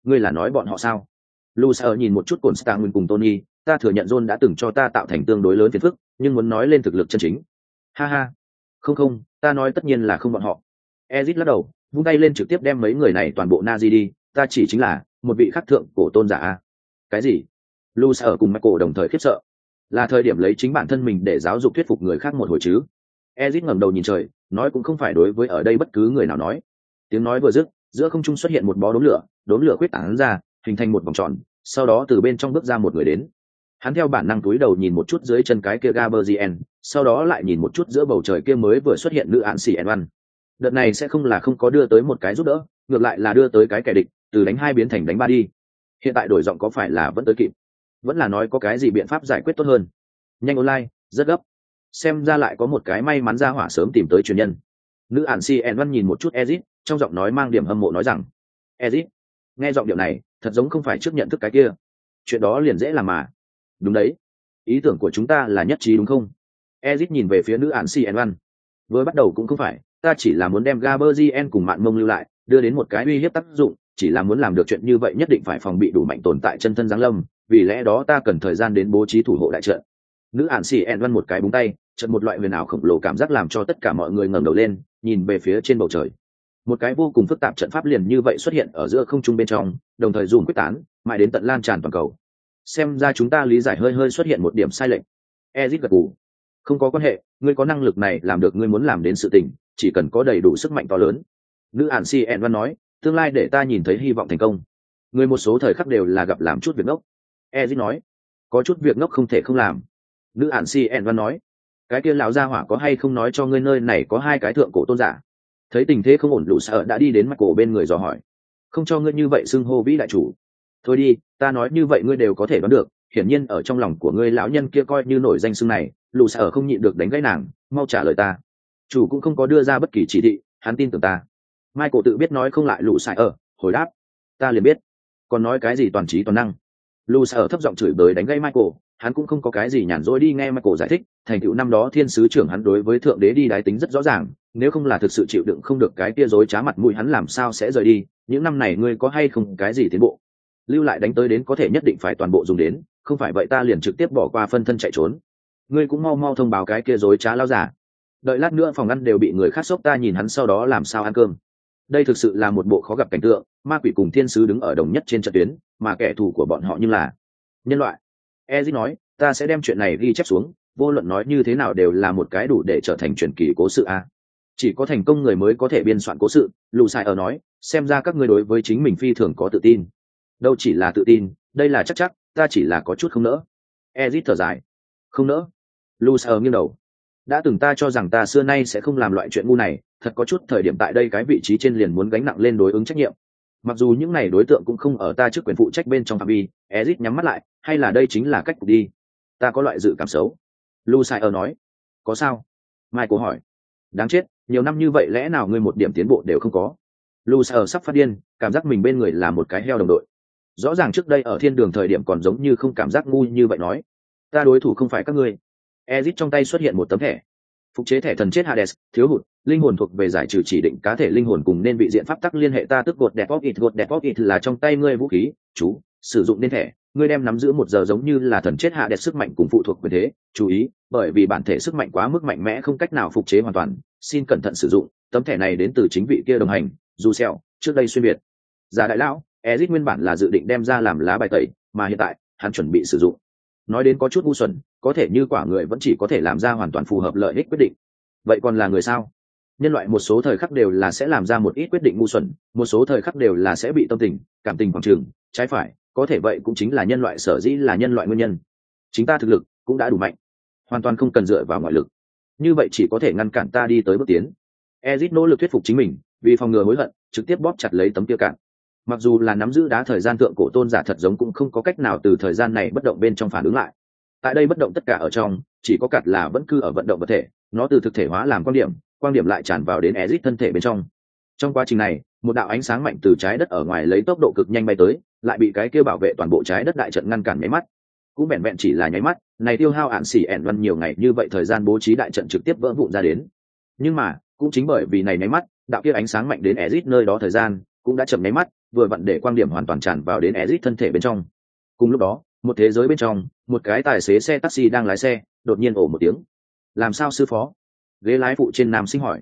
Ngươi là nói bọn họ sao? Lu sợ nhìn một chút cồn star nguyên cùng tony, ta thừa nhận john đã từng cho ta tạo thành tương đối lớn phiền phức, nhưng muốn nói lên thực lực chân chính. Ha ha. Không không ta nói tất nhiên là không bọn họ. Ezit lắc đầu, vung tay lên trực tiếp đem mấy người này toàn bộ na di đi, ta chỉ chính là một vị khắc thượng cổ tôn giả cái gì? Lu sở cùng michael đồng thời khiếp sợ. Là thời điểm lấy chính bản thân mình để giáo dục thuyết phục người khác một hồi chứ. Ezit ngẩng đầu nhìn trời, nói cũng không phải đối với ở đây bất cứ người nào nói. Tiếng nói vừa dứt, giữa không trung xuất hiện một bó đốm lửa đốm lửa quyết tảng ra, hình thành một vòng tròn, sau đó từ bên trong bước ra một người đến hắn theo bản năng túi đầu nhìn một chút dưới chân cái kia Gaberzien, sau đó lại nhìn một chút giữa bầu trời kia mới vừa xuất hiện nữ án xỉ Envan. Đợt này sẽ không là không có đưa tới một cái giúp đỡ, ngược lại là đưa tới cái kẻ địch, từ đánh hai biến thành đánh ba đi. Hiện tại đổi giọng có phải là vẫn tới kịp? Vẫn là nói có cái gì biện pháp giải quyết tốt hơn? Nhanh online, rất gấp. Xem ra lại có một cái may mắn ra hỏa sớm tìm tới truyền nhân. Nữ án xỉ Envan nhìn một chút Ezit, trong giọng nói mang điểm hâm mộ nói rằng ezit nghe giọng điệu này thật giống không phải trước nhận thức cái kia chuyện đó liền dễ làm mà đúng đấy. Ý tưởng của chúng ta là nhất trí đúng không? Ezit nhìn về phía nữ ản cn văn vừa bắt đầu cũng không phải, ta chỉ là muốn đem gaberzien cùng mạng mông lưu lại, đưa đến một cái uy hiếp tác dụng, chỉ là muốn làm được chuyện như vậy nhất định phải phòng bị đủ mạnh tồn tại chân thân giáng lâm, vì lẽ đó ta cần thời gian đến bố trí thủ hộ đại trận. Nữ ản xì en văn một cái búng tay trận một loại huyền ảo khổng lồ cảm giác làm cho tất cả mọi người ngẩng đầu lên, nhìn về phía trên bầu trời. Một cái vô cùng phức tạp trận pháp liền như vậy xuất hiện ở giữa không trung bên trong, đồng thời dùng quyết tán, mãi đến tận lan tràn toàn cầu xem ra chúng ta lý giải hơi hơi xuất hiện một điểm sai lệch. Ezit gật gù. Không có quan hệ, ngươi có năng lực này làm được ngươi muốn làm đến sự tình, chỉ cần có đầy đủ sức mạnh to lớn. Nữ ản si ẹn văn nói, tương lai để ta nhìn thấy hy vọng thành công. Người một số thời khắc đều là gặp làm chút việc ngốc. Ezit nói, có chút việc ngốc không thể không làm. Nữ ản si ẹn văn nói, cái kia lão gia hỏa có hay không nói cho ngươi nơi này có hai cái thượng cổ tôn giả? Thấy tình thế không ổn, lũ sợ đã đi đến mặt cổ bên người dò hỏi. Không cho ngươi như vậy xưng hô vĩ đại chủ thôi đi ta nói như vậy ngươi đều có thể đoán được hiển nhiên ở trong lòng của ngươi lão nhân kia coi như nổi danh xưng này lũ ở không nhịn được đánh gãy nàng mau trả lời ta. Chủ cũng không có đưa ra bất kỳ chỉ thị hắn tin tưởng ta. Mai cổ tự biết nói không lại lũ sợ ở hồi đáp. Ta liền biết. Còn nói cái gì toàn trí toàn năng. Lũ ở thấp giọng chửi bới đánh gãy michael hắn cũng không có cái gì nhàn rỗi đi nghe Michael giải thích, thành tựu năm đó thiên sứ trưởng hắn đối với thượng đế đi đái tính rất rõ ràng, nếu không là thực sự chịu đựng không được cái kia dối trá mặt mũi hắn làm sao sẽ rời đi, những năm này ngươi có hay không cái gì tiến bộ? Lưu lại đánh tới đến có thể nhất định phải toàn bộ dùng đến, không phải vậy ta liền trực tiếp bỏ qua phân thân chạy trốn. Ngươi cũng mau mau thông báo cái kia dối trá lao giả. Đợi lát nữa phòng ăn đều bị người khác xốc ta nhìn hắn sau đó làm sao ăn cơm. Đây thực sự là một bộ khó gặp cảnh tượng, ma quỷ cùng thiên sứ đứng ở đồng nhất trên trận tuyến, mà kẻ thù của bọn họ như là nhân loại ezit nói ta sẽ đem chuyện này ghi chép xuống vô luận nói như thế nào đều là một cái đủ để trở thành truyền kỳ cố sự a chỉ có thành công người mới có thể biên soạn cố sự lù sai ở nói xem ra các ngươi đối với chính mình phi thường có tự tin đâu chỉ là tự tin, đây là chắc chắc, ta chỉ là có chút không nỡ. Ezit thở dài. Không nỡ? Lu sờ nghiêng đầu. Đã từng ta cho rằng ta xưa nay sẽ không làm loại chuyện ngu này, thật có chút thời điểm tại đây cái vị trí trên liền muốn gánh nặng lên đối ứng trách nhiệm. Mặc dù những này đối tượng cũng không ở ta trước quyền phụ trách bên trong phạm vi, ezit nhắm mắt lại, hay là đây chính là cách cục đi? Ta có loại dự cảm xấu. Lu sai ở nói. Có sao? Mai cố hỏi. Đáng chết, nhiều năm như vậy lẽ nào ngươi một điểm tiến bộ đều không có? Lu sai ở sắp phát điên, cảm giác mình bên người là một cái heo đồng đội rõ ràng trước đây ở thiên đường thời điểm còn giống như không cảm giác ngu như vậy nói. Ta đối thủ không phải các ngươi. Ezit trong tay xuất hiện một tấm thẻ. Phục chế thẻ thần chết hades, thiếu hụt, linh hồn thuộc về giải trừ chỉ định cá thể linh hồn cùng nên bị diện pháp tắc liên hệ ta tức gột đẹp bóc ít, gột đẹp bóc ít là trong tay ngươi vũ khí. Chú, sử dụng nên thẻ. Ngươi đem nắm giữ một giờ giống như là thần chết hạ đẹp sức mạnh cùng phụ thuộc quyền thế. Chú ý, bởi vì bản thể sức mạnh quá mức mạnh mẽ không cách nào phục chế hoàn toàn, xin cẩn thận sử dụng. Tấm thẻ này đến từ chính vị kia đồng hành dù xẹo trước đây xuyên việt. Giả đại lão ezit nguyên bản là dự định đem ra làm lá bài tẩy, mà hiện tại, hắn chuẩn bị sử dụng. Nói đến có chút ngu xuẩn, có thể như quả người vẫn chỉ có thể làm ra hoàn toàn phù hợp lợi ích quyết định. Vậy còn là người sao? Nhân loại một số thời khắc đều là sẽ làm ra một ít quyết định ngu xuẩn, một số thời khắc đều là sẽ bị tâm tình, cảm tình quảng trường, trái phải, có thể vậy cũng chính là nhân loại sở dĩ là nhân loại nguyên nhân. Chính ta thực lực cũng đã đủ mạnh, hoàn toàn không cần dựa vào ngoại lực. Như vậy chỉ có thể ngăn cản ta đi tới bước tiến. Ezit nỗ lực thuyết phục chính mình, vì phòng ngừa hối hận, trực tiếp bóp chặt lấy tấm tiêu cạn mặc dù là nắm giữ đá thời gian thượng cổ tôn giả thật giống cũng không có cách nào từ thời gian này bất động bên trong phản ứng lại. Tại đây bất động tất cả ở trong, chỉ có cặt là vẫn cư ở vận động vật thể, nó từ thực thể hóa làm quan điểm quan điểm lại tràn vào đến ezit thân thể bên trong. Trong quá trình này, một đạo ánh sáng mạnh từ trái đất ở ngoài lấy tốc độ cực nhanh bay tới, lại bị cái kia bảo vệ toàn bộ trái đất đại trận ngăn cản nháy mắt. Cũng vẹn vẹn chỉ là nháy mắt, này tiêu hao ạn xỉ ẻn văn nhiều ngày như vậy thời gian bố trí đại trận trực tiếp vỡ vụn ra đến. Nhưng mà, cũng chính bởi vì này nháy mắt, đạo kia ánh sáng mạnh đến ezit nơi đó thời gian, cũng đã chậm nháy mắt vừa vặn để quan điểm hoàn toàn tràn vào đến Ezic thân thể bên trong. Cùng lúc đó, một thế giới bên trong, một cái tài xế xe taxi đang lái xe, đột nhiên ồ một tiếng. Làm sao sư phó? Ghế lái phụ trên nam sinh hỏi.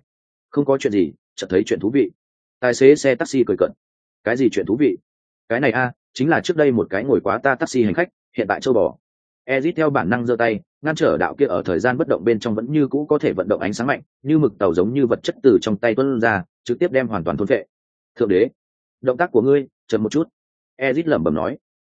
Không có chuyện gì, chợt thấy chuyện thú vị. Tài xế xe taxi cười cận cái gì chuyện thú vị? Cái này a, chính là trước đây một cái ngồi quá ta taxi hành khách, hiện tại châu bò. Ezic theo bản năng giơ tay, ngăn trở đạo kia ở thời gian bất động bên trong vẫn như cũ có thể vận động ánh sáng mạnh, như mực tàu giống như vật chất từ trong tay tuôn ra, trực tiếp đem hoàn toàn thôn vệ thượng đế động tác của ngươi, chậm một chút. Ezit lẩm bẩm nói.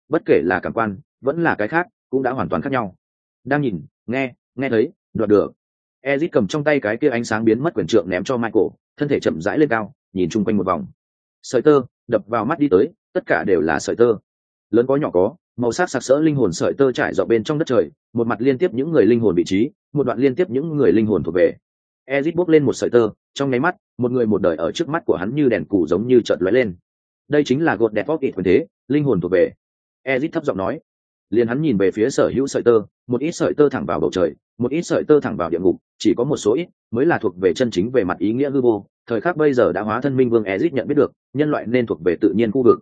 Bất kể là cảm quan, vẫn là cái khác, cũng đã hoàn toàn khác nhau. Đang nhìn, nghe nghe thấy, đoạt được. Ezit cầm trong tay cái kia ánh sáng biến mất quyển trượng ném cho michael, thân thể chậm rãi lên cao, nhìn chung quanh một vòng. Sợi tơ, đập vào mắt đi tới, tất cả đều là sợi tơ. Lớn có nhỏ có, màu sắc sặc sỡ linh hồn sợi tơ trải dọc bên trong đất trời, một mặt liên tiếp những người linh hồn vị trí, một đoạn liên tiếp những người linh hồn thuộc về. Ezit bốc lên một sợi tơ, trong nháy mắt, một người một đời ở trước mắt của hắn như đèn cù giống như chợt lóe lên đây chính là gột đẹp vóc ít quyền thế, linh hồn thuộc về. Ezit thấp giọng nói. Liền hắn nhìn về phía sở hữu sợi tơ, một ít sợi tơ thẳng vào bầu trời, một ít sợi tơ thẳng vào địa ngục, chỉ có một số ít mới là thuộc về chân chính về mặt ý nghĩa hư vô. Thời khắc bây giờ đã hóa thân minh vương ezit nhận biết được, nhân loại nên thuộc về tự nhiên khu vực.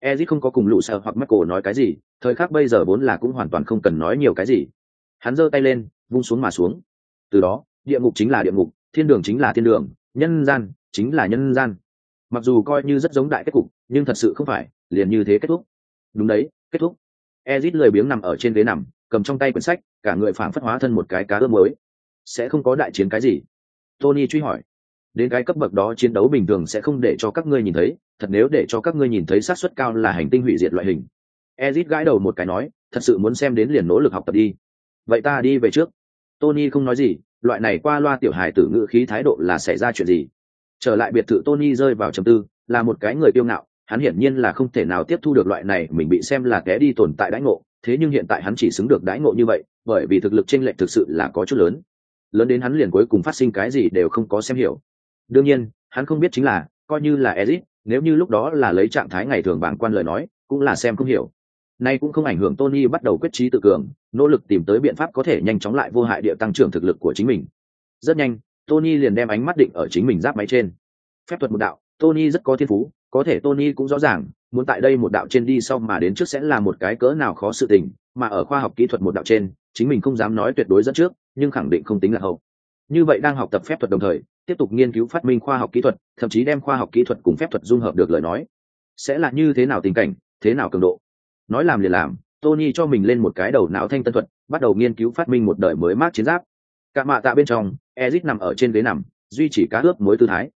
Ezit không có cùng lũ sợ hoặc michael nói cái gì, thời khắc bây giờ vốn là cũng hoàn toàn không cần nói nhiều cái gì. Hắn giơ tay lên, vung xuống mà xuống. Từ đó, địa ngục chính là địa ngục, thiên đường chính là thiên đường, nhân gian chính là nhân gian mặc dù coi như rất giống đại kết cục, nhưng thật sự không phải, liền như thế kết thúc. Đúng đấy, kết thúc. Ezit lười biếng nằm ở trên ghế nằm, cầm trong tay quyển sách, cả người phảng phất hóa thân một cái cá ướp mới sẽ không có đại chiến cái gì? Tony truy hỏi. Đến cái cấp bậc đó chiến đấu bình thường sẽ không để cho các ngươi nhìn thấy, thật nếu để cho các ngươi nhìn thấy sát suất cao là hành tinh hủy diệt loại hình. Ezit gãi đầu một cái nói, thật sự muốn xem đến liền nỗ lực học tập đi. Vậy ta đi về trước. Tony không nói gì, loại này qua loa tiểu hài tử ngữ khí thái độ là xảy ra chuyện gì? Trở lại biệt thự tony rơi vào trầm tư, là một cái người kiêu ngạo, hắn hiển nhiên là không thể nào tiếp thu được loại này, mình bị xem là té đi tồn tại đãi ngộ, thế nhưng hiện tại hắn chỉ xứng được đãi ngộ như vậy, bởi vì thực lực chênh lệch thực sự là có chút lớn. Lớn đến hắn liền cuối cùng phát sinh cái gì đều không có xem hiểu. Đương nhiên, hắn không biết chính là, coi như là ezit nếu như lúc đó là lấy trạng thái ngày thường bảng quan lời nói, cũng là xem không hiểu. Nay cũng không ảnh hưởng tony bắt đầu quyết trí tự cường, nỗ lực tìm tới biện pháp có thể nhanh chóng lại vô hại địa tăng trưởng thực lực của chính mình. Rất nhanh tony liền đem ánh mắt định ở chính mình giáp máy trên. Phép thuật một đạo, tony rất có thiên phú, có thể tony cũng rõ ràng, muốn tại đây một đạo trên đi sau mà đến trước sẽ là một cái cỡ nào khó sự tình, mà ở khoa học kỹ thuật một đạo trên, chính mình không dám nói tuyệt đối dẫn trước, nhưng khẳng định không tính là hậu. Như vậy đang học tập phép thuật đồng thời, tiếp tục nghiên cứu phát minh khoa học kỹ thuật, thậm chí đem khoa học kỹ thuật cùng phép thuật dung hợp được lời nói. Sẽ là như thế nào tình cảnh, thế nào cường độ? Nói làm liền làm, tony cho mình lên một cái đầu não thanh tân thuật, bắt đầu nghiên cứu phát minh một đời mới mát chiến giáp. Cả mạ tạ bên trong ezit nằm ở trên ghế nằm duy trì cá ướp mối tư thái.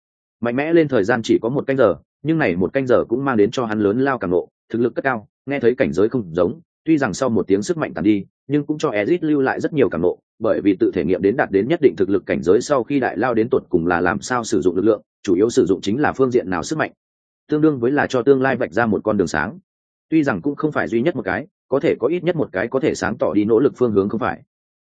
Mạnh mẽ lên thời gian chỉ có một canh giờ nhưng này một canh giờ cũng mang đến cho hắn lớn lao càng lộ, thực lực cất cao nghe thấy cảnh giới không giống tuy rằng sau một tiếng sức mạnh tàn đi nhưng cũng cho ezit lưu lại rất nhiều càng lộ, bởi vì tự thể nghiệm đến đạt đến nhất định thực lực cảnh giới sau khi đại lao đến tột cùng là làm sao sử dụng lực lượng chủ yếu sử dụng chính là phương diện nào sức mạnh. Tương đương với là cho tương lai vạch ra một con đường sáng. Tuy rằng cũng không phải duy nhất một cái có thể có ít nhất một cái có thể sáng tỏ đi nỗ lực phương hướng không phải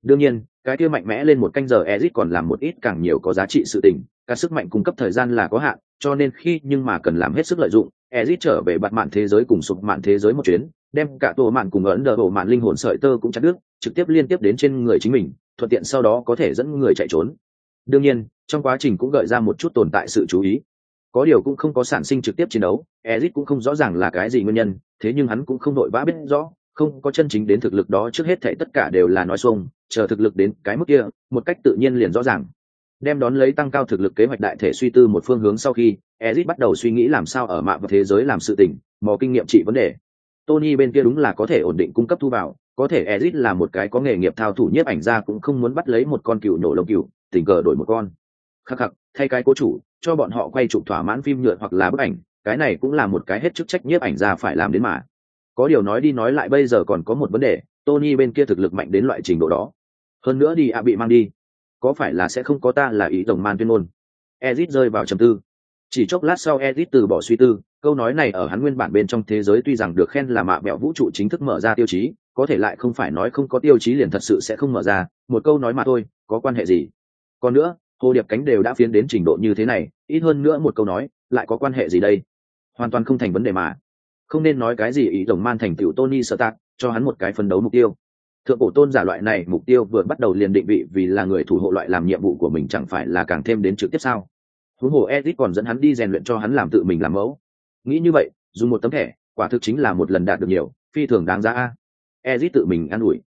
đương nhiên, cái kia mạnh mẽ lên một canh giờ ezit còn làm một ít càng nhiều có giá trị sự tình, cả sức mạnh cung cấp thời gian là có hạn, cho nên khi nhưng mà cần làm hết sức lợi dụng ezit trở về bặt mạn thế giới cùng sụp mạn thế giới một chuyến, đem cả tổ mạn cùng ấn đờ bộ mạn linh hồn sợi tơ cũng chặt đứt, trực tiếp liên tiếp đến trên người chính mình, thuận tiện sau đó có thể dẫn người chạy trốn. Đương nhiên, trong quá trình cũng gợi ra một chút tồn tại sự chú ý. Có điều cũng không có sản sinh trực tiếp chiến đấu ezit cũng không rõ ràng là cái gì nguyên nhân, thế nhưng hắn cũng không đội vã biết rõ không có chân chính đến thực lực đó trước hết thệ tất cả đều là nói xuông, chờ thực lực đến cái mức kia, một cách tự nhiên liền rõ ràng. Đem đón lấy tăng cao thực lực kế hoạch đại thể suy tư một phương hướng sau khi ezit bắt đầu suy nghĩ làm sao ở mạng và thế giới làm sự tình, mò kinh nghiệm trị vấn đề. Tony bên kia đúng là có thể ổn định cung cấp thu vào, có thể ezit là một cái có nghề nghiệp thao thủ nhiếp ảnh ra cũng không muốn bắt lấy một con cừu nổ lông cừu, tình cờ đổi một con. Khắc khắc, thay cái cố chủ, cho bọn họ quay chụp thỏa mãn phim nhựa hoặc là bức ảnh, cái này cũng là một cái hết chức trách nhiếp ảnh ra phải làm đến mà có điều nói đi nói lại bây giờ còn có một vấn đề, tony bên kia thực lực mạnh đến loại trình độ đó. Hơn nữa đi ạ bị mang đi. Có phải là sẽ không có ta là ý tổng man tuyên ngôn? Ezit rơi vào trầm tư. Chỉ chốc lát sau ezit từ bỏ suy tư, câu nói này ở hắn nguyên bản bên trong thế giới tuy rằng được khen là mạ mẹo vũ trụ chính thức mở ra tiêu chí, có thể lại không phải nói không có tiêu chí liền thật sự sẽ không mở ra, một câu nói mà thôi, có quan hệ gì? Còn nữa, hồ điệp cánh đều đã phiến đến trình độ như thế này, ít hơn nữa một câu nói, lại có quan hệ gì đây? Hoàn toàn không thành vấn đề mà không nên nói cái gì ý tổng man thành tựu tony sợ tạc, cho hắn một cái phấn đấu mục tiêu. Thượng cổ tôn giả loại này mục tiêu vừa bắt đầu liền định vị vì là người thủ hộ loại làm nhiệm vụ của mình chẳng phải là càng thêm đến trực tiếp sao? Huống hồ edit còn dẫn hắn đi rèn luyện cho hắn làm tự mình làm mẫu. Nghĩ như vậy, dùng một tấm thẻ, quả thực chính là một lần đạt được nhiều, phi thường đáng giá a. Edit tự mình an ủi.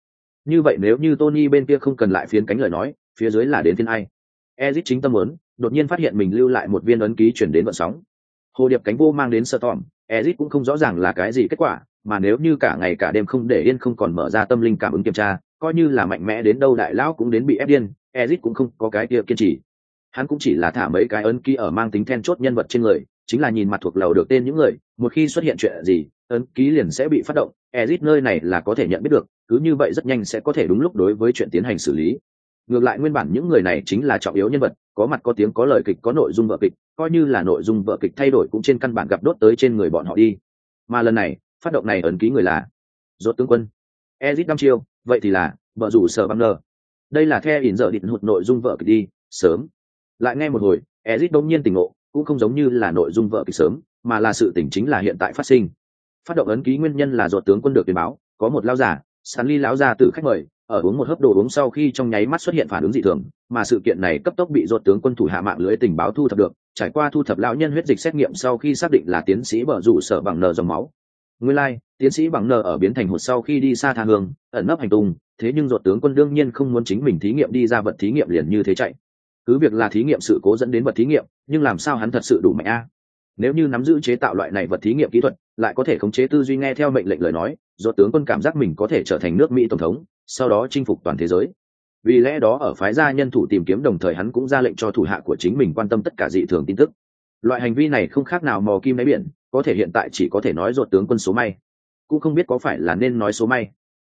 Như vậy nếu như tony bên kia không cần lại phiến cánh lời nói, phía dưới là đến thiên ai? Ezit chính tâm muốn, đột nhiên phát hiện mình lưu lại một viên ấn ký chuyển đến vận sóng. Hồ điệp cánh vô mang đến sơ tòm ezit cũng không rõ ràng là cái gì kết quả, mà nếu như cả ngày cả đêm không để yên không còn mở ra tâm linh cảm ứng kiểm tra, coi như là mạnh mẽ đến đâu đại lão cũng đến bị ép điên, ezit cũng không có cái kia kiên trì. Hắn cũng chỉ là thả mấy cái ấn ký ở mang tính then chốt nhân vật trên người, chính là nhìn mặt thuộc lầu được tên những người, một khi xuất hiện chuyện gì, ấn ký liền sẽ bị phát động, ezit nơi này là có thể nhận biết được, cứ như vậy rất nhanh sẽ có thể đúng lúc đối với chuyện tiến hành xử lý. Ngược lại nguyên bản những người này chính là trọng yếu nhân vật, có mặt có tiếng có lời kịch có nội dung vợ kịch coi như là nội dung vợ kịch thay đổi cũng trên căn bản gặp đốt tới trên người bọn họ đi. Mà lần này, phát động này ấn ký người là dốt tướng quân. Ezit năm chiêu, vậy thì là vợ rủ sở băng nờ. Đây là the ỉn dở định hụt nội dung vợ kịch đi, sớm. Lại nghe một hồi, ezit đông nhiên tỉnh ngộ, cũng không giống như là nội dung vợ kịch sớm, mà là sự tỉnh chính là hiện tại phát sinh. Phát động ấn ký nguyên nhân là ruột tướng quân được tuyên báo, có một lao giả sàn ly lão già từ khách mời, ở uống một hớp đồ uống sau khi trong nháy mắt xuất hiện phản ứng dị thường, mà sự kiện này cấp tốc bị ruột tướng quân thủ hạ mạng lưới tình báo thu thập được trải qua thu thập lão nhân huyết dịch xét nghiệm sau khi xác định là tiến sĩ bờ rủ sở bằng nờ dòng máu. Nguyên lai、like, tiến sĩ bằng nờ ở biến thành hụt sau khi đi xa tha hương ẩn nấp hành tung thế nhưng ruột tướng quân đương nhiên không muốn chính mình thí nghiệm đi ra vật thí nghiệm liền như thế chạy. Cứ việc là thí nghiệm sự cố dẫn đến vật thí nghiệm nhưng làm sao hắn thật sự đủ mạnh a? Nếu như nắm giữ chế tạo loại này vật thí nghiệm kỹ thuật lại có thể khống chế tư duy nghe theo mệnh lệnh lời nói do tướng quân cảm giác mình có thể trở thành nước mỹ tổng thống sau đó chinh phục toàn thế giới vì lẽ đó ở phái gia nhân thủ tìm kiếm đồng thời hắn cũng ra lệnh cho thủ hạ của chính mình quan tâm tất cả dị thường tin tức. Loại hành vi này không khác nào mò kim đáy biển, có thể hiện tại chỉ có thể nói ruột tướng quân số may. Cũng không biết có phải là nên nói số may.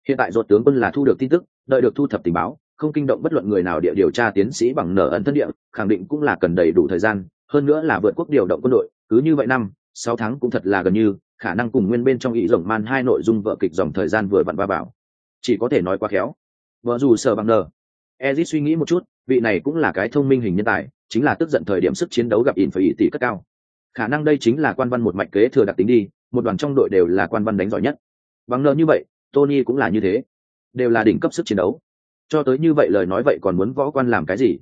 Hiện tại ruột tướng quân là thu được tin tức, đợi được thu thập tình báo, không kinh động bất luận người nào địa điều tra tiến sĩ bằng nở ẩn thân địa, khẳng định cũng là cần đầy đủ thời gian, hơn nữa là vượt quốc điều động quân đội, cứ như vậy năm, sáu tháng cũng thật là gần như, khả năng cùng nguyên bên trong ý rồng man hai nội dung vợ kịch dòng thời gian vừa vặn ba bảo. Chỉ có thể nói quá khéo vợ dù sợ bằng nờ. Ezit suy nghĩ một chút, vị này cũng là cái thông minh hình nhân tài, chính là tức giận thời điểm sức chiến đấu gặp ỉn phải ỉ tỷ cất cao. Khả năng đây chính là quan văn một mạch kế thừa đặc tính đi, một đoàn trong đội đều là quan văn đánh giỏi nhất. Bằng nờ như vậy, tony cũng là như thế. Đều là đỉnh cấp sức chiến đấu. Cho tới như vậy lời nói vậy còn muốn võ quan làm cái gì?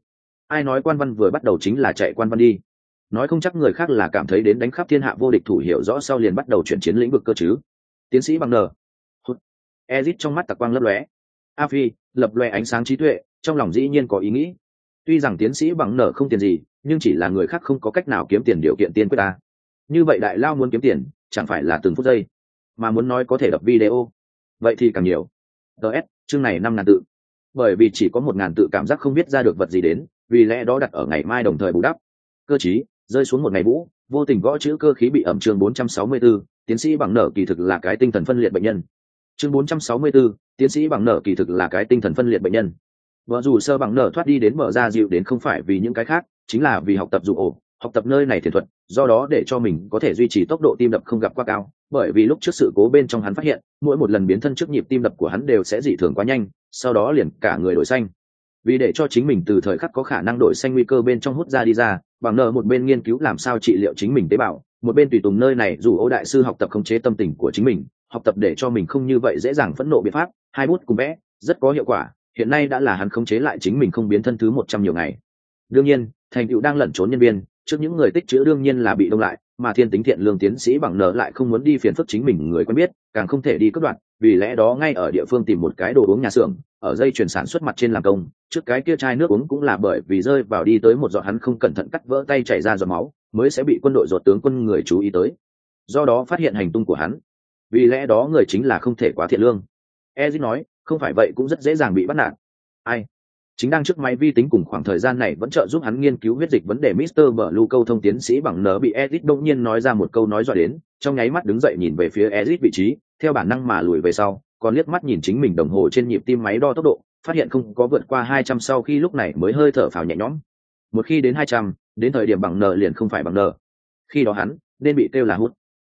Ai nói quan văn vừa bắt đầu chính là chạy quan văn đi? Nói không chắc người khác là cảm thấy đến đánh khắp thiên hạ vô địch thủ hiểu rõ sau liền bắt đầu chuyển chiến lĩnh vực cơ chứ. Tiến sĩ bằng nờ. Hút ezit trong mắt tặc quang lấp lóe a phi lập loe ánh sáng trí tuệ trong lòng dĩ nhiên có ý nghĩ. Tuy rằng tiến sĩ bằng nở không tiền gì nhưng chỉ là người khác không có cách nào kiếm tiền điều kiện tiên quyết ta. Như vậy đại lao muốn kiếm tiền chẳng phải là từng phút giây mà muốn nói có thể đập video. Vậy thì càng nhiều. Ts chương này năm ngàn tự. Bởi vì chỉ có một ngàn tự cảm giác không biết ra được vật gì đến vì lẽ đó đặt ở ngày mai đồng thời bù đắp. Cơ chí rơi xuống một ngày vũ vô tình gõ chữ cơ khí bị ẩm chương 464, tiến sĩ bằng nở kỳ thực là cái tinh thần phân liệt bệnh nhân chương 464, tiến sĩ bằng nở kỳ thực là cái tinh thần phân liệt bệnh nhân. Vợ dù sơ bằng nở thoát đi đến mở ra dịu đến không phải vì những cái khác chính là vì học tập dụ ổ học tập nơi này thiền thuật do đó để cho mình có thể duy trì tốc độ tim đập không gặp quá cao bởi vì lúc trước sự cố bên trong hắn phát hiện mỗi một lần biến thân trước nhịp tim đập của hắn đều sẽ dị thường quá nhanh sau đó liền cả người đổi xanh. Vì để cho chính mình từ thời khắc có khả năng đổi xanh nguy cơ bên trong hút ra đi ra bằng nợ một bên nghiên cứu làm sao trị liệu chính mình tế bào một bên tùy tùng nơi này dù ô đại sư học tập khống chế tâm tình của chính mình, học tập để cho mình không như vậy dễ dàng phẫn nộ biện pháp, hai bút cùng vẽ, rất có hiệu quả, hiện nay đã là hắn khống chế lại chính mình không biến thân thứ một trăm nhiều ngày. Đương nhiên, thành tựu đang lẩn trốn nhân viên, trước những người tích chữ đương nhiên là bị đông lại, mà thiên tính thiện lương tiến sĩ bằng nợ lại không muốn đi phiền phức chính mình người quen biết, càng không thể đi cất đoạn vì lẽ đó ngay ở địa phương tìm một cái đồ uống nhà xưởng ở dây chuyển sản xuất mặt trên làm công trước cái kia chai nước uống cũng là bởi vì rơi vào đi tới một giọt hắn không cẩn thận cắt vỡ tay chảy ra giọt máu mới sẽ bị quân đội ruột tướng quân người chú ý tới. Do đó phát hiện hành tung của hắn. Vì lẽ đó người chính là không thể quá thiện lương. Ezit nói không phải vậy cũng rất dễ dàng bị bắt nạt. Ai? Chính đang trước máy vi tính cùng khoảng thời gian này vẫn trợ giúp hắn nghiên cứu huyết dịch vấn đề Mister Blue câu thông tiến sĩ bằng nở bị Ezit đột nhiên nói ra một câu nói dọa đến, trong nháy mắt đứng dậy nhìn về phía Ezit vị trí, theo bản năng mà lùi về sau, còn liếc mắt nhìn chính mình đồng hồ trên nhịp tim máy đo tốc độ, phát hiện không có vượt qua hai trăm sau khi lúc này mới hơi thở phào nhẹ nhõm. Một khi đến hai trăm, đến thời điểm bằng nợ liền không phải bằng nợ. Khi đó hắn nên bị kêu là hút.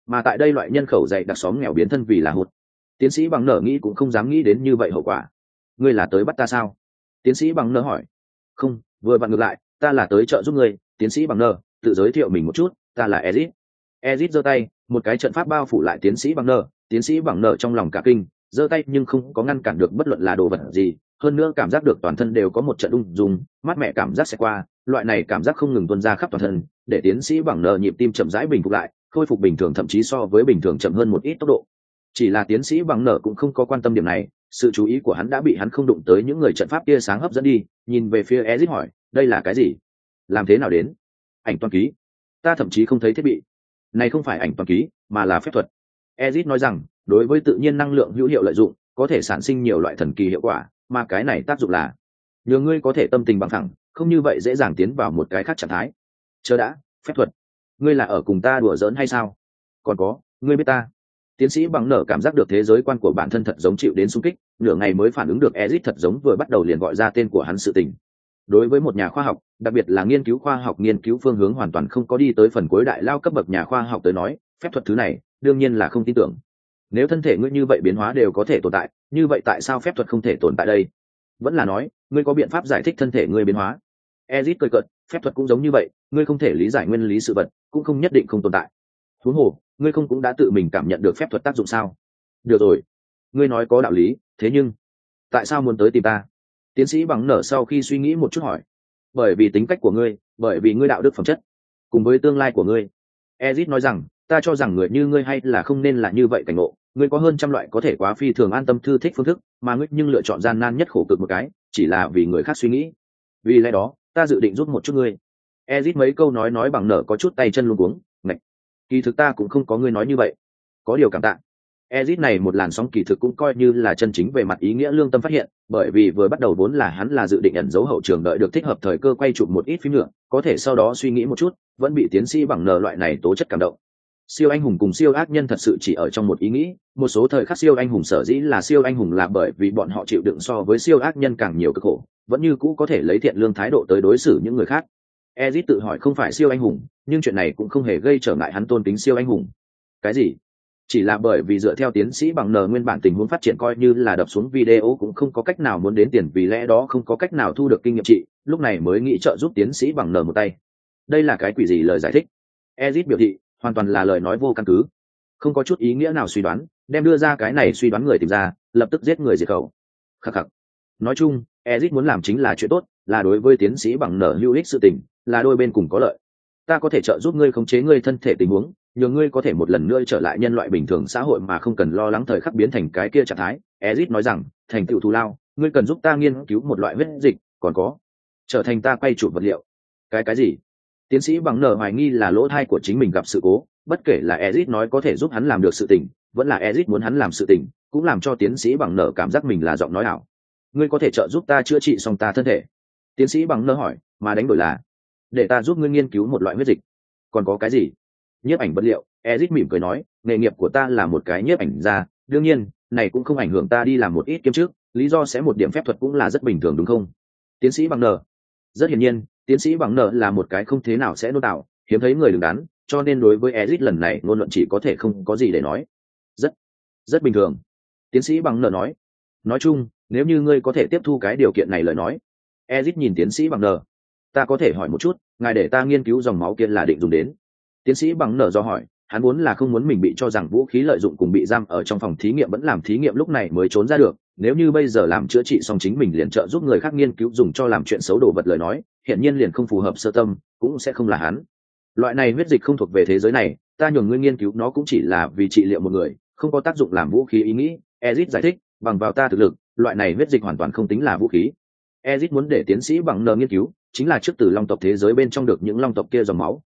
Mà tại đây loại nhân khẩu dày đặc xóm nghèo biến thân vì là hút. Tiến sĩ bằng nợ nghĩ cũng không dám nghĩ đến như vậy hậu quả. Ngươi là tới bắt ta sao? Tiến sĩ bằng nợ hỏi. Không, vừa vặn ngược lại, ta là tới trợ giúp ngươi. Tiến sĩ bằng nợ, tự giới thiệu mình một chút, ta là Ezit. Ezit giơ tay, một cái trận pháp bao phủ lại tiến sĩ bằng nợ, tiến sĩ bằng nợ trong lòng cả kinh, giơ tay nhưng không có ngăn cản được bất luận là đồ vật gì, hơn nữa cảm giác được toàn thân đều có một trận ung dung, mát mẹ cảm giác sẽ qua, loại này cảm giác không ngừng tuôn ra khắp toàn thân, để tiến sĩ bằng nợ nhịp tim chậm rãi bình phục lại, khôi phục bình thường thậm chí so với bình thường chậm hơn một ít tốc độ. Chỉ là tiến sĩ bằng nợ cũng không có quan tâm điểm này, sự chú ý của hắn đã bị hắn không đụng tới những người trận pháp kia sáng hấp dẫn đi, nhìn về phía ezit hỏi, đây là cái gì? Làm thế nào đến? Ảnh toàn ký? Ta thậm chí không thấy thiết bị. Này không phải ảnh toàn ký, mà là phép thuật. Ezit nói rằng đối với tự nhiên năng lượng hữu hiệu lợi dụng, có thể sản sinh nhiều loại thần kỳ hiệu quả, mà cái này tác dụng là, nhờ ngươi có thể tâm tình bằng thẳng không như vậy dễ dàng tiến vào một cái khác trạng thái. Chờ đã, phép thuật. Ngươi là ở cùng ta đùa giỡn hay sao? Còn có, ngươi biết ta. Tiến sĩ bằng nở cảm giác được thế giới quan của bản thân thật giống chịu đến sung kích, nửa ngày mới phản ứng được ezit thật giống vừa bắt đầu liền gọi ra tên của hắn sự tình. Đối với một nhà khoa học, đặc biệt là nghiên cứu khoa học nghiên cứu phương hướng hoàn toàn không có đi tới phần cuối đại lao cấp bậc nhà khoa học tới nói, phép thuật thứ này, đương nhiên là không tin tưởng nếu thân thể ngươi như vậy biến hóa đều có thể tồn tại, như vậy tại sao phép thuật không thể tồn tại đây? Vẫn là nói, ngươi có biện pháp giải thích thân thể ngươi biến hóa. Ezit cười cợt, phép thuật cũng giống như vậy, ngươi không thể lý giải nguyên lý sự vật, cũng không nhất định không tồn tại. Thú hồ, ngươi không cũng đã tự mình cảm nhận được phép thuật tác dụng sao? Được rồi, ngươi nói có đạo lý, thế nhưng, tại sao muốn tới tìm ta? Tiến sĩ bằng nở sau khi suy nghĩ một chút hỏi. Bởi vì tính cách của ngươi, bởi vì ngươi đạo đức phẩm chất, cùng với tương lai của ngươi. Ezit nói rằng ta cho rằng người như ngươi hay là không nên là như vậy cảnh ngộ. Ngươi có hơn trăm loại có thể quá phi thường an tâm thư thích phương thức mà ngươi nhưng lựa chọn gian nan nhất khổ cực một cái chỉ là vì người khác suy nghĩ. Vì lẽ đó ta dự định giúp một chút ngươi. Ezit mấy câu nói nói bằng nở có chút tay chân luôn cuống ngạch. Kỳ thực ta cũng không có ngươi nói như vậy. Có điều cảm tạ. Ezit này một làn sóng kỳ thực cũng coi như là chân chính về mặt ý nghĩa lương tâm phát hiện, bởi vì vừa bắt đầu vốn là hắn là dự định ẩn giấu hậu trường đợi được thích hợp thời cơ quay chụp một ít phim nữa, có thể sau đó suy nghĩ một chút, vẫn bị tiến sĩ bằng nở loại này tố chất cảm động. Siêu anh hùng cùng siêu ác nhân thật sự chỉ ở trong một ý nghĩ, một số thời khắc siêu anh hùng sở dĩ là siêu anh hùng là bởi vì bọn họ chịu đựng so với siêu ác nhân càng nhiều cực khổ, vẫn như cũ có thể lấy thiện lương thái độ tới đối xử những người khác. Ezit tự hỏi không phải siêu anh hùng, nhưng chuyện này cũng không hề gây trở ngại hắn tôn kính siêu anh hùng. Cái gì? chỉ là bởi vì dựa theo tiến sĩ bằng nờ nguyên bản tình huống phát triển coi như là đập xuống video cũng không có cách nào muốn đến tiền vì lẽ đó không có cách nào thu được kinh nghiệm trị lúc này mới nghĩ trợ giúp tiến sĩ bằng nờ một tay đây là cái quỷ gì lời giải thích ezit biểu thị hoàn toàn là lời nói vô căn cứ. Không có chút ý nghĩa nào suy đoán, đem đưa ra cái này suy đoán người tìm ra, lập tức giết người diệt khẩu. Khắc khắc. Nói chung ezit muốn làm chính là chuyện tốt, là đối với tiến sĩ bằng nở hữu ích sự tình, là đôi bên cùng có lợi. Ta có thể trợ giúp ngươi khống chế ngươi thân thể tình huống, nhờ ngươi có thể một lần nữa trở lại nhân loại bình thường xã hội mà không cần lo lắng thời khắc biến thành cái kia trạng thái. Ezit nói rằng, thành tựu thù lao, ngươi cần giúp ta nghiên cứu một loại huyết dịch, còn có, trở thành ta quay chụp vật liệu. Cái cái gì? Tiến sĩ bằng nở hoài nghi là lỗ thai của chính mình gặp sự cố, bất kể là ezit nói có thể giúp hắn làm được sự tình, vẫn là ezit muốn hắn làm sự tình, cũng làm cho tiến sĩ bằng nở cảm giác mình là giọng nói ảo. Ngươi có thể trợ giúp ta chữa trị xong ta thân thể. Tiến sĩ bằng nở hỏi, mà đánh đổi là, để ta giúp ngươi nghiên cứu một loại huyết dịch. Còn có cái gì? Nhiếp ảnh vật liệu ezit mỉm cười nói, nghề nghiệp của ta là một cái nhiếp ảnh gia, đương nhiên, này cũng không ảnh hưởng ta đi làm một ít kiếm trước, lý do sẽ một điểm phép thuật cũng là rất bình thường đúng không? Tiến sĩ bằng nờ rất hiển nhiên tiến sĩ bằng nợ là một cái không thế nào sẽ nô tạo hiếm thấy người đứng đắn, cho nên đối với ezit lần này, ngôn luận chỉ có thể không có gì để nói. Rất rất bình thường. Tiến sĩ bằng nợ nói nói chung, nếu như ngươi có thể tiếp thu cái điều kiện này lời nói. Ezit nhìn tiến sĩ bằng nợ. ta có thể hỏi một chút, ngài để ta nghiên cứu dòng máu kia là định dùng đến. Tiến sĩ bằng nợ do hỏi, hắn muốn là không muốn mình bị cho rằng vũ khí lợi dụng cùng bị giam ở trong phòng thí nghiệm vẫn làm thí nghiệm lúc này mới trốn ra được nếu như bây giờ làm chữa trị xong chính mình liền trợ giúp người khác nghiên cứu dùng cho làm chuyện xấu đồ vật lời nói hiện nhiên liền không phù hợp sơ tâm, cũng sẽ không là hắn. Loại này huyết dịch không thuộc về thế giới này, ta nhường ngươi nghiên cứu nó cũng chỉ là vì trị liệu một người, không có tác dụng làm vũ khí ý nghĩ. Ezit giải thích, bằng vào ta thực lực, loại này huyết dịch hoàn toàn không tính là vũ khí. Ezit muốn để tiến sĩ bằng nờ nghiên cứu, chính là trước từ long tộc thế giới bên trong được những long tộc kia dòng máu.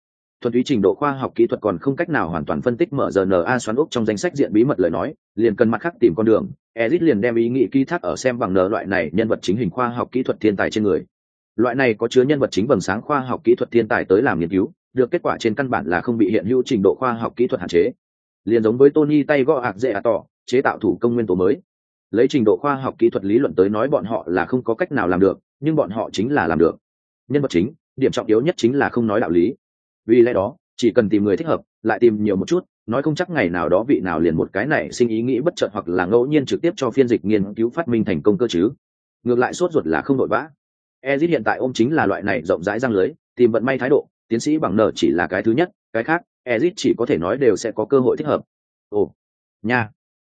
Thuần túy trình độ khoa học kỹ thuật còn không cách nào hoàn toàn phân tích mở rna xoắn ốc trong danh sách diện bí mật lời nói, liền cần mặt khác tìm con đường ezit liền đem ý nghĩ ký thác ở xem bằng nờ loại này nhân vật chính hình khoa học kỹ thuật thiên tài trên người. Loại này có chứa nhân vật chính bằng sáng khoa học kỹ thuật thiên tài tới làm nghiên cứu, được kết quả trên căn bản là không bị hiện hữu trình độ khoa học kỹ thuật hạn chế. Liền giống với tony tay gõ ạc dễ à tỏ, chế tạo thủ công nguyên tố mới. Lấy trình độ khoa học kỹ thuật lý luận tới nói bọn họ là không có cách nào làm được, nhưng bọn họ chính là làm được. Nhân vật chính, điểm trọng yếu nhất chính là không nói đạo lý. Vì lẽ đó, chỉ cần tìm người thích hợp, lại tìm nhiều một chút nói không chắc ngày nào đó vị nào liền một cái này sinh ý nghĩ bất chợt hoặc là ngẫu nhiên trực tiếp cho phiên dịch nghiên cứu phát minh thành công cơ chứ. Ngược lại sốt ruột là không đội vã. Ezit hiện tại ôm chính là loại này rộng rãi răng lưới, tìm vận may thái độ, tiến sĩ bằng nở chỉ là cái thứ nhất, cái khác, ezit chỉ có thể nói đều sẽ có cơ hội thích hợp. Ồ, nha,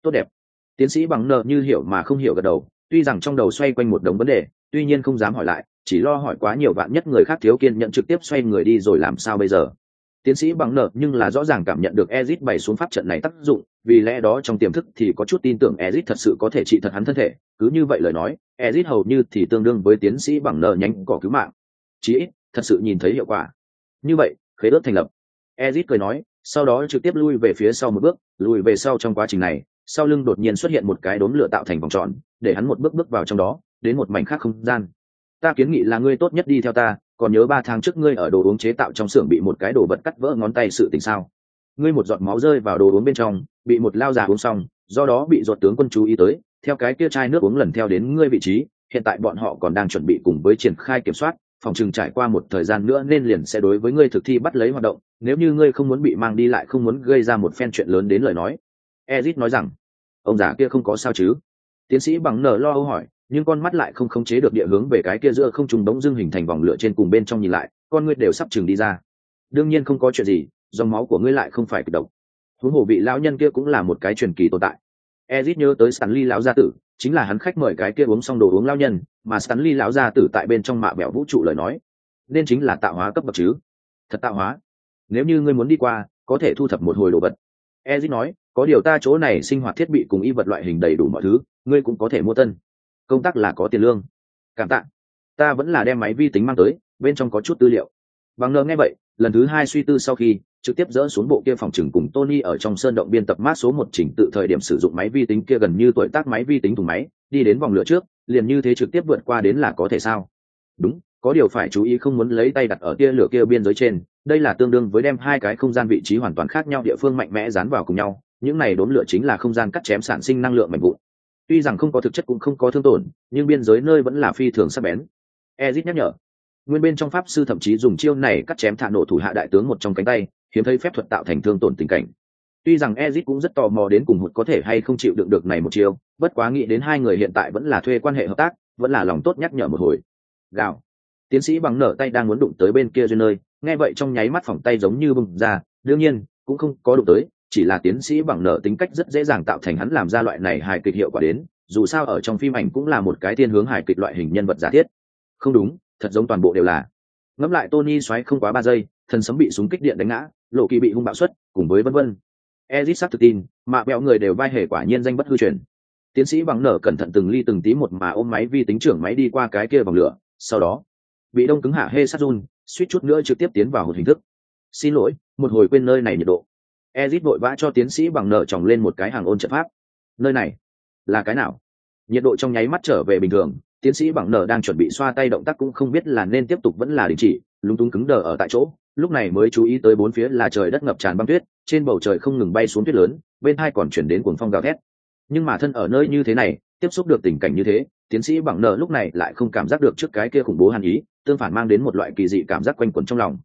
tốt đẹp. Tiến sĩ bằng nợ như hiểu mà không hiểu gật đầu, tuy rằng trong đầu xoay quanh một đống vấn đề, tuy nhiên không dám hỏi lại, chỉ lo hỏi quá nhiều vạn nhất người khác thiếu kiên nhận trực tiếp xoay người đi rồi làm sao bây giờ tiến sĩ bằng nợ nhưng là rõ ràng cảm nhận được ezit bày xuống pháp trận này tác dụng, vì lẽ đó trong tiềm thức thì có chút tin tưởng ezit thật sự có thể trị thật hắn thân thể. Cứ như vậy lời nói, ezit hầu như thì tương đương với tiến sĩ bằng nợ nhánh cỏ cứu mạng. Chí ít, thật sự nhìn thấy hiệu quả. Như vậy, khế ước thành lập. Ezit cười nói, sau đó trực tiếp lui về phía sau một bước, lùi về sau trong quá trình này, sau lưng đột nhiên xuất hiện một cái đốm lửa tạo thành vòng tròn, để hắn một bước bước vào trong đó, đến một mảnh khác không gian. Ta kiến nghị là ngươi tốt nhất đi theo ta còn nhớ ba tháng trước ngươi ở đồ uống chế tạo trong xưởng bị một cái đồ vật cắt vỡ ngón tay sự tình sao? Ngươi một giọt máu rơi vào đồ uống bên trong, bị một lao già uống xong, do đó bị giọt tướng quân chú ý tới, theo cái kia chai nước uống lần theo đến ngươi vị trí, hiện tại bọn họ còn đang chuẩn bị cùng với triển khai kiểm soát, phòng chừng trải qua một thời gian nữa nên liền sẽ đối với ngươi thực thi bắt lấy hoạt động, nếu như ngươi không muốn bị mang đi lại không muốn gây ra một phen chuyện lớn đến lời nói. Ezit nói rằng, ông già kia không có sao chứ? Tiến sĩ bằng nở lo âu hỏi nhưng con mắt lại không khống chế được địa hướng về cái kia giữa không trùng đống dưng hình thành vòng lửa trên cùng bên trong nhìn lại, con ngươi đều sắp chừng đi ra. Đương nhiên không có chuyện gì, dòng máu của ngươi lại không phải kịch độc. Huống hồ vị lão nhân kia cũng là một cái truyền kỳ tồn tại. Ezit nhớ tới stanley lão gia tử, chính là hắn khách mời cái kia uống xong đồ uống lão nhân, mà stanley lão gia tử tại bên trong mạ bẹo vũ trụ lời nói, nên chính là tạo hóa cấp bậc chứ. Thật tạo hóa. Nếu như ngươi muốn đi qua, có thể thu thập một hồi đồ vật. Ezit nói, có điều ta chỗ này sinh hoạt thiết bị cùng y vật loại hình đầy đủ mọi thứ, ngươi cũng có thể mua tân công tác là có tiền lương cảm tạ ta vẫn là đem máy vi tính mang tới bên trong có chút tư liệu bằng nờ nghe vậy lần thứ hai suy tư sau khi trực tiếp dỡ xuống bộ kia phòng trừng cùng Tony ở trong sơn động biên tập mát số một chỉnh tự thời điểm sử dụng máy vi tính kia gần như tuổi tác máy vi tính thùng máy, đi đến vòng lửa trước, liền như thế trực tiếp vượt qua đến là có thể sao? Đúng, có điều phải chú ý không muốn lấy tay đặt ở tia lửa kia biên giới trên, đây là tương đương với đem hai cái không gian vị trí hoàn toàn khác nhau địa phương mạnh mẽ dán vào cùng nhau, những này đốn lửa chính là không gian cắt chém sản sinh năng lượng mạnh vụn. Tuy rằng không có thực chất cũng không có thương tổn, nhưng biên giới nơi vẫn là phi thường sắc bén. Ezit nhắc nhở. Nguyên bên trong pháp sư thậm chí dùng chiêu này cắt chém thả nổ thủ hạ đại tướng một trong cánh tay, hiếm thấy phép thuật tạo thành thương tổn tình cảnh tuy rằng ezit cũng rất tò mò đến cùng hụt có thể hay không chịu đựng được này một chiêu, bất quá nghĩ đến hai người hiện tại vẫn là thuê quan hệ hợp tác vẫn là lòng tốt nhắc nhở một hồi gạo tiến sĩ bằng nở tay đang muốn đụng tới bên kia duyên nơi nghe vậy trong nháy mắt phòng tay giống như bừng ra đương nhiên cũng không có đụng tới chỉ là tiến sĩ bằng nợ tính cách rất dễ dàng tạo thành hắn làm ra loại này hài kịch hiệu quả đến, dù sao ở trong phim ảnh cũng là một cái thiên hướng hài kịch loại hình nhân vật giả thiết. Không đúng, thật giống toàn bộ đều là. Ngẫm lại tony xoáy không quá ba giây, thần sấm bị súng kích điện đánh ngã, lộ kỳ bị hung bạo xuất, cùng với vân vân. Ezit sắc tự tin mạ bẹo người đều vai hề quả nhiên danh bất hư truyền. Tiến sĩ bằng nở cẩn thận từng ly từng tí một mà ôm máy vi tính trưởng máy đi qua cái kia vòng lửa, sau đó, bị đông cứng hạ hê sát run suýt chút nữa trực tiếp tiến vào một hình thức. Xin lỗi, một hồi quên nơi này nhiệt độ ezit vội vã cho tiến sĩ bằng nở chồng lên một cái hàng ôn trận pháp. Nơi này là cái nào? Nhiệt độ trong nháy mắt trở về bình thường, tiến sĩ bằng nở đang chuẩn bị xoa tay động tác cũng không biết là nên tiếp tục vẫn là đình chỉ, lúng túng cứng đờ ở tại chỗ. Lúc này mới chú ý tới bốn phía là trời đất ngập tràn băng tuyết, trên bầu trời không ngừng bay xuống tuyết lớn, bên hai còn chuyển đến cuồng phong gào thét. Nhưng mà thân ở nơi như thế này, tiếp xúc được tình cảnh như thế, tiến sĩ bằng nợ lúc này lại không cảm giác được trước cái kia khủng bố hàn ý, tương phản mang đến một loại kỳ dị cảm giác quanh quẩn trong lòng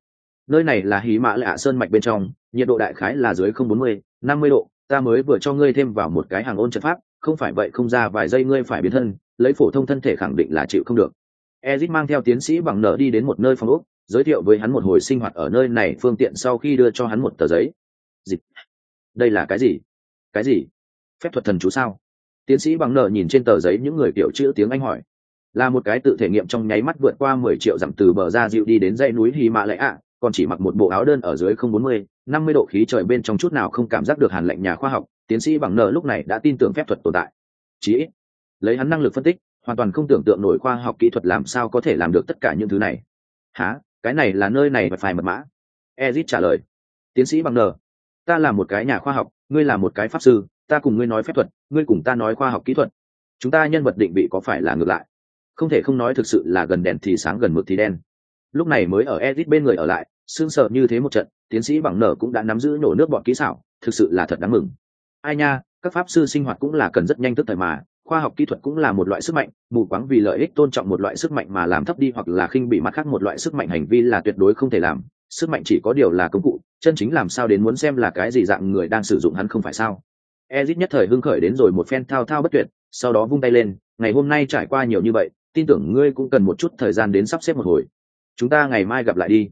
nơi này là hí mã lạ sơn mạch bên trong nhiệt độ đại khái là dưới không bốn mươi năm mươi độ. Ta mới vừa cho ngươi thêm vào một cái hàng ôn trận pháp không phải vậy không ra vài giây ngươi phải biến thân lấy phổ thông thân thể khẳng định là chịu không được. Ezit mang theo tiến sĩ bằng nợ đi đến một nơi phòng úc, giới thiệu với hắn một hồi sinh hoạt ở nơi này phương tiện sau khi đưa cho hắn một tờ giấy. Dịch đây là cái gì? Cái gì? Phép thuật thần chú sao? Tiến sĩ bằng nợ nhìn trên tờ giấy những người kiểu chữ tiếng anh hỏi. Là một cái tự thể nghiệm trong nháy mắt vượt qua mười triệu dặm từ bờ ra dịu đi đến dãy núi hy mã lệ ạ còn chỉ mặc một bộ áo đơn ở dưới không bốn mươi, năm mươi độ khí trời bên trong chút nào không cảm giác được hàn lạnh nhà khoa học, tiến sĩ bằng nợ lúc này đã tin tưởng phép thuật tồn tại. Chí ít, lấy hắn năng lực phân tích, hoàn toàn không tưởng tượng nổi khoa học kỹ thuật làm sao có thể làm được tất cả những thứ này. Há cái này là nơi này phải mật mã? Ezit trả lời. Tiến sĩ bằng nờ, ta là một cái nhà khoa học, ngươi là một cái pháp sư, ta cùng ngươi nói phép thuật, ngươi cùng ta nói khoa học kỹ thuật. Chúng ta nhân vật định vị có phải là ngược lại? Không thể không nói thực sự là gần đèn thì sáng gần mực thì đen lúc này mới ở Edith bên người ở lại sương sợ như thế một trận, tiến sĩ bằng nở cũng đã nắm giữ nổ nước bọn kỹ xảo, thực sự là thật đáng mừng. Ai nha, các pháp sư sinh hoạt cũng là cần rất nhanh tức thời mà, khoa học kỹ thuật cũng là một loại sức mạnh, mù quáng vì lợi ích tôn trọng một loại sức mạnh mà làm thấp đi hoặc là khinh bị mặt khác một loại sức mạnh hành vi là tuyệt đối không thể làm, sức mạnh chỉ có điều là công cụ, chân chính làm sao đến muốn xem là cái gì dạng người đang sử dụng hắn không phải sao. Ezit nhất thời hưng khởi đến rồi một phen thao thao bất tuyệt, sau đó vung tay lên, ngày hôm nay trải qua nhiều như vậy, tin tưởng ngươi cũng cần một chút thời gian đến sắp xếp một hồi chúng ta ngày mai gặp lại đi.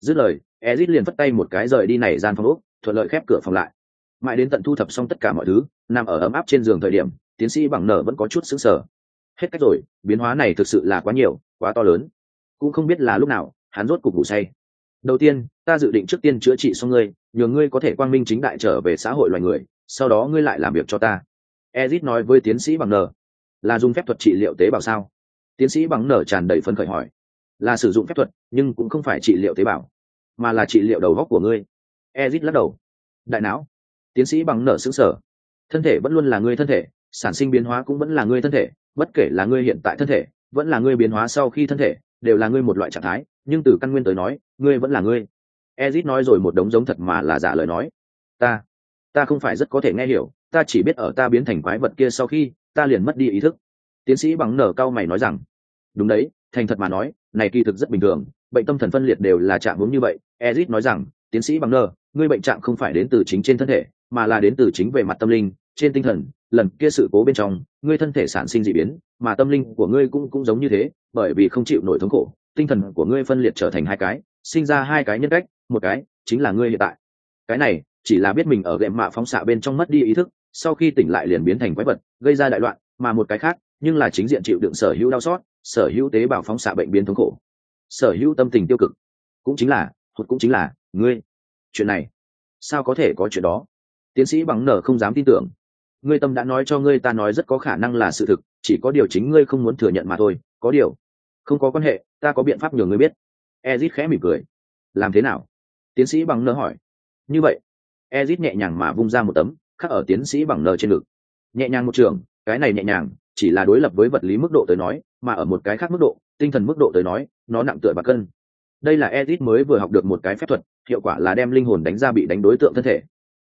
Dứt lời, ezit liền phất tay một cái rời đi này gian phòng úc thuận lợi khép cửa phòng lại. Mãi đến tận thu thập xong tất cả mọi thứ, nằm ở ấm áp trên giường thời điểm, tiến sĩ bằng nở vẫn có chút xứng sở hết cách rồi, biến hóa này thực sự là quá nhiều, quá to lớn. Cũng không biết là lúc nào, hắn rốt cục ngủ say. Đầu tiên, ta dự định trước tiên chữa trị xong ngươi nhờ ngươi có thể quang minh chính đại trở về xã hội loài người, sau đó ngươi lại làm việc cho ta. Ezit nói với tiến sĩ bằng nở. Là dùng phép thuật trị liệu tế bào sao? Tiến sĩ bằng nở tràn đầy phấn khởi hỏi là sử dụng phép thuật, nhưng cũng không phải trị liệu tế bào, mà là trị liệu đầu góc của ngươi. Ezit lắc đầu. Đại não. Tiến sĩ bằng nở xứng sở thân thể vẫn luôn là ngươi thân thể, sản sinh biến hóa cũng vẫn là ngươi thân thể, bất kể là ngươi hiện tại thân thể, vẫn là ngươi biến hóa sau khi thân thể, đều là ngươi một loại trạng thái, nhưng từ căn nguyên tới nói, ngươi vẫn là ngươi. Ezit nói rồi một đống giống thật mà là giả lời nói. Ta ta không phải rất có thể nghe hiểu, ta chỉ biết ở ta biến thành quái vật kia sau khi, ta liền mất đi ý thức. Tiến sĩ bằng nở cao mày nói rằng, đúng đấy thành thật mà nói, này kỳ thực rất bình thường, bệnh tâm thần phân liệt đều là trạng hướng như vậy. Ezit nói rằng, tiến sĩ bằng ngươi bệnh trạng không phải đến từ chính trên thân thể, mà là đến từ chính về mặt tâm linh, trên tinh thần, lần kia sự cố bên trong, ngươi thân thể sản sinh dị biến, mà tâm linh của ngươi cũng cũng giống như thế, bởi vì không chịu nổi thống khổ, tinh thần của ngươi phân liệt trở thành hai cái, sinh ra hai cái nhân cách, một cái chính là ngươi hiện tại. Cái này, chỉ là biết mình ở gệm mạ phóng xạ bên trong mất đi ý thức, sau khi tỉnh lại liền biến thành quái vật, gây ra đại loạn, mà một cái khác, nhưng là chính diện chịu đựng sở hữu đau xót sở hữu tế bào phóng xạ bệnh biến thống khổ. Sở hữu tâm tình tiêu cực. Cũng chính là, hụt cũng chính là, ngươi. Chuyện này, sao có thể có chuyện đó? Tiến sĩ bằng nở không dám tin tưởng. Ngươi tâm đã nói cho ngươi ta nói rất có khả năng là sự thực, chỉ có điều chính ngươi không muốn thừa nhận mà thôi. Có điều, không có quan hệ, ta có biện pháp nhờ ngươi biết. Ezit khẽ mỉm cười. Làm thế nào? Tiến sĩ bằng nở hỏi. Như vậy, ezit nhẹ nhàng mà vung ra một tấm, khắc ở tiến sĩ bằng nở trên ngực. Nhẹ nhàng một trường, cái này nhẹ nhàng chỉ là đối lập với vật lý mức độ tới nói mà ở một cái khác mức độ tinh thần mức độ tới nói nó nặng tựa bạc cân. Đây là Edith mới vừa học được một cái phép thuật hiệu quả là đem linh hồn đánh ra bị đánh đối tượng thân thể.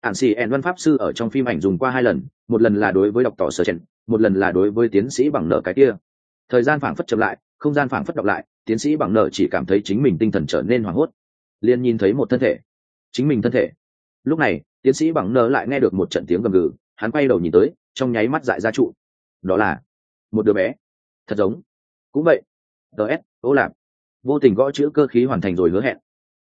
Ạn xì ẻn văn pháp sư ở trong phim ảnh dùng qua hai lần một lần là đối với đọc tỏ sở trận, một lần là đối với tiến sĩ bằng nợ cái kia. Thời gian phảng phất chậm lại không gian phảng phất đọc lại tiến sĩ bằng nợ chỉ cảm thấy chính mình tinh thần trở nên hoảng hốt. Liền nhìn thấy một thân thể. Chính mình thân thể. Lúc này tiến sĩ bằng nợ lại nghe được một trận tiếng gầm gừ hắn quay đầu nhìn tới trong nháy mắt dại ra trụ đó là một đứa bé. Thật giống. Cũng vậy. Ts ô lạp vô tình gõ chữ cơ khí hoàn thành rồi hứa hẹn.